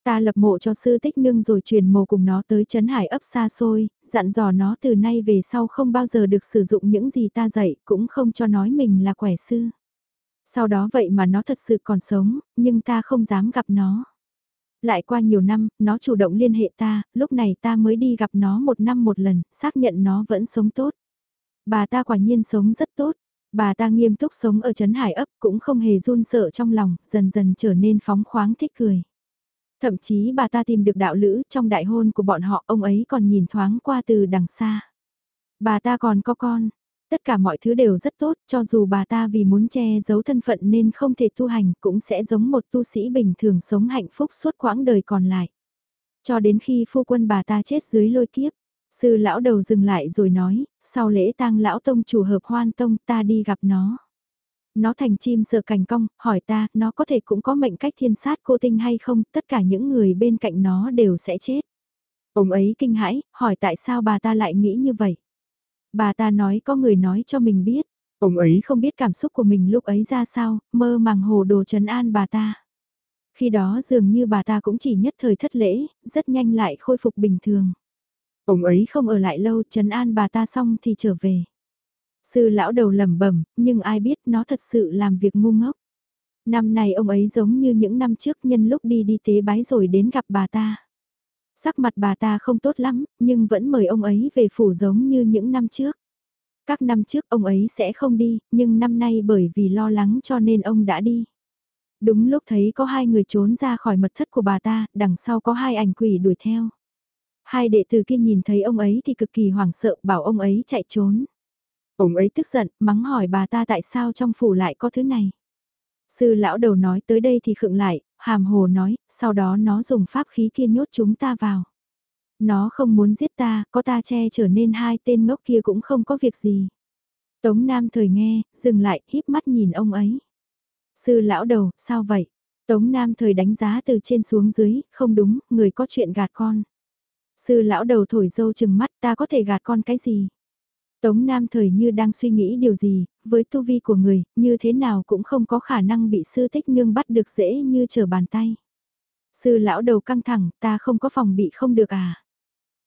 Ta lập mộ cho sư tích nương rồi truyền mồ cùng nó tới Trấn Hải ấp xa xôi, dặn dò nó từ nay về sau không bao giờ được sử dụng những gì ta dạy, cũng không cho nói mình là quẻ sư. Sau đó vậy mà nó thật sự còn sống, nhưng ta không dám gặp nó. Lại qua nhiều năm, nó chủ động liên hệ ta, lúc này ta mới đi gặp nó một năm một lần, xác nhận nó vẫn sống tốt. Bà ta quả nhiên sống rất tốt, bà ta nghiêm túc sống ở Trấn Hải ấp cũng không hề run sợ trong lòng, dần dần trở nên phóng khoáng thích cười. Thậm chí bà ta tìm được đạo lữ trong đại hôn của bọn họ, ông ấy còn nhìn thoáng qua từ đằng xa. Bà ta còn có con, tất cả mọi thứ đều rất tốt, cho dù bà ta vì muốn che giấu thân phận nên không thể tu hành, cũng sẽ giống một tu sĩ bình thường sống hạnh phúc suốt quãng đời còn lại. Cho đến khi phu quân bà ta chết dưới lôi kiếp, sư lão đầu dừng lại rồi nói, sau lễ tang lão tông chủ hợp hoan tông ta đi gặp nó. Nó thành chim sợ cành cong, hỏi ta, nó có thể cũng có mệnh cách thiên sát cô tinh hay không, tất cả những người bên cạnh nó đều sẽ chết. Ông ấy kinh hãi, hỏi tại sao bà ta lại nghĩ như vậy. Bà ta nói có người nói cho mình biết. Ông ấy không biết cảm xúc của mình lúc ấy ra sao, mơ màng hồ đồ trấn an bà ta. Khi đó dường như bà ta cũng chỉ nhất thời thất lễ, rất nhanh lại khôi phục bình thường. Ông ấy không ở lại lâu trấn an bà ta xong thì trở về. Sư lão đầu lẩm bẩm, nhưng ai biết nó thật sự làm việc ngu ngốc. Năm này ông ấy giống như những năm trước nhân lúc đi đi tế bái rồi đến gặp bà ta. Sắc mặt bà ta không tốt lắm, nhưng vẫn mời ông ấy về phủ giống như những năm trước. Các năm trước ông ấy sẽ không đi, nhưng năm nay bởi vì lo lắng cho nên ông đã đi. Đúng lúc thấy có hai người trốn ra khỏi mật thất của bà ta, đằng sau có hai ảnh quỷ đuổi theo. Hai đệ tử kia nhìn thấy ông ấy thì cực kỳ hoảng sợ bảo ông ấy chạy trốn. Ông ấy tức giận, mắng hỏi bà ta tại sao trong phủ lại có thứ này. Sư lão đầu nói tới đây thì khựng lại, hàm hồ nói, sau đó nó dùng pháp khí kia nhốt chúng ta vào. Nó không muốn giết ta, có ta che trở nên hai tên ngốc kia cũng không có việc gì. Tống Nam thời nghe, dừng lại, híp mắt nhìn ông ấy. Sư lão đầu, sao vậy? Tống Nam thời đánh giá từ trên xuống dưới, không đúng, người có chuyện gạt con. Sư lão đầu thổi dâu chừng mắt ta có thể gạt con cái gì? Tống Nam thời như đang suy nghĩ điều gì, với tu vi của người, như thế nào cũng không có khả năng bị sư thích nương bắt được dễ như trở bàn tay. Sư lão đầu căng thẳng, ta không có phòng bị không được à.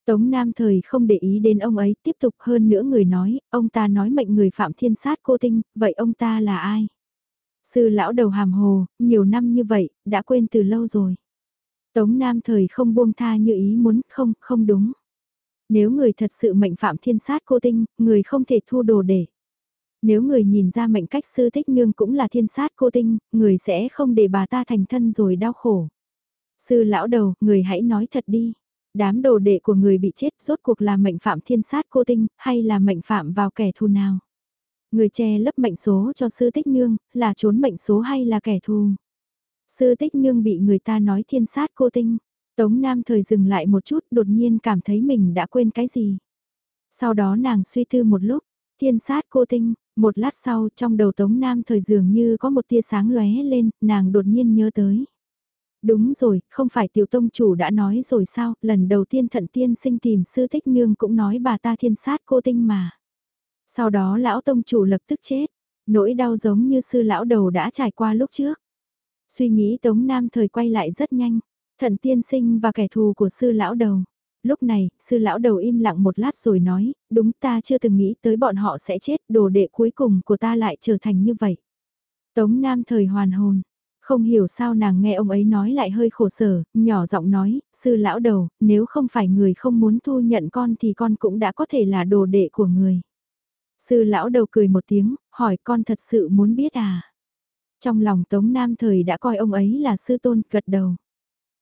Tống Nam thời không để ý đến ông ấy, tiếp tục hơn nữa người nói, ông ta nói mệnh người phạm thiên sát cô tinh, vậy ông ta là ai? Sư lão đầu hàm hồ, nhiều năm như vậy, đã quên từ lâu rồi. Tống Nam thời không buông tha như ý muốn, không, không đúng. Nếu người thật sự mệnh phạm thiên sát cô tinh, người không thể thu đồ để. Nếu người nhìn ra mệnh cách sư thích nương cũng là thiên sát cô tinh, người sẽ không để bà ta thành thân rồi đau khổ. Sư lão đầu, người hãy nói thật đi. Đám đồ đệ của người bị chết rốt cuộc là mệnh phạm thiên sát cô tinh, hay là mệnh phạm vào kẻ thù nào? Người che lấp mệnh số cho sư tích nương, là trốn mệnh số hay là kẻ thù? Sư tích nương bị người ta nói thiên sát cô tinh. Tống Nam thời dừng lại một chút đột nhiên cảm thấy mình đã quên cái gì. Sau đó nàng suy tư một lúc, thiên sát cô tinh, một lát sau trong đầu Tống Nam thời dường như có một tia sáng lóe lên, nàng đột nhiên nhớ tới. Đúng rồi, không phải tiểu tông chủ đã nói rồi sao, lần đầu tiên thận tiên sinh tìm sư thích nương cũng nói bà ta thiên sát cô tinh mà. Sau đó lão tông chủ lập tức chết, nỗi đau giống như sư lão đầu đã trải qua lúc trước. Suy nghĩ Tống Nam thời quay lại rất nhanh, Thận tiên sinh và kẻ thù của sư lão đầu. Lúc này, sư lão đầu im lặng một lát rồi nói, đúng ta chưa từng nghĩ tới bọn họ sẽ chết, đồ đệ cuối cùng của ta lại trở thành như vậy. Tống Nam thời hoàn hồn, không hiểu sao nàng nghe ông ấy nói lại hơi khổ sở, nhỏ giọng nói, sư lão đầu, nếu không phải người không muốn thu nhận con thì con cũng đã có thể là đồ đệ của người. Sư lão đầu cười một tiếng, hỏi con thật sự muốn biết à? Trong lòng Tống Nam thời đã coi ông ấy là sư tôn, gật đầu.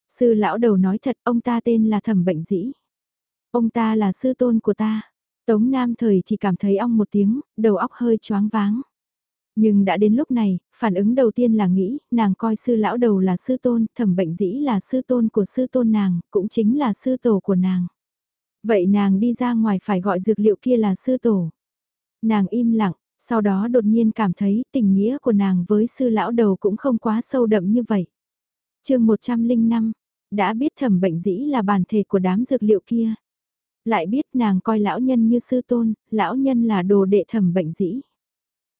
Sư lão đầu nói thật, ông ta tên là thẩm bệnh dĩ. Ông ta là sư tôn của ta. Tống Nam thời chỉ cảm thấy ong một tiếng, đầu óc hơi choáng váng. Nhưng đã đến lúc này, phản ứng đầu tiên là nghĩ, nàng coi sư lão đầu là sư tôn, thẩm bệnh dĩ là sư tôn của sư tôn nàng, cũng chính là sư tổ của nàng. Vậy nàng đi ra ngoài phải gọi dược liệu kia là sư tổ. Nàng im lặng, Sau đó đột nhiên cảm thấy tình nghĩa của nàng với sư lão đầu cũng không quá sâu đậm như vậy chương 105, đã biết thẩm bệnh dĩ là bản thể của đám dược liệu kia. Lại biết nàng coi lão nhân như sư tôn, lão nhân là đồ đệ thẩm bệnh dĩ.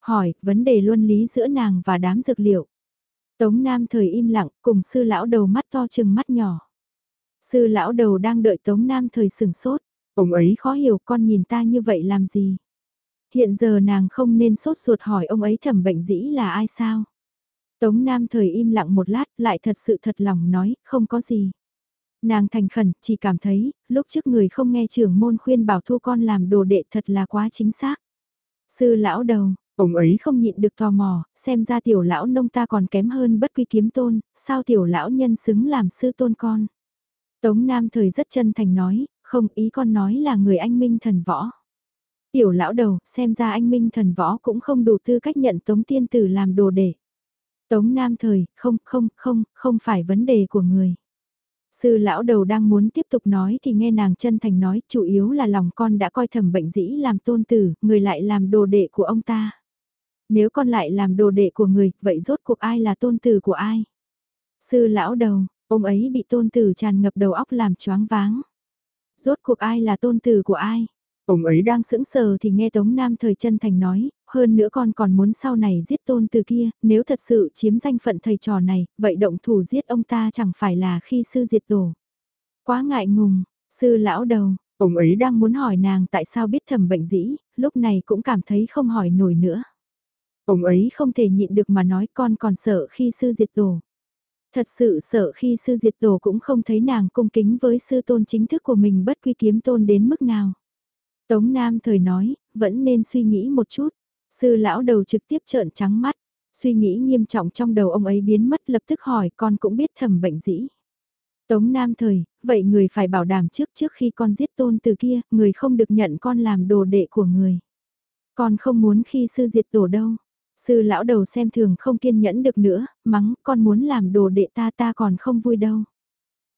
Hỏi, vấn đề luân lý giữa nàng và đám dược liệu. Tống Nam thời im lặng, cùng sư lão đầu mắt to chừng mắt nhỏ. Sư lão đầu đang đợi Tống Nam thời sừng sốt. Ông ấy khó hiểu con nhìn ta như vậy làm gì. Hiện giờ nàng không nên sốt ruột hỏi ông ấy thẩm bệnh dĩ là ai sao. Tống Nam thời im lặng một lát lại thật sự thật lòng nói không có gì. Nàng thành khẩn chỉ cảm thấy lúc trước người không nghe trưởng môn khuyên bảo thu con làm đồ đệ thật là quá chính xác. Sư lão đầu, Ông ấy không nhịn được tò mò, xem ra tiểu lão nông ta còn kém hơn bất quy kiếm tôn, sao tiểu lão nhân xứng làm sư tôn con. Tống Nam thời rất chân thành nói, không ý con nói là người anh minh thần võ. Tiểu lão đầu, xem ra anh minh thần võ cũng không đủ tư cách nhận Tống Tiên Tử làm đồ đệ. Tống Nam thời, không, không, không, không phải vấn đề của người. Sư lão đầu đang muốn tiếp tục nói thì nghe nàng chân thành nói chủ yếu là lòng con đã coi thẩm bệnh dĩ làm tôn tử, người lại làm đồ đệ của ông ta. Nếu con lại làm đồ đệ của người, vậy rốt cuộc ai là tôn tử của ai? Sư lão đầu, ông ấy bị tôn tử tràn ngập đầu óc làm choáng váng. Rốt cuộc ai là tôn tử của ai? Ông ấy đang sững sờ thì nghe Tống Nam thời chân thành nói, hơn nữa con còn muốn sau này giết tôn từ kia, nếu thật sự chiếm danh phận thầy trò này, vậy động thủ giết ông ta chẳng phải là khi sư diệt tổ. Quá ngại ngùng, sư lão đầu, ông ấy đang muốn hỏi nàng tại sao biết thầm bệnh dĩ, lúc này cũng cảm thấy không hỏi nổi nữa. Ông ấy không thể nhịn được mà nói con còn sợ khi sư diệt tổ. Thật sự sợ khi sư diệt tổ cũng không thấy nàng cung kính với sư tôn chính thức của mình bất quy kiếm tôn đến mức nào. Tống Nam thời nói, vẫn nên suy nghĩ một chút. Sư lão đầu trực tiếp trợn trắng mắt, suy nghĩ nghiêm trọng trong đầu ông ấy biến mất lập tức hỏi con cũng biết thầm bệnh dĩ. Tống Nam thời, vậy người phải bảo đảm trước trước khi con giết tôn từ kia, người không được nhận con làm đồ đệ của người. Con không muốn khi sư diệt tổ đâu. Sư lão đầu xem thường không kiên nhẫn được nữa, mắng, con muốn làm đồ đệ ta ta còn không vui đâu.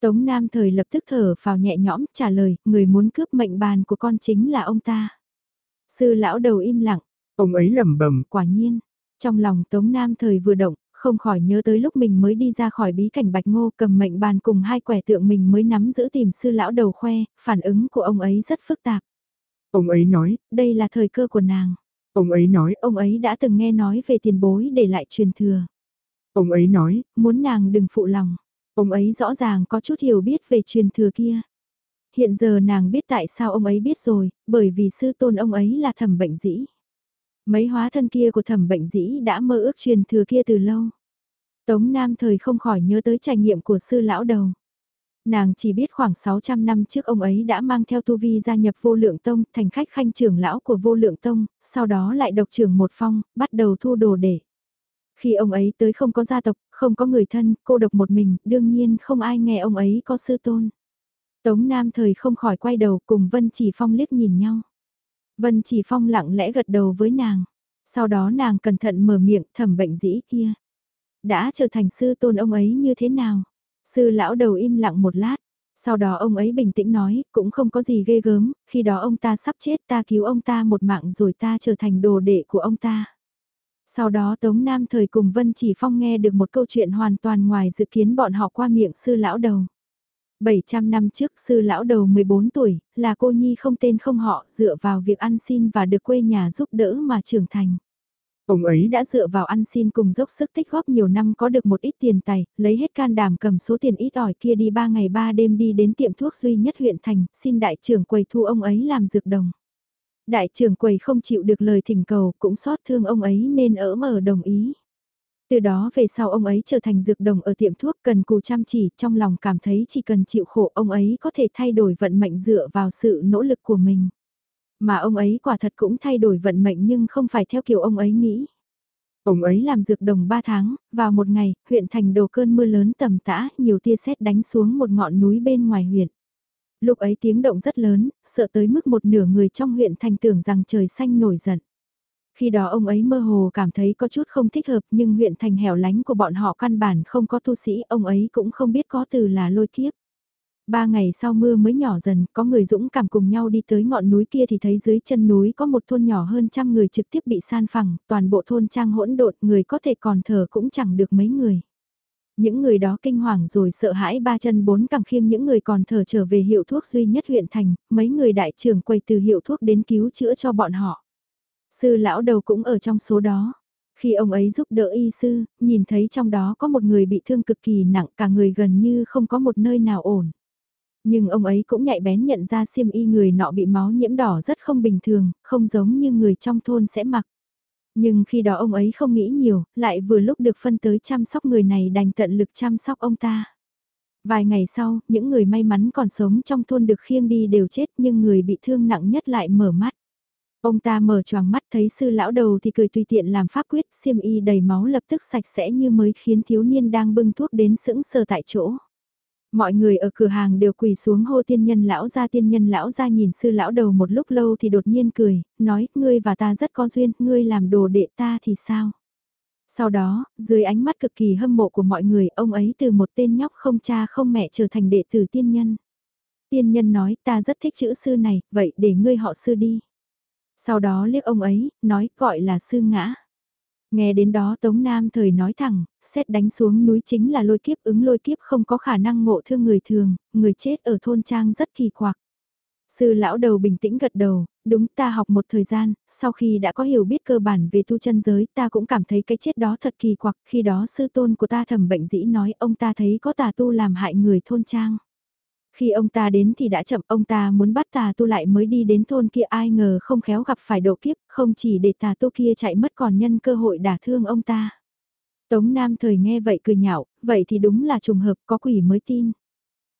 Tống Nam thời lập tức thở vào nhẹ nhõm trả lời, người muốn cướp mệnh bàn của con chính là ông ta. Sư lão đầu im lặng, ông ấy lẩm bẩm quả nhiên. Trong lòng Tống Nam thời vừa động, không khỏi nhớ tới lúc mình mới đi ra khỏi bí cảnh bạch ngô cầm mệnh bàn cùng hai quẻ tượng mình mới nắm giữ tìm sư lão đầu khoe, phản ứng của ông ấy rất phức tạp. Ông ấy nói, đây là thời cơ của nàng. Ông ấy nói ông ấy đã từng nghe nói về tiền bối để lại truyền thừa. Ông ấy nói, muốn nàng đừng phụ lòng. Ông ấy rõ ràng có chút hiểu biết về truyền thừa kia. Hiện giờ nàng biết tại sao ông ấy biết rồi, bởi vì sư tôn ông ấy là thẩm bệnh dĩ. Mấy hóa thân kia của thẩm bệnh dĩ đã mơ ước truyền thừa kia từ lâu. Tống Nam thời không khỏi nhớ tới trải nghiệm của sư lão đầu. Nàng chỉ biết khoảng 600 năm trước ông ấy đã mang theo tu vi gia nhập vô lượng tông thành khách khanh trưởng lão của vô lượng tông, sau đó lại độc trưởng một phong, bắt đầu thu đồ để. Khi ông ấy tới không có gia tộc, không có người thân, cô độc một mình, đương nhiên không ai nghe ông ấy có sư tôn. Tống Nam thời không khỏi quay đầu cùng Vân Chỉ Phong liếc nhìn nhau. Vân Chỉ Phong lặng lẽ gật đầu với nàng. Sau đó nàng cẩn thận mở miệng thẩm bệnh dĩ kia. Đã trở thành sư tôn ông ấy như thế nào? Sư lão đầu im lặng một lát. Sau đó ông ấy bình tĩnh nói, cũng không có gì ghê gớm, khi đó ông ta sắp chết ta cứu ông ta một mạng rồi ta trở thành đồ đệ của ông ta. Sau đó Tống Nam thời cùng Vân Chỉ Phong nghe được một câu chuyện hoàn toàn ngoài dự kiến bọn họ qua miệng sư lão đầu. 700 năm trước sư lão đầu 14 tuổi, là cô nhi không tên không họ dựa vào việc ăn xin và được quê nhà giúp đỡ mà trưởng thành. Ông ấy đã dựa vào ăn xin cùng dốc sức tích góp nhiều năm có được một ít tiền tài, lấy hết can đảm cầm số tiền ít ỏi kia đi 3 ngày 3 đêm đi đến tiệm thuốc duy nhất huyện thành, xin đại trưởng quầy thu ông ấy làm dược đồng. Đại trưởng quầy không chịu được lời thỉnh cầu cũng xót thương ông ấy nên ở mở đồng ý. Từ đó về sau ông ấy trở thành dược đồng ở tiệm thuốc cần cù chăm chỉ trong lòng cảm thấy chỉ cần chịu khổ ông ấy có thể thay đổi vận mệnh dựa vào sự nỗ lực của mình. Mà ông ấy quả thật cũng thay đổi vận mệnh nhưng không phải theo kiểu ông ấy nghĩ. Ông ấy làm dược đồng 3 tháng, vào một ngày, huyện thành đồ cơn mưa lớn tầm tã, nhiều tia sét đánh xuống một ngọn núi bên ngoài huyện. Lúc ấy tiếng động rất lớn, sợ tới mức một nửa người trong huyện thành tưởng rằng trời xanh nổi giận. Khi đó ông ấy mơ hồ cảm thấy có chút không thích hợp nhưng huyện thành hẻo lánh của bọn họ căn bản không có tu sĩ, ông ấy cũng không biết có từ là lôi kiếp. Ba ngày sau mưa mới nhỏ dần, có người dũng cảm cùng nhau đi tới ngọn núi kia thì thấy dưới chân núi có một thôn nhỏ hơn trăm người trực tiếp bị san phẳng, toàn bộ thôn trang hỗn độn, người có thể còn thở cũng chẳng được mấy người. Những người đó kinh hoàng rồi sợ hãi ba chân bốn cẳng khiêng những người còn thở trở về hiệu thuốc duy nhất huyện thành, mấy người đại trưởng quầy từ hiệu thuốc đến cứu chữa cho bọn họ. Sư lão đầu cũng ở trong số đó. Khi ông ấy giúp đỡ y sư, nhìn thấy trong đó có một người bị thương cực kỳ nặng cả người gần như không có một nơi nào ổn. Nhưng ông ấy cũng nhạy bén nhận ra xiêm y người nọ bị máu nhiễm đỏ rất không bình thường, không giống như người trong thôn sẽ mặc. Nhưng khi đó ông ấy không nghĩ nhiều, lại vừa lúc được phân tới chăm sóc người này đành tận lực chăm sóc ông ta. Vài ngày sau, những người may mắn còn sống trong thôn được khiêng đi đều chết nhưng người bị thương nặng nhất lại mở mắt. Ông ta mở choàng mắt thấy sư lão đầu thì cười tùy tiện làm pháp quyết xiêm y đầy máu lập tức sạch sẽ như mới khiến thiếu niên đang bưng thuốc đến sững sờ tại chỗ. Mọi người ở cửa hàng đều quỳ xuống hô tiên nhân lão ra tiên nhân lão ra nhìn sư lão đầu một lúc lâu thì đột nhiên cười, nói, ngươi và ta rất có duyên, ngươi làm đồ đệ ta thì sao? Sau đó, dưới ánh mắt cực kỳ hâm mộ của mọi người, ông ấy từ một tên nhóc không cha không mẹ trở thành đệ tử tiên nhân. Tiên nhân nói, ta rất thích chữ sư này, vậy để ngươi họ sư đi. Sau đó liếc ông ấy, nói, gọi là sư ngã. Nghe đến đó Tống Nam thời nói thẳng, xét đánh xuống núi chính là lôi kiếp ứng lôi kiếp không có khả năng ngộ thương người thường, người chết ở thôn trang rất kỳ quặc. Sư lão đầu bình tĩnh gật đầu, đúng ta học một thời gian, sau khi đã có hiểu biết cơ bản về tu chân giới ta cũng cảm thấy cái chết đó thật kỳ quặc, khi đó sư tôn của ta thầm bệnh dĩ nói ông ta thấy có tà tu làm hại người thôn trang. Khi ông ta đến thì đã chậm, ông ta muốn bắt tà tu lại mới đi đến thôn kia ai ngờ không khéo gặp phải độ kiếp, không chỉ để tà tu kia chạy mất còn nhân cơ hội đả thương ông ta. Tống Nam thời nghe vậy cười nhạo, vậy thì đúng là trùng hợp có quỷ mới tin.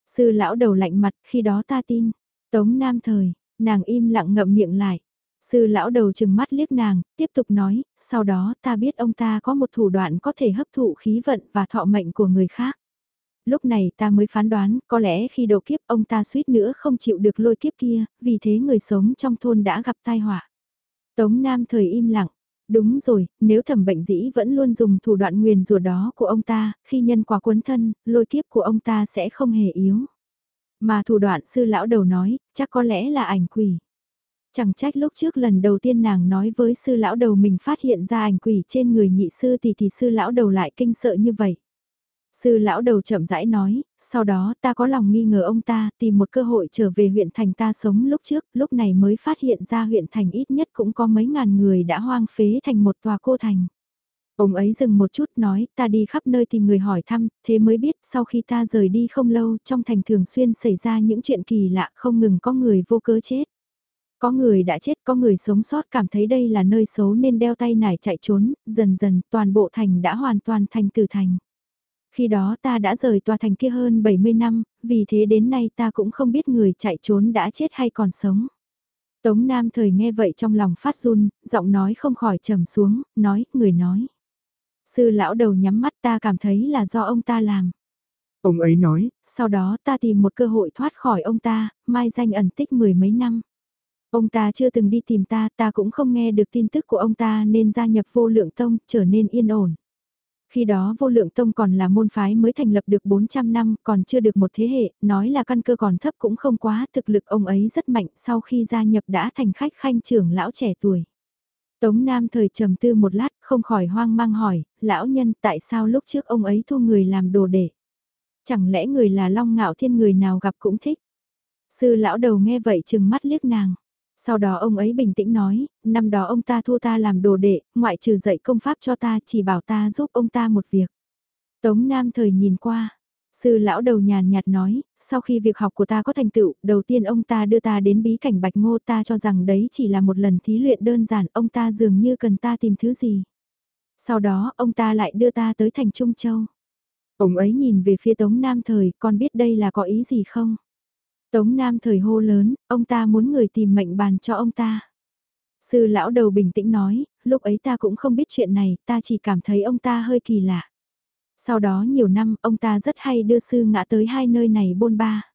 Sư lão đầu lạnh mặt, khi đó ta tin. Tống Nam thời, nàng im lặng ngậm miệng lại. Sư lão đầu chừng mắt liếc nàng, tiếp tục nói, sau đó ta biết ông ta có một thủ đoạn có thể hấp thụ khí vận và thọ mệnh của người khác lúc này ta mới phán đoán, có lẽ khi độ kiếp ông ta suýt nữa không chịu được lôi kiếp kia, vì thế người sống trong thôn đã gặp tai họa. Tống Nam thời im lặng, đúng rồi, nếu thẩm bệnh dĩ vẫn luôn dùng thủ đoạn nguyền rùa đó của ông ta, khi nhân quả cuốn thân, lôi kiếp của ông ta sẽ không hề yếu. Mà thủ đoạn sư lão đầu nói, chắc có lẽ là ảnh quỷ. Chẳng trách lúc trước lần đầu tiên nàng nói với sư lão đầu mình phát hiện ra ảnh quỷ trên người nhị sư thì thì sư lão đầu lại kinh sợ như vậy. Sư lão đầu chậm rãi nói, sau đó ta có lòng nghi ngờ ông ta tìm một cơ hội trở về huyện thành ta sống lúc trước, lúc này mới phát hiện ra huyện thành ít nhất cũng có mấy ngàn người đã hoang phế thành một tòa cô thành. Ông ấy dừng một chút nói, ta đi khắp nơi tìm người hỏi thăm, thế mới biết sau khi ta rời đi không lâu trong thành thường xuyên xảy ra những chuyện kỳ lạ không ngừng có người vô cớ chết. Có người đã chết, có người sống sót cảm thấy đây là nơi xấu nên đeo tay nải chạy trốn, dần dần toàn bộ thành đã hoàn toàn thành tử thành. Khi đó ta đã rời tòa thành kia hơn 70 năm, vì thế đến nay ta cũng không biết người chạy trốn đã chết hay còn sống. Tống Nam thời nghe vậy trong lòng phát run, giọng nói không khỏi trầm xuống, nói, người nói. Sư lão đầu nhắm mắt ta cảm thấy là do ông ta làm. Ông ấy nói, sau đó ta tìm một cơ hội thoát khỏi ông ta, mai danh ẩn tích mười mấy năm. Ông ta chưa từng đi tìm ta, ta cũng không nghe được tin tức của ông ta nên gia nhập vô lượng tông, trở nên yên ổn. Khi đó vô lượng tông còn là môn phái mới thành lập được 400 năm, còn chưa được một thế hệ, nói là căn cơ còn thấp cũng không quá, thực lực ông ấy rất mạnh, sau khi gia nhập đã thành khách khanh trưởng lão trẻ tuổi. Tống Nam thời trầm tư một lát, không khỏi hoang mang hỏi, lão nhân tại sao lúc trước ông ấy thu người làm đồ đệ Chẳng lẽ người là long ngạo thiên người nào gặp cũng thích? Sư lão đầu nghe vậy chừng mắt liếc nàng. Sau đó ông ấy bình tĩnh nói, năm đó ông ta thua ta làm đồ đệ, ngoại trừ dạy công pháp cho ta chỉ bảo ta giúp ông ta một việc. Tống Nam thời nhìn qua, sư lão đầu nhàn nhạt nói, sau khi việc học của ta có thành tựu, đầu tiên ông ta đưa ta đến bí cảnh bạch ngô ta cho rằng đấy chỉ là một lần thí luyện đơn giản, ông ta dường như cần ta tìm thứ gì. Sau đó ông ta lại đưa ta tới thành Trung Châu. Ông ấy nhìn về phía Tống Nam thời, con biết đây là có ý gì không? Tống Nam thời hô lớn, ông ta muốn người tìm mệnh bàn cho ông ta. Sư lão đầu bình tĩnh nói, lúc ấy ta cũng không biết chuyện này, ta chỉ cảm thấy ông ta hơi kỳ lạ. Sau đó nhiều năm, ông ta rất hay đưa sư ngã tới hai nơi này bôn ba.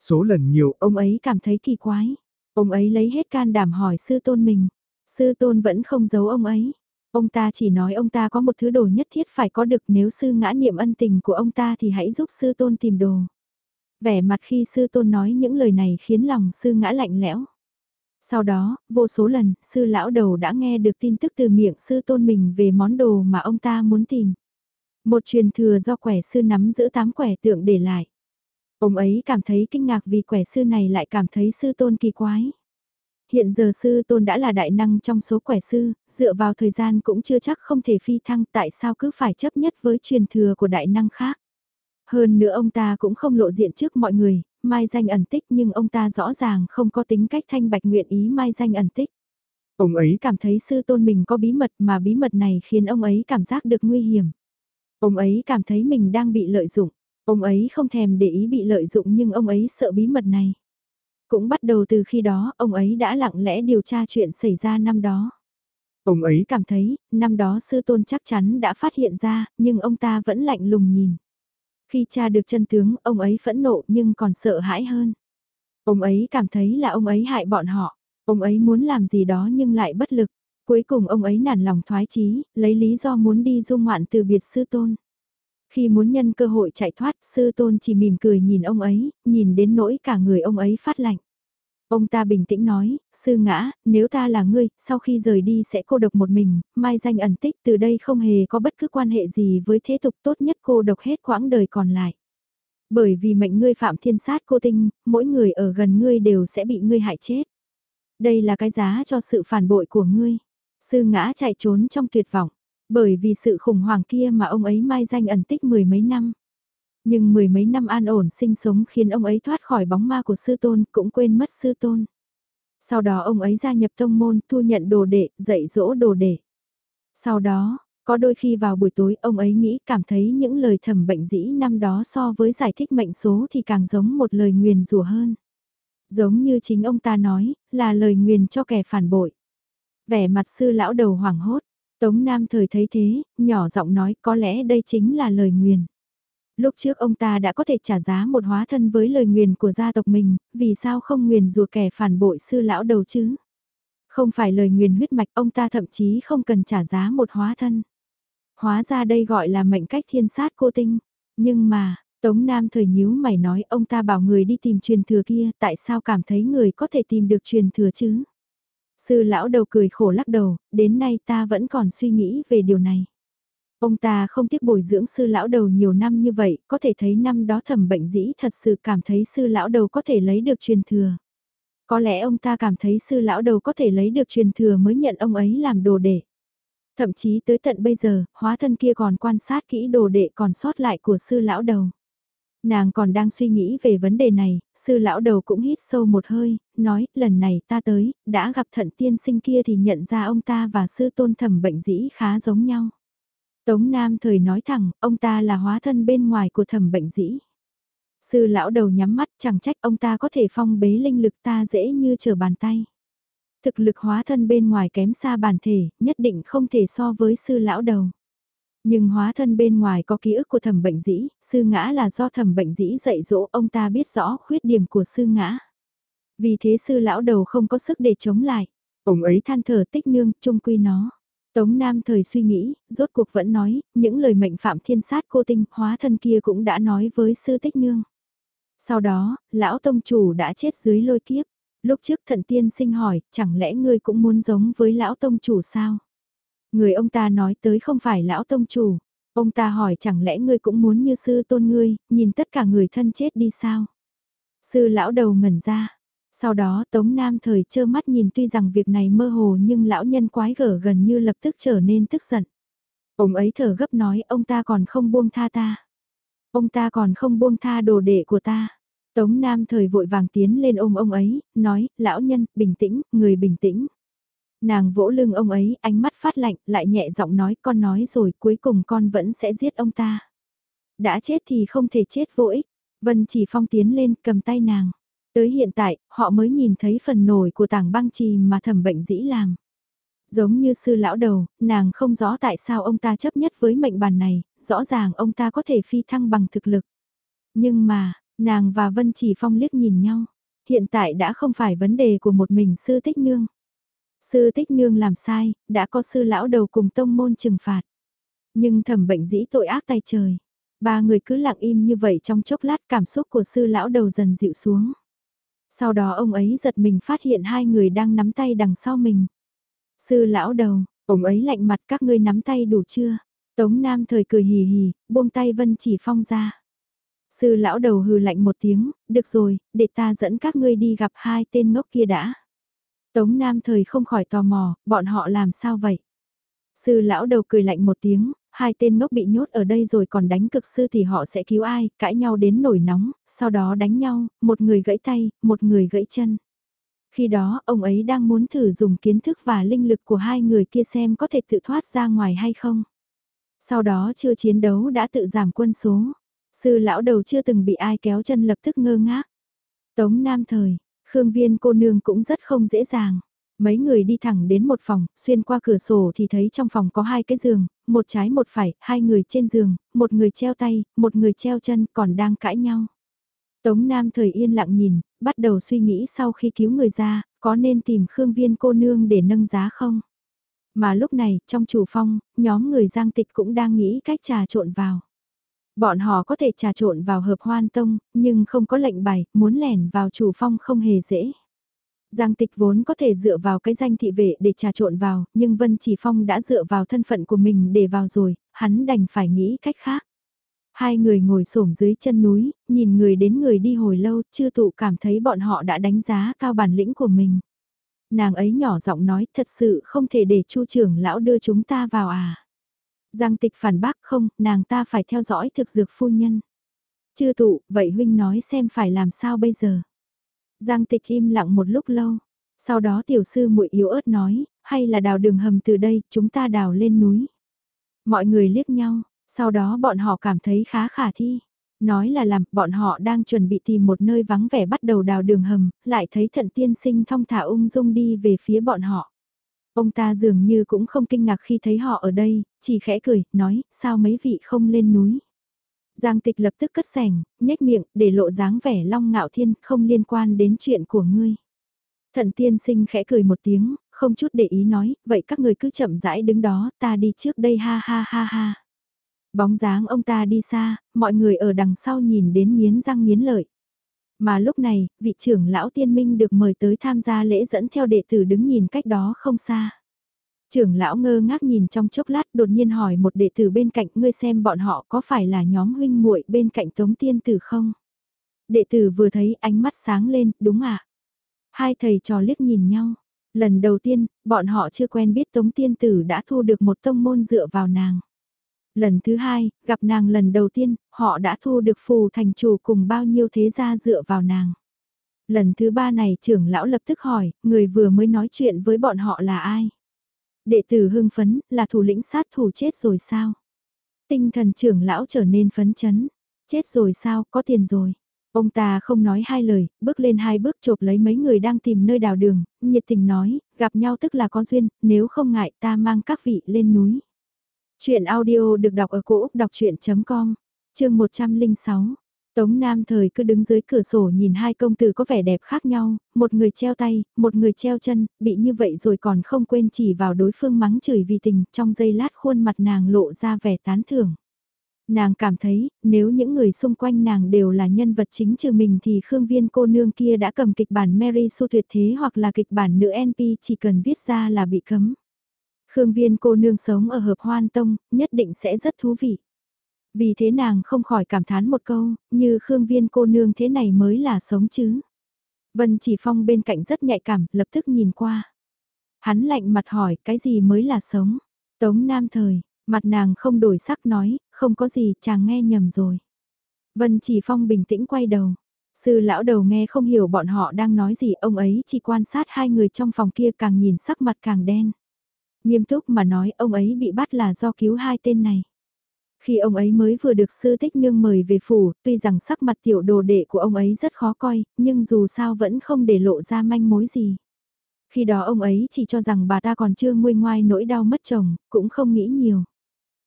Số lần nhiều, ông ấy cảm thấy kỳ quái. Ông ấy lấy hết can đảm hỏi sư tôn mình. Sư tôn vẫn không giấu ông ấy. Ông ta chỉ nói ông ta có một thứ đồ nhất thiết phải có được nếu sư ngã niệm ân tình của ông ta thì hãy giúp sư tôn tìm đồ. Vẻ mặt khi sư tôn nói những lời này khiến lòng sư ngã lạnh lẽo. Sau đó, vô số lần, sư lão đầu đã nghe được tin tức từ miệng sư tôn mình về món đồ mà ông ta muốn tìm. Một truyền thừa do quẻ sư nắm giữ tám quẻ tượng để lại. Ông ấy cảm thấy kinh ngạc vì quẻ sư này lại cảm thấy sư tôn kỳ quái. Hiện giờ sư tôn đã là đại năng trong số quẻ sư, dựa vào thời gian cũng chưa chắc không thể phi thăng tại sao cứ phải chấp nhất với truyền thừa của đại năng khác. Hơn nữa ông ta cũng không lộ diện trước mọi người, mai danh ẩn tích nhưng ông ta rõ ràng không có tính cách thanh bạch nguyện ý mai danh ẩn tích. Ông ấy cảm thấy sư tôn mình có bí mật mà bí mật này khiến ông ấy cảm giác được nguy hiểm. Ông ấy cảm thấy mình đang bị lợi dụng. Ông ấy không thèm để ý bị lợi dụng nhưng ông ấy sợ bí mật này. Cũng bắt đầu từ khi đó, ông ấy đã lặng lẽ điều tra chuyện xảy ra năm đó. Ông ấy cảm thấy, năm đó sư tôn chắc chắn đã phát hiện ra, nhưng ông ta vẫn lạnh lùng nhìn. Khi cha được chân tướng, ông ấy phẫn nộ nhưng còn sợ hãi hơn. Ông ấy cảm thấy là ông ấy hại bọn họ. Ông ấy muốn làm gì đó nhưng lại bất lực. Cuối cùng ông ấy nản lòng thoái chí, lấy lý do muốn đi dung ngoạn từ biệt sư tôn. Khi muốn nhân cơ hội chạy thoát, sư tôn chỉ mỉm cười nhìn ông ấy, nhìn đến nỗi cả người ông ấy phát lạnh. Ông ta bình tĩnh nói, sư ngã, nếu ta là ngươi, sau khi rời đi sẽ cô độc một mình, mai danh ẩn tích từ đây không hề có bất cứ quan hệ gì với thế tục tốt nhất cô độc hết quãng đời còn lại. Bởi vì mệnh ngươi phạm thiên sát cô tinh, mỗi người ở gần ngươi đều sẽ bị ngươi hại chết. Đây là cái giá cho sự phản bội của ngươi. Sư ngã chạy trốn trong tuyệt vọng, bởi vì sự khủng hoảng kia mà ông ấy mai danh ẩn tích mười mấy năm. Nhưng mười mấy năm an ổn sinh sống khiến ông ấy thoát khỏi bóng ma của sư tôn, cũng quên mất sư tôn. Sau đó ông ấy gia nhập tông môn, thu nhận đồ đệ, dạy dỗ đồ đệ. Sau đó, có đôi khi vào buổi tối ông ấy nghĩ cảm thấy những lời thầm bệnh dĩ năm đó so với giải thích mệnh số thì càng giống một lời nguyền rủa hơn. Giống như chính ông ta nói, là lời nguyền cho kẻ phản bội. Vẻ mặt sư lão đầu hoảng hốt, Tống Nam thời thấy thế, nhỏ giọng nói có lẽ đây chính là lời nguyền. Lúc trước ông ta đã có thể trả giá một hóa thân với lời nguyền của gia tộc mình, vì sao không nguyền rùa kẻ phản bội sư lão đầu chứ? Không phải lời nguyền huyết mạch ông ta thậm chí không cần trả giá một hóa thân. Hóa ra đây gọi là mệnh cách thiên sát cô tinh. Nhưng mà, Tống Nam thời nhíu mày nói ông ta bảo người đi tìm truyền thừa kia tại sao cảm thấy người có thể tìm được truyền thừa chứ? Sư lão đầu cười khổ lắc đầu, đến nay ta vẫn còn suy nghĩ về điều này. Ông ta không tiếc bồi dưỡng sư lão đầu nhiều năm như vậy, có thể thấy năm đó thẩm bệnh dĩ thật sự cảm thấy sư lão đầu có thể lấy được truyền thừa. Có lẽ ông ta cảm thấy sư lão đầu có thể lấy được truyền thừa mới nhận ông ấy làm đồ đệ. Thậm chí tới tận bây giờ, hóa thân kia còn quan sát kỹ đồ đệ còn sót lại của sư lão đầu. Nàng còn đang suy nghĩ về vấn đề này, sư lão đầu cũng hít sâu một hơi, nói, lần này ta tới, đã gặp thận tiên sinh kia thì nhận ra ông ta và sư tôn thẩm bệnh dĩ khá giống nhau. Tống Nam thời nói thẳng, ông ta là hóa thân bên ngoài của thẩm bệnh dĩ. Sư lão đầu nhắm mắt chẳng trách ông ta có thể phong bế linh lực ta dễ như trở bàn tay. Thực lực hóa thân bên ngoài kém xa bản thể, nhất định không thể so với sư lão đầu. Nhưng hóa thân bên ngoài có ký ức của thẩm bệnh dĩ, sư ngã là do thẩm bệnh dĩ dạy dỗ ông ta biết rõ khuyết điểm của sư ngã. Vì thế sư lão đầu không có sức để chống lại. Ông ấy than thở tích nương, trung quy nó. Tống Nam thời suy nghĩ, rốt cuộc vẫn nói, những lời mệnh phạm thiên sát cô tinh, hóa thân kia cũng đã nói với sư tích nương. Sau đó, lão tông chủ đã chết dưới lôi kiếp. Lúc trước thận tiên sinh hỏi, chẳng lẽ ngươi cũng muốn giống với lão tông chủ sao? Người ông ta nói tới không phải lão tông chủ. Ông ta hỏi chẳng lẽ ngươi cũng muốn như sư tôn ngươi, nhìn tất cả người thân chết đi sao? Sư lão đầu ngẩn ra, sau đó Tống Nam thời trơ mắt nhìn tuy rằng việc này mơ hồ nhưng lão nhân quái gở gần như lập tức trở nên tức giận. Ông ấy thở gấp nói ông ta còn không buông tha ta. Ông ta còn không buông tha đồ đệ của ta. Tống Nam thời vội vàng tiến lên ôm ông ấy, nói, lão nhân, bình tĩnh, người bình tĩnh. Nàng vỗ lưng ông ấy, ánh mắt phát lạnh, lại nhẹ giọng nói, con nói rồi, cuối cùng con vẫn sẽ giết ông ta. Đã chết thì không thể chết vô ích. Vân chỉ phong tiến lên, cầm tay nàng. Tới hiện tại, họ mới nhìn thấy phần nổi của tảng băng trì mà thẩm bệnh dĩ làm. Giống như sư lão đầu, nàng không rõ tại sao ông ta chấp nhất với mệnh bàn này, rõ ràng ông ta có thể phi thăng bằng thực lực. Nhưng mà, nàng và Vân Chỉ Phong liếc nhìn nhau. Hiện tại đã không phải vấn đề của một mình sư tích nương. Sư tích nương làm sai, đã có sư lão đầu cùng tông môn trừng phạt. Nhưng thẩm bệnh dĩ tội ác tay trời. Ba người cứ lặng im như vậy trong chốc lát cảm xúc của sư lão đầu dần dịu xuống. Sau đó ông ấy giật mình phát hiện hai người đang nắm tay đằng sau mình. Sư lão đầu, ông ấy lạnh mặt các ngươi nắm tay đủ chưa? Tống Nam thời cười hì hì, buông tay Vân Chỉ Phong ra. Sư lão đầu hừ lạnh một tiếng, được rồi, để ta dẫn các ngươi đi gặp hai tên ngốc kia đã. Tống Nam thời không khỏi tò mò, bọn họ làm sao vậy? Sư lão đầu cười lạnh một tiếng, hai tên ngốc bị nhốt ở đây rồi còn đánh cực sư thì họ sẽ cứu ai, cãi nhau đến nổi nóng, sau đó đánh nhau, một người gãy tay, một người gãy chân. Khi đó, ông ấy đang muốn thử dùng kiến thức và linh lực của hai người kia xem có thể tự thoát ra ngoài hay không. Sau đó chưa chiến đấu đã tự giảm quân số. Sư lão đầu chưa từng bị ai kéo chân lập tức ngơ ngác. Tống Nam Thời, Khương Viên cô nương cũng rất không dễ dàng. Mấy người đi thẳng đến một phòng, xuyên qua cửa sổ thì thấy trong phòng có hai cái giường, một trái một phải, hai người trên giường, một người treo tay, một người treo chân còn đang cãi nhau. Tống Nam thời yên lặng nhìn, bắt đầu suy nghĩ sau khi cứu người ra, có nên tìm Khương Viên cô nương để nâng giá không? Mà lúc này, trong chủ phong, nhóm người giang tịch cũng đang nghĩ cách trà trộn vào. Bọn họ có thể trà trộn vào hợp hoan tông, nhưng không có lệnh bài, muốn lẻn vào chủ phong không hề dễ. Giang tịch vốn có thể dựa vào cái danh thị vệ để trà trộn vào, nhưng Vân Chỉ Phong đã dựa vào thân phận của mình để vào rồi, hắn đành phải nghĩ cách khác. Hai người ngồi xổm dưới chân núi, nhìn người đến người đi hồi lâu, chưa tụ cảm thấy bọn họ đã đánh giá cao bản lĩnh của mình. Nàng ấy nhỏ giọng nói thật sự không thể để chu trưởng lão đưa chúng ta vào à. Giang tịch phản bác không, nàng ta phải theo dõi thực dược phu nhân. Chưa tụ, vậy huynh nói xem phải làm sao bây giờ. Giang tịch im lặng một lúc lâu. Sau đó tiểu sư muội yếu ớt nói, hay là đào đường hầm từ đây, chúng ta đào lên núi. Mọi người liếc nhau, sau đó bọn họ cảm thấy khá khả thi. Nói là làm, bọn họ đang chuẩn bị tìm một nơi vắng vẻ bắt đầu đào đường hầm, lại thấy thận tiên sinh thong thả ung dung đi về phía bọn họ. Ông ta dường như cũng không kinh ngạc khi thấy họ ở đây, chỉ khẽ cười, nói, sao mấy vị không lên núi. Giang tịch lập tức cất sẻng, nhếch miệng, để lộ dáng vẻ long ngạo thiên, không liên quan đến chuyện của ngươi. Thận tiên sinh khẽ cười một tiếng, không chút để ý nói, vậy các người cứ chậm rãi đứng đó, ta đi trước đây ha ha ha ha. Bóng dáng ông ta đi xa, mọi người ở đằng sau nhìn đến miến răng miến lợi. Mà lúc này, vị trưởng lão tiên minh được mời tới tham gia lễ dẫn theo đệ tử đứng nhìn cách đó không xa. Trưởng lão ngơ ngác nhìn trong chốc lát đột nhiên hỏi một đệ tử bên cạnh ngươi xem bọn họ có phải là nhóm huynh muội bên cạnh tống tiên tử không? Đệ tử vừa thấy ánh mắt sáng lên, đúng ạ. À? Hai thầy trò liếc nhìn nhau. Lần đầu tiên, bọn họ chưa quen biết tống tiên tử đã thu được một tông môn dựa vào nàng. Lần thứ hai, gặp nàng lần đầu tiên, họ đã thu được phù thành chủ cùng bao nhiêu thế gia dựa vào nàng. Lần thứ ba này trưởng lão lập tức hỏi, người vừa mới nói chuyện với bọn họ là ai? Đệ tử hưng phấn, là thủ lĩnh sát thủ chết rồi sao? Tinh thần trưởng lão trở nên phấn chấn. Chết rồi sao, có tiền rồi. Ông ta không nói hai lời, bước lên hai bước chộp lấy mấy người đang tìm nơi đào đường, nhiệt tình nói, gặp nhau tức là có duyên, nếu không ngại ta mang các vị lên núi. Chuyện audio được đọc ở cổ Úc đọc chuyện.com, chương 106. Tống Nam thời cứ đứng dưới cửa sổ nhìn hai công tử có vẻ đẹp khác nhau, một người treo tay, một người treo chân, bị như vậy rồi còn không quên chỉ vào đối phương mắng chửi vì tình, trong giây lát khuôn mặt nàng lộ ra vẻ tán thưởng. Nàng cảm thấy, nếu những người xung quanh nàng đều là nhân vật chính trừ mình thì Khương Viên cô nương kia đã cầm kịch bản Mary Sue tuyệt thế hoặc là kịch bản nữ NP chỉ cần viết ra là bị cấm. Khương Viên cô nương sống ở hợp hoan tông, nhất định sẽ rất thú vị. Vì thế nàng không khỏi cảm thán một câu, như Khương Viên cô nương thế này mới là sống chứ. Vân Chỉ Phong bên cạnh rất nhạy cảm, lập tức nhìn qua. Hắn lạnh mặt hỏi, cái gì mới là sống? Tống Nam Thời, mặt nàng không đổi sắc nói, không có gì, chàng nghe nhầm rồi. Vân Chỉ Phong bình tĩnh quay đầu. Sư lão đầu nghe không hiểu bọn họ đang nói gì, ông ấy chỉ quan sát hai người trong phòng kia càng nhìn sắc mặt càng đen. Nghiêm túc mà nói ông ấy bị bắt là do cứu hai tên này. Khi ông ấy mới vừa được sư tích nương mời về phủ, tuy rằng sắc mặt tiểu đồ đệ của ông ấy rất khó coi, nhưng dù sao vẫn không để lộ ra manh mối gì. Khi đó ông ấy chỉ cho rằng bà ta còn chưa nguôi ngoai nỗi đau mất chồng, cũng không nghĩ nhiều.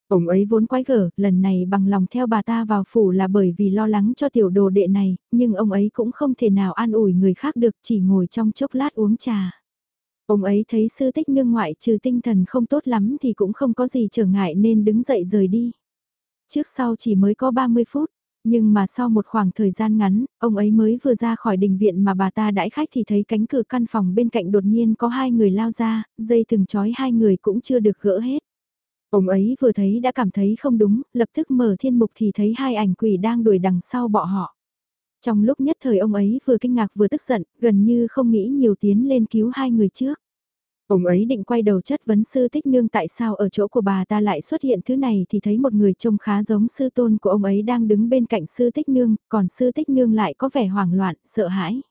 Ông ấy vốn quái gở, lần này bằng lòng theo bà ta vào phủ là bởi vì lo lắng cho tiểu đồ đệ này, nhưng ông ấy cũng không thể nào an ủi người khác được chỉ ngồi trong chốc lát uống trà. Ông ấy thấy sư tích nương ngoại trừ tinh thần không tốt lắm thì cũng không có gì trở ngại nên đứng dậy rời đi. Trước sau chỉ mới có 30 phút, nhưng mà sau một khoảng thời gian ngắn, ông ấy mới vừa ra khỏi đình viện mà bà ta đãi khách thì thấy cánh cửa căn phòng bên cạnh đột nhiên có hai người lao ra, dây thừng trói hai người cũng chưa được gỡ hết. Ông ấy vừa thấy đã cảm thấy không đúng, lập tức mở thiên mục thì thấy hai ảnh quỷ đang đuổi đằng sau bọ họ. Trong lúc nhất thời ông ấy vừa kinh ngạc vừa tức giận, gần như không nghĩ nhiều tiến lên cứu hai người trước. Ông ấy định quay đầu chất vấn sư tích nương tại sao ở chỗ của bà ta lại xuất hiện thứ này thì thấy một người trông khá giống sư tôn của ông ấy đang đứng bên cạnh sư tích nương, còn sư tích nương lại có vẻ hoảng loạn, sợ hãi.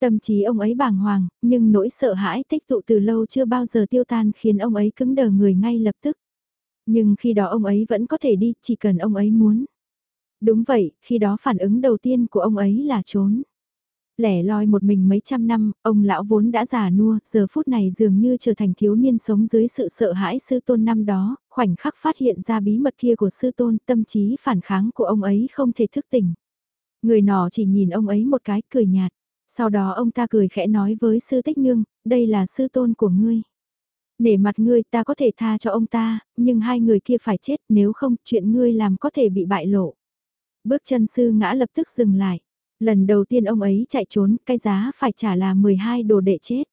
Tâm trí ông ấy bàng hoàng, nhưng nỗi sợ hãi tích tụ từ lâu chưa bao giờ tiêu tan khiến ông ấy cứng đờ người ngay lập tức. Nhưng khi đó ông ấy vẫn có thể đi, chỉ cần ông ấy muốn. Đúng vậy, khi đó phản ứng đầu tiên của ông ấy là trốn. Lẻ loi một mình mấy trăm năm, ông lão vốn đã già nua, giờ phút này dường như trở thành thiếu niên sống dưới sự sợ hãi sư tôn năm đó, khoảnh khắc phát hiện ra bí mật kia của sư tôn, tâm trí phản kháng của ông ấy không thể thức tỉnh. Người nọ chỉ nhìn ông ấy một cái cười nhạt, sau đó ông ta cười khẽ nói với sư tích nương, đây là sư tôn của ngươi. Nể mặt ngươi ta có thể tha cho ông ta, nhưng hai người kia phải chết nếu không chuyện ngươi làm có thể bị bại lộ. Bước chân sư ngã lập tức dừng lại. Lần đầu tiên ông ấy chạy trốn, cái giá phải trả là 12 đồ đệ chết.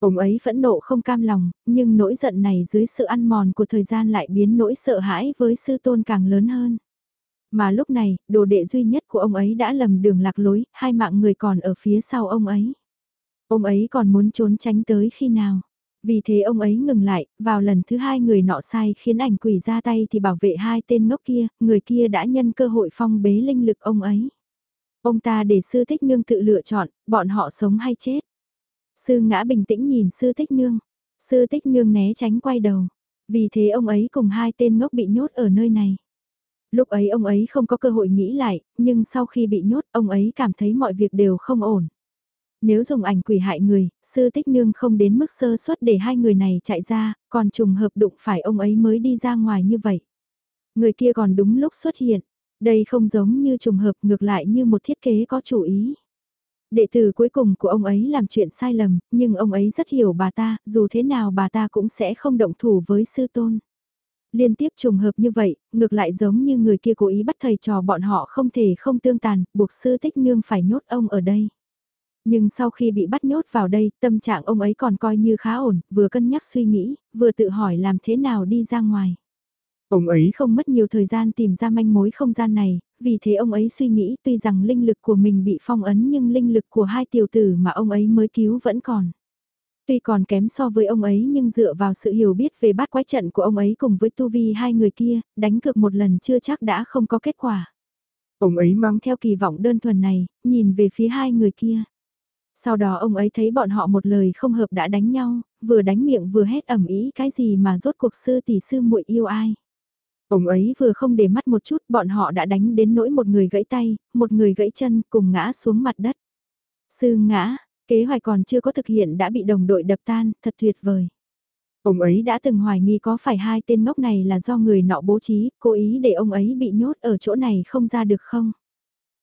Ông ấy phẫn nộ không cam lòng, nhưng nỗi giận này dưới sự ăn mòn của thời gian lại biến nỗi sợ hãi với sư tôn càng lớn hơn. Mà lúc này, đồ đệ duy nhất của ông ấy đã lầm đường lạc lối, hai mạng người còn ở phía sau ông ấy. Ông ấy còn muốn trốn tránh tới khi nào? Vì thế ông ấy ngừng lại, vào lần thứ hai người nọ sai khiến ảnh quỷ ra tay thì bảo vệ hai tên ngốc kia, người kia đã nhân cơ hội phong bế linh lực ông ấy. Ông ta để sư thích nương tự lựa chọn, bọn họ sống hay chết. Sư ngã bình tĩnh nhìn sư thích nương, sư thích nương né tránh quay đầu. Vì thế ông ấy cùng hai tên ngốc bị nhốt ở nơi này. Lúc ấy ông ấy không có cơ hội nghĩ lại, nhưng sau khi bị nhốt ông ấy cảm thấy mọi việc đều không ổn. Nếu dùng ảnh quỷ hại người, sư tích nương không đến mức sơ suất để hai người này chạy ra, còn trùng hợp đụng phải ông ấy mới đi ra ngoài như vậy. Người kia còn đúng lúc xuất hiện, đây không giống như trùng hợp ngược lại như một thiết kế có chủ ý. Đệ tử cuối cùng của ông ấy làm chuyện sai lầm, nhưng ông ấy rất hiểu bà ta, dù thế nào bà ta cũng sẽ không động thủ với sư tôn. Liên tiếp trùng hợp như vậy, ngược lại giống như người kia cố ý bắt thầy trò bọn họ không thể không tương tàn, buộc sư tích nương phải nhốt ông ở đây. Nhưng sau khi bị bắt nhốt vào đây, tâm trạng ông ấy còn coi như khá ổn, vừa cân nhắc suy nghĩ, vừa tự hỏi làm thế nào đi ra ngoài. Ông ấy không mất nhiều thời gian tìm ra manh mối không gian này, vì thế ông ấy suy nghĩ tuy rằng linh lực của mình bị phong ấn nhưng linh lực của hai tiểu tử mà ông ấy mới cứu vẫn còn. Tuy còn kém so với ông ấy nhưng dựa vào sự hiểu biết về bát quái trận của ông ấy cùng với tu vi hai người kia, đánh cược một lần chưa chắc đã không có kết quả. Ông ấy mang theo kỳ vọng đơn thuần này, nhìn về phía hai người kia. Sau đó ông ấy thấy bọn họ một lời không hợp đã đánh nhau, vừa đánh miệng vừa hét ẩm ý cái gì mà rốt cuộc sư tỷ sư muội yêu ai. Ông ấy vừa không để mắt một chút bọn họ đã đánh đến nỗi một người gãy tay, một người gãy chân cùng ngã xuống mặt đất. Sư ngã, kế hoạch còn chưa có thực hiện đã bị đồng đội đập tan, thật tuyệt vời. Ông ấy đã từng hoài nghi có phải hai tên ngốc này là do người nọ bố trí, cố ý để ông ấy bị nhốt ở chỗ này không ra được không?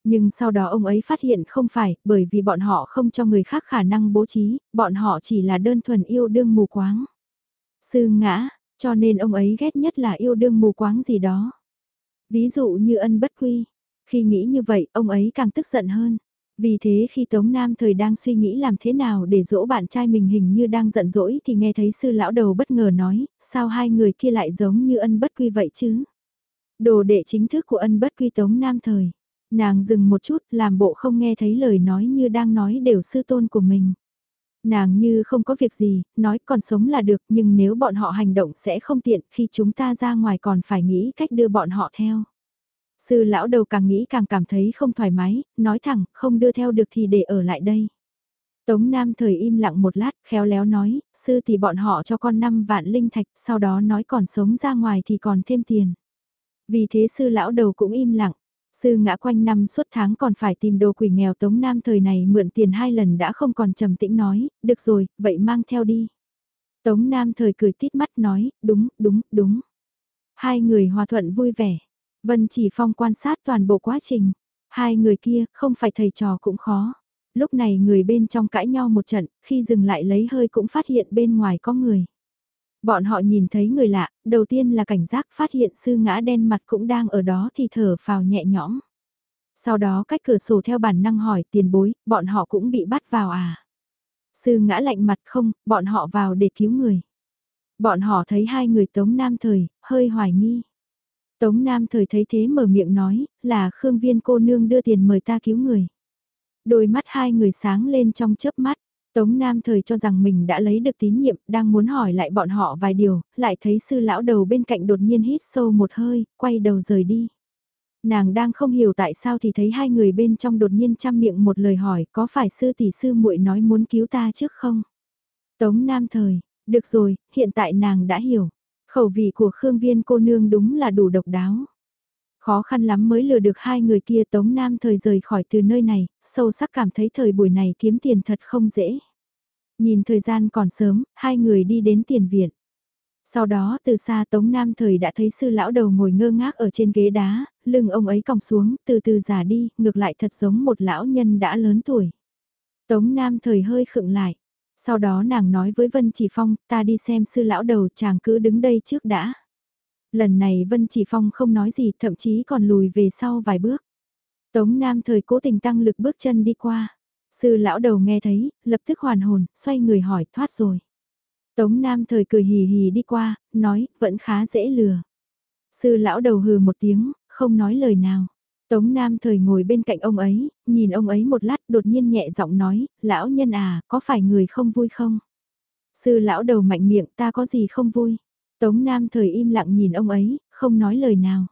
Nhưng sau đó ông ấy phát hiện không phải, bởi vì bọn họ không cho người khác khả năng bố trí, bọn họ chỉ là đơn thuần yêu đương mù quáng. Sư ngã, cho nên ông ấy ghét nhất là yêu đương mù quáng gì đó. Ví dụ như ân bất quy. Khi nghĩ như vậy, ông ấy càng tức giận hơn. Vì thế khi Tống Nam thời đang suy nghĩ làm thế nào để dỗ bạn trai mình hình như đang giận dỗi thì nghe thấy sư lão đầu bất ngờ nói, sao hai người kia lại giống như ân bất quy vậy chứ? Đồ đệ chính thức của ân bất quy Tống Nam thời. Nàng dừng một chút làm bộ không nghe thấy lời nói như đang nói đều sư tôn của mình. Nàng như không có việc gì, nói còn sống là được nhưng nếu bọn họ hành động sẽ không tiện khi chúng ta ra ngoài còn phải nghĩ cách đưa bọn họ theo. Sư lão đầu càng nghĩ càng cảm thấy không thoải mái, nói thẳng không đưa theo được thì để ở lại đây. Tống Nam thời im lặng một lát, khéo léo nói, sư thì bọn họ cho con 5 vạn linh thạch, sau đó nói còn sống ra ngoài thì còn thêm tiền. Vì thế sư lão đầu cũng im lặng, Sư ngã quanh năm suốt tháng còn phải tìm đồ quỷ nghèo Tống Nam thời này mượn tiền hai lần đã không còn trầm tĩnh nói, được rồi, vậy mang theo đi. Tống Nam thời cười tít mắt nói, đúng, đúng, đúng. Hai người hòa thuận vui vẻ. Vân chỉ phong quan sát toàn bộ quá trình. Hai người kia, không phải thầy trò cũng khó. Lúc này người bên trong cãi nhau một trận, khi dừng lại lấy hơi cũng phát hiện bên ngoài có người. Bọn họ nhìn thấy người lạ, đầu tiên là cảnh giác phát hiện sư ngã đen mặt cũng đang ở đó thì thở phào nhẹ nhõm. Sau đó cách cửa sổ theo bản năng hỏi tiền bối, bọn họ cũng bị bắt vào à? Sư ngã lạnh mặt không, bọn họ vào để cứu người. Bọn họ thấy hai người Tống Nam Thời, hơi hoài nghi. Tống Nam Thời thấy thế mở miệng nói, là Khương Viên cô nương đưa tiền mời ta cứu người. Đôi mắt hai người sáng lên trong chớp mắt, Tống Nam Thời cho rằng mình đã lấy được tín nhiệm, đang muốn hỏi lại bọn họ vài điều, lại thấy sư lão đầu bên cạnh đột nhiên hít sâu một hơi, quay đầu rời đi. Nàng đang không hiểu tại sao thì thấy hai người bên trong đột nhiên chăm miệng một lời hỏi có phải sư tỷ sư muội nói muốn cứu ta trước không? Tống Nam Thời, được rồi, hiện tại nàng đã hiểu. Khẩu vị của Khương Viên cô nương đúng là đủ độc đáo. Khó khăn lắm mới lừa được hai người kia Tống Nam thời rời khỏi từ nơi này, sâu sắc cảm thấy thời buổi này kiếm tiền thật không dễ. Nhìn thời gian còn sớm, hai người đi đến tiền viện. Sau đó từ xa Tống Nam thời đã thấy sư lão đầu ngồi ngơ ngác ở trên ghế đá, lưng ông ấy còng xuống, từ từ già đi, ngược lại thật giống một lão nhân đã lớn tuổi. Tống Nam thời hơi khựng lại. Sau đó nàng nói với Vân Chỉ Phong, ta đi xem sư lão đầu chàng cứ đứng đây trước đã. Lần này Vân Chỉ Phong không nói gì thậm chí còn lùi về sau vài bước. Tống Nam thời cố tình tăng lực bước chân đi qua. Sư lão đầu nghe thấy, lập tức hoàn hồn, xoay người hỏi thoát rồi. Tống Nam thời cười hì hì đi qua, nói, vẫn khá dễ lừa. Sư lão đầu hừ một tiếng, không nói lời nào. Tống Nam thời ngồi bên cạnh ông ấy, nhìn ông ấy một lát đột nhiên nhẹ giọng nói, lão nhân à, có phải người không vui không? Sư lão đầu mạnh miệng ta có gì không vui? Tống Nam thời im lặng nhìn ông ấy, không nói lời nào.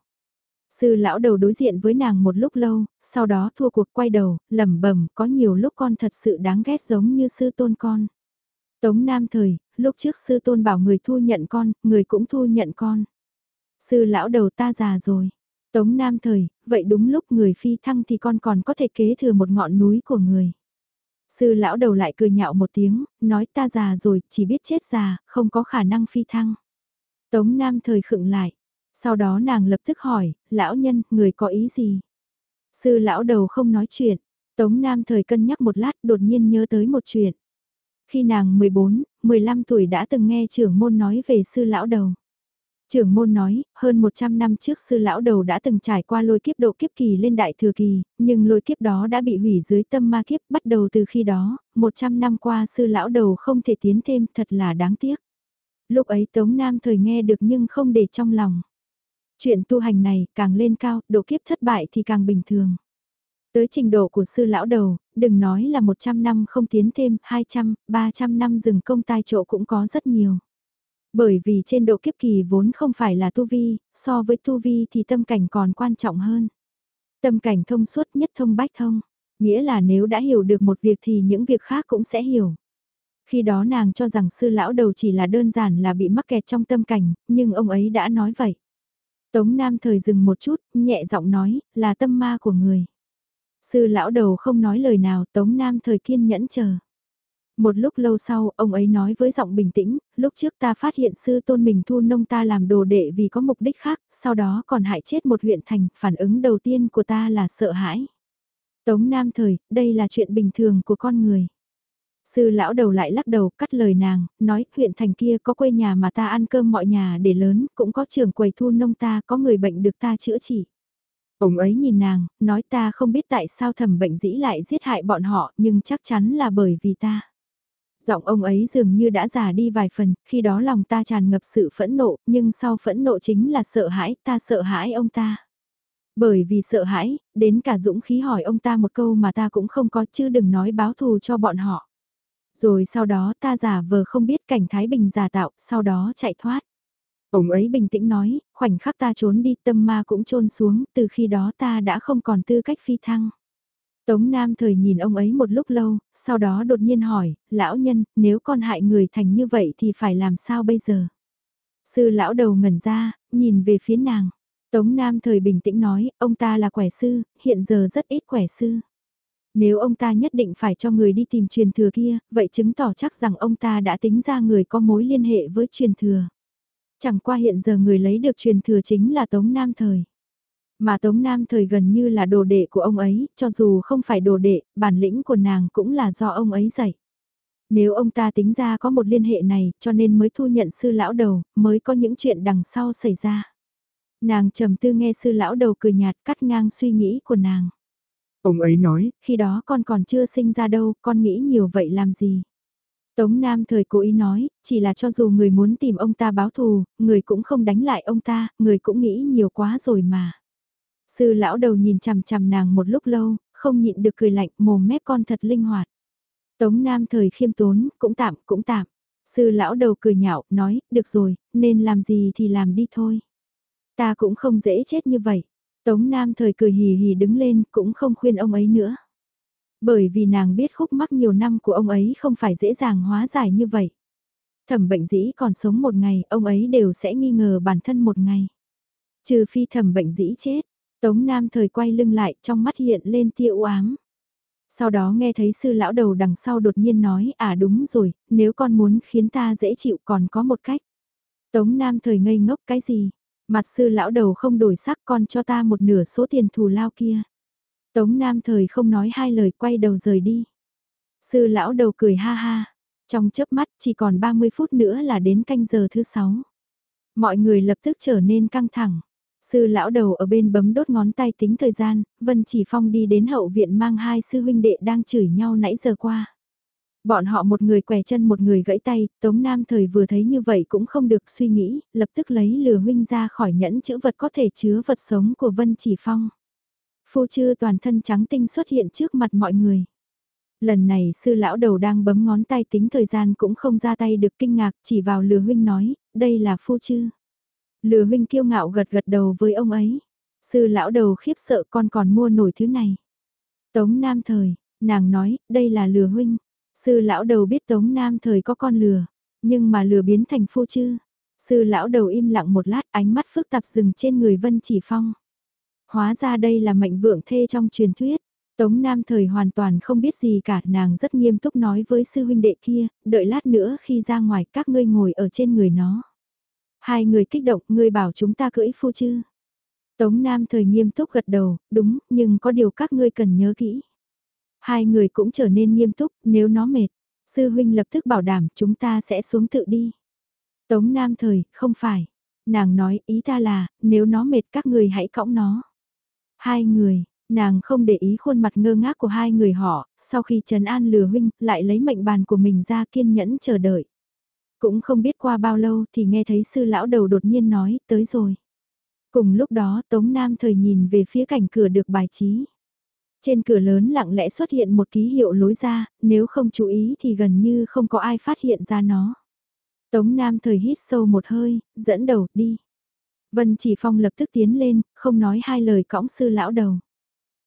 Sư lão đầu đối diện với nàng một lúc lâu, sau đó thua cuộc quay đầu, lẩm bẩm có nhiều lúc con thật sự đáng ghét giống như sư tôn con. Tống Nam thời, lúc trước sư tôn bảo người thu nhận con, người cũng thu nhận con. Sư lão đầu ta già rồi. Tống Nam thời, vậy đúng lúc người phi thăng thì con còn có thể kế thừa một ngọn núi của người. Sư lão đầu lại cười nhạo một tiếng, nói ta già rồi, chỉ biết chết già, không có khả năng phi thăng. Tống Nam thời khựng lại. Sau đó nàng lập tức hỏi, lão nhân, người có ý gì? Sư lão đầu không nói chuyện. Tống Nam thời cân nhắc một lát đột nhiên nhớ tới một chuyện. Khi nàng 14, 15 tuổi đã từng nghe trưởng môn nói về sư lão đầu. Trưởng môn nói, hơn 100 năm trước sư lão đầu đã từng trải qua lôi kiếp độ kiếp kỳ lên đại thừa kỳ, nhưng lôi kiếp đó đã bị hủy dưới tâm ma kiếp bắt đầu từ khi đó, 100 năm qua sư lão đầu không thể tiến thêm thật là đáng tiếc. Lúc ấy Tống Nam thời nghe được nhưng không để trong lòng. Chuyện tu hành này càng lên cao, độ kiếp thất bại thì càng bình thường. Tới trình độ của sư lão đầu, đừng nói là 100 năm không tiến thêm, 200, 300 năm dừng công tai chỗ cũng có rất nhiều. Bởi vì trên độ kiếp kỳ vốn không phải là tu vi, so với tu vi thì tâm cảnh còn quan trọng hơn. Tâm cảnh thông suốt nhất thông bách thông, nghĩa là nếu đã hiểu được một việc thì những việc khác cũng sẽ hiểu. Khi đó nàng cho rằng sư lão đầu chỉ là đơn giản là bị mắc kẹt trong tâm cảnh, nhưng ông ấy đã nói vậy. Tống Nam thời dừng một chút, nhẹ giọng nói, là tâm ma của người. Sư lão đầu không nói lời nào, Tống Nam thời kiên nhẫn chờ. Một lúc lâu sau, ông ấy nói với giọng bình tĩnh, lúc trước ta phát hiện sư tôn mình thu nông ta làm đồ đệ vì có mục đích khác, sau đó còn hại chết một huyện thành, phản ứng đầu tiên của ta là sợ hãi. Tống Nam thời, đây là chuyện bình thường của con người. Sư lão đầu lại lắc đầu cắt lời nàng, nói huyện thành kia có quê nhà mà ta ăn cơm mọi nhà để lớn, cũng có trường quầy thu nông ta, có người bệnh được ta chữa trị. Ông ấy nhìn nàng, nói ta không biết tại sao thẩm bệnh dĩ lại giết hại bọn họ, nhưng chắc chắn là bởi vì ta. Giọng ông ấy dường như đã già đi vài phần, khi đó lòng ta tràn ngập sự phẫn nộ, nhưng sau phẫn nộ chính là sợ hãi, ta sợ hãi ông ta. Bởi vì sợ hãi, đến cả dũng khí hỏi ông ta một câu mà ta cũng không có chứ đừng nói báo thù cho bọn họ. Rồi sau đó ta giả vờ không biết cảnh Thái Bình giả tạo, sau đó chạy thoát. Ông ấy bình tĩnh nói, khoảnh khắc ta trốn đi tâm ma cũng trôn xuống, từ khi đó ta đã không còn tư cách phi thăng. Tống Nam thời nhìn ông ấy một lúc lâu, sau đó đột nhiên hỏi, lão nhân, nếu con hại người thành như vậy thì phải làm sao bây giờ? Sư lão đầu ngẩn ra, nhìn về phía nàng. Tống Nam thời bình tĩnh nói, ông ta là quẻ sư, hiện giờ rất ít quẻ sư. Nếu ông ta nhất định phải cho người đi tìm truyền thừa kia, vậy chứng tỏ chắc rằng ông ta đã tính ra người có mối liên hệ với truyền thừa. Chẳng qua hiện giờ người lấy được truyền thừa chính là Tống Nam Thời. Mà Tống Nam Thời gần như là đồ đệ của ông ấy, cho dù không phải đồ đệ, bản lĩnh của nàng cũng là do ông ấy dạy. Nếu ông ta tính ra có một liên hệ này cho nên mới thu nhận sư lão đầu, mới có những chuyện đằng sau xảy ra. Nàng trầm tư nghe sư lão đầu cười nhạt cắt ngang suy nghĩ của nàng. Ông ấy nói, khi đó con còn chưa sinh ra đâu, con nghĩ nhiều vậy làm gì? Tống Nam thời cố ý nói, chỉ là cho dù người muốn tìm ông ta báo thù, người cũng không đánh lại ông ta, người cũng nghĩ nhiều quá rồi mà. Sư lão đầu nhìn chằm chằm nàng một lúc lâu, không nhịn được cười lạnh, mồm mép con thật linh hoạt. Tống Nam thời khiêm tốn, cũng tạm, cũng tạm. Sư lão đầu cười nhạo, nói, được rồi, nên làm gì thì làm đi thôi. Ta cũng không dễ chết như vậy. Tống Nam thời cười hì hì đứng lên, cũng không khuyên ông ấy nữa. Bởi vì nàng biết khúc mắc nhiều năm của ông ấy không phải dễ dàng hóa giải như vậy. Thẩm bệnh dĩ còn sống một ngày, ông ấy đều sẽ nghi ngờ bản thân một ngày. Trừ phi thẩm bệnh dĩ chết, Tống Nam thời quay lưng lại trong mắt hiện lên tia u ám. Sau đó nghe thấy sư lão đầu đằng sau đột nhiên nói à đúng rồi, nếu con muốn khiến ta dễ chịu còn có một cách. Tống Nam thời ngây ngốc cái gì? Mặt sư lão đầu không đổi sắc con cho ta một nửa số tiền thù lao kia. Tống Nam thời không nói hai lời quay đầu rời đi. Sư lão đầu cười ha ha. Trong chớp mắt chỉ còn 30 phút nữa là đến canh giờ thứ 6. Mọi người lập tức trở nên căng thẳng. Sư lão đầu ở bên bấm đốt ngón tay tính thời gian, Vân Chỉ Phong đi đến hậu viện mang hai sư huynh đệ đang chửi nhau nãy giờ qua. Bọn họ một người què chân một người gãy tay, Tống Nam thời vừa thấy như vậy cũng không được suy nghĩ, lập tức lấy lừa huynh ra khỏi nhẫn chữ vật có thể chứa vật sống của Vân Chỉ Phong. Phu chư toàn thân trắng tinh xuất hiện trước mặt mọi người. Lần này sư lão đầu đang bấm ngón tay tính thời gian cũng không ra tay được kinh ngạc chỉ vào lừa huynh nói, đây là phu chư. Lừa huynh kiêu ngạo gật gật đầu với ông ấy. Sư lão đầu khiếp sợ con còn mua nổi thứ này. Tống Nam Thời, nàng nói, đây là lừa huynh. Sư lão đầu biết Tống Nam Thời có con lừa, nhưng mà lừa biến thành phu chư. Sư lão đầu im lặng một lát ánh mắt phức tạp dừng trên người Vân Chỉ Phong. Hóa ra đây là mệnh vượng thê trong truyền thuyết. Tống Nam Thời hoàn toàn không biết gì cả, nàng rất nghiêm túc nói với sư huynh đệ kia, đợi lát nữa khi ra ngoài các ngươi ngồi ở trên người nó. Hai người kích động, ngươi bảo chúng ta cưỡi phu chứ. Tống Nam Thời nghiêm túc gật đầu, đúng, nhưng có điều các ngươi cần nhớ kỹ. Hai người cũng trở nên nghiêm túc, nếu nó mệt. Sư huynh lập tức bảo đảm chúng ta sẽ xuống tự đi. Tống Nam Thời, không phải. Nàng nói, ý ta là, nếu nó mệt các người hãy cõng nó. Hai người, nàng không để ý khuôn mặt ngơ ngác của hai người họ, sau khi Trần An lừa huynh, lại lấy mệnh bàn của mình ra kiên nhẫn chờ đợi. Cũng không biết qua bao lâu thì nghe thấy sư lão đầu đột nhiên nói, tới rồi. Cùng lúc đó Tống Nam thời nhìn về phía cảnh cửa được bài trí. Trên cửa lớn lặng lẽ xuất hiện một ký hiệu lối ra, nếu không chú ý thì gần như không có ai phát hiện ra nó. Tống Nam thời hít sâu một hơi, dẫn đầu, đi. Vân Chỉ Phong lập tức tiến lên, không nói hai lời cõng sư lão đầu.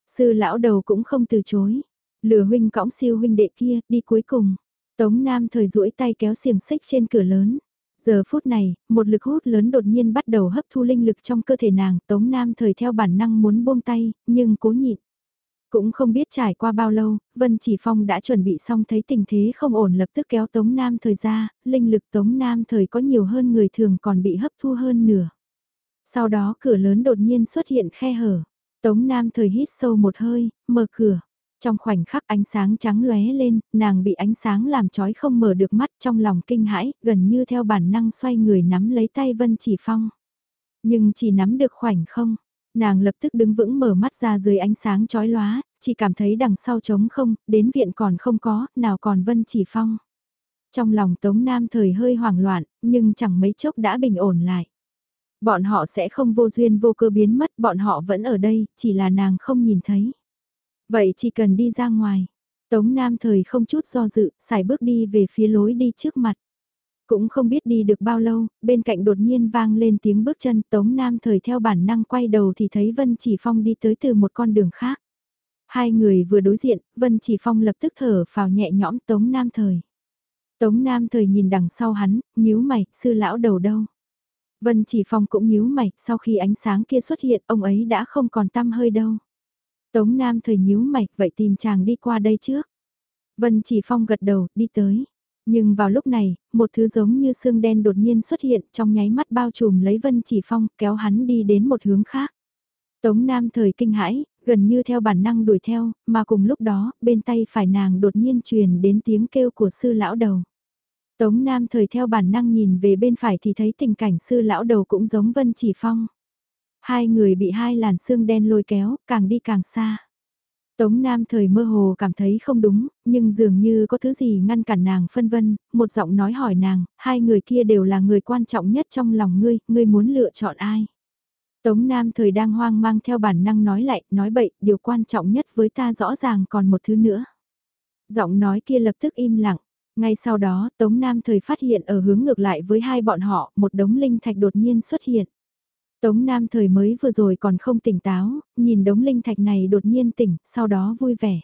Sư lão đầu cũng không từ chối. Lừa huynh cõng siêu huynh đệ kia, đi cuối cùng. Tống Nam thời duỗi tay kéo xiềng xích trên cửa lớn. Giờ phút này, một lực hút lớn đột nhiên bắt đầu hấp thu linh lực trong cơ thể nàng, Tống Nam thời theo bản năng muốn buông tay, nhưng cố nhịn. Cũng không biết trải qua bao lâu, Vân Chỉ Phong đã chuẩn bị xong thấy tình thế không ổn lập tức kéo Tống Nam thời ra, linh lực Tống Nam thời có nhiều hơn người thường còn bị hấp thu hơn nửa. Sau đó cửa lớn đột nhiên xuất hiện khe hở. Tống Nam thời hít sâu một hơi, mở cửa. Trong khoảnh khắc ánh sáng trắng lóe lên, nàng bị ánh sáng làm trói không mở được mắt trong lòng kinh hãi, gần như theo bản năng xoay người nắm lấy tay Vân Chỉ Phong. Nhưng chỉ nắm được khoảnh không, nàng lập tức đứng vững mở mắt ra dưới ánh sáng chói lóa, chỉ cảm thấy đằng sau trống không, đến viện còn không có, nào còn Vân Chỉ Phong. Trong lòng Tống Nam thời hơi hoảng loạn, nhưng chẳng mấy chốc đã bình ổn lại. Bọn họ sẽ không vô duyên vô cơ biến mất, bọn họ vẫn ở đây, chỉ là nàng không nhìn thấy. Vậy chỉ cần đi ra ngoài. Tống Nam thời không chút do dự, xài bước đi về phía lối đi trước mặt. Cũng không biết đi được bao lâu, bên cạnh đột nhiên vang lên tiếng bước chân Tống Nam thời theo bản năng quay đầu thì thấy Vân Chỉ Phong đi tới từ một con đường khác. Hai người vừa đối diện, Vân Chỉ Phong lập tức thở phào nhẹ nhõm Tống Nam thời. Tống Nam thời nhìn đằng sau hắn, nhíu mày, sư lão đầu đâu. Vân Chỉ Phong cũng nhíu mày, sau khi ánh sáng kia xuất hiện ông ấy đã không còn tăm hơi đâu. Tống Nam thời nhíu mày, vậy tìm chàng đi qua đây trước. Vân Chỉ Phong gật đầu, đi tới. Nhưng vào lúc này, một thứ giống như xương đen đột nhiên xuất hiện trong nháy mắt bao trùm lấy Vân Chỉ Phong, kéo hắn đi đến một hướng khác. Tống Nam thời kinh hãi, gần như theo bản năng đuổi theo, mà cùng lúc đó, bên tay phải nàng đột nhiên truyền đến tiếng kêu của sư lão đầu. Tống Nam thời theo bản năng nhìn về bên phải thì thấy tình cảnh sư lão đầu cũng giống Vân Chỉ Phong. Hai người bị hai làn xương đen lôi kéo, càng đi càng xa. Tống Nam thời mơ hồ cảm thấy không đúng, nhưng dường như có thứ gì ngăn cản nàng phân vân, một giọng nói hỏi nàng, hai người kia đều là người quan trọng nhất trong lòng ngươi, ngươi muốn lựa chọn ai? Tống Nam thời đang hoang mang theo bản năng nói lại, nói bậy, điều quan trọng nhất với ta rõ ràng còn một thứ nữa. Giọng nói kia lập tức im lặng, ngay sau đó Tống Nam thời phát hiện ở hướng ngược lại với hai bọn họ, một đống linh thạch đột nhiên xuất hiện. Tống Nam thời mới vừa rồi còn không tỉnh táo, nhìn đống linh thạch này đột nhiên tỉnh, sau đó vui vẻ.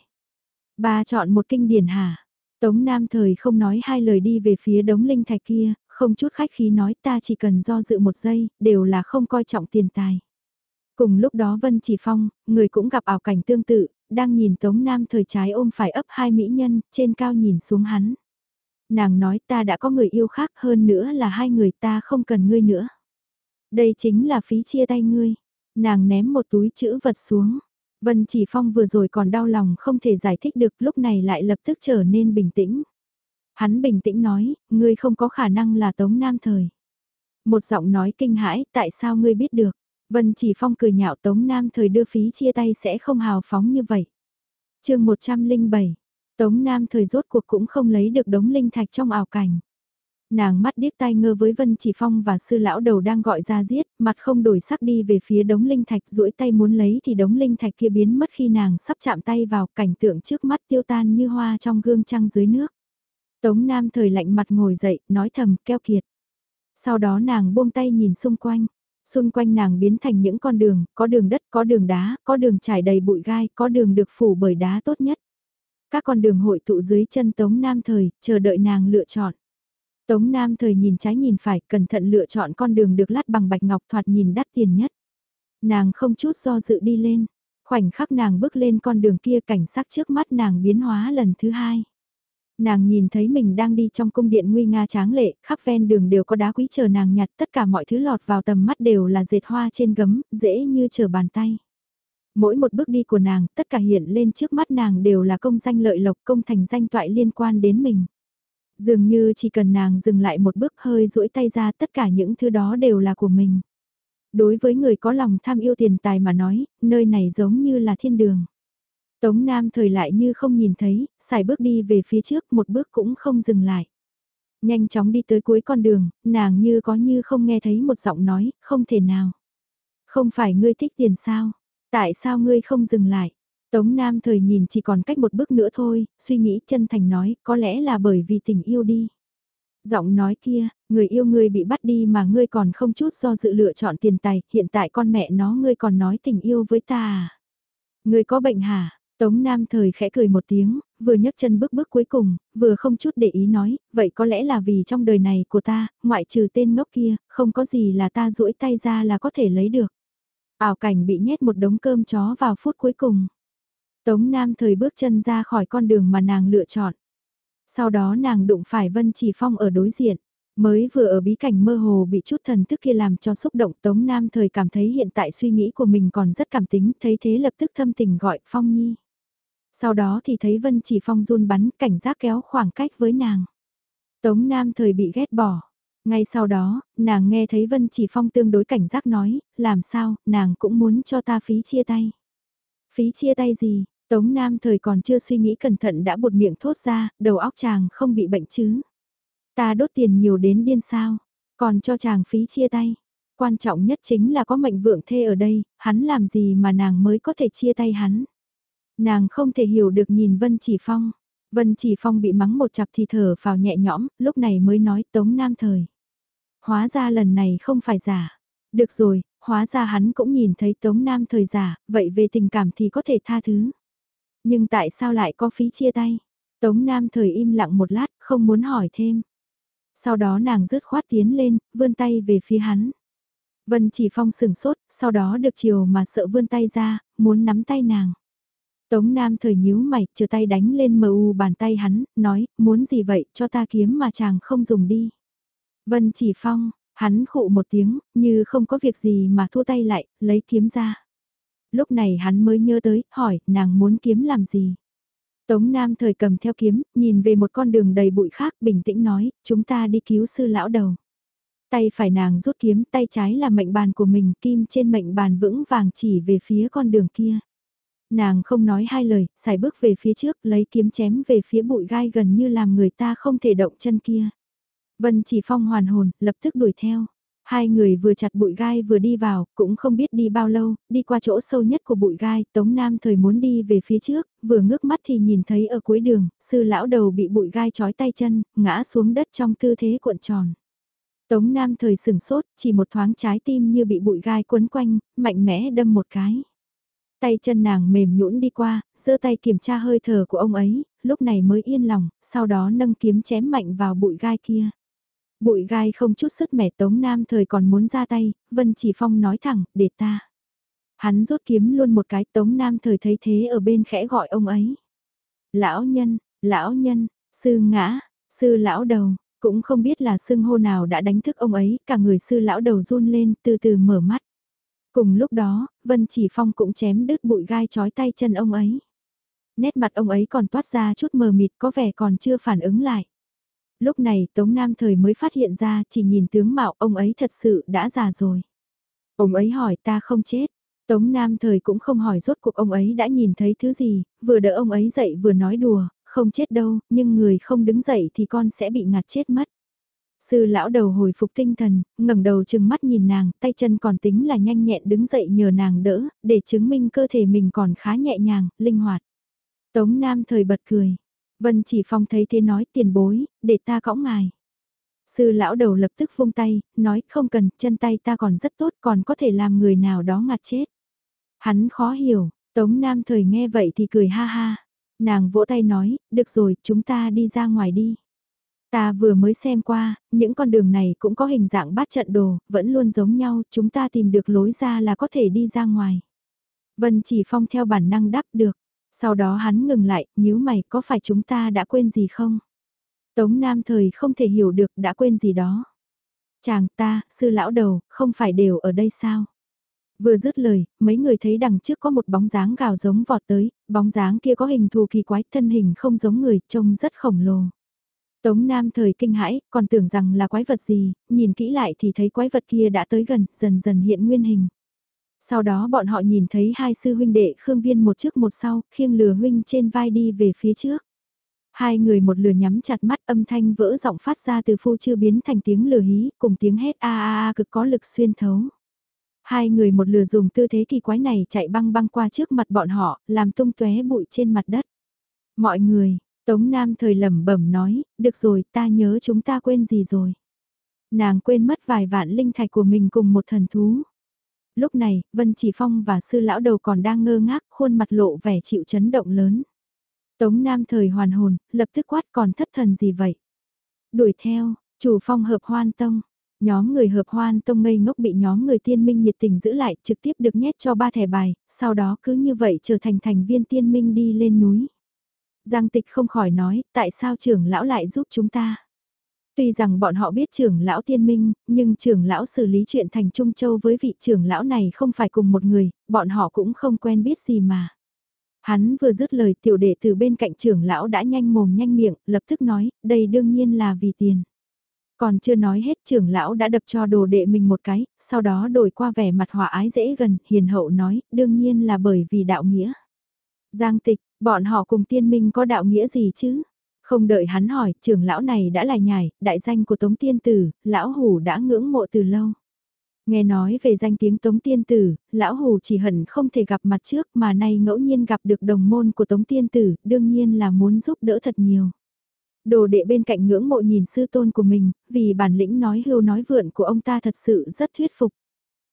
Ba chọn một kinh điển hả? Tống Nam thời không nói hai lời đi về phía đống linh thạch kia, không chút khách khí nói ta chỉ cần do dự một giây, đều là không coi trọng tiền tài. Cùng lúc đó Vân Chỉ Phong, người cũng gặp ảo cảnh tương tự, đang nhìn Tống Nam thời trái ôm phải ấp hai mỹ nhân, trên cao nhìn xuống hắn. Nàng nói ta đã có người yêu khác hơn nữa là hai người ta không cần ngươi nữa. Đây chính là phí chia tay ngươi. Nàng ném một túi chữ vật xuống. Vân Chỉ Phong vừa rồi còn đau lòng không thể giải thích được lúc này lại lập tức trở nên bình tĩnh. Hắn bình tĩnh nói, ngươi không có khả năng là Tống Nam Thời. Một giọng nói kinh hãi, tại sao ngươi biết được? Vân Chỉ Phong cười nhạo Tống Nam Thời đưa phí chia tay sẽ không hào phóng như vậy. chương 107, Tống Nam Thời rốt cuộc cũng không lấy được đống linh thạch trong ảo cảnh. Nàng mắt điếc tai ngơ với Vân Chỉ Phong và sư lão đầu đang gọi ra giết, mặt không đổi sắc đi về phía đống linh thạch duỗi tay muốn lấy thì đống linh thạch kia biến mất khi nàng sắp chạm tay vào cảnh tượng trước mắt tiêu tan như hoa trong gương trăng dưới nước. Tống Nam thời lạnh mặt ngồi dậy, nói thầm, keo kiệt. Sau đó nàng buông tay nhìn xung quanh. Xung quanh nàng biến thành những con đường, có đường đất, có đường đá, có đường trải đầy bụi gai, có đường được phủ bởi đá tốt nhất. Các con đường hội tụ dưới chân Tống Nam thời, chờ đợi nàng lựa chọn. Tống Nam thời nhìn trái nhìn phải, cẩn thận lựa chọn con đường được lát bằng bạch ngọc thoạt nhìn đắt tiền nhất. Nàng không chút do dự đi lên. Khoảnh khắc nàng bước lên con đường kia cảnh sắc trước mắt nàng biến hóa lần thứ hai nàng nhìn thấy mình đang đi trong cung điện nguy nga tráng lệ, khắp ven đường đều có đá quý chờ nàng nhặt, tất cả mọi thứ lọt vào tầm mắt đều là dệt hoa trên gấm, dễ như chờ bàn tay. Mỗi một bước đi của nàng, tất cả hiện lên trước mắt nàng đều là công danh lợi lộc công thành danh toại liên quan đến mình. Dường như chỉ cần nàng dừng lại một bước hơi duỗi tay ra tất cả những thứ đó đều là của mình. Đối với người có lòng tham yêu tiền tài mà nói, nơi này giống như là thiên đường. Tống Nam thời lại như không nhìn thấy, xài bước đi về phía trước một bước cũng không dừng lại. Nhanh chóng đi tới cuối con đường, nàng như có như không nghe thấy một giọng nói, không thể nào. Không phải ngươi thích tiền sao? Tại sao ngươi không dừng lại? Tống Nam thời nhìn chỉ còn cách một bước nữa thôi, suy nghĩ chân thành nói, có lẽ là bởi vì tình yêu đi. Giọng nói kia, người yêu ngươi bị bắt đi mà ngươi còn không chút do dự lựa chọn tiền tài, hiện tại con mẹ nó ngươi còn nói tình yêu với ta à? Ngươi có bệnh hả? Tống Nam thời khẽ cười một tiếng, vừa nhấc chân bước bước cuối cùng, vừa không chút để ý nói, vậy có lẽ là vì trong đời này của ta, ngoại trừ tên ngốc kia, không có gì là ta duỗi tay ra là có thể lấy được. Ảo cảnh bị nhét một đống cơm chó vào phút cuối cùng. Tống Nam thời bước chân ra khỏi con đường mà nàng lựa chọn. Sau đó nàng đụng phải Vân Chỉ Phong ở đối diện. Mới vừa ở bí cảnh mơ hồ bị chút thần thức kia làm cho xúc động Tống Nam thời cảm thấy hiện tại suy nghĩ của mình còn rất cảm tính, thấy thế lập tức thâm tình gọi Phong Nhi. Sau đó thì thấy Vân Chỉ Phong run bắn cảnh giác kéo khoảng cách với nàng. Tống Nam thời bị ghét bỏ. Ngay sau đó, nàng nghe thấy Vân Chỉ Phong tương đối cảnh giác nói, làm sao, nàng cũng muốn cho ta phí chia tay. Phí chia tay gì, Tống Nam thời còn chưa suy nghĩ cẩn thận đã buột miệng thốt ra, đầu óc chàng không bị bệnh chứ. Ta đốt tiền nhiều đến điên sao, còn cho chàng phí chia tay. Quan trọng nhất chính là có mệnh vượng thê ở đây, hắn làm gì mà nàng mới có thể chia tay hắn. Nàng không thể hiểu được nhìn Vân Chỉ Phong. Vân Chỉ Phong bị mắng một chặp thì thở vào nhẹ nhõm, lúc này mới nói Tống Nam Thời. Hóa ra lần này không phải giả. Được rồi, hóa ra hắn cũng nhìn thấy Tống Nam Thời giả, vậy về tình cảm thì có thể tha thứ. Nhưng tại sao lại có phí chia tay? Tống Nam Thời im lặng một lát, không muốn hỏi thêm. Sau đó nàng rứt khoát tiến lên, vươn tay về phía hắn. Vân Chỉ Phong sừng sốt, sau đó được chiều mà sợ vươn tay ra, muốn nắm tay nàng. Tống Nam thời nhíu mày, chờ tay đánh lên mờ u bàn tay hắn, nói, muốn gì vậy, cho ta kiếm mà chàng không dùng đi. Vân chỉ phong, hắn khụ một tiếng, như không có việc gì mà thua tay lại, lấy kiếm ra. Lúc này hắn mới nhớ tới, hỏi, nàng muốn kiếm làm gì? Tống Nam thời cầm theo kiếm, nhìn về một con đường đầy bụi khác, bình tĩnh nói, chúng ta đi cứu sư lão đầu. Tay phải nàng rút kiếm, tay trái là mệnh bàn của mình, kim trên mệnh bàn vững vàng chỉ về phía con đường kia. Nàng không nói hai lời, xài bước về phía trước, lấy kiếm chém về phía bụi gai gần như làm người ta không thể động chân kia. Vân chỉ phong hoàn hồn, lập tức đuổi theo. Hai người vừa chặt bụi gai vừa đi vào, cũng không biết đi bao lâu, đi qua chỗ sâu nhất của bụi gai, Tống Nam thời muốn đi về phía trước, vừa ngước mắt thì nhìn thấy ở cuối đường, sư lão đầu bị bụi gai trói tay chân, ngã xuống đất trong tư thế cuộn tròn. Tống Nam thời sửng sốt, chỉ một thoáng trái tim như bị bụi gai quấn quanh, mạnh mẽ đâm một cái. Tay chân nàng mềm nhũn đi qua, giơ tay kiểm tra hơi thở của ông ấy, lúc này mới yên lòng, sau đó nâng kiếm chém mạnh vào bụi gai kia. Bụi gai không chút sức mẻ Tống Nam thời còn muốn ra tay, Vân Chỉ Phong nói thẳng, để ta. Hắn rút kiếm luôn một cái Tống Nam thời thấy thế ở bên khẽ gọi ông ấy. Lão nhân, lão nhân, sư ngã, sư lão đầu, cũng không biết là sưng hô nào đã đánh thức ông ấy, cả người sư lão đầu run lên từ từ mở mắt. Cùng lúc đó, Vân Chỉ Phong cũng chém đứt bụi gai chói tay chân ông ấy. Nét mặt ông ấy còn toát ra chút mờ mịt có vẻ còn chưa phản ứng lại. Lúc này Tống Nam Thời mới phát hiện ra chỉ nhìn tướng mạo ông ấy thật sự đã già rồi. Ông ấy hỏi ta không chết. Tống Nam Thời cũng không hỏi rốt cuộc ông ấy đã nhìn thấy thứ gì, vừa đỡ ông ấy dậy vừa nói đùa, không chết đâu, nhưng người không đứng dậy thì con sẽ bị ngạt chết mất. Sư lão đầu hồi phục tinh thần, ngẩng đầu chừng mắt nhìn nàng, tay chân còn tính là nhanh nhẹn đứng dậy nhờ nàng đỡ, để chứng minh cơ thể mình còn khá nhẹ nhàng, linh hoạt. Tống Nam thời bật cười. Vân chỉ phong thấy thế nói tiền bối, để ta cõng ngài. Sư lão đầu lập tức vung tay, nói không cần, chân tay ta còn rất tốt còn có thể làm người nào đó ngạt chết. Hắn khó hiểu, Tống Nam thời nghe vậy thì cười ha ha. Nàng vỗ tay nói, được rồi, chúng ta đi ra ngoài đi. Ta vừa mới xem qua, những con đường này cũng có hình dạng bát trận đồ, vẫn luôn giống nhau, chúng ta tìm được lối ra là có thể đi ra ngoài. Vân chỉ phong theo bản năng đáp được, sau đó hắn ngừng lại, nhíu mày có phải chúng ta đã quên gì không? Tống Nam thời không thể hiểu được đã quên gì đó. Chàng ta, sư lão đầu, không phải đều ở đây sao? Vừa dứt lời, mấy người thấy đằng trước có một bóng dáng gào giống vọt tới, bóng dáng kia có hình thù kỳ quái, thân hình không giống người, trông rất khổng lồ. Tống Nam thời kinh hãi, còn tưởng rằng là quái vật gì, nhìn kỹ lại thì thấy quái vật kia đã tới gần, dần dần hiện nguyên hình. Sau đó bọn họ nhìn thấy hai sư huynh đệ Khương Viên một trước một sau, khiêng lừa huynh trên vai đi về phía trước. Hai người một lừa nhắm chặt mắt âm thanh vỡ giọng phát ra từ phu chưa biến thành tiếng lừa hí, cùng tiếng hét a a a cực có lực xuyên thấu. Hai người một lừa dùng tư thế kỳ quái này chạy băng băng qua trước mặt bọn họ, làm tung tóe bụi trên mặt đất. Mọi người, Tống Nam thời lẩm bẩm nói, được rồi, ta nhớ chúng ta quên gì rồi. Nàng quên mất vài vạn linh thạch của mình cùng một thần thú. Lúc này, Vân Chỉ Phong và sư lão đầu còn đang ngơ ngác, khuôn mặt lộ vẻ chịu chấn động lớn. Tống Nam thời hoàn hồn, lập tức quát còn thất thần gì vậy? Đuổi theo, chủ phong hợp hoan tông. Nhóm người hợp hoan tông ngây ngốc bị nhóm người tiên minh nhiệt tình giữ lại trực tiếp được nhét cho ba thẻ bài, sau đó cứ như vậy trở thành thành viên tiên minh đi lên núi. Giang tịch không khỏi nói, tại sao trưởng lão lại giúp chúng ta? Tuy rằng bọn họ biết trưởng lão tiên minh, nhưng trưởng lão xử lý chuyện thành Trung Châu với vị trưởng lão này không phải cùng một người, bọn họ cũng không quen biết gì mà. Hắn vừa dứt lời tiểu đệ từ bên cạnh trưởng lão đã nhanh mồm nhanh miệng, lập tức nói, đây đương nhiên là vì tiền. Còn chưa nói hết trưởng lão đã đập cho đồ đệ mình một cái, sau đó đổi qua vẻ mặt hòa ái dễ gần, hiền hậu nói, đương nhiên là bởi vì đạo nghĩa. Giang tịch, bọn họ cùng tiên minh có đạo nghĩa gì chứ? Không đợi hắn hỏi, trưởng lão này đã là nhải, đại danh của Tống Tiên Tử, lão hủ đã ngưỡng mộ từ lâu. Nghe nói về danh tiếng Tống Tiên Tử, lão hủ chỉ hận không thể gặp mặt trước mà nay ngẫu nhiên gặp được đồng môn của Tống Tiên Tử, đương nhiên là muốn giúp đỡ thật nhiều. Đồ đệ bên cạnh ngưỡng mộ nhìn sư tôn của mình, vì bản lĩnh nói hưu nói vượn của ông ta thật sự rất thuyết phục.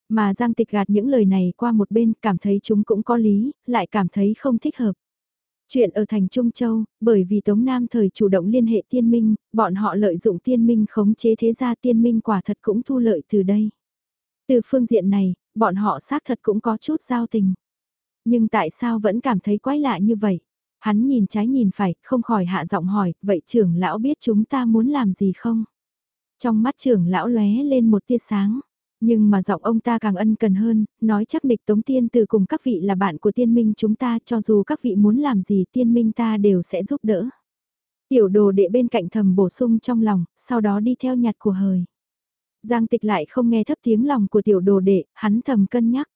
Mà Giang Tịch gạt những lời này qua một bên cảm thấy chúng cũng có lý, lại cảm thấy không thích hợp. Chuyện ở thành Trung Châu, bởi vì Tống Nam thời chủ động liên hệ tiên minh, bọn họ lợi dụng tiên minh khống chế thế gia tiên minh quả thật cũng thu lợi từ đây. Từ phương diện này, bọn họ xác thật cũng có chút giao tình. Nhưng tại sao vẫn cảm thấy quái lạ như vậy? Hắn nhìn trái nhìn phải, không khỏi hạ giọng hỏi, vậy trưởng lão biết chúng ta muốn làm gì không? Trong mắt trưởng lão lóe lên một tia sáng. Nhưng mà giọng ông ta càng ân cần hơn, nói chắc địch Tống Tiên từ cùng các vị là bạn của tiên minh chúng ta cho dù các vị muốn làm gì tiên minh ta đều sẽ giúp đỡ. Tiểu đồ đệ bên cạnh thầm bổ sung trong lòng, sau đó đi theo nhặt của hời. Giang tịch lại không nghe thấp tiếng lòng của tiểu đồ đệ, hắn thầm cân nhắc.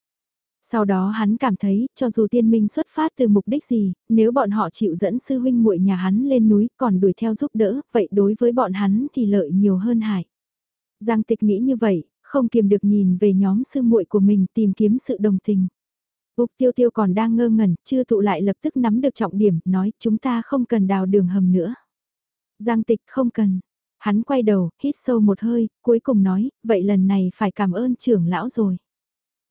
Sau đó hắn cảm thấy, cho dù tiên minh xuất phát từ mục đích gì, nếu bọn họ chịu dẫn sư huynh muội nhà hắn lên núi còn đuổi theo giúp đỡ, vậy đối với bọn hắn thì lợi nhiều hơn hại. Giang tịch nghĩ như vậy, không kiềm được nhìn về nhóm sư muội của mình tìm kiếm sự đồng tình. Úc tiêu tiêu còn đang ngơ ngẩn, chưa tụ lại lập tức nắm được trọng điểm, nói chúng ta không cần đào đường hầm nữa. Giang tịch không cần. Hắn quay đầu, hít sâu một hơi, cuối cùng nói, vậy lần này phải cảm ơn trưởng lão rồi.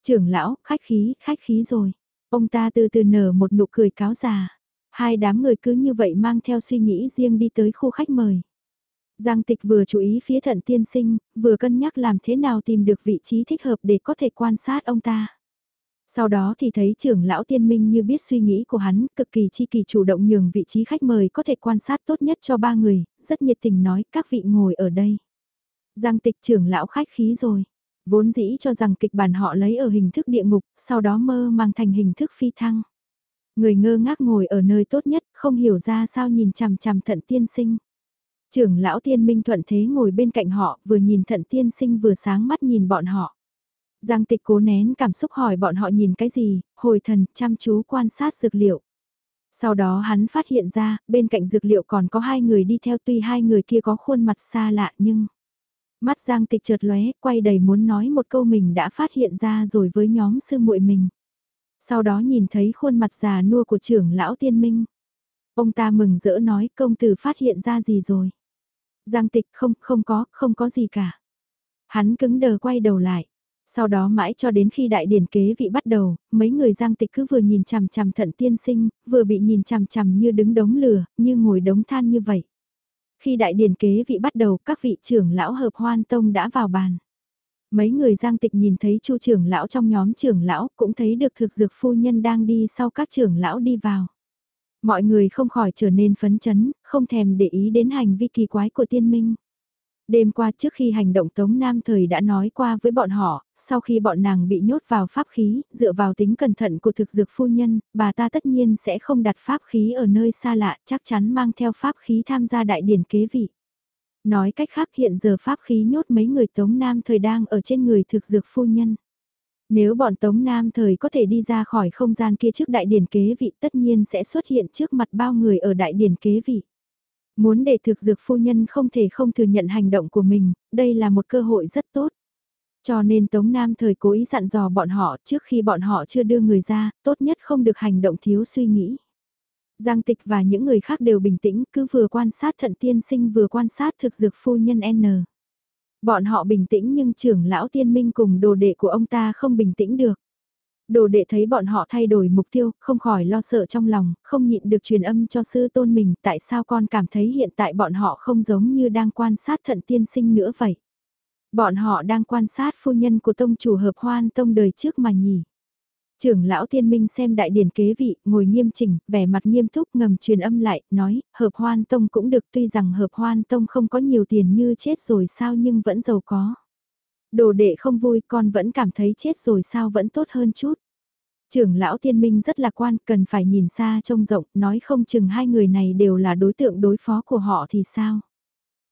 Trưởng lão, khách khí, khách khí rồi. Ông ta từ từ nở một nụ cười cáo già. Hai đám người cứ như vậy mang theo suy nghĩ riêng đi tới khu khách mời. Giang tịch vừa chú ý phía thận tiên sinh, vừa cân nhắc làm thế nào tìm được vị trí thích hợp để có thể quan sát ông ta. Sau đó thì thấy trưởng lão tiên minh như biết suy nghĩ của hắn, cực kỳ chi kỳ chủ động nhường vị trí khách mời có thể quan sát tốt nhất cho ba người, rất nhiệt tình nói các vị ngồi ở đây. Giang tịch trưởng lão khách khí rồi, vốn dĩ cho rằng kịch bản họ lấy ở hình thức địa ngục, sau đó mơ mang thành hình thức phi thăng. Người ngơ ngác ngồi ở nơi tốt nhất, không hiểu ra sao nhìn chằm chằm thận tiên sinh. Trưởng lão tiên minh thuận thế ngồi bên cạnh họ, vừa nhìn thận tiên sinh vừa sáng mắt nhìn bọn họ. Giang tịch cố nén cảm xúc hỏi bọn họ nhìn cái gì, hồi thần chăm chú quan sát dược liệu. Sau đó hắn phát hiện ra, bên cạnh dược liệu còn có hai người đi theo tuy hai người kia có khuôn mặt xa lạ nhưng... Mắt Giang tịch chợt lóe, quay đầy muốn nói một câu mình đã phát hiện ra rồi với nhóm sư muội mình. Sau đó nhìn thấy khuôn mặt già nua của trưởng lão tiên minh. Ông ta mừng rỡ nói công tử phát hiện ra gì rồi. Giang tịch không, không có, không có gì cả. Hắn cứng đờ quay đầu lại. Sau đó mãi cho đến khi đại điển kế vị bắt đầu, mấy người giang tịch cứ vừa nhìn chằm chằm thận tiên sinh, vừa bị nhìn chằm chằm như đứng đống lửa, như ngồi đống than như vậy. Khi đại điển kế vị bắt đầu, các vị trưởng lão hợp hoan tông đã vào bàn. Mấy người giang tịch nhìn thấy chu trưởng lão trong nhóm trưởng lão cũng thấy được thực dược phu nhân đang đi sau các trưởng lão đi vào. Mọi người không khỏi trở nên phấn chấn, không thèm để ý đến hành vi kỳ quái của tiên minh. Đêm qua trước khi hành động Tống Nam Thời đã nói qua với bọn họ, sau khi bọn nàng bị nhốt vào pháp khí, dựa vào tính cẩn thận của thực dược phu nhân, bà ta tất nhiên sẽ không đặt pháp khí ở nơi xa lạ, chắc chắn mang theo pháp khí tham gia đại điển kế vị. Nói cách khác hiện giờ pháp khí nhốt mấy người Tống Nam Thời đang ở trên người thực dược phu nhân. Nếu bọn Tống Nam Thời có thể đi ra khỏi không gian kia trước đại điển kế vị tất nhiên sẽ xuất hiện trước mặt bao người ở đại điển kế vị. Muốn để thực dược phu nhân không thể không thừa nhận hành động của mình, đây là một cơ hội rất tốt. Cho nên Tống Nam thời cố ý dặn dò bọn họ trước khi bọn họ chưa đưa người ra, tốt nhất không được hành động thiếu suy nghĩ. Giang Tịch và những người khác đều bình tĩnh, cứ vừa quan sát thận tiên sinh vừa quan sát thực dược phu nhân N. Bọn họ bình tĩnh nhưng trưởng lão tiên minh cùng đồ đệ của ông ta không bình tĩnh được. Đồ đệ thấy bọn họ thay đổi mục tiêu, không khỏi lo sợ trong lòng, không nhịn được truyền âm cho sư tôn mình tại sao con cảm thấy hiện tại bọn họ không giống như đang quan sát thận tiên sinh nữa vậy. Bọn họ đang quan sát phu nhân của tông chủ hợp hoan tông đời trước mà nhỉ. Trưởng lão thiên minh xem đại điển kế vị, ngồi nghiêm chỉnh, vẻ mặt nghiêm túc ngầm truyền âm lại, nói, hợp hoan tông cũng được tuy rằng hợp hoan tông không có nhiều tiền như chết rồi sao nhưng vẫn giàu có. Đồ đệ không vui con vẫn cảm thấy chết rồi sao vẫn tốt hơn chút. Trưởng lão thiên minh rất lạc quan cần phải nhìn xa trông rộng nói không chừng hai người này đều là đối tượng đối phó của họ thì sao.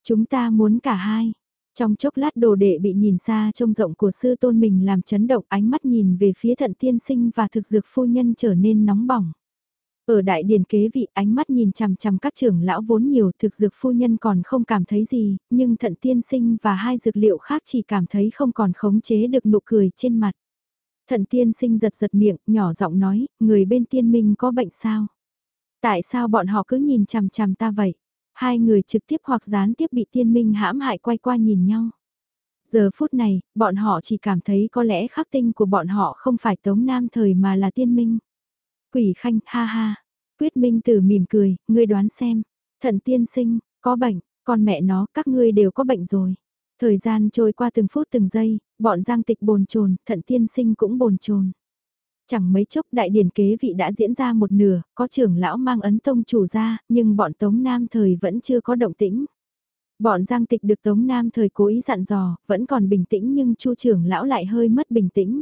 Chúng ta muốn cả hai. Trong chốc lát đồ đệ bị nhìn xa trông rộng của sư tôn mình làm chấn động ánh mắt nhìn về phía thận tiên sinh và thực dược phu nhân trở nên nóng bỏng. Ở đại điển kế vị ánh mắt nhìn chằm chằm các trưởng lão vốn nhiều thực dược phu nhân còn không cảm thấy gì, nhưng thận tiên sinh và hai dược liệu khác chỉ cảm thấy không còn khống chế được nụ cười trên mặt. Thận tiên sinh giật giật miệng, nhỏ giọng nói, người bên tiên minh có bệnh sao? Tại sao bọn họ cứ nhìn chằm chằm ta vậy? Hai người trực tiếp hoặc gián tiếp bị tiên minh hãm hại quay qua nhìn nhau. Giờ phút này, bọn họ chỉ cảm thấy có lẽ khắc tinh của bọn họ không phải tống nam thời mà là tiên minh. Quỷ khanh, ha ha. Quyết minh tử mỉm cười, ngươi đoán xem. Thận tiên sinh, có bệnh, con mẹ nó, các ngươi đều có bệnh rồi. Thời gian trôi qua từng phút từng giây, bọn giang tịch bồn chồn, thận tiên sinh cũng bồn chồn. Chẳng mấy chốc đại điển kế vị đã diễn ra một nửa, có trưởng lão mang ấn tông chủ ra, nhưng bọn tống nam thời vẫn chưa có động tĩnh. Bọn Giang Tịch được Tống Nam thời cố ý dặn dò, vẫn còn bình tĩnh nhưng Chu trưởng lão lại hơi mất bình tĩnh.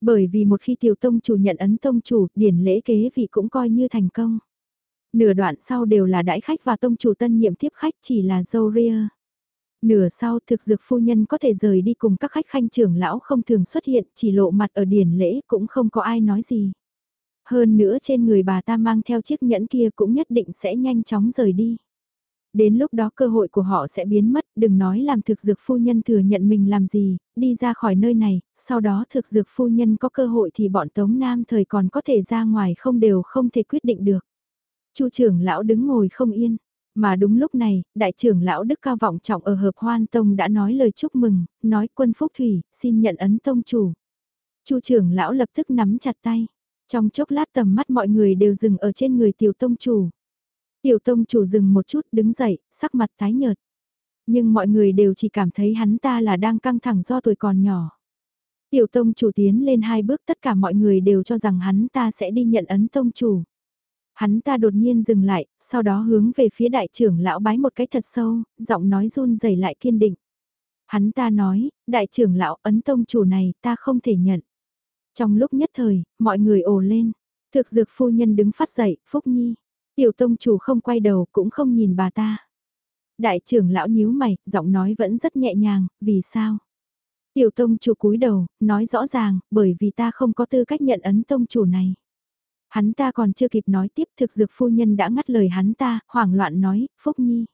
Bởi vì một khi tiểu tông chủ nhận ấn tông chủ, điển lễ kế vị cũng coi như thành công. Nửa đoạn sau đều là đãi khách và tông chủ tân nhiệm tiếp khách chỉ là dâu ria. Nửa sau thực dược phu nhân có thể rời đi cùng các khách khanh trưởng lão không thường xuất hiện, chỉ lộ mặt ở điển lễ cũng không có ai nói gì. Hơn nữa trên người bà ta mang theo chiếc nhẫn kia cũng nhất định sẽ nhanh chóng rời đi. Đến lúc đó cơ hội của họ sẽ biến mất, đừng nói làm thực dược phu nhân thừa nhận mình làm gì, đi ra khỏi nơi này, sau đó thực dược phu nhân có cơ hội thì bọn Tống Nam thời còn có thể ra ngoài không đều không thể quyết định được. Chu trưởng lão đứng ngồi không yên, mà đúng lúc này, đại trưởng lão Đức Cao Vọng Trọng ở Hợp Hoan Tông đã nói lời chúc mừng, nói quân Phúc Thủy, xin nhận ấn tông chủ. Chu trưởng lão lập tức nắm chặt tay. Trong chốc lát tầm mắt mọi người đều dừng ở trên người tiểu tông chủ. Tiểu tông chủ dừng một chút đứng dậy, sắc mặt tái nhợt. Nhưng mọi người đều chỉ cảm thấy hắn ta là đang căng thẳng do tuổi còn nhỏ. Tiểu tông chủ tiến lên hai bước tất cả mọi người đều cho rằng hắn ta sẽ đi nhận ấn tông chủ. Hắn ta đột nhiên dừng lại, sau đó hướng về phía đại trưởng lão bái một cái thật sâu, giọng nói run rẩy lại kiên định. Hắn ta nói, đại trưởng lão ấn tông chủ này ta không thể nhận. Trong lúc nhất thời, mọi người ồ lên. Thực dược phu nhân đứng phát dậy, Phúc Nhi. Tiểu tông chủ không quay đầu cũng không nhìn bà ta. Đại trưởng lão nhíu mày, giọng nói vẫn rất nhẹ nhàng, vì sao? Tiểu tông chủ cúi đầu, nói rõ ràng, bởi vì ta không có tư cách nhận ấn tông chủ này. Hắn ta còn chưa kịp nói tiếp thực dược phu nhân đã ngắt lời hắn ta, hoảng loạn nói, Phúc Nhi.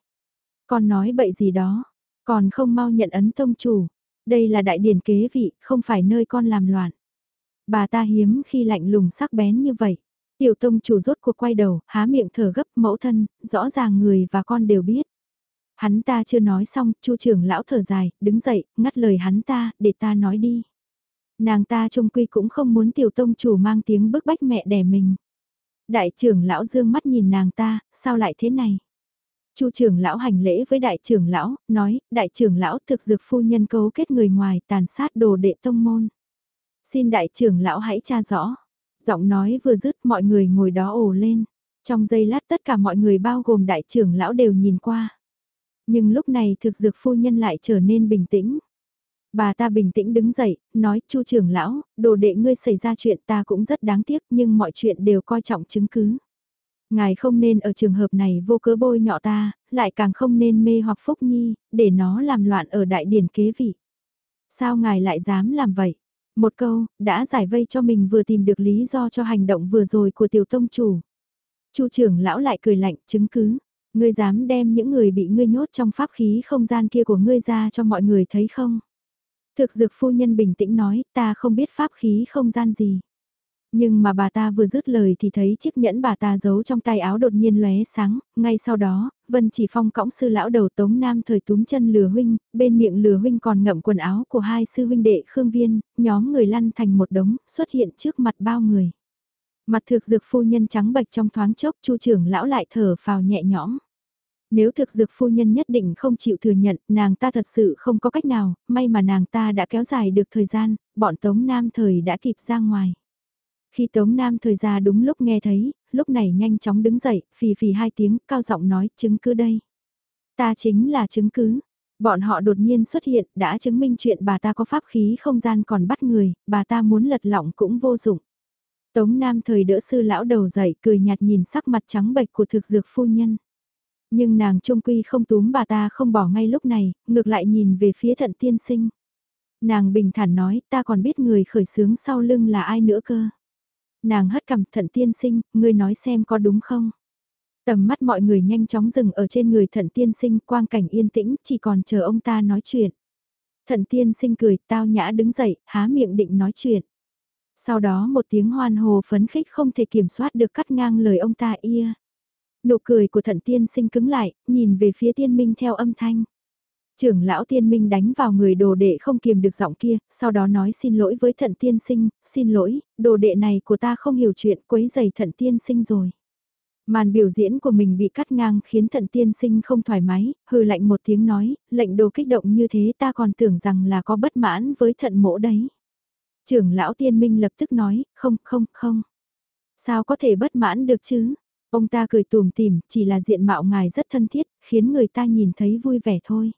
Con nói bậy gì đó, còn không mau nhận ấn tông chủ. Đây là đại điển kế vị, không phải nơi con làm loạn. Bà ta hiếm khi lạnh lùng sắc bén như vậy. Tiểu tông chủ rốt cuộc quay đầu, há miệng thở gấp mẫu thân, rõ ràng người và con đều biết. Hắn ta chưa nói xong, chu trưởng lão thở dài, đứng dậy, ngắt lời hắn ta, để ta nói đi. Nàng ta trung quy cũng không muốn tiểu tông chủ mang tiếng bức bách mẹ đẻ mình. Đại trưởng lão dương mắt nhìn nàng ta, sao lại thế này? Chu trưởng lão hành lễ với đại trưởng lão, nói, đại trưởng lão thực dược phu nhân cấu kết người ngoài tàn sát đồ đệ tông môn. Xin đại trưởng lão hãy tra rõ. Giọng nói vừa dứt mọi người ngồi đó ồ lên. Trong giây lát tất cả mọi người bao gồm đại trưởng lão đều nhìn qua. Nhưng lúc này thực dược phu nhân lại trở nên bình tĩnh. Bà ta bình tĩnh đứng dậy, nói, chu trưởng lão, đồ đệ ngươi xảy ra chuyện ta cũng rất đáng tiếc nhưng mọi chuyện đều coi trọng chứng cứ. Ngài không nên ở trường hợp này vô cớ bôi nhọ ta, lại càng không nên mê hoặc phúc nhi, để nó làm loạn ở đại điển kế vị. Sao ngài lại dám làm vậy? Một câu, đã giải vây cho mình vừa tìm được lý do cho hành động vừa rồi của tiểu tông chủ. Chu trưởng lão lại cười lạnh, chứng cứ. Ngươi dám đem những người bị ngươi nhốt trong pháp khí không gian kia của ngươi ra cho mọi người thấy không? Thực dược phu nhân bình tĩnh nói, ta không biết pháp khí không gian gì. Nhưng mà bà ta vừa dứt lời thì thấy chiếc nhẫn bà ta giấu trong tay áo đột nhiên lóe sáng, ngay sau đó, Vân chỉ phong cõng sư lão đầu tống nam thời túm chân lừa huynh, bên miệng lừa huynh còn ngậm quần áo của hai sư huynh đệ Khương Viên, nhóm người lăn thành một đống, xuất hiện trước mặt bao người. Mặt thực dược phu nhân trắng bạch trong thoáng chốc chu trưởng lão lại thở phào nhẹ nhõm. Nếu thực dược phu nhân nhất định không chịu thừa nhận, nàng ta thật sự không có cách nào, may mà nàng ta đã kéo dài được thời gian, bọn Tống Nam thời đã kịp ra ngoài. Khi Tống Nam thời ra đúng lúc nghe thấy, lúc này nhanh chóng đứng dậy, phì phì hai tiếng, cao giọng nói, chứng cứ đây. Ta chính là chứng cứ. Bọn họ đột nhiên xuất hiện, đã chứng minh chuyện bà ta có pháp khí không gian còn bắt người, bà ta muốn lật lọng cũng vô dụng. Tống Nam thời đỡ sư lão đầu dậy, cười nhạt nhìn sắc mặt trắng bệch của thực dược phu nhân. Nhưng nàng trung quy không túm bà ta không bỏ ngay lúc này, ngược lại nhìn về phía thận tiên sinh. Nàng bình thản nói, ta còn biết người khởi sướng sau lưng là ai nữa cơ. Nàng hất cằm thận tiên sinh, ngươi nói xem có đúng không? Tầm mắt mọi người nhanh chóng dừng ở trên người thận tiên sinh quang cảnh yên tĩnh, chỉ còn chờ ông ta nói chuyện. Thận tiên sinh cười, tao nhã đứng dậy, há miệng định nói chuyện. Sau đó một tiếng hoan hồ phấn khích không thể kiểm soát được cắt ngang lời ông ta ia. Nụ cười của thận tiên sinh cứng lại, nhìn về phía tiên minh theo âm thanh. Trưởng lão tiên minh đánh vào người đồ đệ không kiềm được giọng kia, sau đó nói xin lỗi với thận tiên sinh, xin lỗi, đồ đệ này của ta không hiểu chuyện quấy giày thận tiên sinh rồi. Màn biểu diễn của mình bị cắt ngang khiến thận tiên sinh không thoải mái, hừ lạnh một tiếng nói, lệnh đồ kích động như thế ta còn tưởng rằng là có bất mãn với thận mỗ đấy. Trưởng lão tiên minh lập tức nói, không, không, không. Sao có thể bất mãn được chứ? Ông ta cười tùm tìm, chỉ là diện mạo ngài rất thân thiết, khiến người ta nhìn thấy vui vẻ thôi.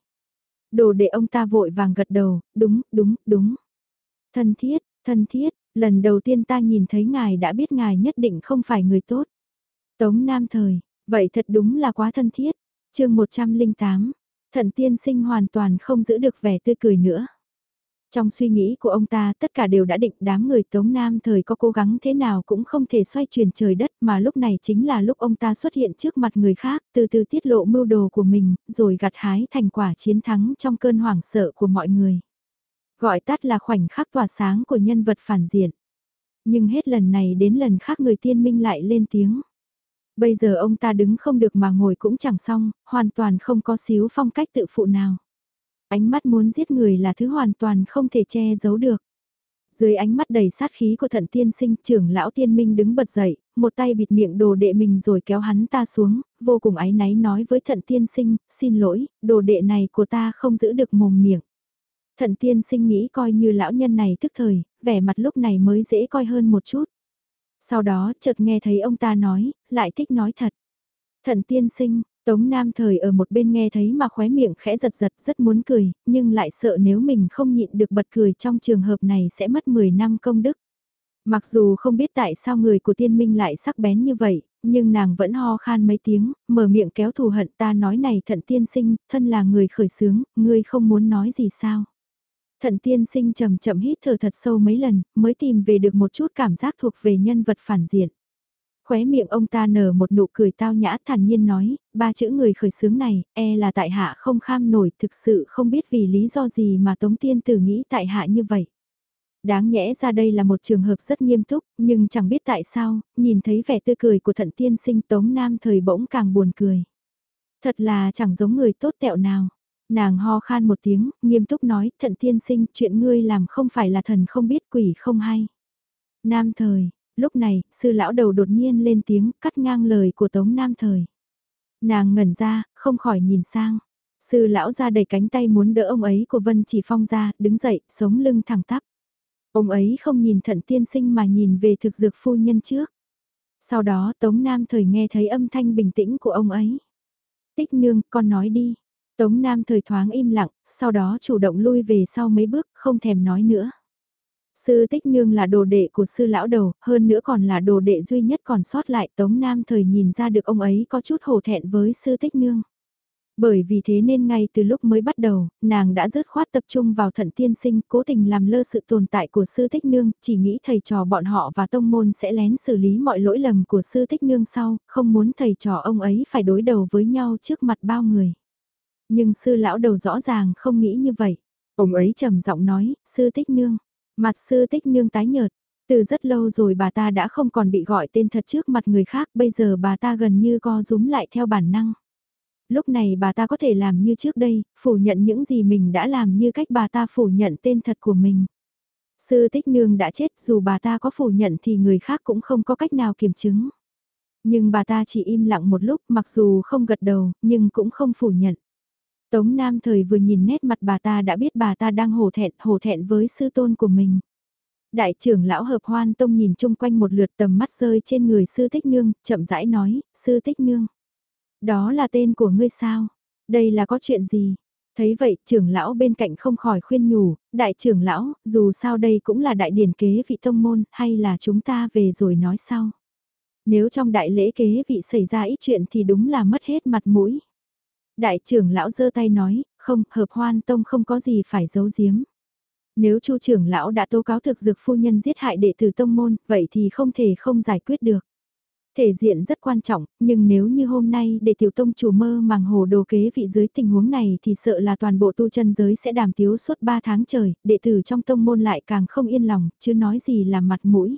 Đồ đệ ông ta vội vàng gật đầu, đúng, đúng, đúng. Thân thiết, thân thiết, lần đầu tiên ta nhìn thấy ngài đã biết ngài nhất định không phải người tốt. Tống Nam Thời, vậy thật đúng là quá thân thiết. chương 108, thận tiên sinh hoàn toàn không giữ được vẻ tươi cười nữa. Trong suy nghĩ của ông ta tất cả đều đã định đám người Tống Nam thời có cố gắng thế nào cũng không thể xoay chuyển trời đất mà lúc này chính là lúc ông ta xuất hiện trước mặt người khác từ từ tiết lộ mưu đồ của mình rồi gặt hái thành quả chiến thắng trong cơn hoảng sợ của mọi người. Gọi tắt là khoảnh khắc tỏa sáng của nhân vật phản diện. Nhưng hết lần này đến lần khác người tiên minh lại lên tiếng. Bây giờ ông ta đứng không được mà ngồi cũng chẳng xong, hoàn toàn không có xíu phong cách tự phụ nào. Ánh mắt muốn giết người là thứ hoàn toàn không thể che giấu được. Dưới ánh mắt đầy sát khí của thận tiên sinh trưởng lão tiên minh đứng bật dậy, một tay bịt miệng đồ đệ mình rồi kéo hắn ta xuống, vô cùng áy náy nói với thận tiên sinh, xin lỗi, đồ đệ này của ta không giữ được mồm miệng. Thận tiên sinh nghĩ coi như lão nhân này tức thời, vẻ mặt lúc này mới dễ coi hơn một chút. Sau đó chợt nghe thấy ông ta nói, lại thích nói thật. Thận tiên sinh, Tống Nam thời ở một bên nghe thấy mà khóe miệng khẽ giật giật rất muốn cười, nhưng lại sợ nếu mình không nhịn được bật cười trong trường hợp này sẽ mất 10 năm công đức. Mặc dù không biết tại sao người của tiên minh lại sắc bén như vậy, nhưng nàng vẫn ho khan mấy tiếng, mở miệng kéo thù hận ta nói này thận tiên sinh, thân là người khởi sướng, ngươi không muốn nói gì sao. Thận tiên sinh chậm chậm hít thở thật sâu mấy lần, mới tìm về được một chút cảm giác thuộc về nhân vật phản diện. Khóe miệng ông ta nở một nụ cười tao nhã thản nhiên nói, ba chữ người khởi sướng này, e là tại hạ không kham nổi thực sự không biết vì lý do gì mà Tống Tiên Tử nghĩ tại hạ như vậy. Đáng nhẽ ra đây là một trường hợp rất nghiêm túc, nhưng chẳng biết tại sao, nhìn thấy vẻ tươi cười của thận tiên sinh Tống Nam thời bỗng càng buồn cười. Thật là chẳng giống người tốt tẹo nào. Nàng ho khan một tiếng, nghiêm túc nói, thận tiên sinh, chuyện ngươi làm không phải là thần không biết quỷ không hay. Nam thời, Lúc này, sư lão đầu đột nhiên lên tiếng cắt ngang lời của Tống Nam Thời. Nàng ngẩn ra, không khỏi nhìn sang. Sư lão ra đầy cánh tay muốn đỡ ông ấy của Vân Chỉ Phong ra, đứng dậy, sống lưng thẳng tắp. Ông ấy không nhìn thận tiên sinh mà nhìn về thực dược phu nhân trước. Sau đó Tống Nam Thời nghe thấy âm thanh bình tĩnh của ông ấy. Tích nương, con nói đi. Tống Nam Thời thoáng im lặng, sau đó chủ động lui về sau mấy bước, không thèm nói nữa. Sư tích nương là đồ đệ của sư lão đầu, hơn nữa còn là đồ đệ duy nhất còn sót lại Tống Nam thời nhìn ra được ông ấy có chút hổ thẹn với sư tích nương. Bởi vì thế nên ngay từ lúc mới bắt đầu, nàng đã rớt khoát tập trung vào thận tiên sinh, cố tình làm lơ sự tồn tại của sư tích nương, chỉ nghĩ thầy trò bọn họ và tông môn sẽ lén xử lý mọi lỗi lầm của sư tích nương sau, không muốn thầy trò ông ấy phải đối đầu với nhau trước mặt bao người. Nhưng sư lão đầu rõ ràng không nghĩ như vậy. Ông ấy trầm giọng nói, sư tích nương, Mặt sư tích nương tái nhợt, từ rất lâu rồi bà ta đã không còn bị gọi tên thật trước mặt người khác, bây giờ bà ta gần như co rúm lại theo bản năng. Lúc này bà ta có thể làm như trước đây, phủ nhận những gì mình đã làm như cách bà ta phủ nhận tên thật của mình. Sư tích nương đã chết dù bà ta có phủ nhận thì người khác cũng không có cách nào kiểm chứng. Nhưng bà ta chỉ im lặng một lúc mặc dù không gật đầu nhưng cũng không phủ nhận. Tống Nam thời vừa nhìn nét mặt bà ta đã biết bà ta đang hổ thẹn, hổ thẹn với sư tôn của mình. Đại trưởng lão hợp hoan tông nhìn chung quanh một lượt tầm mắt rơi trên người sư thích nương, chậm rãi nói, sư thích nương. Đó là tên của ngươi sao? Đây là có chuyện gì? Thấy vậy, trưởng lão bên cạnh không khỏi khuyên nhủ, đại trưởng lão, dù sao đây cũng là đại điển kế vị tông môn, hay là chúng ta về rồi nói sau. Nếu trong đại lễ kế vị xảy ra ít chuyện thì đúng là mất hết mặt mũi. Đại trưởng lão giơ tay nói, không, hợp hoan tông không có gì phải giấu giếm. Nếu chu trưởng lão đã tố cáo thực dược phu nhân giết hại đệ tử tông môn, vậy thì không thể không giải quyết được. Thể diện rất quan trọng, nhưng nếu như hôm nay để tiểu tông chủ mơ màng hồ đồ kế vị dưới tình huống này thì sợ là toàn bộ tu chân giới sẽ đàm tiếu suốt 3 tháng trời, đệ tử trong tông môn lại càng không yên lòng, chứ nói gì là mặt mũi.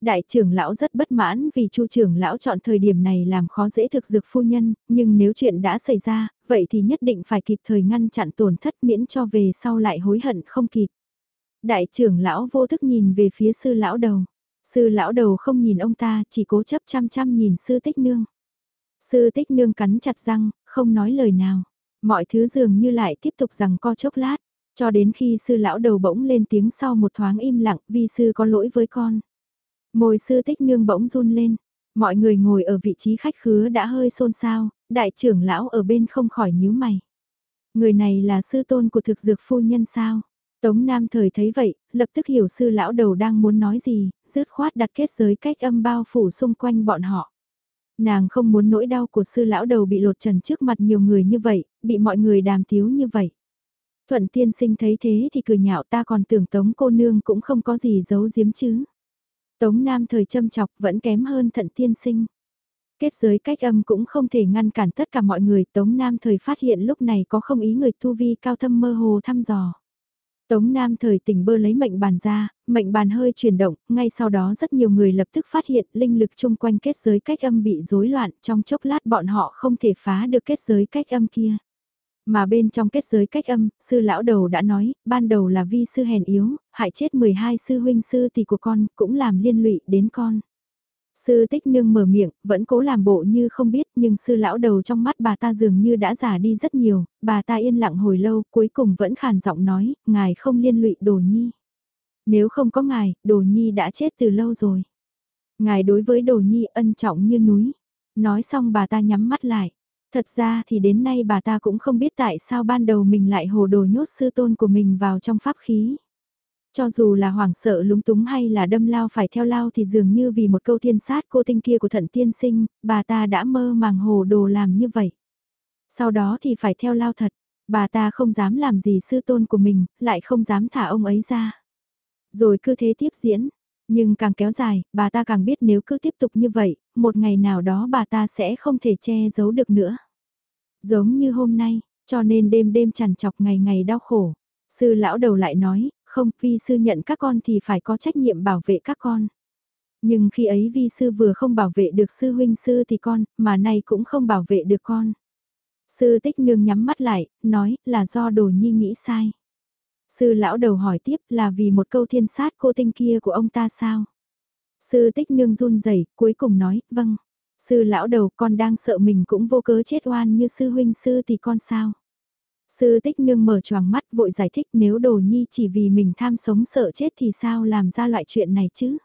Đại trưởng lão rất bất mãn vì chu trưởng lão chọn thời điểm này làm khó dễ thực dược phu nhân, nhưng nếu chuyện đã xảy ra, vậy thì nhất định phải kịp thời ngăn chặn tổn thất miễn cho về sau lại hối hận không kịp. Đại trưởng lão vô thức nhìn về phía sư lão đầu. Sư lão đầu không nhìn ông ta, chỉ cố chấp chăm chăm nhìn sư tích nương. Sư tích nương cắn chặt răng, không nói lời nào. Mọi thứ dường như lại tiếp tục rằng co chốc lát, cho đến khi sư lão đầu bỗng lên tiếng sau một thoáng im lặng, vì sư có lỗi với con. Môi sư tích nương bỗng run lên, mọi người ngồi ở vị trí khách khứa đã hơi xôn xao, đại trưởng lão ở bên không khỏi nhíu mày. Người này là sư tôn của thực dược phu nhân sao? Tống Nam thời thấy vậy, lập tức hiểu sư lão đầu đang muốn nói gì, dứt khoát đặt kết giới cách âm bao phủ xung quanh bọn họ. Nàng không muốn nỗi đau của sư lão đầu bị lột trần trước mặt nhiều người như vậy, bị mọi người đàm tiếu như vậy. Thuận tiên sinh thấy thế thì cười nhạo ta còn tưởng tống cô nương cũng không có gì giấu giếm chứ. Tống Nam thời châm chọc vẫn kém hơn thận tiên sinh. Kết giới cách âm cũng không thể ngăn cản tất cả mọi người. Tống Nam thời phát hiện lúc này có không ý người tu vi cao thâm mơ hồ thăm dò. Tống Nam thời tỉnh bơ lấy mệnh bàn ra, mệnh bàn hơi chuyển động, ngay sau đó rất nhiều người lập tức phát hiện linh lực chung quanh kết giới cách âm bị rối loạn, trong chốc lát bọn họ không thể phá được kết giới cách âm kia. Mà bên trong kết giới cách âm, sư lão đầu đã nói, ban đầu là vi sư hèn yếu, hại chết 12 sư huynh sư tỷ của con, cũng làm liên lụy đến con. Sư tích nương mở miệng, vẫn cố làm bộ như không biết nhưng sư lão đầu trong mắt bà ta dường như đã già đi rất nhiều, bà ta yên lặng hồi lâu cuối cùng vẫn khàn giọng nói, ngài không liên lụy đồ nhi. Nếu không có ngài, đồ nhi đã chết từ lâu rồi. Ngài đối với đồ nhi ân trọng như núi. Nói xong bà ta nhắm mắt lại. Thật ra thì đến nay bà ta cũng không biết tại sao ban đầu mình lại hồ đồ nhốt sư tôn của mình vào trong pháp khí. Cho dù là hoảng sợ lúng túng hay là đâm lao phải theo lao thì dường như vì một câu thiên sát cô tinh kia của thận tiên sinh, bà ta đã mơ màng hồ đồ làm như vậy. Sau đó thì phải theo lao thật, bà ta không dám làm gì sư tôn của mình, lại không dám thả ông ấy ra. Rồi cứ thế tiếp diễn, nhưng càng kéo dài, bà ta càng biết nếu cứ tiếp tục như vậy, một ngày nào đó bà ta sẽ không thể che giấu được nữa. Giống như hôm nay, cho nên đêm đêm chằn chọc ngày ngày đau khổ. Sư lão đầu lại nói, không, vi sư nhận các con thì phải có trách nhiệm bảo vệ các con. Nhưng khi ấy vi sư vừa không bảo vệ được sư huynh sư thì con, mà nay cũng không bảo vệ được con. Sư tích nương nhắm mắt lại, nói là do đồ nhi nghĩ sai. Sư lão đầu hỏi tiếp là vì một câu thiên sát cô tinh kia của ông ta sao? Sư tích nương run rẩy cuối cùng nói, vâng. Sư lão đầu con đang sợ mình cũng vô cớ chết oan như sư huynh sư thì con sao? Sư tích nương mở choàng mắt vội giải thích nếu đồ nhi chỉ vì mình tham sống sợ chết thì sao làm ra loại chuyện này chứ?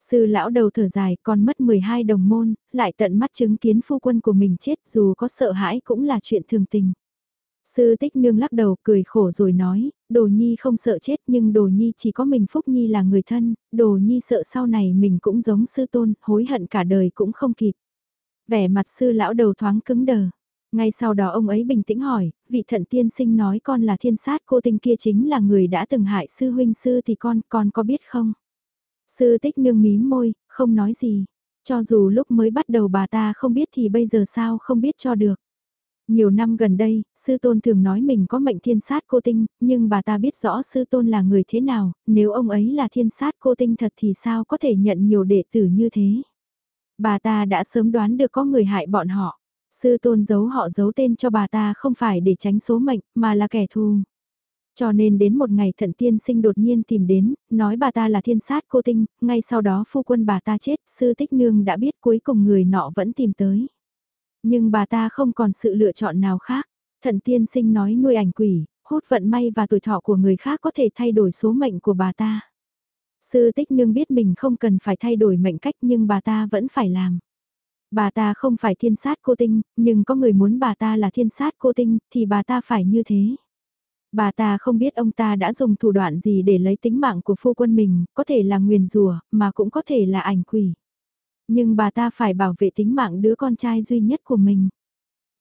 Sư lão đầu thở dài còn mất 12 đồng môn, lại tận mắt chứng kiến phu quân của mình chết dù có sợ hãi cũng là chuyện thường tình. Sư tích nương lắc đầu cười khổ rồi nói, đồ nhi không sợ chết nhưng đồ nhi chỉ có mình Phúc Nhi là người thân, đồ nhi sợ sau này mình cũng giống sư tôn, hối hận cả đời cũng không kịp. Vẻ mặt sư lão đầu thoáng cứng đờ. Ngay sau đó ông ấy bình tĩnh hỏi, vị thận tiên sinh nói con là thiên sát cô tinh kia chính là người đã từng hại sư huynh sư thì con, con có biết không? Sư tích nương mím môi, không nói gì. Cho dù lúc mới bắt đầu bà ta không biết thì bây giờ sao không biết cho được. Nhiều năm gần đây, sư tôn thường nói mình có mệnh thiên sát cô tinh, nhưng bà ta biết rõ sư tôn là người thế nào, nếu ông ấy là thiên sát cô tinh thật thì sao có thể nhận nhiều đệ tử như thế. Bà ta đã sớm đoán được có người hại bọn họ. Sư tôn giấu họ giấu tên cho bà ta không phải để tránh số mệnh, mà là kẻ thù. Cho nên đến một ngày thận tiên sinh đột nhiên tìm đến, nói bà ta là thiên sát cô tinh, ngay sau đó phu quân bà ta chết, sư tích nương đã biết cuối cùng người nọ vẫn tìm tới. Nhưng bà ta không còn sự lựa chọn nào khác. Thận tiên sinh nói nuôi ảnh quỷ, hút vận may và tuổi thọ của người khác có thể thay đổi số mệnh của bà ta. Sư tích nương biết mình không cần phải thay đổi mệnh cách nhưng bà ta vẫn phải làm. Bà ta không phải thiên sát cô tinh, nhưng có người muốn bà ta là thiên sát cô tinh, thì bà ta phải như thế. Bà ta không biết ông ta đã dùng thủ đoạn gì để lấy tính mạng của phu quân mình, có thể là nguyền rùa, mà cũng có thể là ảnh quỷ. Nhưng bà ta phải bảo vệ tính mạng đứa con trai duy nhất của mình.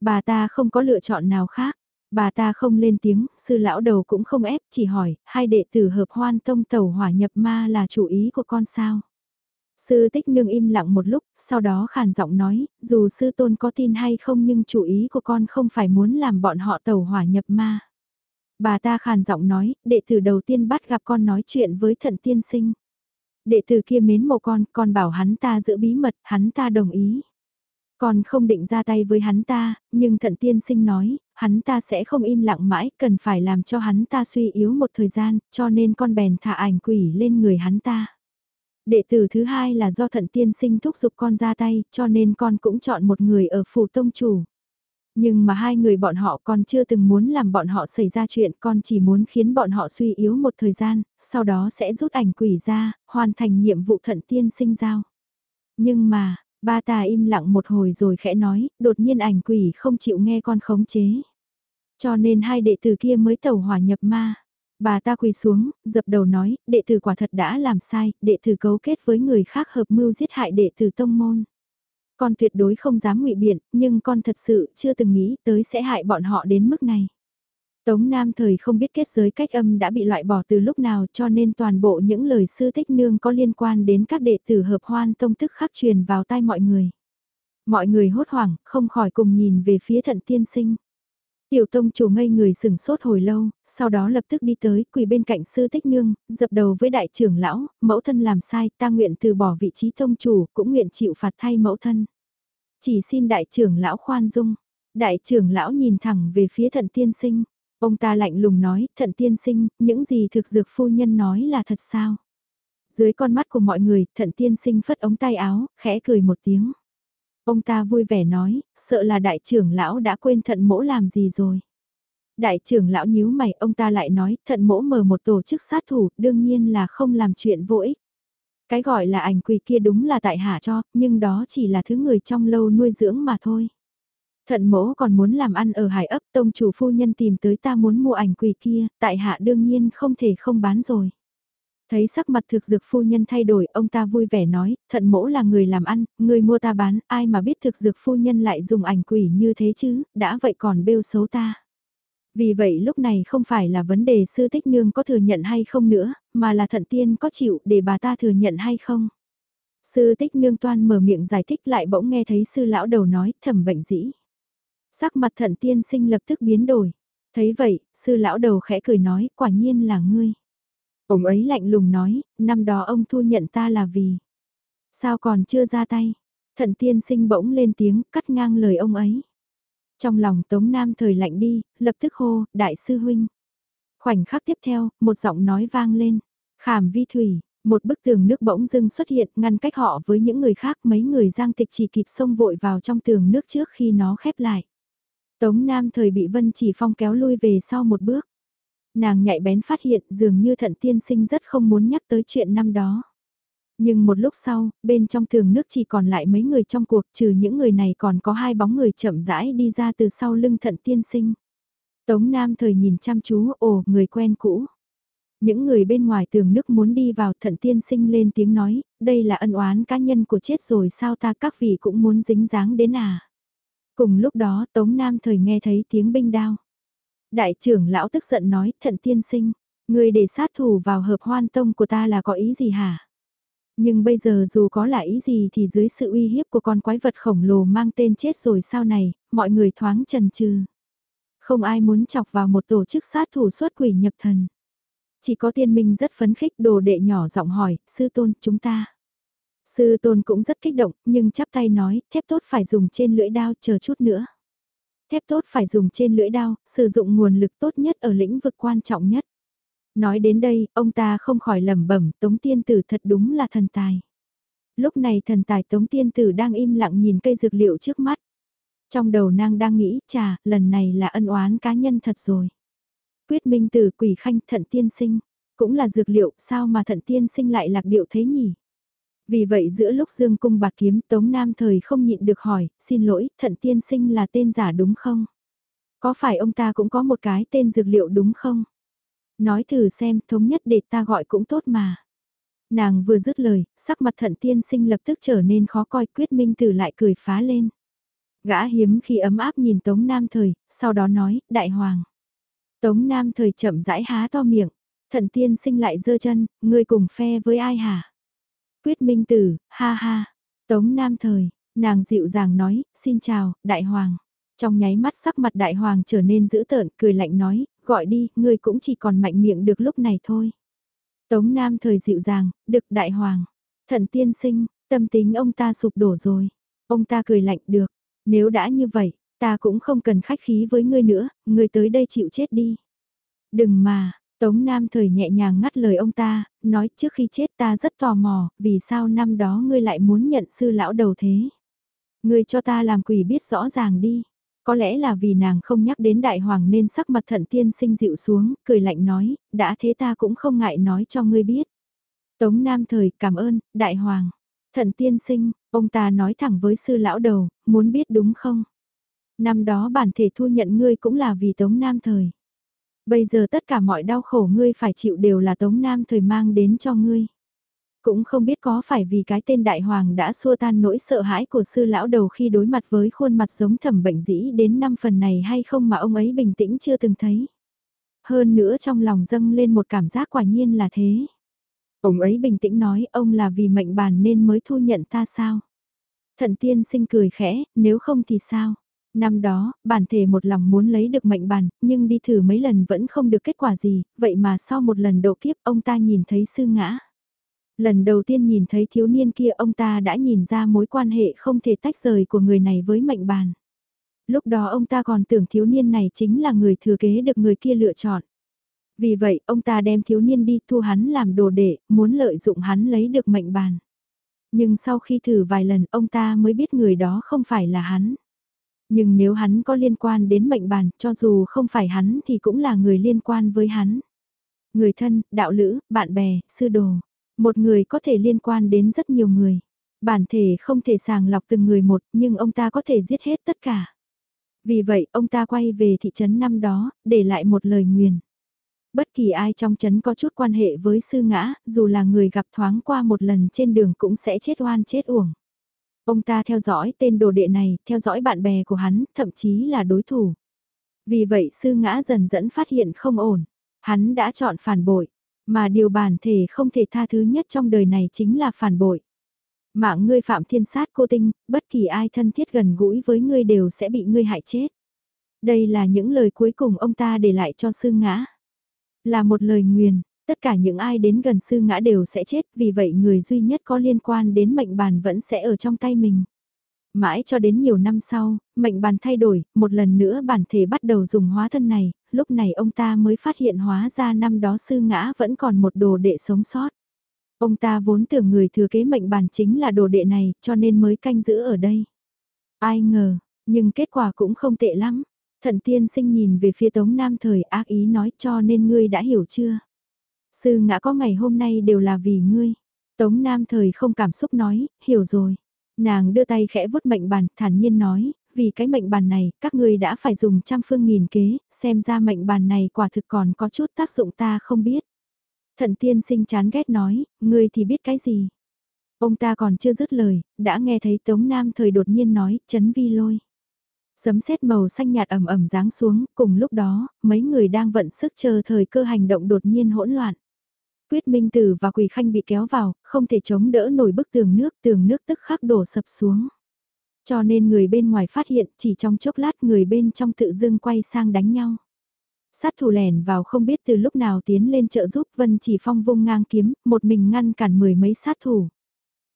Bà ta không có lựa chọn nào khác. Bà ta không lên tiếng, sư lão đầu cũng không ép, chỉ hỏi, hai đệ tử hợp hoan tông tẩu hỏa nhập ma là chủ ý của con sao? Sư tích nương im lặng một lúc, sau đó khàn giọng nói, dù sư tôn có tin hay không nhưng chủ ý của con không phải muốn làm bọn họ tẩu hỏa nhập ma. Bà ta khàn giọng nói, đệ tử đầu tiên bắt gặp con nói chuyện với thận tiên sinh. Đệ tử kia mến mộ con, con bảo hắn ta giữ bí mật, hắn ta đồng ý. Con không định ra tay với hắn ta, nhưng thận tiên sinh nói, hắn ta sẽ không im lặng mãi, cần phải làm cho hắn ta suy yếu một thời gian, cho nên con bèn thả ảnh quỷ lên người hắn ta. Đệ tử thứ hai là do thận tiên sinh thúc giục con ra tay, cho nên con cũng chọn một người ở phủ tông chủ. Nhưng mà hai người bọn họ còn chưa từng muốn làm bọn họ xảy ra chuyện, con chỉ muốn khiến bọn họ suy yếu một thời gian, sau đó sẽ rút ảnh quỷ ra, hoàn thành nhiệm vụ thận tiên sinh giao. Nhưng mà, Ba ta im lặng một hồi rồi khẽ nói, đột nhiên ảnh quỷ không chịu nghe con khống chế. Cho nên hai đệ tử kia mới tẩu hỏa nhập ma. Bà ta quỳ xuống, dập đầu nói, đệ tử quả thật đã làm sai, đệ tử cấu kết với người khác hợp mưu giết hại đệ tử tông môn. Con tuyệt đối không dám ngụy biện, nhưng con thật sự chưa từng nghĩ tới sẽ hại bọn họ đến mức này. Tống Nam thời không biết kết giới cách âm đã bị loại bỏ từ lúc nào cho nên toàn bộ những lời sư tích nương có liên quan đến các đệ tử hợp hoan tông tức khắc truyền vào tai mọi người. Mọi người hốt hoảng, không khỏi cùng nhìn về phía thận tiên sinh. Tiểu tông chủ ngây người sừng sốt hồi lâu, sau đó lập tức đi tới, quỳ bên cạnh sư tích nương, dập đầu với đại trưởng lão, mẫu thân làm sai, ta nguyện từ bỏ vị trí tông chủ, cũng nguyện chịu phạt thay mẫu thân. Chỉ xin đại trưởng lão khoan dung. Đại trưởng lão nhìn thẳng về phía thận tiên sinh. Ông ta lạnh lùng nói, thận tiên sinh, những gì thực dược phu nhân nói là thật sao? Dưới con mắt của mọi người, thận tiên sinh phất ống tay áo, khẽ cười một tiếng. Ông ta vui vẻ nói, sợ là đại trưởng lão đã quên thận mỗ làm gì rồi. Đại trưởng lão nhíu mày, ông ta lại nói, thận mỗ mở một tổ chức sát thủ, đương nhiên là không làm chuyện vô ích. Cái gọi là ảnh quỳ kia đúng là tại hạ cho, nhưng đó chỉ là thứ người trong lâu nuôi dưỡng mà thôi. Thận mỗ còn muốn làm ăn ở hải ấp tông chủ phu nhân tìm tới ta muốn mua ảnh quỳ kia, tại hạ đương nhiên không thể không bán rồi. Thấy sắc mặt thực dược phu nhân thay đổi, ông ta vui vẻ nói, thận mỗ là người làm ăn, người mua ta bán, ai mà biết thực dược phu nhân lại dùng ảnh quỷ như thế chứ, đã vậy còn bêu xấu ta. Vì vậy lúc này không phải là vấn đề sư tích nương có thừa nhận hay không nữa, mà là thận tiên có chịu để bà ta thừa nhận hay không. Sư tích nương toan mở miệng giải thích lại bỗng nghe thấy sư lão đầu nói thầm bệnh dĩ. Sắc mặt thận tiên sinh lập tức biến đổi. Thấy vậy, sư lão đầu khẽ cười nói quả nhiên là ngươi. Ông ấy lạnh lùng nói, năm đó ông thu nhận ta là vì. Sao còn chưa ra tay? Thận tiên sinh bỗng lên tiếng, cắt ngang lời ông ấy. Trong lòng Tống Nam thời lạnh đi, lập tức hô, đại sư huynh. Khoảnh khắc tiếp theo, một giọng nói vang lên. Khảm vi thủy, một bức tường nước bỗng dưng xuất hiện ngăn cách họ với những người khác mấy người giang tịch chỉ kịp xông vội vào trong tường nước trước khi nó khép lại. Tống Nam thời bị Vân Chỉ Phong kéo lui về sau một bước. Nàng nhạy bén phát hiện dường như thận tiên sinh rất không muốn nhắc tới chuyện năm đó. Nhưng một lúc sau, bên trong tường nước chỉ còn lại mấy người trong cuộc trừ những người này còn có hai bóng người chậm rãi đi ra từ sau lưng thận tiên sinh. Tống Nam thời nhìn chăm chú, ồ, người quen cũ. Những người bên ngoài tường nước muốn đi vào thận tiên sinh lên tiếng nói, đây là ân oán cá nhân của chết rồi sao ta các vị cũng muốn dính dáng đến à. Cùng lúc đó Tống Nam thời nghe thấy tiếng binh đao. Đại trưởng lão tức giận nói, thận tiên sinh, người để sát thủ vào hợp hoan tông của ta là có ý gì hả? Nhưng bây giờ dù có là ý gì thì dưới sự uy hiếp của con quái vật khổng lồ mang tên chết rồi sau này, mọi người thoáng trần trừ. Không ai muốn chọc vào một tổ chức sát thủ xuất quỷ nhập thần. Chỉ có tiên minh rất phấn khích đồ đệ nhỏ giọng hỏi, sư tôn chúng ta. Sư tôn cũng rất kích động, nhưng chắp tay nói, thép tốt phải dùng trên lưỡi đao chờ chút nữa. Thép tốt phải dùng trên lưỡi đao, sử dụng nguồn lực tốt nhất ở lĩnh vực quan trọng nhất. Nói đến đây, ông ta không khỏi lẩm bẩm, Tống Tiên Tử thật đúng là thần tài. Lúc này thần tài Tống Tiên Tử đang im lặng nhìn cây dược liệu trước mắt. Trong đầu nàng đang nghĩ, chà, lần này là ân oán cá nhân thật rồi. Quyết minh tử quỷ khanh thận tiên sinh, cũng là dược liệu, sao mà thận tiên sinh lại lạc điệu thế nhỉ? Vì vậy giữa lúc Dương Cung bạc kiếm Tống Nam thời không nhịn được hỏi, xin lỗi, thận tiên sinh là tên giả đúng không? Có phải ông ta cũng có một cái tên dược liệu đúng không? Nói thử xem, thống nhất để ta gọi cũng tốt mà. Nàng vừa dứt lời, sắc mặt thận tiên sinh lập tức trở nên khó coi quyết minh tử lại cười phá lên. Gã hiếm khi ấm áp nhìn Tống Nam thời, sau đó nói, đại hoàng. Tống Nam thời chậm rãi há to miệng, thận tiên sinh lại giơ chân, ngươi cùng phe với ai hả? Quyết minh tử, ha ha. Tống Nam thời, nàng dịu dàng nói, xin chào, đại hoàng. Trong nháy mắt sắc mặt đại hoàng trở nên dữ tợn, cười lạnh nói, gọi đi, ngươi cũng chỉ còn mạnh miệng được lúc này thôi. Tống Nam thời dịu dàng, được đại hoàng. Thận tiên sinh, tâm tính ông ta sụp đổ rồi. Ông ta cười lạnh được, nếu đã như vậy, ta cũng không cần khách khí với ngươi nữa, ngươi tới đây chịu chết đi. Đừng mà, Tống Nam thời nhẹ nhàng ngắt lời ông ta, nói trước khi chết ta rất tò mò, vì sao năm đó ngươi lại muốn nhận sư lão đầu thế. Ngươi cho ta làm quỷ biết rõ ràng đi. Có lẽ là vì nàng không nhắc đến đại hoàng nên sắc mặt thận tiên sinh dịu xuống, cười lạnh nói, đã thế ta cũng không ngại nói cho ngươi biết. Tống Nam thời cảm ơn, đại hoàng. Thận tiên sinh, ông ta nói thẳng với sư lão đầu, muốn biết đúng không? Năm đó bản thể thu nhận ngươi cũng là vì Tống Nam Thời. Bây giờ tất cả mọi đau khổ ngươi phải chịu đều là Tống Nam Thời mang đến cho ngươi. Cũng không biết có phải vì cái tên đại hoàng đã xua tan nỗi sợ hãi của sư lão đầu khi đối mặt với khuôn mặt giống thẩm bệnh dĩ đến năm phần này hay không mà ông ấy bình tĩnh chưa từng thấy. Hơn nữa trong lòng dâng lên một cảm giác quả nhiên là thế. Ông ấy bình tĩnh nói ông là vì mệnh bàn nên mới thu nhận ta sao. Thận tiên sinh cười khẽ, nếu không thì sao? Năm đó, bản thể một lòng muốn lấy được mệnh bàn, nhưng đi thử mấy lần vẫn không được kết quả gì, vậy mà sau một lần độ kiếp ông ta nhìn thấy sư ngã. Lần đầu tiên nhìn thấy thiếu niên kia ông ta đã nhìn ra mối quan hệ không thể tách rời của người này với mệnh bàn. Lúc đó ông ta còn tưởng thiếu niên này chính là người thừa kế được người kia lựa chọn. Vì vậy, ông ta đem thiếu niên đi thu hắn làm đồ đệ, muốn lợi dụng hắn lấy được mệnh bàn. Nhưng sau khi thử vài lần, ông ta mới biết người đó không phải là hắn. Nhưng nếu hắn có liên quan đến mệnh bàn, cho dù không phải hắn thì cũng là người liên quan với hắn. Người thân, đạo lữ, bạn bè, sư đồ. Một người có thể liên quan đến rất nhiều người. Bản thể không thể sàng lọc từng người một, nhưng ông ta có thể giết hết tất cả. Vì vậy, ông ta quay về thị trấn năm đó, để lại một lời nguyền. Bất kỳ ai trong trấn có chút quan hệ với sư ngã, dù là người gặp thoáng qua một lần trên đường cũng sẽ chết oan chết uổng. Ông ta theo dõi tên đồ đệ này, theo dõi bạn bè của hắn, thậm chí là đối thủ. Vì vậy sư ngã dần dẫn phát hiện không ổn. Hắn đã chọn phản bội, mà điều bản thể không thể tha thứ nhất trong đời này chính là phản bội. Mạng ngươi phạm thiên sát cô tinh, bất kỳ ai thân thiết gần gũi với ngươi đều sẽ bị ngươi hại chết. Đây là những lời cuối cùng ông ta để lại cho sư ngã. Là một lời nguyền, tất cả những ai đến gần sư ngã đều sẽ chết, vì vậy người duy nhất có liên quan đến mệnh bàn vẫn sẽ ở trong tay mình. Mãi cho đến nhiều năm sau, mệnh bàn thay đổi, một lần nữa bản thể bắt đầu dùng hóa thân này, lúc này ông ta mới phát hiện hóa ra năm đó sư ngã vẫn còn một đồ đệ sống sót. Ông ta vốn tưởng người thừa kế mệnh bàn chính là đồ đệ này, cho nên mới canh giữ ở đây. Ai ngờ, nhưng kết quả cũng không tệ lắm. Thận tiên sinh nhìn về phía Tống Nam thời ác ý nói cho nên ngươi đã hiểu chưa? Sư ngã có ngày hôm nay đều là vì ngươi. Tống Nam thời không cảm xúc nói, hiểu rồi. Nàng đưa tay khẽ vuốt mệnh bàn, thản nhiên nói, vì cái mệnh bàn này, các ngươi đã phải dùng trăm phương nghìn kế, xem ra mệnh bàn này quả thực còn có chút tác dụng ta không biết. Thận tiên sinh chán ghét nói, ngươi thì biết cái gì. Ông ta còn chưa dứt lời, đã nghe thấy Tống Nam thời đột nhiên nói, chấn vi lôi. Sấm sét màu xanh nhạt ẩm ẩm giáng xuống, cùng lúc đó, mấy người đang vận sức chờ thời cơ hành động đột nhiên hỗn loạn. Quyết Minh Tử và Quỳ Khanh bị kéo vào, không thể chống đỡ nổi bức tường nước, tường nước tức khắc đổ sập xuống. Cho nên người bên ngoài phát hiện, chỉ trong chốc lát người bên trong tự dưng quay sang đánh nhau. Sát thủ lẻn vào không biết từ lúc nào tiến lên trợ giúp Vân chỉ phong vung ngang kiếm, một mình ngăn cản mười mấy sát thủ.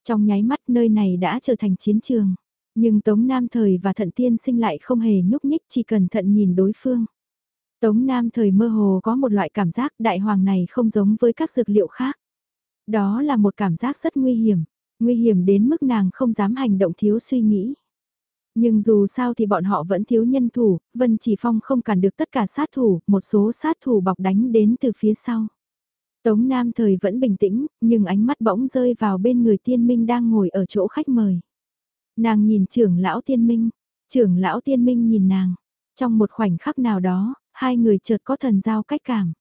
Trong nháy mắt nơi này đã trở thành chiến trường. Nhưng Tống Nam Thời và Thận Tiên sinh lại không hề nhúc nhích chỉ cẩn thận nhìn đối phương. Tống Nam Thời mơ hồ có một loại cảm giác đại hoàng này không giống với các dược liệu khác. Đó là một cảm giác rất nguy hiểm, nguy hiểm đến mức nàng không dám hành động thiếu suy nghĩ. Nhưng dù sao thì bọn họ vẫn thiếu nhân thủ, Vân Chỉ Phong không cản được tất cả sát thủ, một số sát thủ bọc đánh đến từ phía sau. Tống Nam Thời vẫn bình tĩnh, nhưng ánh mắt bỗng rơi vào bên người tiên minh đang ngồi ở chỗ khách mời. Nàng nhìn trưởng lão tiên minh, trưởng lão tiên minh nhìn nàng. Trong một khoảnh khắc nào đó, hai người chợt có thần giao cách cảm.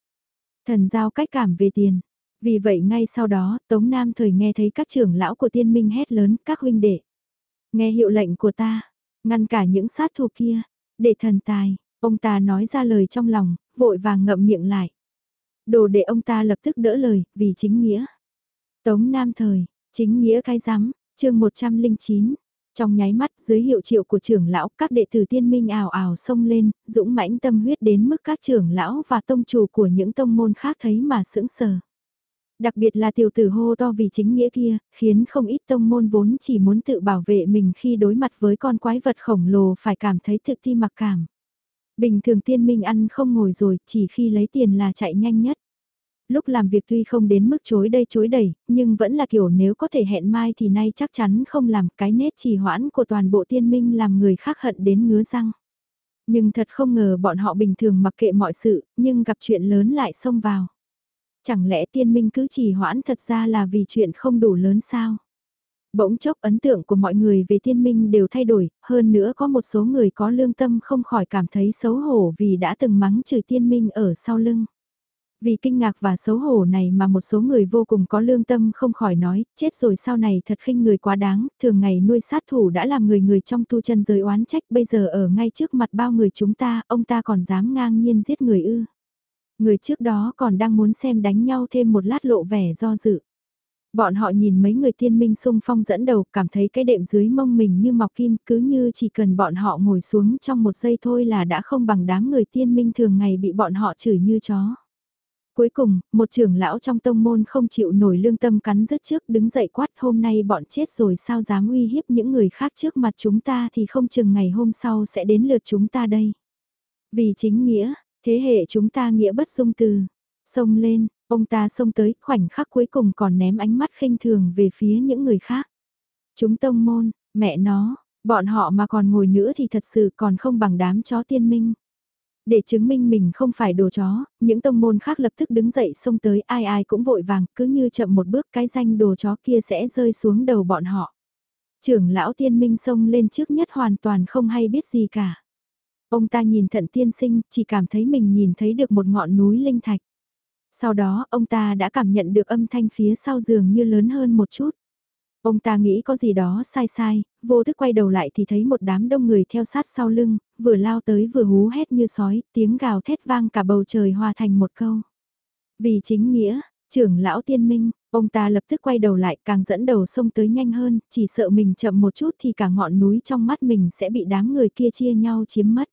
Thần giao cách cảm về tiền. Vì vậy ngay sau đó, Tống Nam thời nghe thấy các trưởng lão của tiên minh hét lớn các huynh đệ. Nghe hiệu lệnh của ta, ngăn cả những sát thủ kia, để thần tài, ông ta nói ra lời trong lòng, vội vàng ngậm miệng lại. Đồ để ông ta lập tức đỡ lời, vì chính nghĩa. Tống Nam thời, chính nghĩa cái rắm chương 109, trong nháy mắt dưới hiệu triệu của trưởng lão các đệ tử tiên minh ảo ảo xông lên, dũng mãnh tâm huyết đến mức các trưởng lão và tông chủ của những tông môn khác thấy mà sững sờ. Đặc biệt là tiểu tử hô to vì chính nghĩa kia, khiến không ít tông môn vốn chỉ muốn tự bảo vệ mình khi đối mặt với con quái vật khổng lồ phải cảm thấy thực thi mặc cảm. Bình thường tiên minh ăn không ngồi rồi, chỉ khi lấy tiền là chạy nhanh nhất lúc làm việc tuy không đến mức chối đây chối đẩy, nhưng vẫn là kiểu nếu có thể hẹn mai thì nay chắc chắn không làm cái nét trì hoãn của toàn bộ tiên minh làm người khác hận đến ngứa răng. Nhưng thật không ngờ bọn họ bình thường mặc kệ mọi sự, nhưng gặp chuyện lớn lại xông vào. Chẳng lẽ tiên minh cứ trì hoãn thật ra là vì chuyện không đủ lớn sao? Bỗng chốc ấn tượng của mọi người về tiên minh đều thay đổi, hơn nữa có một số người có lương tâm không khỏi cảm thấy xấu hổ vì đã từng mắng chửi tiên minh ở sau lưng. Vì kinh ngạc và xấu hổ này mà một số người vô cùng có lương tâm không khỏi nói, chết rồi sau này thật khinh người quá đáng, thường ngày nuôi sát thủ đã làm người người trong tu chân giới oán trách bây giờ ở ngay trước mặt bao người chúng ta, ông ta còn dám ngang nhiên giết người ư. Người trước đó còn đang muốn xem đánh nhau thêm một lát lộ vẻ do dự. Bọn họ nhìn mấy người tiên minh sung phong dẫn đầu cảm thấy cái đệm dưới mông mình như mọc kim cứ như chỉ cần bọn họ ngồi xuống trong một giây thôi là đã không bằng đám người tiên minh thường ngày bị bọn họ chửi như chó. Cuối cùng, một trưởng lão trong tông môn không chịu nổi lương tâm cắn rứt trước đứng dậy quát hôm nay bọn chết rồi sao dám uy hiếp những người khác trước mặt chúng ta thì không chừng ngày hôm sau sẽ đến lượt chúng ta đây. Vì chính nghĩa, thế hệ chúng ta nghĩa bất dung từ. Xông lên, ông ta xông tới khoảnh khắc cuối cùng còn ném ánh mắt khinh thường về phía những người khác. Chúng tông môn, mẹ nó, bọn họ mà còn ngồi nữa thì thật sự còn không bằng đám chó tiên minh. Để chứng minh mình không phải đồ chó, những tông môn khác lập tức đứng dậy xông tới ai ai cũng vội vàng, cứ như chậm một bước cái danh đồ chó kia sẽ rơi xuống đầu bọn họ. Trưởng lão tiên minh xông lên trước nhất hoàn toàn không hay biết gì cả. Ông ta nhìn thận tiên sinh, chỉ cảm thấy mình nhìn thấy được một ngọn núi linh thạch. Sau đó, ông ta đã cảm nhận được âm thanh phía sau giường như lớn hơn một chút. Ông ta nghĩ có gì đó sai sai, vô thức quay đầu lại thì thấy một đám đông người theo sát sau lưng, vừa lao tới vừa hú hét như sói, tiếng gào thét vang cả bầu trời hòa thành một câu. Vì chính nghĩa, trưởng lão tiên minh, ông ta lập tức quay đầu lại càng dẫn đầu sông tới nhanh hơn, chỉ sợ mình chậm một chút thì cả ngọn núi trong mắt mình sẽ bị đám người kia chia nhau chiếm mất.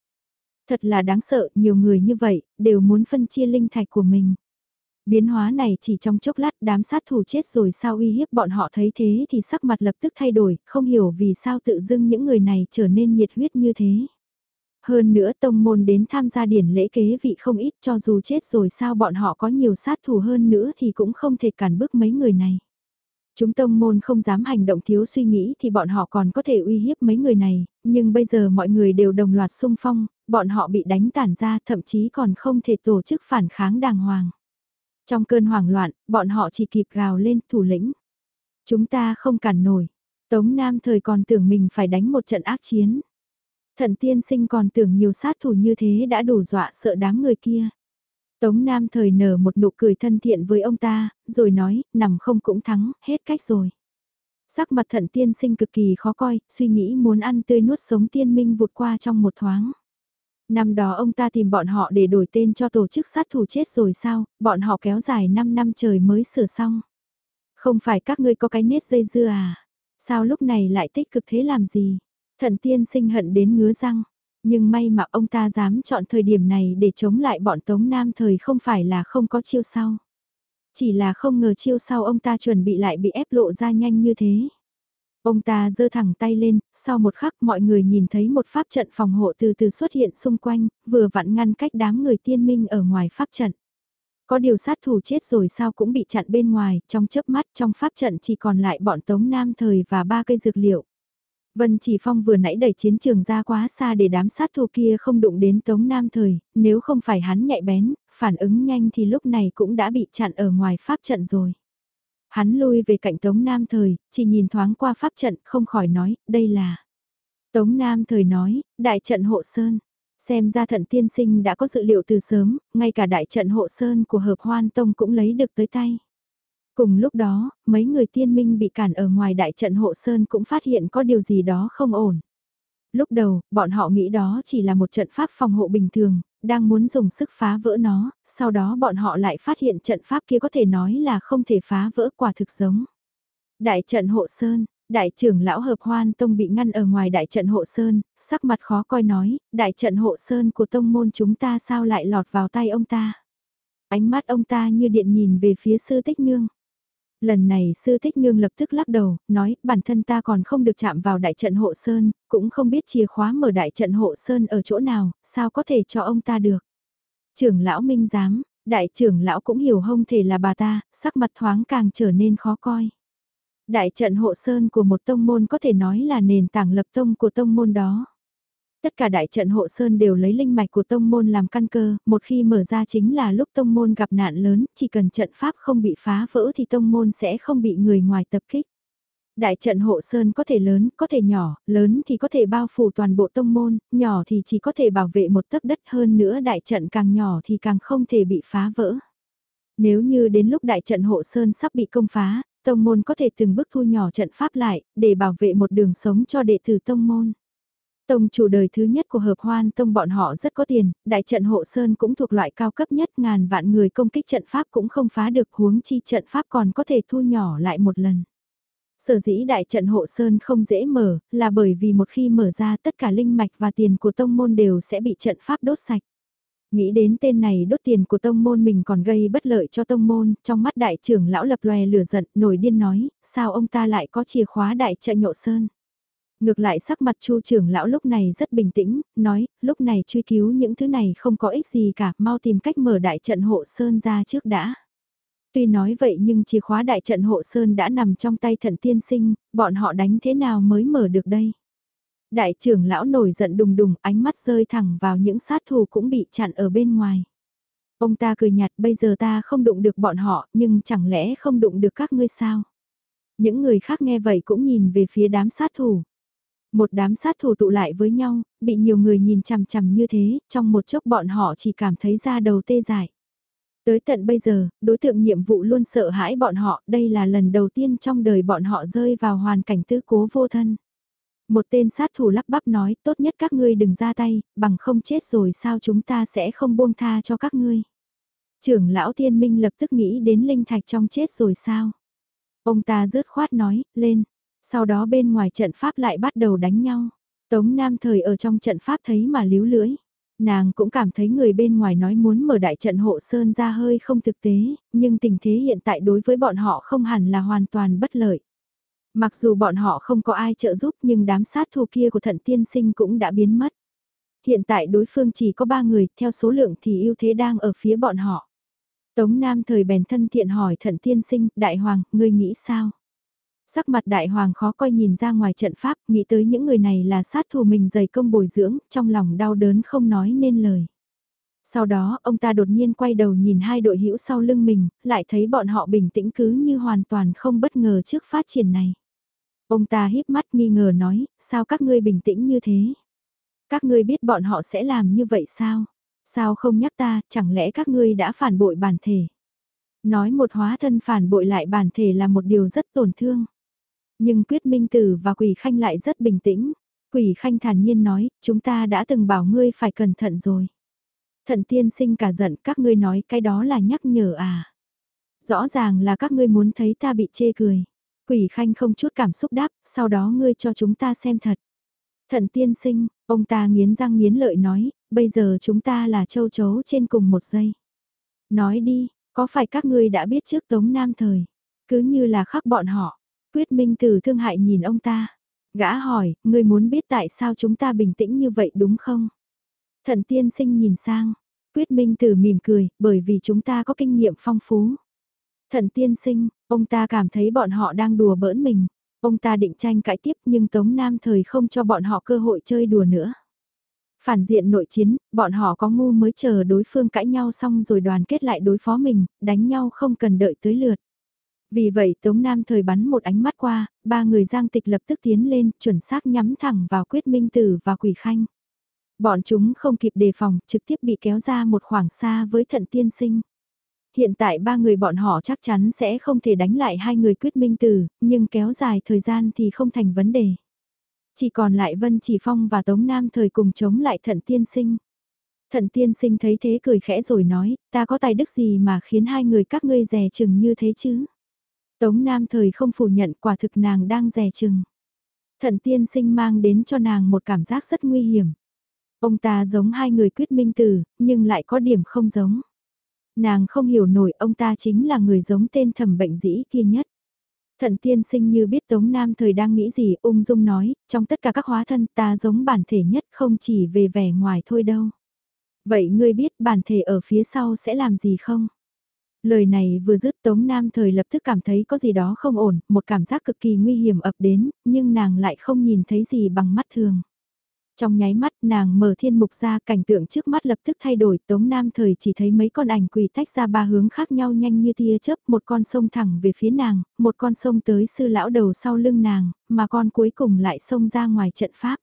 Thật là đáng sợ, nhiều người như vậy, đều muốn phân chia linh thạch của mình. Biến hóa này chỉ trong chốc lát đám sát thủ chết rồi sao uy hiếp bọn họ thấy thế thì sắc mặt lập tức thay đổi, không hiểu vì sao tự dưng những người này trở nên nhiệt huyết như thế. Hơn nữa tông môn đến tham gia điển lễ kế vị không ít cho dù chết rồi sao bọn họ có nhiều sát thủ hơn nữa thì cũng không thể cản bước mấy người này. Chúng tông môn không dám hành động thiếu suy nghĩ thì bọn họ còn có thể uy hiếp mấy người này, nhưng bây giờ mọi người đều đồng loạt xung phong, bọn họ bị đánh tản ra thậm chí còn không thể tổ chức phản kháng đàng hoàng. Trong cơn hoảng loạn, bọn họ chỉ kịp gào lên thủ lĩnh. Chúng ta không cản nổi. Tống Nam thời còn tưởng mình phải đánh một trận ác chiến. Thận tiên sinh còn tưởng nhiều sát thủ như thế đã đủ dọa sợ đám người kia. Tống Nam thời nở một nụ cười thân thiện với ông ta, rồi nói, nằm không cũng thắng, hết cách rồi. Sắc mặt thận tiên sinh cực kỳ khó coi, suy nghĩ muốn ăn tươi nuốt sống tiên minh vụt qua trong một thoáng. Năm đó ông ta tìm bọn họ để đổi tên cho tổ chức sát thủ chết rồi sao, bọn họ kéo dài 5 năm trời mới sửa xong. Không phải các ngươi có cái nết dây dưa à? Sao lúc này lại tích cực thế làm gì? Thận tiên sinh hận đến ngứa răng. Nhưng may mà ông ta dám chọn thời điểm này để chống lại bọn Tống Nam thời không phải là không có chiêu sau. Chỉ là không ngờ chiêu sau ông ta chuẩn bị lại bị ép lộ ra nhanh như thế. Ông ta giơ thẳng tay lên, sau một khắc mọi người nhìn thấy một pháp trận phòng hộ từ từ xuất hiện xung quanh, vừa vặn ngăn cách đám người tiên minh ở ngoài pháp trận. Có điều sát thủ chết rồi sao cũng bị chặn bên ngoài, trong chớp mắt trong pháp trận chỉ còn lại bọn Tống Nam Thời và ba cây dược liệu. Vân Chỉ Phong vừa nãy đẩy chiến trường ra quá xa để đám sát thủ kia không đụng đến Tống Nam Thời, nếu không phải hắn nhạy bén, phản ứng nhanh thì lúc này cũng đã bị chặn ở ngoài pháp trận rồi. Hắn lui về cạnh Tống Nam Thời, chỉ nhìn thoáng qua pháp trận không khỏi nói, đây là... Tống Nam Thời nói, đại trận hộ sơn. Xem ra thận tiên sinh đã có dự liệu từ sớm, ngay cả đại trận hộ sơn của hợp hoan tông cũng lấy được tới tay. Cùng lúc đó, mấy người tiên minh bị cản ở ngoài đại trận hộ sơn cũng phát hiện có điều gì đó không ổn. Lúc đầu, bọn họ nghĩ đó chỉ là một trận pháp phòng hộ bình thường, đang muốn dùng sức phá vỡ nó, sau đó bọn họ lại phát hiện trận pháp kia có thể nói là không thể phá vỡ quả thực giống. Đại trận hộ sơn, đại trưởng lão hợp hoan tông bị ngăn ở ngoài đại trận hộ sơn, sắc mặt khó coi nói, đại trận hộ sơn của tông môn chúng ta sao lại lọt vào tay ông ta. Ánh mắt ông ta như điện nhìn về phía sư tích nương. Lần này sư thích nương lập tức lắc đầu, nói bản thân ta còn không được chạm vào đại trận hộ sơn, cũng không biết chìa khóa mở đại trận hộ sơn ở chỗ nào, sao có thể cho ông ta được. Trưởng lão minh giám, đại trưởng lão cũng hiểu không thể là bà ta, sắc mặt thoáng càng trở nên khó coi. Đại trận hộ sơn của một tông môn có thể nói là nền tảng lập tông của tông môn đó. Tất cả đại trận hộ sơn đều lấy linh mạch của tông môn làm căn cơ, một khi mở ra chính là lúc tông môn gặp nạn lớn, chỉ cần trận pháp không bị phá vỡ thì tông môn sẽ không bị người ngoài tập kích. Đại trận hộ sơn có thể lớn, có thể nhỏ, lớn thì có thể bao phủ toàn bộ tông môn, nhỏ thì chỉ có thể bảo vệ một tấc đất hơn nữa đại trận càng nhỏ thì càng không thể bị phá vỡ. Nếu như đến lúc đại trận hộ sơn sắp bị công phá, tông môn có thể từng bước thu nhỏ trận pháp lại, để bảo vệ một đường sống cho đệ tử tông môn. Tông chủ đời thứ nhất của hợp hoan tông bọn họ rất có tiền, đại trận hộ sơn cũng thuộc loại cao cấp nhất ngàn vạn người công kích trận pháp cũng không phá được huống chi trận pháp còn có thể thu nhỏ lại một lần. Sở dĩ đại trận hộ sơn không dễ mở, là bởi vì một khi mở ra tất cả linh mạch và tiền của tông môn đều sẽ bị trận pháp đốt sạch. Nghĩ đến tên này đốt tiền của tông môn mình còn gây bất lợi cho tông môn, trong mắt đại trưởng lão lập lòe lửa giận, nổi điên nói, sao ông ta lại có chìa khóa đại trận nhộ sơn. Ngược lại sắc mặt chu trưởng lão lúc này rất bình tĩnh, nói, lúc này truy cứu những thứ này không có ích gì cả, mau tìm cách mở đại trận hộ sơn ra trước đã. Tuy nói vậy nhưng chìa khóa đại trận hộ sơn đã nằm trong tay thận tiên sinh, bọn họ đánh thế nào mới mở được đây? Đại trưởng lão nổi giận đùng đùng, ánh mắt rơi thẳng vào những sát thủ cũng bị chặn ở bên ngoài. Ông ta cười nhạt bây giờ ta không đụng được bọn họ, nhưng chẳng lẽ không đụng được các ngươi sao? Những người khác nghe vậy cũng nhìn về phía đám sát thủ. Một đám sát thủ tụ lại với nhau, bị nhiều người nhìn chằm chằm như thế, trong một chốc bọn họ chỉ cảm thấy da đầu tê dại. Tới tận bây giờ, đối tượng nhiệm vụ luôn sợ hãi bọn họ, đây là lần đầu tiên trong đời bọn họ rơi vào hoàn cảnh tư cố vô thân. Một tên sát thủ lắp bắp nói, tốt nhất các ngươi đừng ra tay, bằng không chết rồi sao chúng ta sẽ không buông tha cho các ngươi. Trưởng lão thiên minh lập tức nghĩ đến linh thạch trong chết rồi sao. Ông ta rớt khoát nói, lên. Sau đó bên ngoài trận pháp lại bắt đầu đánh nhau. Tống Nam thời ở trong trận pháp thấy mà líu lưỡi. Nàng cũng cảm thấy người bên ngoài nói muốn mở đại trận hộ sơn ra hơi không thực tế, nhưng tình thế hiện tại đối với bọn họ không hẳn là hoàn toàn bất lợi. Mặc dù bọn họ không có ai trợ giúp nhưng đám sát thủ kia của thận tiên sinh cũng đã biến mất. Hiện tại đối phương chỉ có ba người, theo số lượng thì ưu thế đang ở phía bọn họ. Tống Nam thời bèn thân thiện hỏi thận tiên sinh, đại hoàng, ngươi nghĩ sao? Sắc mặt đại hoàng khó coi nhìn ra ngoài trận pháp, nghĩ tới những người này là sát thủ mình dày công bồi dưỡng, trong lòng đau đớn không nói nên lời. Sau đó, ông ta đột nhiên quay đầu nhìn hai đội hữu sau lưng mình, lại thấy bọn họ bình tĩnh cứ như hoàn toàn không bất ngờ trước phát triển này. Ông ta híp mắt nghi ngờ nói, sao các ngươi bình tĩnh như thế? Các ngươi biết bọn họ sẽ làm như vậy sao? Sao không nhắc ta, chẳng lẽ các ngươi đã phản bội bản thể? Nói một hóa thân phản bội lại bản thể là một điều rất tổn thương. Nhưng Quyết Minh Tử và Quỷ Khanh lại rất bình tĩnh. Quỷ Khanh thản nhiên nói, chúng ta đã từng bảo ngươi phải cẩn thận rồi. Thận tiên sinh cả giận các ngươi nói cái đó là nhắc nhở à. Rõ ràng là các ngươi muốn thấy ta bị chê cười. Quỷ Khanh không chút cảm xúc đáp, sau đó ngươi cho chúng ta xem thật. Thận tiên sinh, ông ta nghiến răng nghiến lợi nói, bây giờ chúng ta là châu chấu trên cùng một giây. Nói đi, có phải các ngươi đã biết trước Tống Nam thời? Cứ như là khắc bọn họ. Quyết Minh Tử thương hại nhìn ông ta. Gã hỏi, ngươi muốn biết tại sao chúng ta bình tĩnh như vậy đúng không? Thận tiên sinh nhìn sang. Quyết Minh Tử mỉm cười, bởi vì chúng ta có kinh nghiệm phong phú. Thận tiên sinh, ông ta cảm thấy bọn họ đang đùa bỡn mình. Ông ta định tranh cãi tiếp nhưng Tống Nam thời không cho bọn họ cơ hội chơi đùa nữa. Phản diện nội chiến, bọn họ có ngu mới chờ đối phương cãi nhau xong rồi đoàn kết lại đối phó mình, đánh nhau không cần đợi tới lượt. Vì vậy Tống Nam thời bắn một ánh mắt qua, ba người giang tịch lập tức tiến lên, chuẩn xác nhắm thẳng vào quyết minh tử và quỷ khanh. Bọn chúng không kịp đề phòng, trực tiếp bị kéo ra một khoảng xa với thận tiên sinh. Hiện tại ba người bọn họ chắc chắn sẽ không thể đánh lại hai người quyết minh tử, nhưng kéo dài thời gian thì không thành vấn đề. Chỉ còn lại Vân Chỉ Phong và Tống Nam thời cùng chống lại thận tiên sinh. Thận tiên sinh thấy thế cười khẽ rồi nói, ta có tài đức gì mà khiến hai người các ngươi rè chừng như thế chứ? Tống Nam thời không phủ nhận quả thực nàng đang rè chừng. Thận tiên sinh mang đến cho nàng một cảm giác rất nguy hiểm. Ông ta giống hai người quyết minh tử, nhưng lại có điểm không giống. Nàng không hiểu nổi ông ta chính là người giống tên thẩm bệnh dĩ kia nhất. Thận tiên sinh như biết Tống Nam thời đang nghĩ gì ung dung nói, trong tất cả các hóa thân ta giống bản thể nhất không chỉ về vẻ ngoài thôi đâu. Vậy ngươi biết bản thể ở phía sau sẽ làm gì không? Lời này vừa dứt Tống Nam thời lập tức cảm thấy có gì đó không ổn, một cảm giác cực kỳ nguy hiểm ập đến, nhưng nàng lại không nhìn thấy gì bằng mắt thường. Trong nháy mắt nàng mở thiên mục ra cảnh tượng trước mắt lập tức thay đổi Tống Nam thời chỉ thấy mấy con ảnh quỷ tách ra ba hướng khác nhau nhanh như tia chớp một con sông thẳng về phía nàng, một con sông tới sư lão đầu sau lưng nàng, mà con cuối cùng lại sông ra ngoài trận pháp.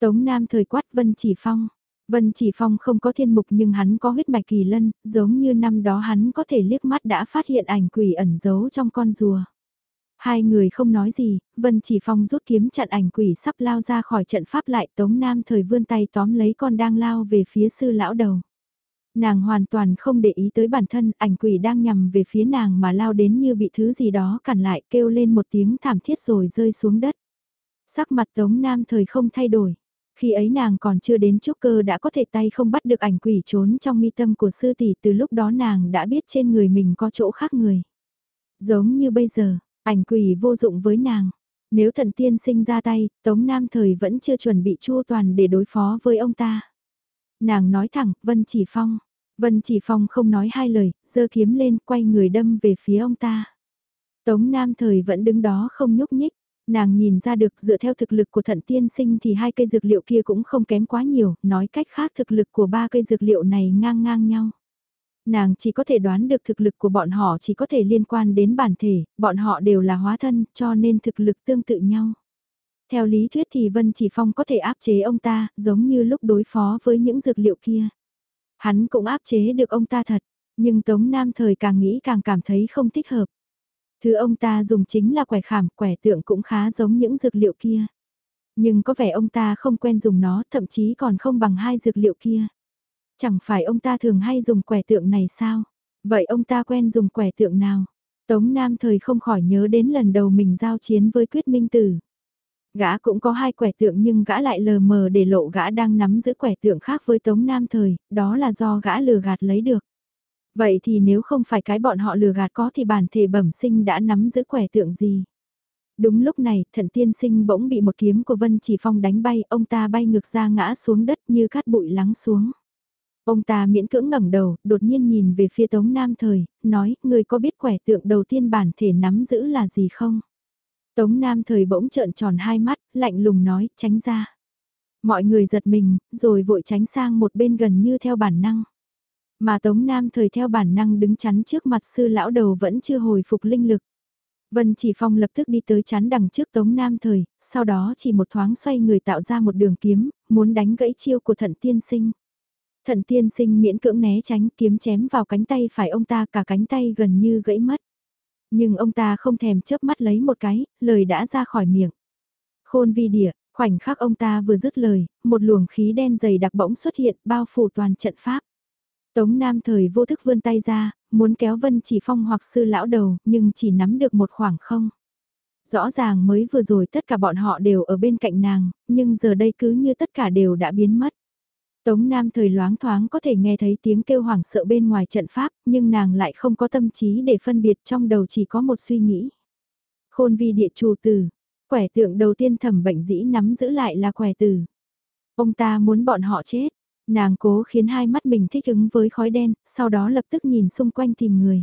Tống Nam thời quát Vân Chỉ Phong. Vân Chỉ Phong không có thiên mục nhưng hắn có huyết mạch kỳ lân, giống như năm đó hắn có thể liếc mắt đã phát hiện ảnh quỷ ẩn giấu trong con rùa. Hai người không nói gì, Vân Chỉ Phong rút kiếm chặn ảnh quỷ sắp lao ra khỏi trận pháp lại Tống Nam thời vươn tay tóm lấy con đang lao về phía sư lão đầu. Nàng hoàn toàn không để ý tới bản thân, ảnh quỷ đang nhằm về phía nàng mà lao đến như bị thứ gì đó cản lại kêu lên một tiếng thảm thiết rồi rơi xuống đất. Sắc mặt Tống Nam thời không thay đổi. Khi ấy nàng còn chưa đến trúc cơ đã có thể tay không bắt được ảnh quỷ trốn trong mi tâm của sư tỷ từ lúc đó nàng đã biết trên người mình có chỗ khác người. Giống như bây giờ, ảnh quỷ vô dụng với nàng. Nếu thần tiên sinh ra tay, Tống Nam thời vẫn chưa chuẩn bị chua toàn để đối phó với ông ta. Nàng nói thẳng, Vân Chỉ Phong. Vân Chỉ Phong không nói hai lời, giơ kiếm lên quay người đâm về phía ông ta. Tống Nam thời vẫn đứng đó không nhúc nhích. Nàng nhìn ra được dựa theo thực lực của thận tiên sinh thì hai cây dược liệu kia cũng không kém quá nhiều, nói cách khác thực lực của ba cây dược liệu này ngang ngang nhau. Nàng chỉ có thể đoán được thực lực của bọn họ chỉ có thể liên quan đến bản thể, bọn họ đều là hóa thân cho nên thực lực tương tự nhau. Theo lý thuyết thì Vân Chỉ Phong có thể áp chế ông ta, giống như lúc đối phó với những dược liệu kia. Hắn cũng áp chế được ông ta thật, nhưng Tống Nam thời càng nghĩ càng cảm thấy không thích hợp. Thứ ông ta dùng chính là quẻ khảm, quẻ tượng cũng khá giống những dược liệu kia. Nhưng có vẻ ông ta không quen dùng nó, thậm chí còn không bằng hai dược liệu kia. Chẳng phải ông ta thường hay dùng quẻ tượng này sao? Vậy ông ta quen dùng quẻ tượng nào? Tống Nam thời không khỏi nhớ đến lần đầu mình giao chiến với Quyết Minh Tử. Gã cũng có hai quẻ tượng nhưng gã lại lờ mờ để lộ gã đang nắm giữ quẻ tượng khác với Tống Nam thời, đó là do gã lừa gạt lấy được. Vậy thì nếu không phải cái bọn họ lừa gạt có thì bản thể bẩm sinh đã nắm giữ quẻ tượng gì? Đúng lúc này, thận tiên sinh bỗng bị một kiếm của Vân Chỉ Phong đánh bay, ông ta bay ngược ra ngã xuống đất như cát bụi lắng xuống. Ông ta miễn cưỡng ngẩng đầu, đột nhiên nhìn về phía Tống Nam Thời, nói, người có biết quẻ tượng đầu tiên bản thể nắm giữ là gì không? Tống Nam Thời bỗng trợn tròn hai mắt, lạnh lùng nói, tránh ra. Mọi người giật mình, rồi vội tránh sang một bên gần như theo bản năng. Mà Tống Nam thời theo bản năng đứng chắn trước mặt sư lão đầu vẫn chưa hồi phục linh lực. Vân Chỉ Phong lập tức đi tới chắn đằng trước Tống Nam thời, sau đó chỉ một thoáng xoay người tạo ra một đường kiếm, muốn đánh gãy chiêu của thận tiên sinh. Thận tiên sinh miễn cưỡng né tránh kiếm chém vào cánh tay phải ông ta cả cánh tay gần như gãy mất. Nhưng ông ta không thèm chớp mắt lấy một cái, lời đã ra khỏi miệng. Khôn vi địa, khoảnh khắc ông ta vừa dứt lời, một luồng khí đen dày đặc bỗng xuất hiện bao phủ toàn trận pháp. Tống Nam thời vô thức vươn tay ra, muốn kéo Vân Chỉ Phong hoặc sư lão đầu, nhưng chỉ nắm được một khoảng không. Rõ ràng mới vừa rồi tất cả bọn họ đều ở bên cạnh nàng, nhưng giờ đây cứ như tất cả đều đã biến mất. Tống Nam thời loáng thoáng có thể nghe thấy tiếng kêu hoảng sợ bên ngoài trận pháp, nhưng nàng lại không có tâm trí để phân biệt trong đầu chỉ có một suy nghĩ. Khôn vi địa chủ tử, quẻ tượng đầu tiên thẩm bệnh dĩ nắm giữ lại là quẻ tử. Ông ta muốn bọn họ chết, Nàng cố khiến hai mắt mình thích ứng với khói đen, sau đó lập tức nhìn xung quanh tìm người.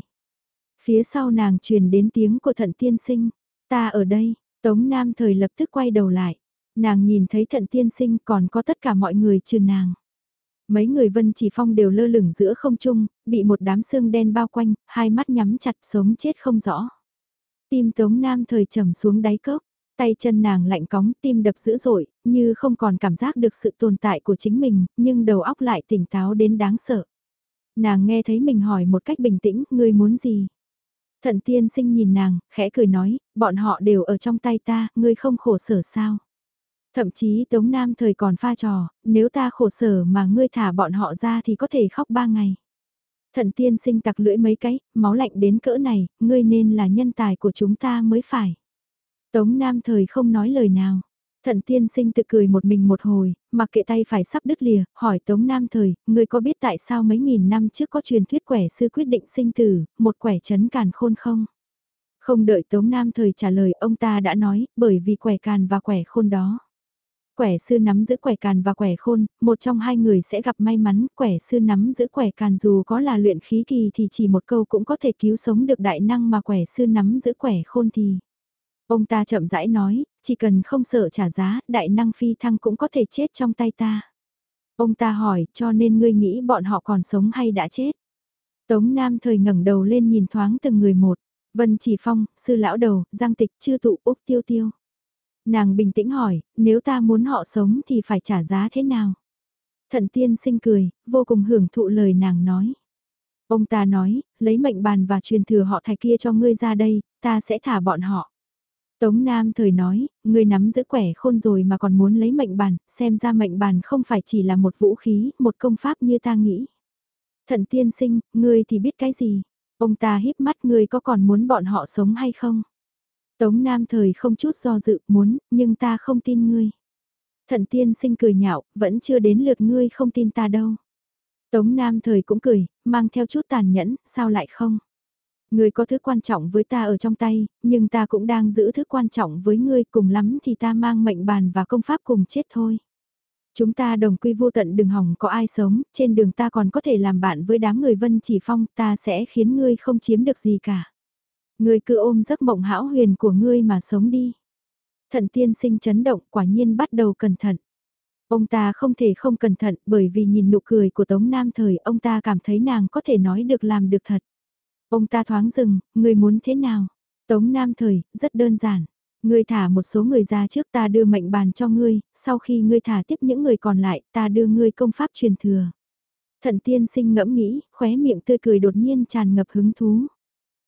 Phía sau nàng truyền đến tiếng của thận tiên sinh. Ta ở đây, Tống Nam thời lập tức quay đầu lại. Nàng nhìn thấy thận tiên sinh còn có tất cả mọi người trừ nàng. Mấy người vân chỉ phong đều lơ lửng giữa không trung, bị một đám sương đen bao quanh, hai mắt nhắm chặt sống chết không rõ. Tim Tống Nam thời trầm xuống đáy cốc. Tay chân nàng lạnh cóng, tim đập dữ dội, như không còn cảm giác được sự tồn tại của chính mình, nhưng đầu óc lại tỉnh táo đến đáng sợ. Nàng nghe thấy mình hỏi một cách bình tĩnh, ngươi muốn gì? Thận tiên sinh nhìn nàng, khẽ cười nói, bọn họ đều ở trong tay ta, ngươi không khổ sở sao? Thậm chí Tống Nam thời còn pha trò, nếu ta khổ sở mà ngươi thả bọn họ ra thì có thể khóc ba ngày. Thận tiên sinh tặc lưỡi mấy cái, máu lạnh đến cỡ này, ngươi nên là nhân tài của chúng ta mới phải. Tống Nam thời không nói lời nào. Thận tiên sinh tự cười một mình một hồi, mặc kệ tay phải sắp đứt lìa, hỏi Tống Nam thời, người có biết tại sao mấy nghìn năm trước có truyền thuyết quẻ sư quyết định sinh tử, một quẻ chấn càn khôn không? Không đợi Tống Nam thời trả lời ông ta đã nói, bởi vì quẻ càn và quẻ khôn đó. Quẻ sư nắm giữ quẻ càn và quẻ khôn, một trong hai người sẽ gặp may mắn, quẻ sư nắm giữ quẻ càn dù có là luyện khí kỳ thì chỉ một câu cũng có thể cứu sống được đại năng mà quẻ sư nắm giữ quẻ khôn thì Ông ta chậm rãi nói, chỉ cần không sợ trả giá, đại năng phi thăng cũng có thể chết trong tay ta. Ông ta hỏi, cho nên ngươi nghĩ bọn họ còn sống hay đã chết? Tống Nam thời ngẩng đầu lên nhìn thoáng từng người một. Vân Chỉ Phong, Sư Lão Đầu, Giang Tịch, Chư Tụ, Úc Tiêu Tiêu. Nàng bình tĩnh hỏi, nếu ta muốn họ sống thì phải trả giá thế nào? Thận tiên sinh cười, vô cùng hưởng thụ lời nàng nói. Ông ta nói, lấy mệnh bàn và truyền thừa họ thạch kia cho ngươi ra đây, ta sẽ thả bọn họ. Tống Nam thời nói, ngươi nắm giữ quẻ khôn rồi mà còn muốn lấy mệnh bàn, xem ra mệnh bàn không phải chỉ là một vũ khí, một công pháp như ta nghĩ. Thận tiên sinh, ngươi thì biết cái gì? Ông ta híp mắt ngươi có còn muốn bọn họ sống hay không? Tống Nam thời không chút do dự muốn, nhưng ta không tin ngươi. Thận tiên sinh cười nhạo, vẫn chưa đến lượt ngươi không tin ta đâu. Tống Nam thời cũng cười, mang theo chút tàn nhẫn, sao lại không? Ngươi có thứ quan trọng với ta ở trong tay, nhưng ta cũng đang giữ thứ quan trọng với ngươi cùng lắm thì ta mang mệnh bàn và công pháp cùng chết thôi. Chúng ta đồng quy vô tận đừng hỏng có ai sống, trên đường ta còn có thể làm bạn với đám người vân chỉ phong, ta sẽ khiến ngươi không chiếm được gì cả. Ngươi cứ ôm giấc mộng hão huyền của ngươi mà sống đi. Thận tiên sinh chấn động quả nhiên bắt đầu cẩn thận. Ông ta không thể không cẩn thận bởi vì nhìn nụ cười của Tống Nam Thời ông ta cảm thấy nàng có thể nói được làm được thật. Ông ta thoáng dừng, ngươi muốn thế nào? Tống Nam Thời, rất đơn giản. Ngươi thả một số người ra trước ta đưa mệnh bàn cho ngươi, sau khi ngươi thả tiếp những người còn lại ta đưa ngươi công pháp truyền thừa. Thận tiên sinh ngẫm nghĩ, khóe miệng tươi cười đột nhiên tràn ngập hứng thú.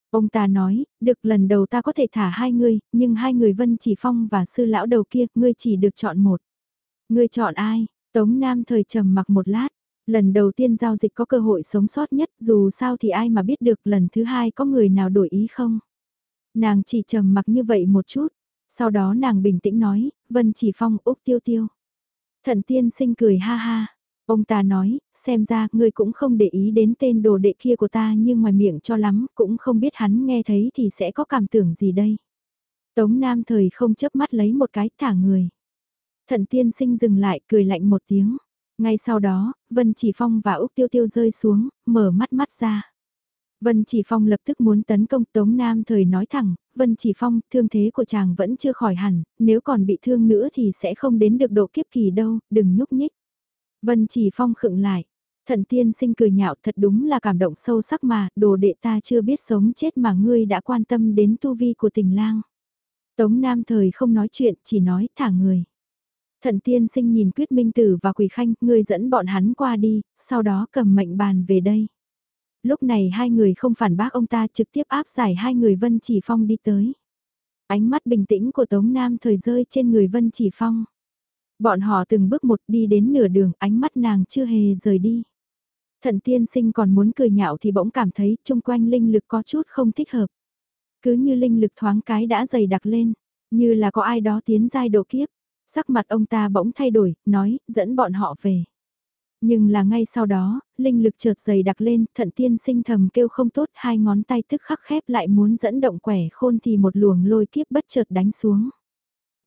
Ông ta nói, được lần đầu ta có thể thả hai người, nhưng hai người Vân Chỉ Phong và sư lão đầu kia, ngươi chỉ được chọn một. Ngươi chọn ai? Tống Nam thời trầm mặc một lát. Lần đầu tiên giao dịch có cơ hội sống sót nhất, dù sao thì ai mà biết được lần thứ hai có người nào đổi ý không? Nàng chỉ trầm mặc như vậy một chút, sau đó nàng bình tĩnh nói, Vân Chỉ Phong Úc Tiêu Tiêu. Thận tiên sinh cười ha ha, Ông ta nói, xem ra ngươi cũng không để ý đến tên đồ đệ kia của ta nhưng ngoài miệng cho lắm, cũng không biết hắn nghe thấy thì sẽ có cảm tưởng gì đây. Tống Nam thời không chớp mắt lấy một cái thả người. Thận tiên sinh dừng lại cười lạnh một tiếng. Ngay sau đó, Vân Chỉ Phong và Úc Tiêu Tiêu rơi xuống, mở mắt mắt ra. Vân Chỉ Phong lập tức muốn tấn công Tống Nam thời nói thẳng, Vân Chỉ Phong, thương thế của chàng vẫn chưa khỏi hẳn, nếu còn bị thương nữa thì sẽ không đến được độ kiếp kỳ đâu, đừng nhúc nhích. Vân chỉ phong khựng lại. Thận tiên sinh cười nhạo thật đúng là cảm động sâu sắc mà, đồ đệ ta chưa biết sống chết mà ngươi đã quan tâm đến tu vi của tình lang. Tống Nam thời không nói chuyện, chỉ nói thả người. Thận tiên sinh nhìn Quyết Minh Tử và Quỳ Khanh, ngươi dẫn bọn hắn qua đi, sau đó cầm mệnh bàn về đây. Lúc này hai người không phản bác ông ta trực tiếp áp giải hai người Vân Chỉ Phong đi tới. Ánh mắt bình tĩnh của Tống Nam thời rơi trên người Vân Chỉ Phong. Bọn họ từng bước một đi đến nửa đường, ánh mắt nàng chưa hề rời đi. Thận tiên sinh còn muốn cười nhạo thì bỗng cảm thấy chung quanh linh lực có chút không thích hợp. Cứ như linh lực thoáng cái đã dày đặc lên, như là có ai đó tiến giai độ kiếp. Sắc mặt ông ta bỗng thay đổi, nói, dẫn bọn họ về. Nhưng là ngay sau đó, linh lực chợt dày đặc lên, thận tiên sinh thầm kêu không tốt, hai ngón tay tức khắc khép lại muốn dẫn động quẻ khôn thì một luồng lôi kiếp bất chợt đánh xuống.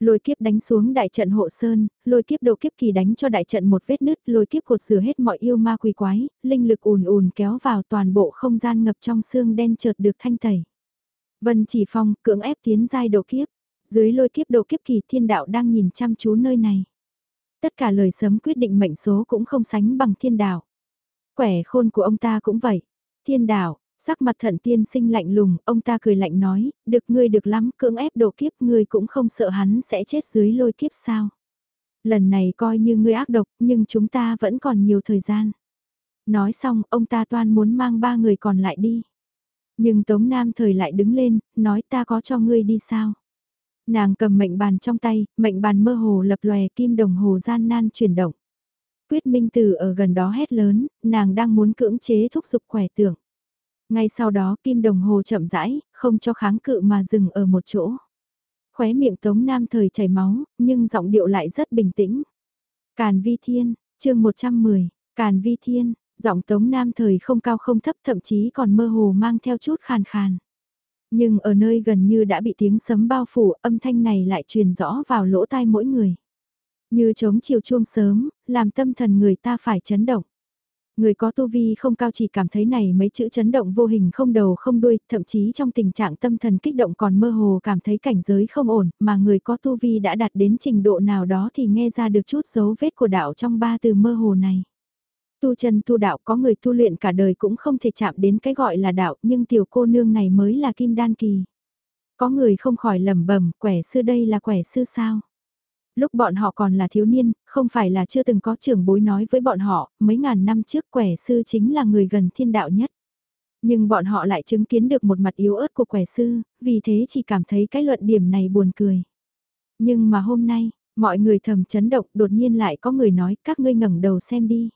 Lôi kiếp đánh xuống đại trận hộ sơn, lôi kiếp độ kiếp kỳ đánh cho đại trận một vết nứt, lôi kiếp cột rửa hết mọi yêu ma quỷ quái, linh lực ùn ùn kéo vào toàn bộ không gian ngập trong xương đen chợt được thanh tẩy. Vân chỉ phong, cưỡng ép tiến giai độ kiếp, dưới lôi kiếp độ kiếp kỳ thiên đạo đang nhìn chăm chú nơi này. Tất cả lời sớm quyết định mệnh số cũng không sánh bằng thiên đạo. Quẻ khôn của ông ta cũng vậy. Thiên đạo, Sắc mặt thận tiên sinh lạnh lùng, ông ta cười lạnh nói, được ngươi được lắm, cưỡng ép độ kiếp ngươi cũng không sợ hắn sẽ chết dưới lôi kiếp sao. Lần này coi như ngươi ác độc, nhưng chúng ta vẫn còn nhiều thời gian. Nói xong, ông ta toan muốn mang ba người còn lại đi. Nhưng Tống Nam thời lại đứng lên, nói ta có cho ngươi đi sao. Nàng cầm mệnh bàn trong tay, mệnh bàn mơ hồ lập lòe kim đồng hồ gian nan chuyển động. Quyết Minh Tử ở gần đó hét lớn, nàng đang muốn cưỡng chế thúc giục khỏe tưởng. Ngay sau đó kim đồng hồ chậm rãi, không cho kháng cự mà dừng ở một chỗ. Khóe miệng Tống Nam thời chảy máu, nhưng giọng điệu lại rất bình tĩnh. Càn Vi Thiên, chương 110, Càn Vi Thiên, giọng Tống Nam thời không cao không thấp thậm chí còn mơ hồ mang theo chút khàn khàn. Nhưng ở nơi gần như đã bị tiếng sấm bao phủ âm thanh này lại truyền rõ vào lỗ tai mỗi người. Như trống chiều chuông sớm, làm tâm thần người ta phải chấn động. Người có tu vi không cao chỉ cảm thấy này mấy chữ chấn động vô hình không đầu không đuôi, thậm chí trong tình trạng tâm thần kích động còn mơ hồ cảm thấy cảnh giới không ổn, mà người có tu vi đã đạt đến trình độ nào đó thì nghe ra được chút dấu vết của đạo trong ba từ mơ hồ này. Tu chân tu đạo có người tu luyện cả đời cũng không thể chạm đến cái gọi là đạo, nhưng tiểu cô nương này mới là kim đan kỳ. Có người không khỏi lẩm bẩm, quẻ sư đây là quẻ sư sao? lúc bọn họ còn là thiếu niên, không phải là chưa từng có trưởng bối nói với bọn họ, mấy ngàn năm trước quẻ sư chính là người gần thiên đạo nhất. Nhưng bọn họ lại chứng kiến được một mặt yếu ớt của quẻ sư, vì thế chỉ cảm thấy cái luận điểm này buồn cười. Nhưng mà hôm nay, mọi người thầm chấn động đột nhiên lại có người nói các ngươi ngẩng đầu xem đi.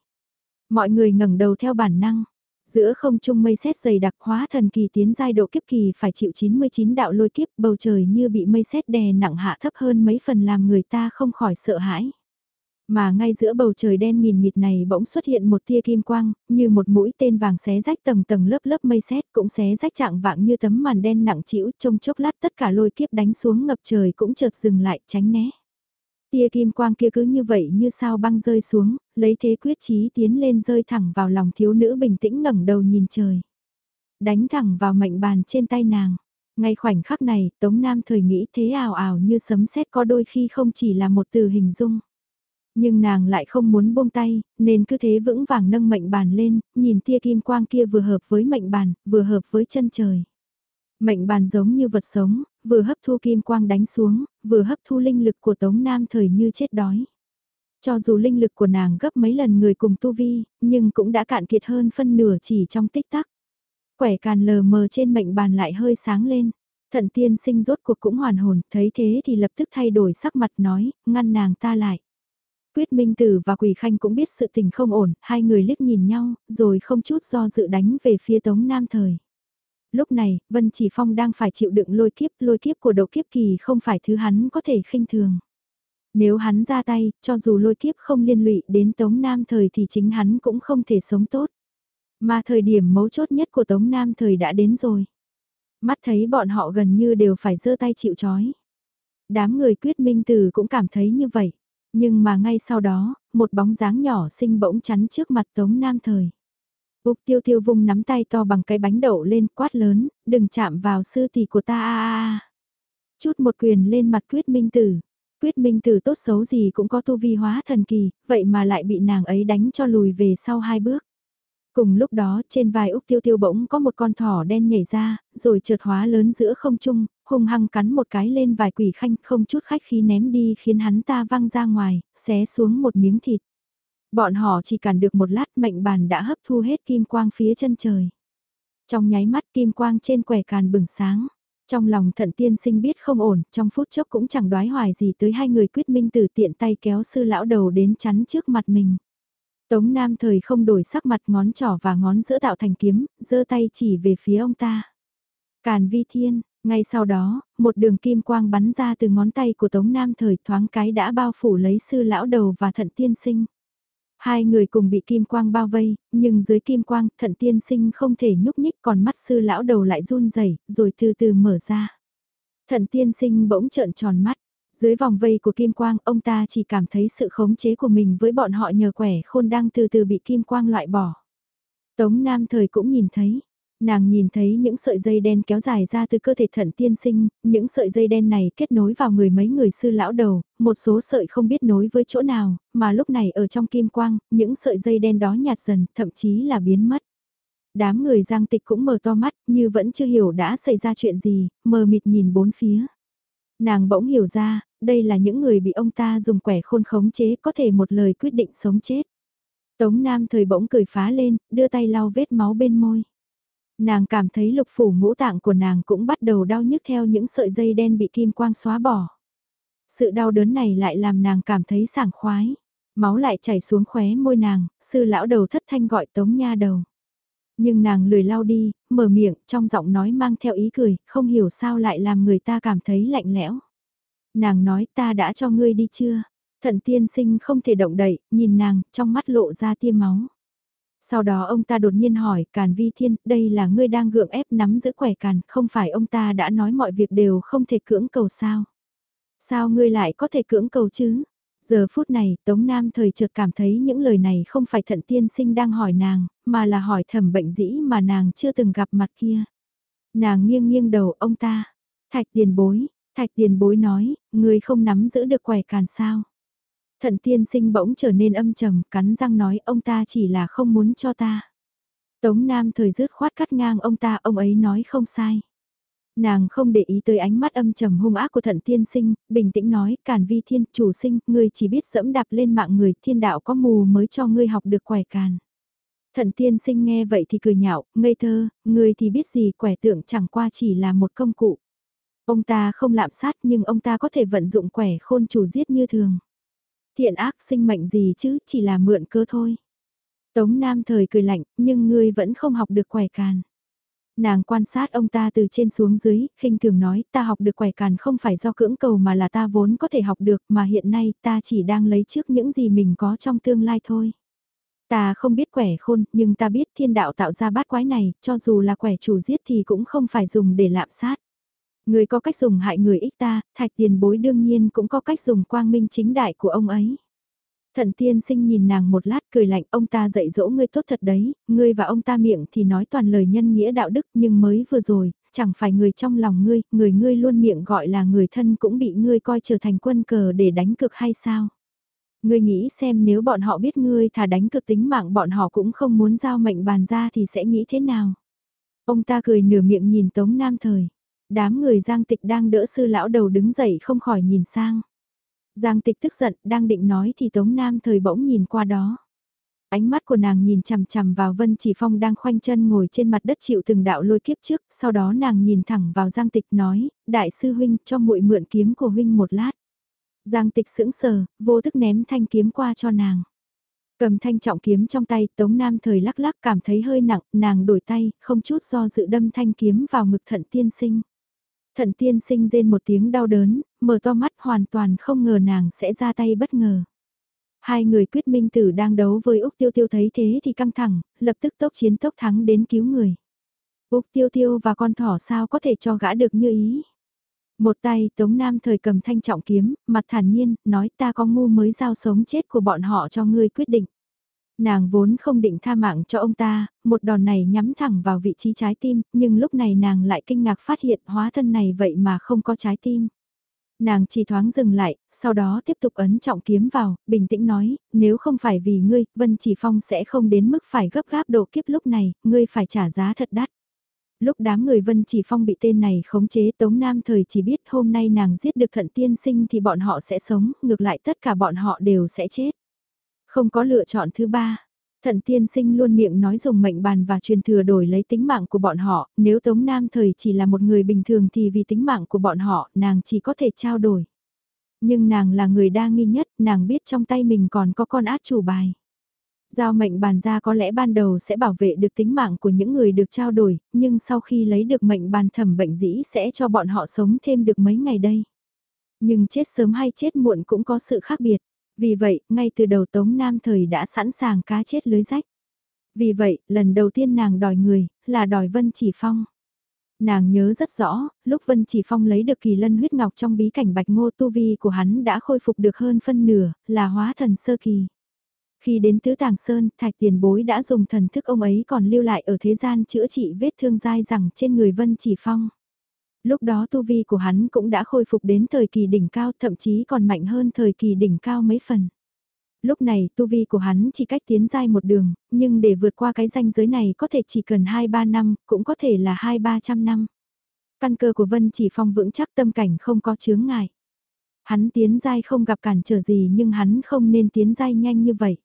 Mọi người ngẩng đầu theo bản năng, Giữa không trung mây xét dày đặc hóa thần kỳ tiến giai độ kiếp kỳ phải chịu 99 đạo lôi kiếp bầu trời như bị mây xét đè nặng hạ thấp hơn mấy phần làm người ta không khỏi sợ hãi. Mà ngay giữa bầu trời đen nghìn nghịt này bỗng xuất hiện một tia kim quang, như một mũi tên vàng xé rách tầng tầng lớp lớp mây xét cũng xé rách trạng vạng như tấm màn đen nặng trĩu trong chốc lát tất cả lôi kiếp đánh xuống ngập trời cũng chợt dừng lại tránh né. Tia kim quang kia cứ như vậy như sao băng rơi xuống, lấy thế quyết chí tiến lên rơi thẳng vào lòng thiếu nữ bình tĩnh ngẩng đầu nhìn trời. Đánh thẳng vào mệnh bàn trên tay nàng. Ngay khoảnh khắc này, Tống Nam thời nghĩ thế ảo ảo như sấm sét có đôi khi không chỉ là một từ hình dung. Nhưng nàng lại không muốn buông tay, nên cứ thế vững vàng nâng mệnh bàn lên, nhìn tia kim quang kia vừa hợp với mệnh bàn, vừa hợp với chân trời. Mệnh bàn giống như vật sống, vừa hấp thu kim quang đánh xuống, vừa hấp thu linh lực của Tống Nam thời như chết đói. Cho dù linh lực của nàng gấp mấy lần người cùng tu vi, nhưng cũng đã cạn kiệt hơn phân nửa chỉ trong tích tắc. Quẻ càn lờ mờ trên mệnh bàn lại hơi sáng lên. Thận tiên sinh rốt cuộc cũng hoàn hồn, thấy thế thì lập tức thay đổi sắc mặt nói, ngăn nàng ta lại. Quyết Minh Tử và Quỷ Khanh cũng biết sự tình không ổn, hai người liếc nhìn nhau, rồi không chút do dự đánh về phía Tống Nam Thời. Lúc này, Vân Chỉ Phong đang phải chịu đựng lôi kiếp, lôi kiếp của độ kiếp kỳ không phải thứ hắn có thể khinh thường. Nếu hắn ra tay, cho dù lôi kiếp không liên lụy đến Tống Nam thời thì chính hắn cũng không thể sống tốt. Mà thời điểm mấu chốt nhất của Tống Nam thời đã đến rồi. Mắt thấy bọn họ gần như đều phải giơ tay chịu chói. Đám người quyết minh tử cũng cảm thấy như vậy. Nhưng mà ngay sau đó, một bóng dáng nhỏ xinh bỗng chắn trước mặt Tống Nam thời. Úc tiêu tiêu vung nắm tay to bằng cái bánh đậu lên quát lớn, đừng chạm vào sư tỷ của ta a a Chút một quyền lên mặt quyết minh tử. Quyết minh tử tốt xấu gì cũng có tu vi hóa thần kỳ, vậy mà lại bị nàng ấy đánh cho lùi về sau hai bước. Cùng lúc đó trên vai Úc Tiêu Tiêu bỗng có một con thỏ đen nhảy ra, rồi trượt hóa lớn giữa không trung, hung hăng cắn một cái lên vài quỷ khanh không chút khách khí ném đi khiến hắn ta văng ra ngoài, xé xuống một miếng thịt. Bọn họ chỉ cản được một lát mệnh bàn đã hấp thu hết kim quang phía chân trời. Trong nháy mắt kim quang trên quẻ càn bừng sáng. Trong lòng thận tiên sinh biết không ổn, trong phút chốc cũng chẳng đoái hoài gì tới hai người quyết minh từ tiện tay kéo sư lão đầu đến chắn trước mặt mình. Tống Nam thời không đổi sắc mặt ngón trỏ và ngón giữa tạo thành kiếm, giơ tay chỉ về phía ông ta. Càn vi thiên, ngay sau đó, một đường kim quang bắn ra từ ngón tay của Tống Nam thời thoáng cái đã bao phủ lấy sư lão đầu và thận tiên sinh. Hai người cùng bị kim quang bao vây, nhưng dưới kim quang, thận tiên sinh không thể nhúc nhích còn mắt sư lão đầu lại run rẩy rồi từ từ mở ra. Thận tiên sinh bỗng trợn tròn mắt, dưới vòng vây của kim quang ông ta chỉ cảm thấy sự khống chế của mình với bọn họ nhờ quẻ khôn đang từ từ bị kim quang loại bỏ. Tống Nam thời cũng nhìn thấy, Nàng nhìn thấy những sợi dây đen kéo dài ra từ cơ thể thận tiên sinh, những sợi dây đen này kết nối vào người mấy người sư lão đầu, một số sợi không biết nối với chỗ nào, mà lúc này ở trong kim quang, những sợi dây đen đó nhạt dần, thậm chí là biến mất. Đám người giang tịch cũng mở to mắt, như vẫn chưa hiểu đã xảy ra chuyện gì, mờ mịt nhìn bốn phía. Nàng bỗng hiểu ra, đây là những người bị ông ta dùng quẻ khôn khống chế có thể một lời quyết định sống chết. Tống Nam thời bỗng cười phá lên, đưa tay lau vết máu bên môi. Nàng cảm thấy lục phủ ngũ tạng của nàng cũng bắt đầu đau nhức theo những sợi dây đen bị kim quang xóa bỏ. Sự đau đớn này lại làm nàng cảm thấy sảng khoái. Máu lại chảy xuống khóe môi nàng, sư lão đầu thất thanh gọi tống nha đầu. Nhưng nàng lười lau đi, mở miệng, trong giọng nói mang theo ý cười, không hiểu sao lại làm người ta cảm thấy lạnh lẽo. Nàng nói ta đã cho ngươi đi chưa? Thận tiên sinh không thể động đậy, nhìn nàng, trong mắt lộ ra tia máu. Sau đó ông ta đột nhiên hỏi, Càn Vi Thiên, đây là ngươi đang gượng ép nắm giữ quẻ càn, không phải ông ta đã nói mọi việc đều không thể cưỡng cầu sao? Sao ngươi lại có thể cưỡng cầu chứ? Giờ phút này, Tống Nam thời chợt cảm thấy những lời này không phải thận tiên sinh đang hỏi nàng, mà là hỏi thẩm bệnh dĩ mà nàng chưa từng gặp mặt kia. Nàng nghiêng nghiêng đầu ông ta. Thạch tiền bối, thạch tiền bối nói, người không nắm giữ được quẻ càn sao. Thận tiên sinh bỗng trở nên âm trầm, cắn răng nói ông ta chỉ là không muốn cho ta. Tống Nam thời rứt khoát cắt ngang ông ta, ông ấy nói không sai. Nàng không để ý tới ánh mắt âm trầm hung ác của thận tiên sinh, bình tĩnh nói, càn vi thiên, chủ sinh, ngươi chỉ biết dẫm đạp lên mạng người, thiên đạo có mù mới cho ngươi học được quẻ càn. Thận tiên sinh nghe vậy thì cười nhạo, ngây thơ, ngươi thì biết gì quẻ tượng chẳng qua chỉ là một công cụ. Ông ta không lạm sát nhưng ông ta có thể vận dụng quẻ khôn chủ giết như thường. Thiện ác sinh mệnh gì chứ, chỉ là mượn cơ thôi. Tống Nam thời cười lạnh, nhưng ngươi vẫn không học được quẻ càn. Nàng quan sát ông ta từ trên xuống dưới, khinh thường nói, ta học được quẻ càn không phải do cưỡng cầu mà là ta vốn có thể học được mà hiện nay ta chỉ đang lấy trước những gì mình có trong tương lai thôi. Ta không biết quẻ khôn, nhưng ta biết thiên đạo tạo ra bát quái này, cho dù là quẻ chủ giết thì cũng không phải dùng để lạm sát. Người có cách dùng hại người ích ta, thạch tiền bối đương nhiên cũng có cách dùng quang minh chính đại của ông ấy. Thận tiên sinh nhìn nàng một lát cười lạnh ông ta dạy dỗ ngươi tốt thật đấy, ngươi và ông ta miệng thì nói toàn lời nhân nghĩa đạo đức nhưng mới vừa rồi, chẳng phải người trong lòng ngươi, người ngươi luôn miệng gọi là người thân cũng bị ngươi coi trở thành quân cờ để đánh cực hay sao? Ngươi nghĩ xem nếu bọn họ biết ngươi thà đánh cực tính mạng bọn họ cũng không muốn giao mệnh bàn ra thì sẽ nghĩ thế nào? Ông ta cười nửa miệng nhìn Tống Nam Thời. Đám người giang tịch đang đỡ sư lão đầu đứng dậy không khỏi nhìn sang. Giang tịch tức giận, đang định nói thì Tống Nam thời bỗng nhìn qua đó. Ánh mắt của nàng nhìn chằm chằm vào Vân Chỉ Phong đang khoanh chân ngồi trên mặt đất chịu từng đạo lôi kiếp trước, sau đó nàng nhìn thẳng vào Giang Tịch nói, đại sư huynh cho muội mượn kiếm của huynh một lát. Giang Tịch sững sờ, vô thức ném thanh kiếm qua cho nàng. Cầm thanh trọng kiếm trong tay, Tống Nam thời lắc lắc cảm thấy hơi nặng, nàng đổi tay, không chút do dự đâm thanh kiếm vào ngực thận tiên sinh. Thận tiên sinh rên một tiếng đau đớn, mở to mắt hoàn toàn không ngờ nàng sẽ ra tay bất ngờ. Hai người quyết minh tử đang đấu với Úc Tiêu Tiêu thấy thế thì căng thẳng, lập tức tốc chiến tốc thắng đến cứu người. Úc Tiêu Tiêu và con thỏ sao có thể cho gã được như ý. Một tay Tống Nam thời cầm thanh trọng kiếm, mặt thản nhiên, nói ta có ngu mới giao sống chết của bọn họ cho ngươi quyết định. Nàng vốn không định tha mạng cho ông ta, một đòn này nhắm thẳng vào vị trí trái tim, nhưng lúc này nàng lại kinh ngạc phát hiện hóa thân này vậy mà không có trái tim. Nàng chỉ thoáng dừng lại, sau đó tiếp tục ấn trọng kiếm vào, bình tĩnh nói, nếu không phải vì ngươi, Vân Chỉ Phong sẽ không đến mức phải gấp gáp độ kiếp lúc này, ngươi phải trả giá thật đắt. Lúc đám người Vân Chỉ Phong bị tên này khống chế Tống Nam thời chỉ biết hôm nay nàng giết được thận tiên sinh thì bọn họ sẽ sống, ngược lại tất cả bọn họ đều sẽ chết. Không có lựa chọn thứ ba. Thận tiên sinh luôn miệng nói dùng mệnh bàn và truyền thừa đổi lấy tính mạng của bọn họ, nếu Tống Nam thời chỉ là một người bình thường thì vì tính mạng của bọn họ, nàng chỉ có thể trao đổi. Nhưng nàng là người đa nghi nhất, nàng biết trong tay mình còn có con át chủ bài. Giao mệnh bàn ra có lẽ ban đầu sẽ bảo vệ được tính mạng của những người được trao đổi, nhưng sau khi lấy được mệnh bàn thẩm bệnh dĩ sẽ cho bọn họ sống thêm được mấy ngày đây. Nhưng chết sớm hay chết muộn cũng có sự khác biệt. Vì vậy, ngay từ đầu Tống Nam thời đã sẵn sàng cá chết lưới rách. Vì vậy, lần đầu tiên nàng đòi người, là đòi Vân Chỉ Phong. Nàng nhớ rất rõ, lúc Vân Chỉ Phong lấy được kỳ lân huyết ngọc trong bí cảnh bạch ngô tu vi của hắn đã khôi phục được hơn phân nửa, là hóa thần sơ kỳ. Khi đến Tứ Tàng Sơn, Thạch Tiền Bối đã dùng thần thức ông ấy còn lưu lại ở thế gian chữa trị vết thương dai rằng trên người Vân Chỉ Phong. Lúc đó tu vi của hắn cũng đã khôi phục đến thời kỳ đỉnh cao thậm chí còn mạnh hơn thời kỳ đỉnh cao mấy phần. Lúc này tu vi của hắn chỉ cách tiến giai một đường, nhưng để vượt qua cái danh giới này có thể chỉ cần 2-3 năm, cũng có thể là 2-300 năm. Căn cơ của Vân chỉ phong vững chắc tâm cảnh không có chướng ngại. Hắn tiến giai không gặp cản trở gì nhưng hắn không nên tiến giai nhanh như vậy.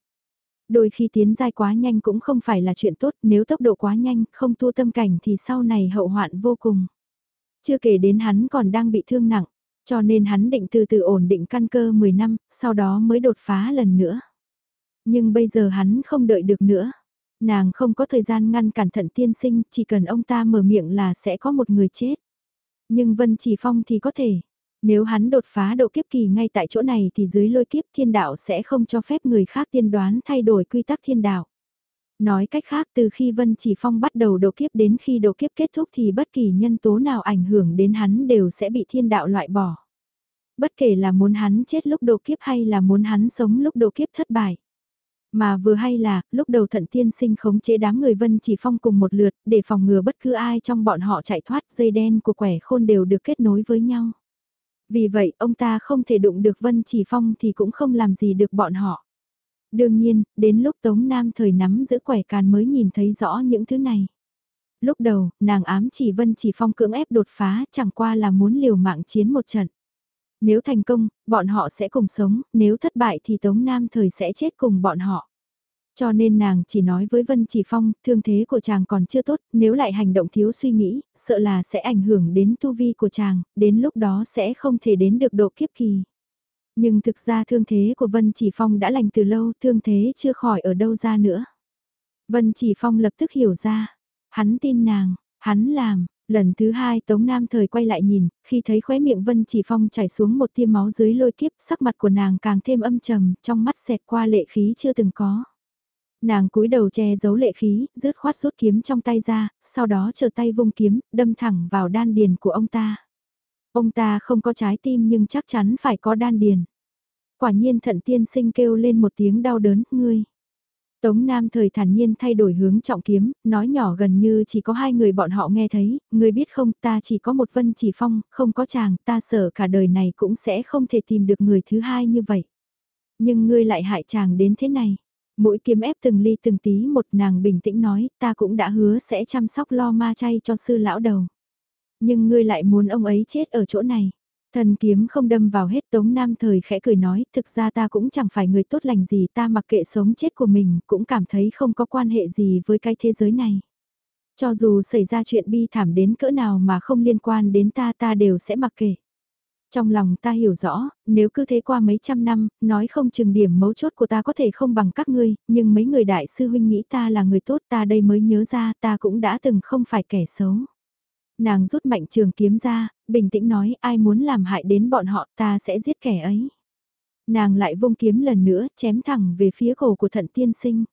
Đôi khi tiến giai quá nhanh cũng không phải là chuyện tốt, nếu tốc độ quá nhanh, không tu tâm cảnh thì sau này hậu hoạn vô cùng. Chưa kể đến hắn còn đang bị thương nặng, cho nên hắn định từ từ ổn định căn cơ 10 năm, sau đó mới đột phá lần nữa. Nhưng bây giờ hắn không đợi được nữa. Nàng không có thời gian ngăn cản thận tiên sinh, chỉ cần ông ta mở miệng là sẽ có một người chết. Nhưng Vân Chỉ Phong thì có thể. Nếu hắn đột phá độ kiếp kỳ ngay tại chỗ này thì dưới lôi kiếp thiên đạo sẽ không cho phép người khác tiên đoán thay đổi quy tắc thiên đạo. Nói cách khác từ khi Vân Chỉ Phong bắt đầu độ kiếp đến khi độ kiếp kết thúc thì bất kỳ nhân tố nào ảnh hưởng đến hắn đều sẽ bị thiên đạo loại bỏ. Bất kể là muốn hắn chết lúc độ kiếp hay là muốn hắn sống lúc độ kiếp thất bại. Mà vừa hay là, lúc đầu thận tiên sinh khống chế đám người Vân Chỉ Phong cùng một lượt, để phòng ngừa bất cứ ai trong bọn họ chạy thoát dây đen của quẻ khôn đều được kết nối với nhau. Vì vậy, ông ta không thể đụng được Vân Chỉ Phong thì cũng không làm gì được bọn họ. Đương nhiên, đến lúc Tống Nam thời nắm giữ quẻ càn mới nhìn thấy rõ những thứ này. Lúc đầu, nàng ám chỉ Vân Chỉ Phong cưỡng ép đột phá chẳng qua là muốn liều mạng chiến một trận. Nếu thành công, bọn họ sẽ cùng sống, nếu thất bại thì Tống Nam thời sẽ chết cùng bọn họ. Cho nên nàng chỉ nói với Vân Chỉ Phong, thương thế của chàng còn chưa tốt, nếu lại hành động thiếu suy nghĩ, sợ là sẽ ảnh hưởng đến tu vi của chàng, đến lúc đó sẽ không thể đến được độ kiếp kỳ. Nhưng thực ra thương thế của Vân Chỉ Phong đã lành từ lâu, thương thế chưa khỏi ở đâu ra nữa. Vân Chỉ Phong lập tức hiểu ra, hắn tin nàng, hắn làm, Lần thứ hai Tống Nam thời quay lại nhìn, khi thấy khóe miệng Vân Chỉ Phong chảy xuống một tia máu dưới lôi kiếp, sắc mặt của nàng càng thêm âm trầm, trong mắt xẹt qua lệ khí chưa từng có. Nàng cúi đầu che giấu lệ khí, rứt khoát rút kiếm trong tay ra, sau đó chờ tay vung kiếm, đâm thẳng vào đan điền của ông ta. Ông ta không có trái tim nhưng chắc chắn phải có đan điền. Quả nhiên thận tiên sinh kêu lên một tiếng đau đớn, ngươi. Tống Nam thời thản nhiên thay đổi hướng trọng kiếm, nói nhỏ gần như chỉ có hai người bọn họ nghe thấy, người biết không ta chỉ có một vân chỉ phong, không có chàng, ta sợ cả đời này cũng sẽ không thể tìm được người thứ hai như vậy. Nhưng ngươi lại hại chàng đến thế này. Mũi kiếm ép từng ly từng tí một nàng bình tĩnh nói, ta cũng đã hứa sẽ chăm sóc lo ma chay cho sư lão đầu. Nhưng ngươi lại muốn ông ấy chết ở chỗ này. Thần kiếm không đâm vào hết Tống Nam thời khẽ cười nói, thực ra ta cũng chẳng phải người tốt lành gì ta mặc kệ sống chết của mình, cũng cảm thấy không có quan hệ gì với cái thế giới này. Cho dù xảy ra chuyện bi thảm đến cỡ nào mà không liên quan đến ta ta đều sẽ mặc kệ. Trong lòng ta hiểu rõ, nếu cứ thế qua mấy trăm năm, nói không chừng điểm mấu chốt của ta có thể không bằng các ngươi, nhưng mấy người đại sư huynh nghĩ ta là người tốt ta đây mới nhớ ra ta cũng đã từng không phải kẻ xấu. Nàng rút mạnh trường kiếm ra, bình tĩnh nói ai muốn làm hại đến bọn họ ta sẽ giết kẻ ấy. Nàng lại vung kiếm lần nữa chém thẳng về phía cổ của thận tiên sinh.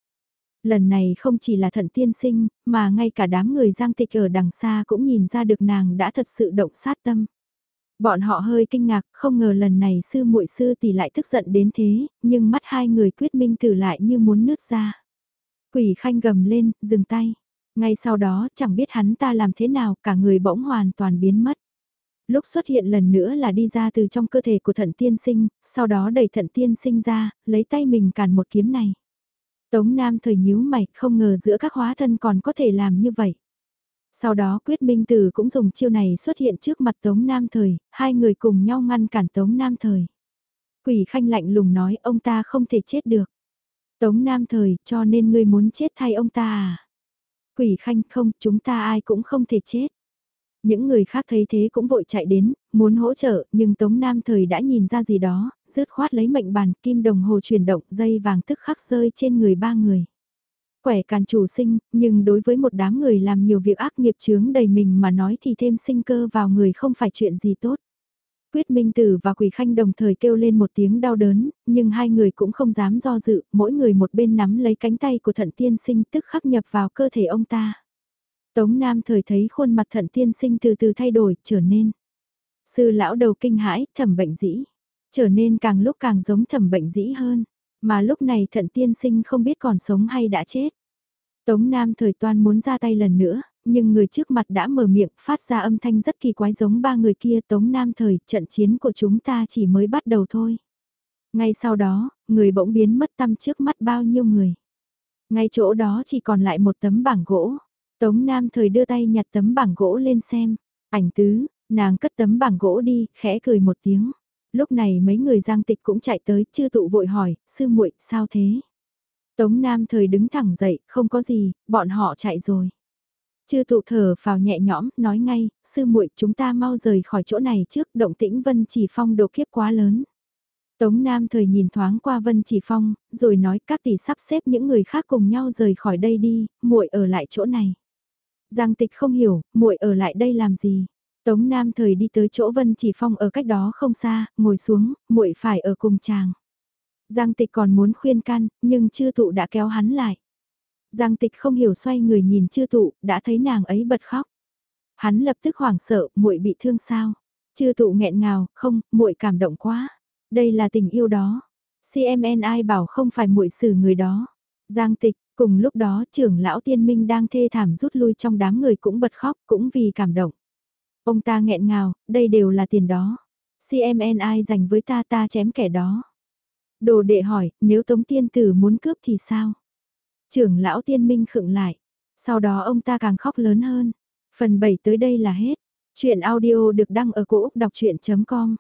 Lần này không chỉ là thận tiên sinh, mà ngay cả đám người giang tịch ở đằng xa cũng nhìn ra được nàng đã thật sự động sát tâm. Bọn họ hơi kinh ngạc, không ngờ lần này sư muội sư tỷ lại tức giận đến thế, nhưng mắt hai người quyết minh tử lại như muốn nứt ra. Quỷ khanh gầm lên, dừng tay. Ngay sau đó, chẳng biết hắn ta làm thế nào, cả người bỗng hoàn toàn biến mất. Lúc xuất hiện lần nữa là đi ra từ trong cơ thể của thận tiên sinh, sau đó đẩy thận tiên sinh ra, lấy tay mình cản một kiếm này. Tống Nam thời nhíu mày, không ngờ giữa các hóa thân còn có thể làm như vậy. Sau đó Quyết Minh Tử cũng dùng chiêu này xuất hiện trước mặt Tống Nam Thời, hai người cùng nhau ngăn cản Tống Nam Thời. Quỷ khanh lạnh lùng nói ông ta không thể chết được. Tống Nam Thời cho nên ngươi muốn chết thay ông ta à? Quỷ khanh không, chúng ta ai cũng không thể chết. Những người khác thấy thế cũng vội chạy đến, muốn hỗ trợ, nhưng Tống Nam Thời đã nhìn ra gì đó, rớt khoát lấy mệnh bàn, kim đồng hồ chuyển động, dây vàng tức khắc rơi trên người ba người. Quẻ càn chủ sinh, nhưng đối với một đám người làm nhiều việc ác nghiệp chướng đầy mình mà nói thì thêm sinh cơ vào người không phải chuyện gì tốt. Quyết Minh Tử và Quỷ Khanh đồng thời kêu lên một tiếng đau đớn, nhưng hai người cũng không dám do dự, mỗi người một bên nắm lấy cánh tay của thận tiên sinh tức khắc nhập vào cơ thể ông ta. Tống Nam thời thấy khuôn mặt thận tiên sinh từ từ thay đổi, trở nên. Sư lão đầu kinh hãi, thẩm bệnh dĩ. Trở nên càng lúc càng giống thẩm bệnh dĩ hơn. Mà lúc này thận tiên sinh không biết còn sống hay đã chết. Tống Nam thời toan muốn ra tay lần nữa, nhưng người trước mặt đã mở miệng phát ra âm thanh rất kỳ quái giống ba người kia Tống Nam thời trận chiến của chúng ta chỉ mới bắt đầu thôi. Ngay sau đó, người bỗng biến mất tâm trước mắt bao nhiêu người. Ngay chỗ đó chỉ còn lại một tấm bảng gỗ. Tống Nam thời đưa tay nhặt tấm bảng gỗ lên xem. Ảnh tứ, nàng cất tấm bảng gỗ đi, khẽ cười một tiếng. Lúc này mấy người giang tịch cũng chạy tới, chưa tụ vội hỏi, sư muội sao thế? Tống Nam thời đứng thẳng dậy, không có gì, bọn họ chạy rồi. Chư tụ thở vào nhẹ nhõm, nói ngay, sư muội chúng ta mau rời khỏi chỗ này trước, động tĩnh Vân Chỉ Phong độ kiếp quá lớn. Tống Nam thời nhìn thoáng qua Vân Chỉ Phong, rồi nói các tỷ sắp xếp những người khác cùng nhau rời khỏi đây đi, muội ở lại chỗ này. Giang Tịch không hiểu, muội ở lại đây làm gì? Tống Nam thời đi tới chỗ Vân Chỉ Phong ở cách đó không xa, ngồi xuống, muội phải ở cùng chàng. Giang Tịch còn muốn khuyên can, nhưng chư tụ đã kéo hắn lại. Giang Tịch không hiểu xoay người nhìn chư tụ, đã thấy nàng ấy bật khóc. Hắn lập tức hoảng sợ, muội bị thương sao? Chư tụ nghẹn ngào, không, muội cảm động quá. Đây là tình yêu đó. CMN ai bảo không phải muội xử người đó. Giang tịch, cùng lúc đó trưởng lão tiên minh đang thê thảm rút lui trong đám người cũng bật khóc cũng vì cảm động. Ông ta nghẹn ngào, đây đều là tiền đó. CMN ai dành với ta ta chém kẻ đó. Đồ đệ hỏi, nếu Tống Tiên Tử muốn cướp thì sao? Trưởng lão tiên minh khựng lại. Sau đó ông ta càng khóc lớn hơn. Phần 7 tới đây là hết. Chuyện audio được đăng ở cổ Úc đọc chuyện.com